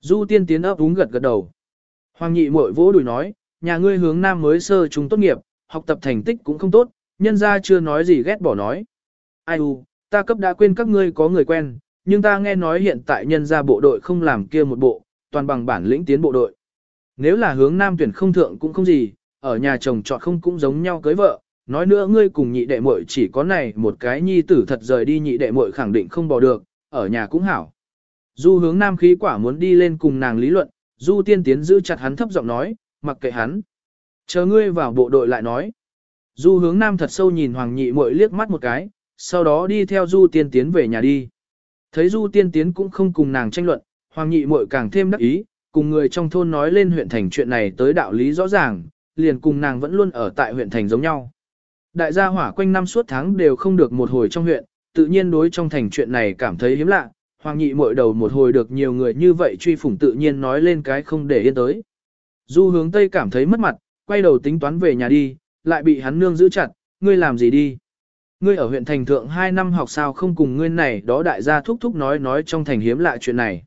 Du tiên tiến ấp úng gật gật đầu. Hoàng nhị muội vỗ đùi nói, nhà ngươi hướng nam mới sơ chúng tốt nghiệp, học tập thành tích cũng không tốt, nhân ra chưa nói gì ghét bỏ nói. Ai u, ta cấp đã quên các ngươi có người quen, nhưng ta nghe nói hiện tại nhân ra bộ đội không làm kia một bộ, toàn bằng bản lĩnh tiến bộ đội. Nếu là hướng nam tuyển không thượng cũng không gì, ở nhà chồng chọn không cũng giống nhau cưới vợ, nói nữa ngươi cùng nhị đệ muội chỉ có này một cái nhi tử thật rời đi nhị đệ muội khẳng định không bỏ được, ở nhà cũng hảo. Du hướng nam khí quả muốn đi lên cùng nàng lý luận, du tiên tiến giữ chặt hắn thấp giọng nói, mặc kệ hắn. Chờ ngươi vào bộ đội lại nói. Du hướng nam thật sâu nhìn hoàng nhị muội liếc mắt một cái, sau đó đi theo du tiên tiến về nhà đi. Thấy du tiên tiến cũng không cùng nàng tranh luận, hoàng nhị muội càng thêm đắc ý, cùng người trong thôn nói lên huyện thành chuyện này tới đạo lý rõ ràng, liền cùng nàng vẫn luôn ở tại huyện thành giống nhau. Đại gia hỏa quanh năm suốt tháng đều không được một hồi trong huyện, tự nhiên đối trong thành chuyện này cảm thấy hiếm lạ, hoàng nhị muội đầu một hồi được nhiều người như vậy truy phủng tự nhiên nói lên cái không để yên tới. Du hướng Tây cảm thấy mất mặt, quay đầu tính toán về nhà đi, lại bị hắn nương giữ chặt, ngươi làm gì đi. Ngươi ở huyện thành thượng 2 năm học sao không cùng ngươi này đó đại gia thúc thúc nói nói trong thành hiếm lạ chuyện này.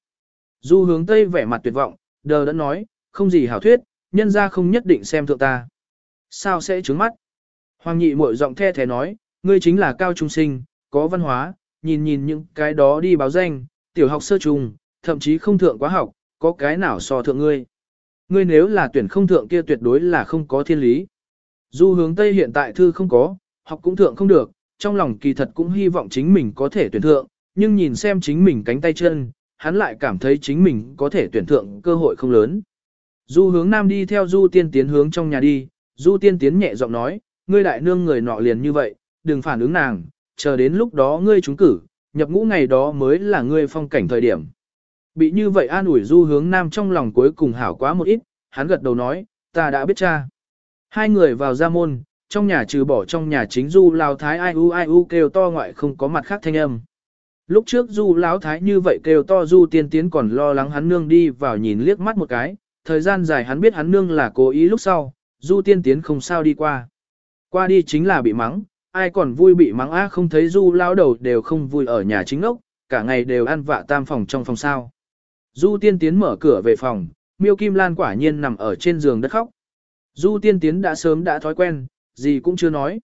Du hướng Tây vẻ mặt tuyệt vọng, đờ đã nói, không gì hảo thuyết, nhân ra không nhất định xem thượng ta. Sao sẽ trướng mắt? Hoàng nhị muội giọng the thế nói, ngươi chính là cao trung sinh, có văn hóa, nhìn nhìn những cái đó đi báo danh, tiểu học sơ trùng, thậm chí không thượng quá học, có cái nào so thượng ngươi. Ngươi nếu là tuyển không thượng kia tuyệt đối là không có thiên lý. Du hướng Tây hiện tại thư không có, học cũng thượng không được, trong lòng kỳ thật cũng hy vọng chính mình có thể tuyển thượng, nhưng nhìn xem chính mình cánh tay chân, hắn lại cảm thấy chính mình có thể tuyển thượng cơ hội không lớn. Du hướng nam đi theo du tiên tiến hướng trong nhà đi, du tiên tiến nhẹ giọng nói, ngươi đại nương người nọ liền như vậy, đừng phản ứng nàng, chờ đến lúc đó ngươi trúng cử, nhập ngũ ngày đó mới là ngươi phong cảnh thời điểm. Bị như vậy an ủi du hướng nam trong lòng cuối cùng hảo quá một ít, hắn gật đầu nói, ta đã biết cha. Hai người vào ra môn, trong nhà trừ bỏ trong nhà chính du lao thái ai u ai u kêu to ngoại không có mặt khác thanh âm. Lúc trước du lão thái như vậy kêu to du tiên tiến còn lo lắng hắn nương đi vào nhìn liếc mắt một cái, thời gian dài hắn biết hắn nương là cố ý lúc sau, du tiên tiến không sao đi qua. Qua đi chính là bị mắng, ai còn vui bị mắng á không thấy du lão đầu đều không vui ở nhà chính ốc, cả ngày đều ăn vạ tam phòng trong phòng sao. Du tiên tiến mở cửa về phòng, miêu kim lan quả nhiên nằm ở trên giường đất khóc. Du tiên tiến đã sớm đã thói quen, gì cũng chưa nói.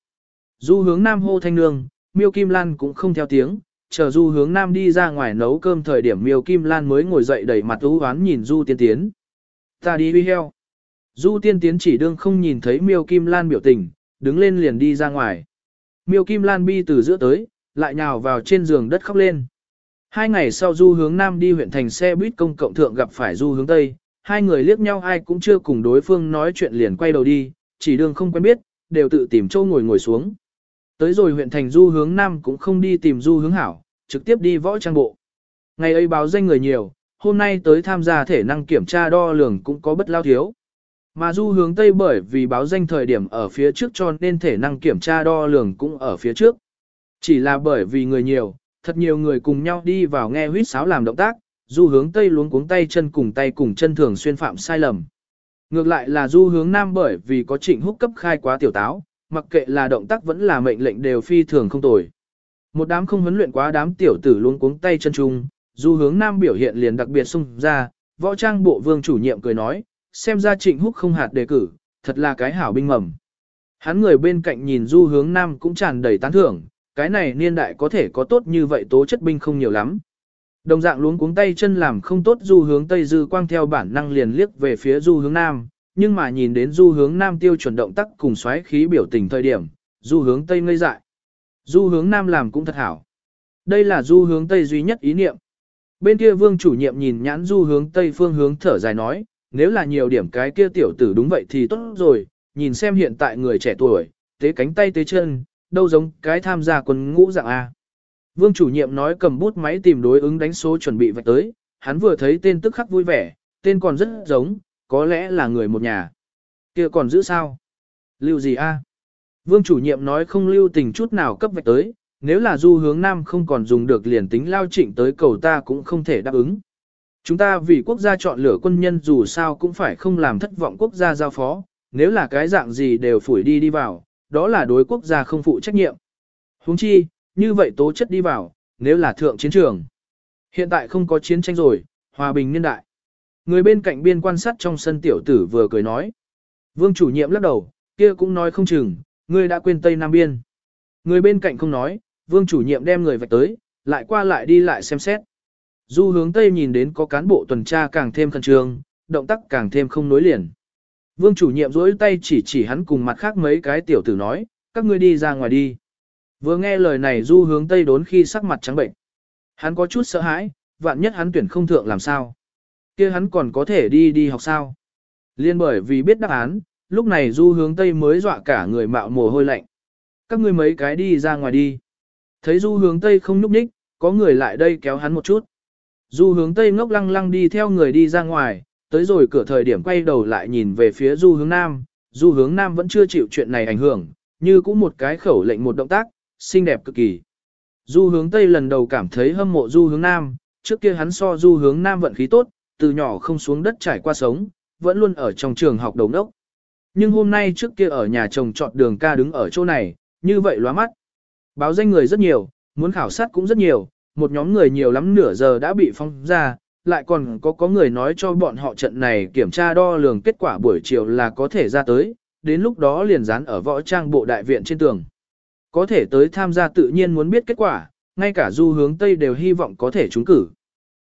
Du hướng nam hô thanh nương, miêu kim lan cũng không theo tiếng, chờ du hướng nam đi ra ngoài nấu cơm thời điểm miêu kim lan mới ngồi dậy đẩy mặt ưu oán nhìn du tiên tiến. Ta đi uy heo. Du tiên tiến chỉ đương không nhìn thấy miêu kim lan biểu tình, đứng lên liền đi ra ngoài. Miêu kim lan bi từ giữa tới, lại nhào vào trên giường đất khóc lên. Hai ngày sau du hướng nam đi huyện thành xe buýt công cộng thượng gặp phải du hướng tây, hai người liếc nhau ai cũng chưa cùng đối phương nói chuyện liền quay đầu đi, chỉ đường không quen biết, đều tự tìm châu ngồi ngồi xuống. Tới rồi huyện thành du hướng nam cũng không đi tìm du hướng hảo, trực tiếp đi võ trang bộ. Ngày ấy báo danh người nhiều, hôm nay tới tham gia thể năng kiểm tra đo lường cũng có bất lao thiếu. Mà du hướng Tây bởi vì báo danh thời điểm ở phía trước cho nên thể năng kiểm tra đo lường cũng ở phía trước. Chỉ là bởi vì người nhiều, thật nhiều người cùng nhau đi vào nghe huýt sáo làm động tác, du hướng Tây luống cuống tay chân cùng tay cùng chân thường xuyên phạm sai lầm. Ngược lại là du hướng Nam bởi vì có trịnh húc cấp khai quá tiểu táo, mặc kệ là động tác vẫn là mệnh lệnh đều phi thường không tồi. Một đám không huấn luyện quá đám tiểu tử luống cuống tay chân chung, du hướng Nam biểu hiện liền đặc biệt sung ra, võ trang bộ vương chủ nhiệm cười nói, xem ra trịnh húc không hạt đề cử, thật là cái hảo binh mầm. Hắn người bên cạnh nhìn du hướng Nam cũng tràn đầy tán thưởng, cái này niên đại có thể có tốt như vậy tố chất binh không nhiều lắm. Đồng dạng luống cuống tay chân làm không tốt du hướng Tây Dư quang theo bản năng liền liếc về phía du hướng Nam, nhưng mà nhìn đến du hướng Nam tiêu chuẩn động tác cùng xoáy khí biểu tình thời điểm, du hướng Tây ngây dại. Du hướng Nam làm cũng thật hảo. Đây là du hướng Tây duy nhất ý niệm. Bên kia vương chủ nhiệm nhìn nhãn du hướng Tây phương hướng thở dài nói, nếu là nhiều điểm cái kia tiểu tử đúng vậy thì tốt rồi, nhìn xem hiện tại người trẻ tuổi, tế cánh tay tế chân, đâu giống cái tham gia quân ngũ dạng A. Vương chủ nhiệm nói cầm bút máy tìm đối ứng đánh số chuẩn bị vạch tới, hắn vừa thấy tên tức khắc vui vẻ, tên còn rất giống, có lẽ là người một nhà. kia còn giữ sao? Lưu gì a? Vương chủ nhiệm nói không lưu tình chút nào cấp vạch tới, nếu là du hướng nam không còn dùng được liền tính lao trịnh tới cầu ta cũng không thể đáp ứng. Chúng ta vì quốc gia chọn lựa quân nhân dù sao cũng phải không làm thất vọng quốc gia giao phó, nếu là cái dạng gì đều phủi đi đi vào, đó là đối quốc gia không phụ trách nhiệm. Huống chi, như vậy tố chất đi vào, nếu là thượng chiến trường. Hiện tại không có chiến tranh rồi, hòa bình niên đại. Người bên cạnh biên quan sát trong sân tiểu tử vừa cười nói. Vương chủ nhiệm lắc đầu, kia cũng nói không chừng, ngươi đã quên Tây Nam Biên. Người bên cạnh không nói, vương chủ nhiệm đem người vạch tới, lại qua lại đi lại xem xét. Du hướng Tây nhìn đến có cán bộ tuần tra càng thêm khẩn trương, động tác càng thêm không nối liền. Vương chủ nhiệm rỗi tay chỉ chỉ hắn cùng mặt khác mấy cái tiểu tử nói, các ngươi đi ra ngoài đi. Vừa nghe lời này du hướng Tây đốn khi sắc mặt trắng bệnh. Hắn có chút sợ hãi, vạn nhất hắn tuyển không thượng làm sao. kia hắn còn có thể đi đi học sao. Liên bởi vì biết đáp án, lúc này du hướng Tây mới dọa cả người mạo mồ hôi lạnh. Các ngươi mấy cái đi ra ngoài đi. Thấy du hướng Tây không nhúc nhích, có người lại đây kéo hắn một chút. Du hướng Tây ngốc lăng lăng đi theo người đi ra ngoài, tới rồi cửa thời điểm quay đầu lại nhìn về phía du hướng Nam, du hướng Nam vẫn chưa chịu chuyện này ảnh hưởng, như cũng một cái khẩu lệnh một động tác, xinh đẹp cực kỳ. Du hướng Tây lần đầu cảm thấy hâm mộ du hướng Nam, trước kia hắn so du hướng Nam vận khí tốt, từ nhỏ không xuống đất trải qua sống, vẫn luôn ở trong trường học đầu đốc. Nhưng hôm nay trước kia ở nhà chồng chọn đường ca đứng ở chỗ này, như vậy lóa mắt. Báo danh người rất nhiều, muốn khảo sát cũng rất nhiều, một nhóm người nhiều lắm nửa giờ đã bị phong ra, lại còn có có người nói cho bọn họ trận này kiểm tra đo lường kết quả buổi chiều là có thể ra tới, đến lúc đó liền dán ở võ trang bộ đại viện trên tường. Có thể tới tham gia tự nhiên muốn biết kết quả, ngay cả du hướng Tây đều hy vọng có thể trúng cử.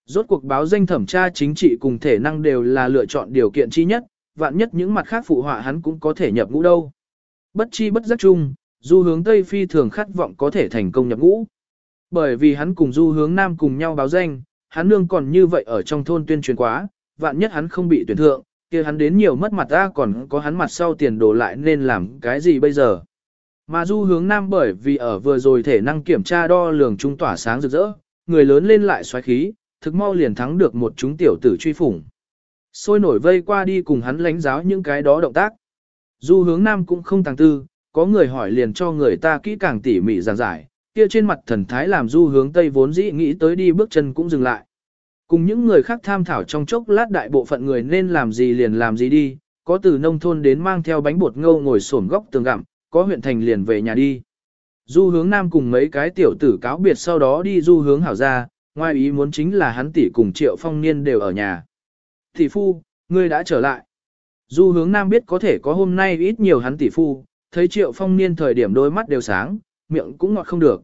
Rốt cuộc báo danh thẩm tra chính trị cùng thể năng đều là lựa chọn điều kiện chi nhất, vạn nhất những mặt khác phụ họa hắn cũng có thể nhập ngũ đâu. Bất chi bất giác chung, du hướng Tây phi thường khát vọng có thể thành công nhập ngũ. Bởi vì hắn cùng du hướng Nam cùng nhau báo danh, hắn nương còn như vậy ở trong thôn tuyên truyền quá, vạn nhất hắn không bị tuyển thượng, kia hắn đến nhiều mất mặt ra còn có hắn mặt sau tiền đổ lại nên làm cái gì bây giờ. Mà du hướng Nam bởi vì ở vừa rồi thể năng kiểm tra đo lường trung tỏa sáng rực rỡ, người lớn lên lại xoáy khí, thực mau liền thắng được một chúng tiểu tử truy phủng. Sôi nổi vây qua đi cùng hắn lánh giáo những cái đó động tác. Du hướng nam cũng không tàng tư, có người hỏi liền cho người ta kỹ càng tỉ mỉ giảng giải, kia trên mặt thần thái làm du hướng tây vốn dĩ nghĩ tới đi bước chân cũng dừng lại. Cùng những người khác tham thảo trong chốc lát đại bộ phận người nên làm gì liền làm gì đi, có từ nông thôn đến mang theo bánh bột ngâu ngồi xổm góc tường gặm, có huyện thành liền về nhà đi. Du hướng nam cùng mấy cái tiểu tử cáo biệt sau đó đi du hướng hảo ra, ngoài ý muốn chính là hắn tỷ cùng triệu phong niên đều ở nhà. Tỷ phu, ngươi đã trở lại. Du hướng nam biết có thể có hôm nay ít nhiều hắn tỷ phu, thấy triệu phong niên thời điểm đôi mắt đều sáng, miệng cũng ngọt không được.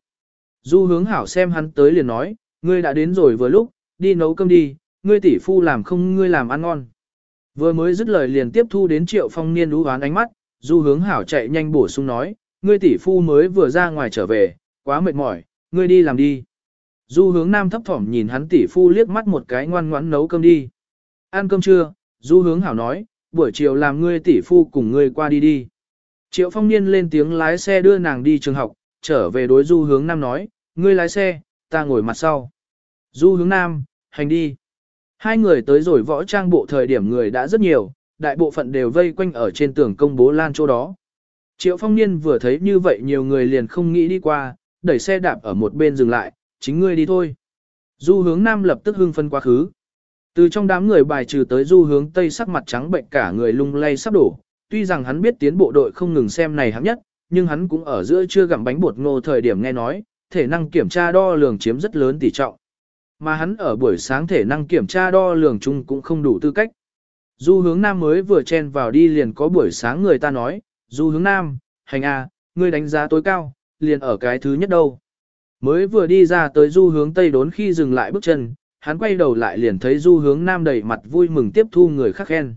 Du hướng hảo xem hắn tới liền nói, ngươi đã đến rồi vừa lúc, đi nấu cơm đi, ngươi tỷ phu làm không ngươi làm ăn ngon. Vừa mới dứt lời liền tiếp thu đến triệu phong niên đú hoán ánh mắt, du hướng hảo chạy nhanh bổ sung nói, ngươi tỷ phu mới vừa ra ngoài trở về, quá mệt mỏi, ngươi đi làm đi. Du hướng nam thấp thỏm nhìn hắn tỷ phu liếc mắt một cái ngoan ngoãn nấu cơm đi. Ăn cơm trưa, du hướng hảo nói, buổi chiều làm ngươi tỷ phu cùng ngươi qua đi đi. Triệu phong niên lên tiếng lái xe đưa nàng đi trường học, trở về đối du hướng nam nói, ngươi lái xe, ta ngồi mặt sau. Du hướng nam, hành đi. Hai người tới rồi võ trang bộ thời điểm người đã rất nhiều, đại bộ phận đều vây quanh ở trên tường công bố lan chỗ đó. Triệu phong niên vừa thấy như vậy nhiều người liền không nghĩ đi qua, đẩy xe đạp ở một bên dừng lại, chính ngươi đi thôi. Du hướng nam lập tức hưng phân quá khứ. Từ trong đám người bài trừ tới du hướng tây sắc mặt trắng bệnh cả người lung lay sắp đổ, tuy rằng hắn biết tiến bộ đội không ngừng xem này hạng nhất, nhưng hắn cũng ở giữa chưa gặm bánh bột ngô thời điểm nghe nói, thể năng kiểm tra đo lường chiếm rất lớn tỷ trọng. Mà hắn ở buổi sáng thể năng kiểm tra đo lường chung cũng không đủ tư cách. Du hướng nam mới vừa chen vào đi liền có buổi sáng người ta nói, du hướng nam, hành a, ngươi đánh giá tối cao, liền ở cái thứ nhất đâu. Mới vừa đi ra tới du hướng tây đốn khi dừng lại bước chân, hắn quay đầu lại liền thấy du hướng nam đầy mặt vui mừng tiếp thu người khác khen.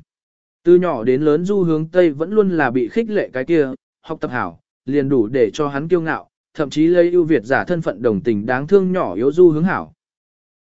Từ nhỏ đến lớn du hướng tây vẫn luôn là bị khích lệ cái kia, học tập hảo, liền đủ để cho hắn kiêu ngạo, thậm chí lấy ưu việt giả thân phận đồng tình đáng thương nhỏ yếu du hướng hảo,